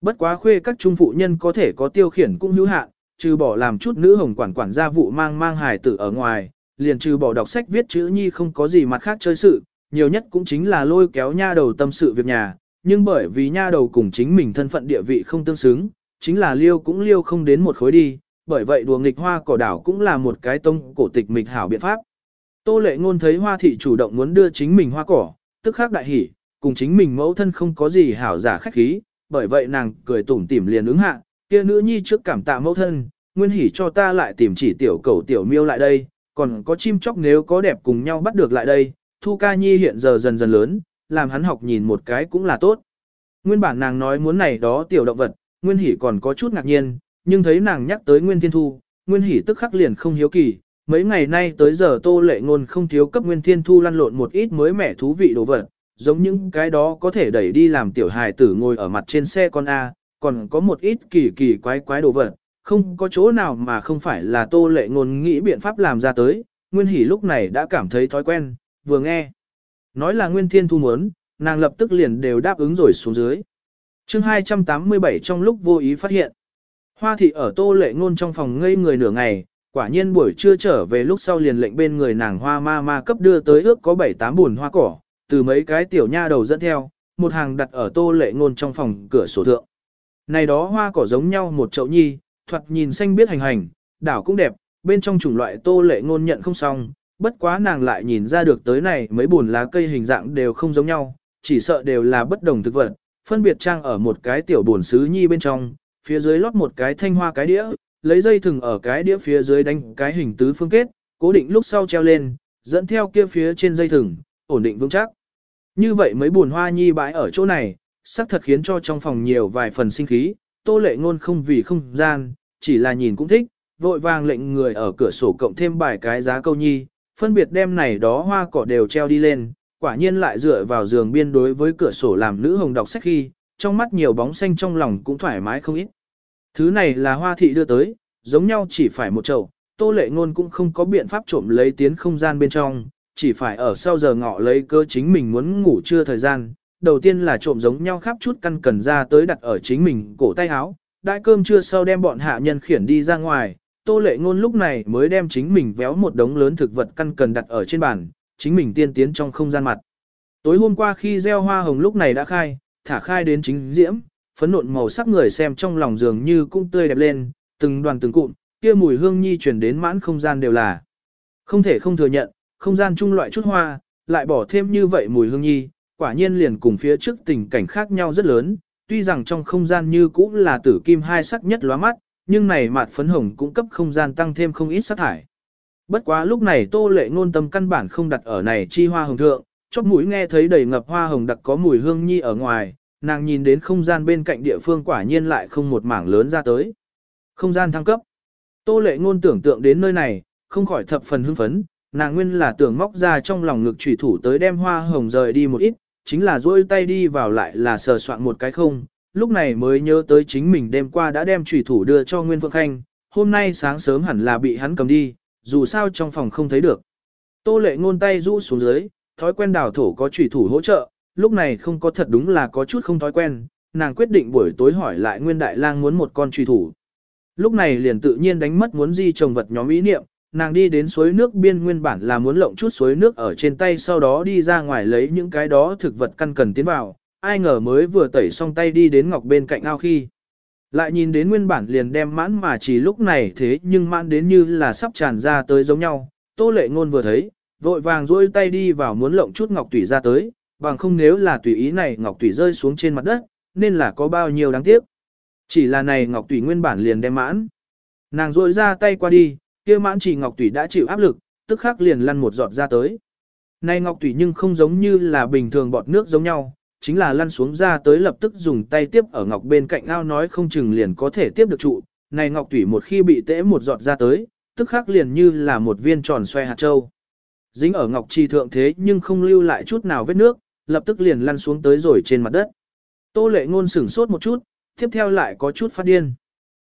Bất quá khuê các trung phụ nhân có thể có tiêu khiển cũng hữu hạn, trừ bỏ làm chút nữ hồng quản quản gia vụ mang mang hài tử ở ngoài, liền trừ bỏ đọc sách viết chữ nhi không có gì mặt khác chơi sự, nhiều nhất cũng chính là lôi kéo nha đầu tâm sự việc nhà, nhưng bởi vì nha đầu cùng chính mình thân phận địa vị không tương xứng, chính là liêu cũng liêu không đến một khối đi, bởi vậy đùa nghịch hoa cỏ đảo cũng là một cái tông cổ tịch mịch hảo biện pháp. Tô lệ ngôn thấy hoa thị chủ động muốn đưa chính mình hoa cỏ, tức khắc đại hỉ, cùng chính mình mẫu thân không có gì hảo giả khách khí, bởi vậy nàng cười tủm tỉm liền ứng hạ, kia nữ nhi trước cảm tạ mẫu thân, nguyên hỉ cho ta lại tìm chỉ tiểu cầu tiểu miêu lại đây, còn có chim chóc nếu có đẹp cùng nhau bắt được lại đây, Thu Ca Nhi hiện giờ dần dần lớn, làm hắn học nhìn một cái cũng là tốt. Nguyên bản nàng nói muốn này đó tiểu động vật, Nguyên Hỷ còn có chút ngạc nhiên, nhưng thấy nàng nhắc tới Nguyên Thiên Thu, Nguyên Hỷ tức khắc liền không hiếu kỳ. Mấy ngày nay tới giờ Tô Lệ Ngôn không thiếu cấp Nguyên Thiên Thu lăn lộn một ít mới mẻ thú vị đồ vật, giống những cái đó có thể đẩy đi làm tiểu hài tử ngồi ở mặt trên xe con A, còn có một ít kỳ kỳ quái quái đồ vật, không có chỗ nào mà không phải là Tô Lệ Ngôn nghĩ biện pháp làm ra tới. Nguyên Hỷ lúc này đã cảm thấy thói quen, vừa nghe. Nói là Nguyên Thiên Thu muốn, nàng lập tức liền đều đáp ứng rồi xuống dưới. chương 287 trong lúc vô ý phát hiện. Hoa thị ở tô lệ ngôn trong phòng ngây người nửa ngày, quả nhiên buổi trưa trở về lúc sau liền lệnh bên người nàng hoa ma ma cấp đưa tới ước có 7-8 buồn hoa cỏ, từ mấy cái tiểu nha đầu dẫn theo, một hàng đặt ở tô lệ ngôn trong phòng cửa sổ thượng. Này đó hoa cỏ giống nhau một chậu nhi, thoạt nhìn xanh biết hành hành, đảo cũng đẹp, bên trong chủng loại tô lệ ngôn nhận không xong, bất quá nàng lại nhìn ra được tới này mấy buồn lá cây hình dạng đều không giống nhau, chỉ sợ đều là bất đồng thực vật, phân biệt trang ở một cái tiểu buồn sứ nhi bên trong, phía dưới lót một cái thanh hoa cái đĩa, lấy dây thừng ở cái đĩa phía dưới đánh cái hình tứ phương kết, cố định lúc sau treo lên, dẫn theo kia phía trên dây thừng, ổn định vững chắc. Như vậy mấy buồn hoa nhi bãi ở chỗ này, xác thật khiến cho trong phòng nhiều vài phần sinh khí, tô lệ ngôn không vì không gian, chỉ là nhìn cũng thích, vội vàng lệnh người ở cửa sổ cộng thêm bài cái giá câu nhi, phân biệt đem này đó hoa cỏ đều treo đi lên, quả nhiên lại dựa vào giường biên đối với cửa sổ làm nữ hồng đọc sách khi, trong mắt nhiều bóng xanh trong lòng cũng thoải mái không ít. Thứ này là hoa thị đưa tới, giống nhau chỉ phải một chậu, tô lệ ngôn cũng không có biện pháp trộm lấy tiến không gian bên trong, chỉ phải ở sau giờ ngọ lấy cơ chính mình muốn ngủ trưa thời gian. Đầu tiên là trộm giống nhau khắp chút căn cần ra tới đặt ở chính mình cổ tay áo, đại cơm trưa sau đem bọn hạ nhân khiển đi ra ngoài, tô lệ ngôn lúc này mới đem chính mình véo một đống lớn thực vật căn cần đặt ở trên bàn, chính mình tiên tiến trong không gian mặt. Tối hôm qua khi gieo hoa hồng lúc này đã khai, thả khai đến chính diễm, phấn nộn màu sắc người xem trong lòng giường như cũng tươi đẹp lên, từng đoàn từng cụm, kia mùi hương nhi truyền đến mãn không gian đều là. Không thể không thừa nhận, không gian chung loại chút hoa, lại bỏ thêm như vậy mùi hương nhi, quả nhiên liền cùng phía trước tình cảnh khác nhau rất lớn, tuy rằng trong không gian như cũ là tử kim hai sắc nhất lóa mắt, nhưng này mạt phấn hồng cũng cấp không gian tăng thêm không ít sắc thải. Bất quá lúc này tô lệ ngôn tâm căn bản không đặt ở này chi hoa hồng thượng, chóp mũi nghe thấy đầy ngập hoa hồng đặc có mùi hương nhi ở ngoài, nàng nhìn đến không gian bên cạnh địa phương quả nhiên lại không một mảng lớn ra tới. Không gian thăng cấp. Tô lệ ngôn tưởng tượng đến nơi này, không khỏi thập phần hưng phấn, nàng nguyên là tưởng móc ra trong lòng ngực chủy thủ tới đem hoa hồng rời đi một ít, chính là duỗi tay đi vào lại là sờ soạn một cái không, lúc này mới nhớ tới chính mình đêm qua đã đem chủy thủ đưa cho Nguyên Phượng Khanh, hôm nay sáng sớm hẳn là bị hắn cầm đi, dù sao trong phòng không thấy được. Tô lệ ngôn tay rũ xuống dưới, thói quen đào thổ có chủy thủ hỗ trợ, lúc này không có thật đúng là có chút không thói quen, nàng quyết định buổi tối hỏi lại Nguyên Đại Lang muốn một con chủy thủ. Lúc này liền tự nhiên đánh mất muốn di trồng vật nhóm ý niệm, nàng đi đến suối nước biên nguyên bản là muốn lộng chút suối nước ở trên tay sau đó đi ra ngoài lấy những cái đó thực vật căn cần tiến vào, ai ngờ mới vừa tẩy xong tay đi đến ngọc bên cạnh ao khi. Lại nhìn đến nguyên bản liền đem mãn mà chỉ lúc này thế nhưng mãn đến như là sắp tràn ra tới giống nhau, tô lệ ngôn vừa thấy, vội vàng duỗi tay đi vào muốn lộng chút ngọc tủy ra tới, bằng không nếu là tùy ý này ngọc tủy rơi xuống trên mặt đất, nên là có bao nhiêu đáng tiếc. Chỉ là này ngọc tủy nguyên bản liền đem mãn. Nàng duỗi ra tay qua đi, kia mãn chỉ ngọc tủy đã chịu áp lực, tức khắc liền lăn một giọt ra tới. nay ngọc tủy nhưng không giống như là bình thường bọt nước giống nhau, chính là lăn xuống ra tới lập tức dùng tay tiếp ở ngọc bên cạnh ao nói không chừng liền có thể tiếp được trụ. Này ngọc tủy một khi bị tễ một giọt ra tới, tức khắc liền như là một viên tròn xoay hạt châu. Dính ở ngọc trì thượng thế nhưng không lưu lại chút nào vết nước, lập tức liền lăn xuống tới rồi trên mặt đất. Tô lệ ngôn sửng sốt một chút, tiếp theo lại có chút phát điên.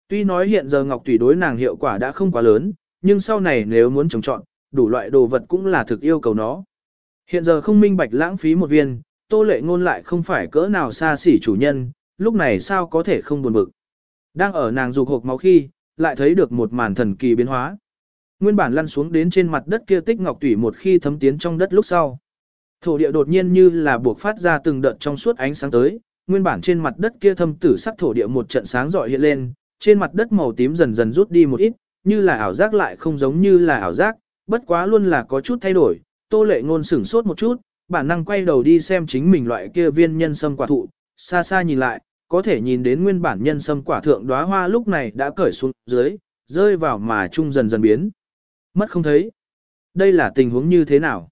Tuy nói hiện giờ ngọc tủy đối nàng hiệu quả đã không quá lớn, nhưng sau này nếu muốn trồng trọn, đủ loại đồ vật cũng là thực yêu cầu nó. Hiện giờ không minh bạch lãng phí một viên, tô lệ ngôn lại không phải cỡ nào xa xỉ chủ nhân, lúc này sao có thể không buồn bực. Đang ở nàng dục hộp máu khi, lại thấy được một màn thần kỳ biến hóa. Nguyên bản lăn xuống đến trên mặt đất kia tích ngọc tủy một khi thấm tiến trong đất lúc sau. Thổ địa đột nhiên như là buộc phát ra từng đợt trong suốt ánh sáng tới, nguyên bản trên mặt đất kia thâm tử sắc thổ địa một trận sáng rọi hiện lên, trên mặt đất màu tím dần dần rút đi một ít, như là ảo giác lại không giống như là ảo giác, bất quá luôn là có chút thay đổi, tô lệ ngôn sửng sốt một chút, bản năng quay đầu đi xem chính mình loại kia viên nhân sâm quả thụ, xa xa nhìn lại, có thể nhìn đến nguyên bản nhân sâm quả thượng đóa hoa lúc này đã cởi xuống dưới, rơi vào mà trung dần dần biến. Mất không thấy. Đây là tình huống như thế nào?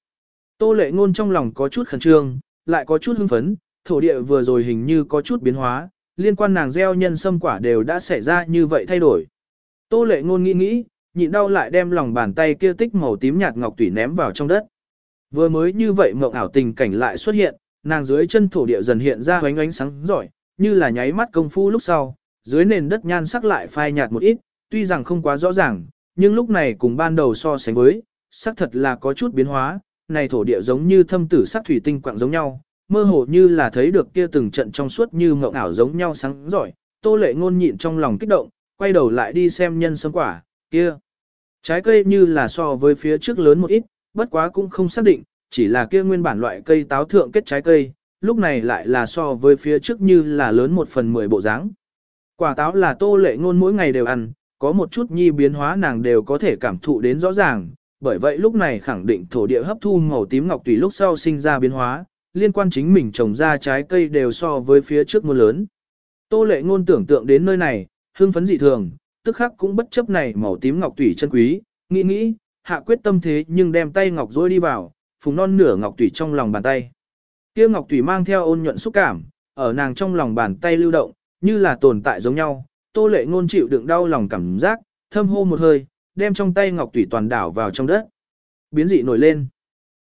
Tô lệ ngôn trong lòng có chút khẩn trương, lại có chút hưng phấn, thổ địa vừa rồi hình như có chút biến hóa, liên quan nàng gieo nhân sâm quả đều đã xảy ra như vậy thay đổi. Tô lệ ngôn nghĩ nghĩ, nhịn đau lại đem lòng bàn tay kia tích màu tím nhạt ngọc tủy ném vào trong đất. Vừa mới như vậy mộng ảo tình cảnh lại xuất hiện, nàng dưới chân thổ địa dần hiện ra ánh ánh sáng giỏi, như là nháy mắt công phu lúc sau, dưới nền đất nhan sắc lại phai nhạt một ít, tuy rằng không quá rõ ràng, nhưng lúc này cùng ban đầu so sánh với, sắc thật là có chút biến hóa, này thổ địa giống như thâm tử sắc thủy tinh quạng giống nhau, mơ hồ như là thấy được kia từng trận trong suốt như mộng ảo giống nhau sáng giỏi, tô lệ ngôn nhịn trong lòng kích động, quay đầu lại đi xem nhân sâm quả, kia. Trái cây như là so với phía trước lớn một ít, bất quá cũng không xác định, chỉ là kia nguyên bản loại cây táo thượng kết trái cây, lúc này lại là so với phía trước như là lớn một phần mười bộ dáng. Quả táo là tô lệ ngôn mỗi ngày đều ăn, có một chút nhi biến hóa nàng đều có thể cảm thụ đến rõ ràng, bởi vậy lúc này khẳng định thổ địa hấp thu màu tím ngọc tùy lúc sau sinh ra biến hóa, liên quan chính mình trồng ra trái cây đều so với phía trước mưa lớn. Tô lệ ngôn tưởng tượng đến nơi này, hương phấn dị thường, tức khắc cũng bất chấp này màu tím ngọc tủy chân quý, nghĩ nghĩ, hạ quyết tâm thế nhưng đem tay ngọc dối đi vào, phùng non nửa ngọc tủy trong lòng bàn tay. Kia ngọc tủy mang theo ôn nhuận xúc cảm, ở nàng trong lòng bàn tay lưu động, như là tồn tại giống nhau, tô lệ ngôn chịu đựng đau lòng cảm giác, thâm hô một hơi, đem trong tay ngọc tủy toàn đảo vào trong đất. Biến dị nổi lên.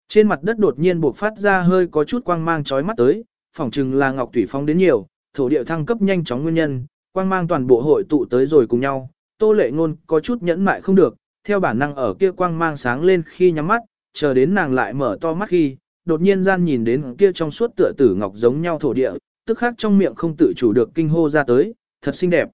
Trên mặt đất đột nhiên bộc phát ra hơi có chút quang mang chói mắt tới, phỏng chừng là ngọc tủy phong đến nhiều, thổ địa thăng cấp nhanh chóng nguyên nhân, quang mang toàn bộ hội tụ tới rồi cùng nhau. Tô lệ ngôn có chút nhẫn mại không được, theo bản năng ở kia quang mang sáng lên khi nhắm mắt, chờ đến nàng lại mở to mắt khi, đột nhiên gian nhìn đến kia trong suốt tựa tử ngọc giống nhau thổ địa, tức khắc trong miệng không tự chủ được kinh hô ra tới, thật xinh đẹp.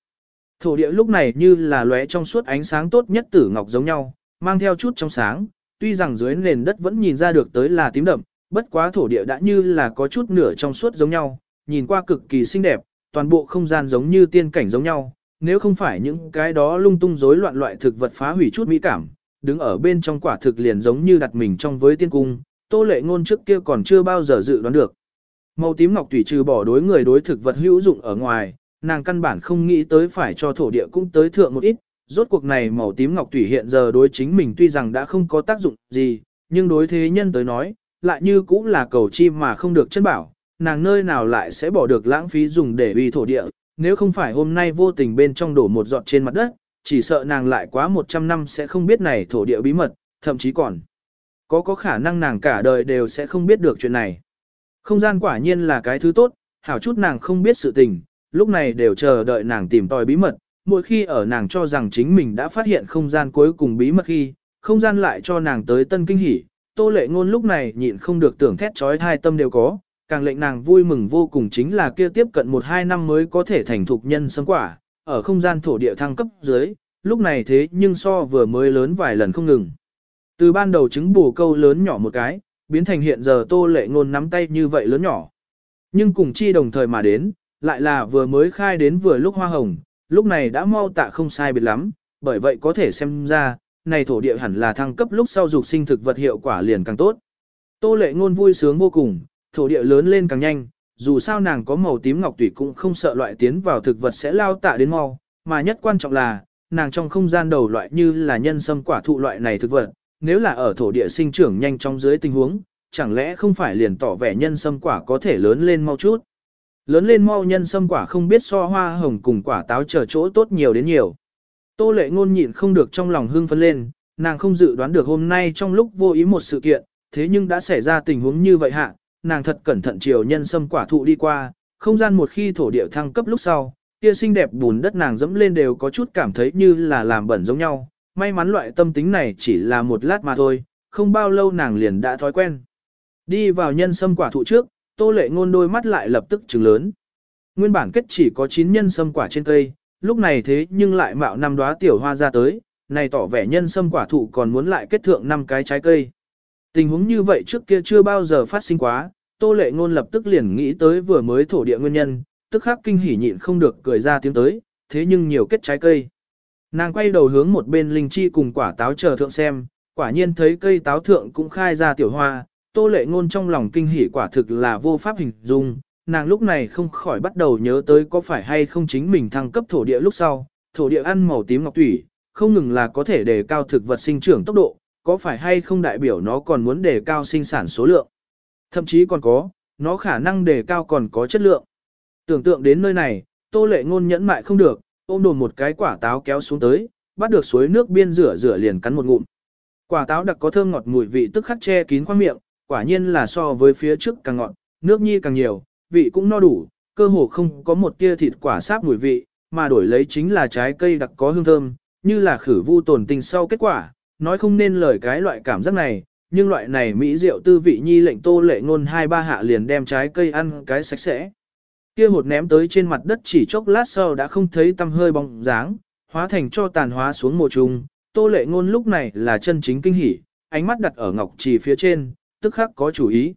Thổ địa lúc này như là lóe trong suốt ánh sáng tốt nhất tử ngọc giống nhau, mang theo chút trong sáng, tuy rằng dưới nền đất vẫn nhìn ra được tới là tím đậm, bất quá thổ địa đã như là có chút nửa trong suốt giống nhau, nhìn qua cực kỳ xinh đẹp, toàn bộ không gian giống như tiên cảnh giống nhau, nếu không phải những cái đó lung tung rối loạn loại thực vật phá hủy chút mỹ cảm, đứng ở bên trong quả thực liền giống như đặt mình trong với tiên cung, tô lệ ngôn trước kia còn chưa bao giờ dự đoán được. Màu tím ngọc tùy trừ bỏ đối người đối thực vật hữu dụng ở ngoài, nàng căn bản không nghĩ tới phải cho thổ địa cũng tới thượng một ít, rốt cuộc này màu tím ngọc tùy hiện giờ đối chính mình tuy rằng đã không có tác dụng gì, nhưng đối thế nhân tới nói, lại như cũng là cầu chim mà không được chân bảo, nàng nơi nào lại sẽ bỏ được lãng phí dùng để uy thổ địa, nếu không phải hôm nay vô tình bên trong đổ một giọt trên mặt đất, chỉ sợ nàng lại quá 100 năm sẽ không biết này thổ địa bí mật, thậm chí còn có có khả năng nàng cả đời đều sẽ không biết được chuyện này. Không gian quả nhiên là cái thứ tốt, hảo chút nàng không biết sự tình, lúc này đều chờ đợi nàng tìm tòi bí mật, mỗi khi ở nàng cho rằng chính mình đã phát hiện không gian cuối cùng bí mật khi, không gian lại cho nàng tới tân kinh hỉ, tô lệ ngôn lúc này nhịn không được tưởng thét chói hai tâm đều có, càng lệnh nàng vui mừng vô cùng chính là kia tiếp cận 1-2 năm mới có thể thành thục nhân sâm quả, ở không gian thổ địa thăng cấp dưới, lúc này thế nhưng so vừa mới lớn vài lần không ngừng. Từ ban đầu trứng bù câu lớn nhỏ một cái, biến thành hiện giờ tô lệ ngôn nắm tay như vậy lớn nhỏ. Nhưng cùng chi đồng thời mà đến, lại là vừa mới khai đến vừa lúc hoa hồng, lúc này đã mau tạ không sai biệt lắm, bởi vậy có thể xem ra, này thổ địa hẳn là thăng cấp lúc sau dục sinh thực vật hiệu quả liền càng tốt. Tô lệ ngôn vui sướng vô cùng, thổ địa lớn lên càng nhanh, dù sao nàng có màu tím ngọc tủy cũng không sợ loại tiến vào thực vật sẽ lao tạ đến mau, mà nhất quan trọng là, nàng trong không gian đầu loại như là nhân sâm quả thụ loại này thực vật, nếu là ở thổ địa sinh trưởng nhanh trong dưới tình huống, chẳng lẽ không phải liền tỏ vẻ nhân sâm quả có thể lớn lên mau chút. Lớn lên mau nhân sâm quả không biết so hoa hồng cùng quả táo chờ chỗ tốt nhiều đến nhiều. Tô lệ ngôn nhịn không được trong lòng hưng phấn lên, nàng không dự đoán được hôm nay trong lúc vô ý một sự kiện, thế nhưng đã xảy ra tình huống như vậy hạ, nàng thật cẩn thận chiều nhân sâm quả thụ đi qua, không gian một khi thổ địa thăng cấp lúc sau, kia xinh đẹp bùn đất nàng dẫm lên đều có chút cảm thấy như là làm bẩn giống nhau, may mắn loại tâm tính này chỉ là một lát mà thôi, không bao lâu nàng liền đã thói quen. Đi vào nhân sâm quả thụ trước, tô lệ ngôn đôi mắt lại lập tức trừng lớn. Nguyên bản kết chỉ có 9 nhân sâm quả trên cây, lúc này thế nhưng lại mạo năm đóa tiểu hoa ra tới, này tỏ vẻ nhân sâm quả thụ còn muốn lại kết thượng năm cái trái cây. Tình huống như vậy trước kia chưa bao giờ phát sinh quá, tô lệ ngôn lập tức liền nghĩ tới vừa mới thổ địa nguyên nhân, tức khắc kinh hỉ nhịn không được cười ra tiếng tới, thế nhưng nhiều kết trái cây. Nàng quay đầu hướng một bên linh chi cùng quả táo chờ thượng xem, quả nhiên thấy cây táo thượng cũng khai ra tiểu hoa, tô lệ ngôn trong lòng kinh hỉ quả thực là vô pháp hình dung, nàng lúc này không khỏi bắt đầu nhớ tới có phải hay không chính mình thăng cấp thổ địa lúc sau, thổ địa ăn màu tím ngọc thủy, không ngừng là có thể đề cao thực vật sinh trưởng tốc độ, có phải hay không đại biểu nó còn muốn đề cao sinh sản số lượng. Thậm chí còn có, nó khả năng đề cao còn có chất lượng. Tưởng tượng đến nơi này, tô lệ ngôn nhẫn mại không được, ôm đồn một cái quả táo kéo xuống tới, bắt được suối nước biên rửa rửa liền cắn một ngụm. Quả táo đặc có thơm ngọt mùi vị tức khắc che kín khoang miệng, quả nhiên là so với phía trước càng ngọt, nước nhi càng nhiều, vị cũng no đủ, cơ hồ không có một tia thịt quả sáp mùi vị, mà đổi lấy chính là trái cây đặc có hương thơm, như là khử vu tồn tình sau kết quả, nói không nên lời cái loại cảm giác này, nhưng loại này mỹ rượu tư vị nhi lệnh tô lệ ngôn hai ba hạ liền đem trái cây ăn cái sạch sẽ. Kia hột ném tới trên mặt đất chỉ chốc lát sau đã không thấy tăm hơi bóng dáng, hóa thành cho tàn hóa xuống mồ trùng, tô lệ ngôn lúc này là chân chính kinh hỉ, ánh mắt đặt ở ngọc trì phía trên, tức khắc có chủ ý.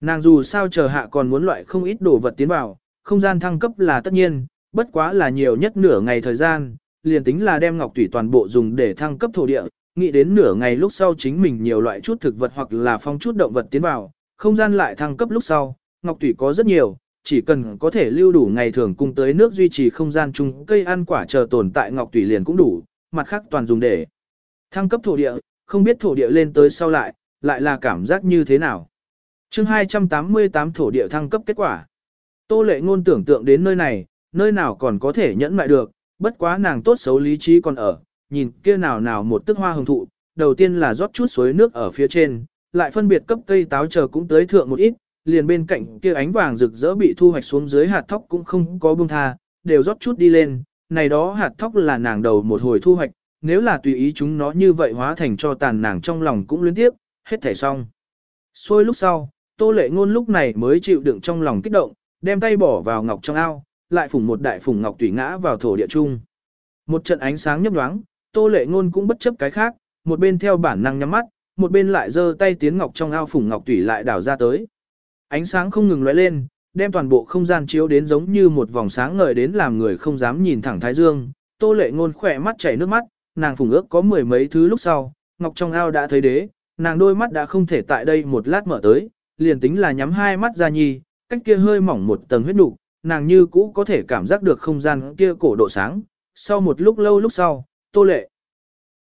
Nàng dù sao chờ hạ còn muốn loại không ít đồ vật tiến vào, không gian thăng cấp là tất nhiên, bất quá là nhiều nhất nửa ngày thời gian, liền tính là đem ngọc tủy toàn bộ dùng để thăng cấp thổ địa, nghĩ đến nửa ngày lúc sau chính mình nhiều loại chút thực vật hoặc là phong chút động vật tiến vào, không gian lại thăng cấp lúc sau, ngọc tủy có rất nhiều, chỉ cần có thể lưu đủ ngày thường cung tới nước duy trì không gian chung cây ăn quả chờ tồn tại ngọc tủy liền cũng đủ, mặt khác toàn dùng để thăng cấp thổ địa, không biết thổ địa lên tới sau lại, lại là cảm giác như thế nào. chương 288 thổ địa thăng cấp kết quả. Tô lệ ngôn tưởng tượng đến nơi này, nơi nào còn có thể nhẫn mại được, bất quá nàng tốt xấu lý trí còn ở, nhìn kia nào nào một tức hoa hồng thụ, đầu tiên là rót chút suối nước ở phía trên, lại phân biệt cấp cây táo chờ cũng tới thượng một ít, liền bên cạnh kia ánh vàng rực rỡ bị thu hoạch xuống dưới hạt thóc cũng không có buông tha, đều rót chút đi lên, này đó hạt thóc là nàng đầu một hồi thu hoạch, nếu là tùy ý chúng nó như vậy hóa thành cho tàn nàng trong lòng cũng luyến tiếp, hết thảy xong. Xôi lúc sau, tô lệ ngôn lúc này mới chịu đựng trong lòng kích động, đem tay bỏ vào ngọc trong ao, lại phủng một đại phủng ngọc tùy ngã vào thổ địa trung. Một trận ánh sáng nhấp nhoáng, tô lệ ngôn cũng bất chấp cái khác, một bên theo bản năng nhắm mắt, một bên lại giơ tay tiến ngọc trong ao phủng ngọc tủy lại đảo ra tới. Ánh sáng không ngừng lóe lên, đem toàn bộ không gian chiếu đến giống như một vòng sáng ngời đến làm người không dám nhìn thẳng thái dương. Tô lệ ngôn khỏe mắt chảy nước mắt, nàng phùng ước có mười mấy thứ lúc sau, ngọc trong ao đã thấy đế, nàng đôi mắt đã không thể tại đây một lát mở tới, liền tính là nhắm hai mắt ra nhi, cách kia hơi mỏng một tầng huyết nục, nàng như cũ có thể cảm giác được không gian kia cổ độ sáng. Sau một lúc lâu lúc sau, tô lệ.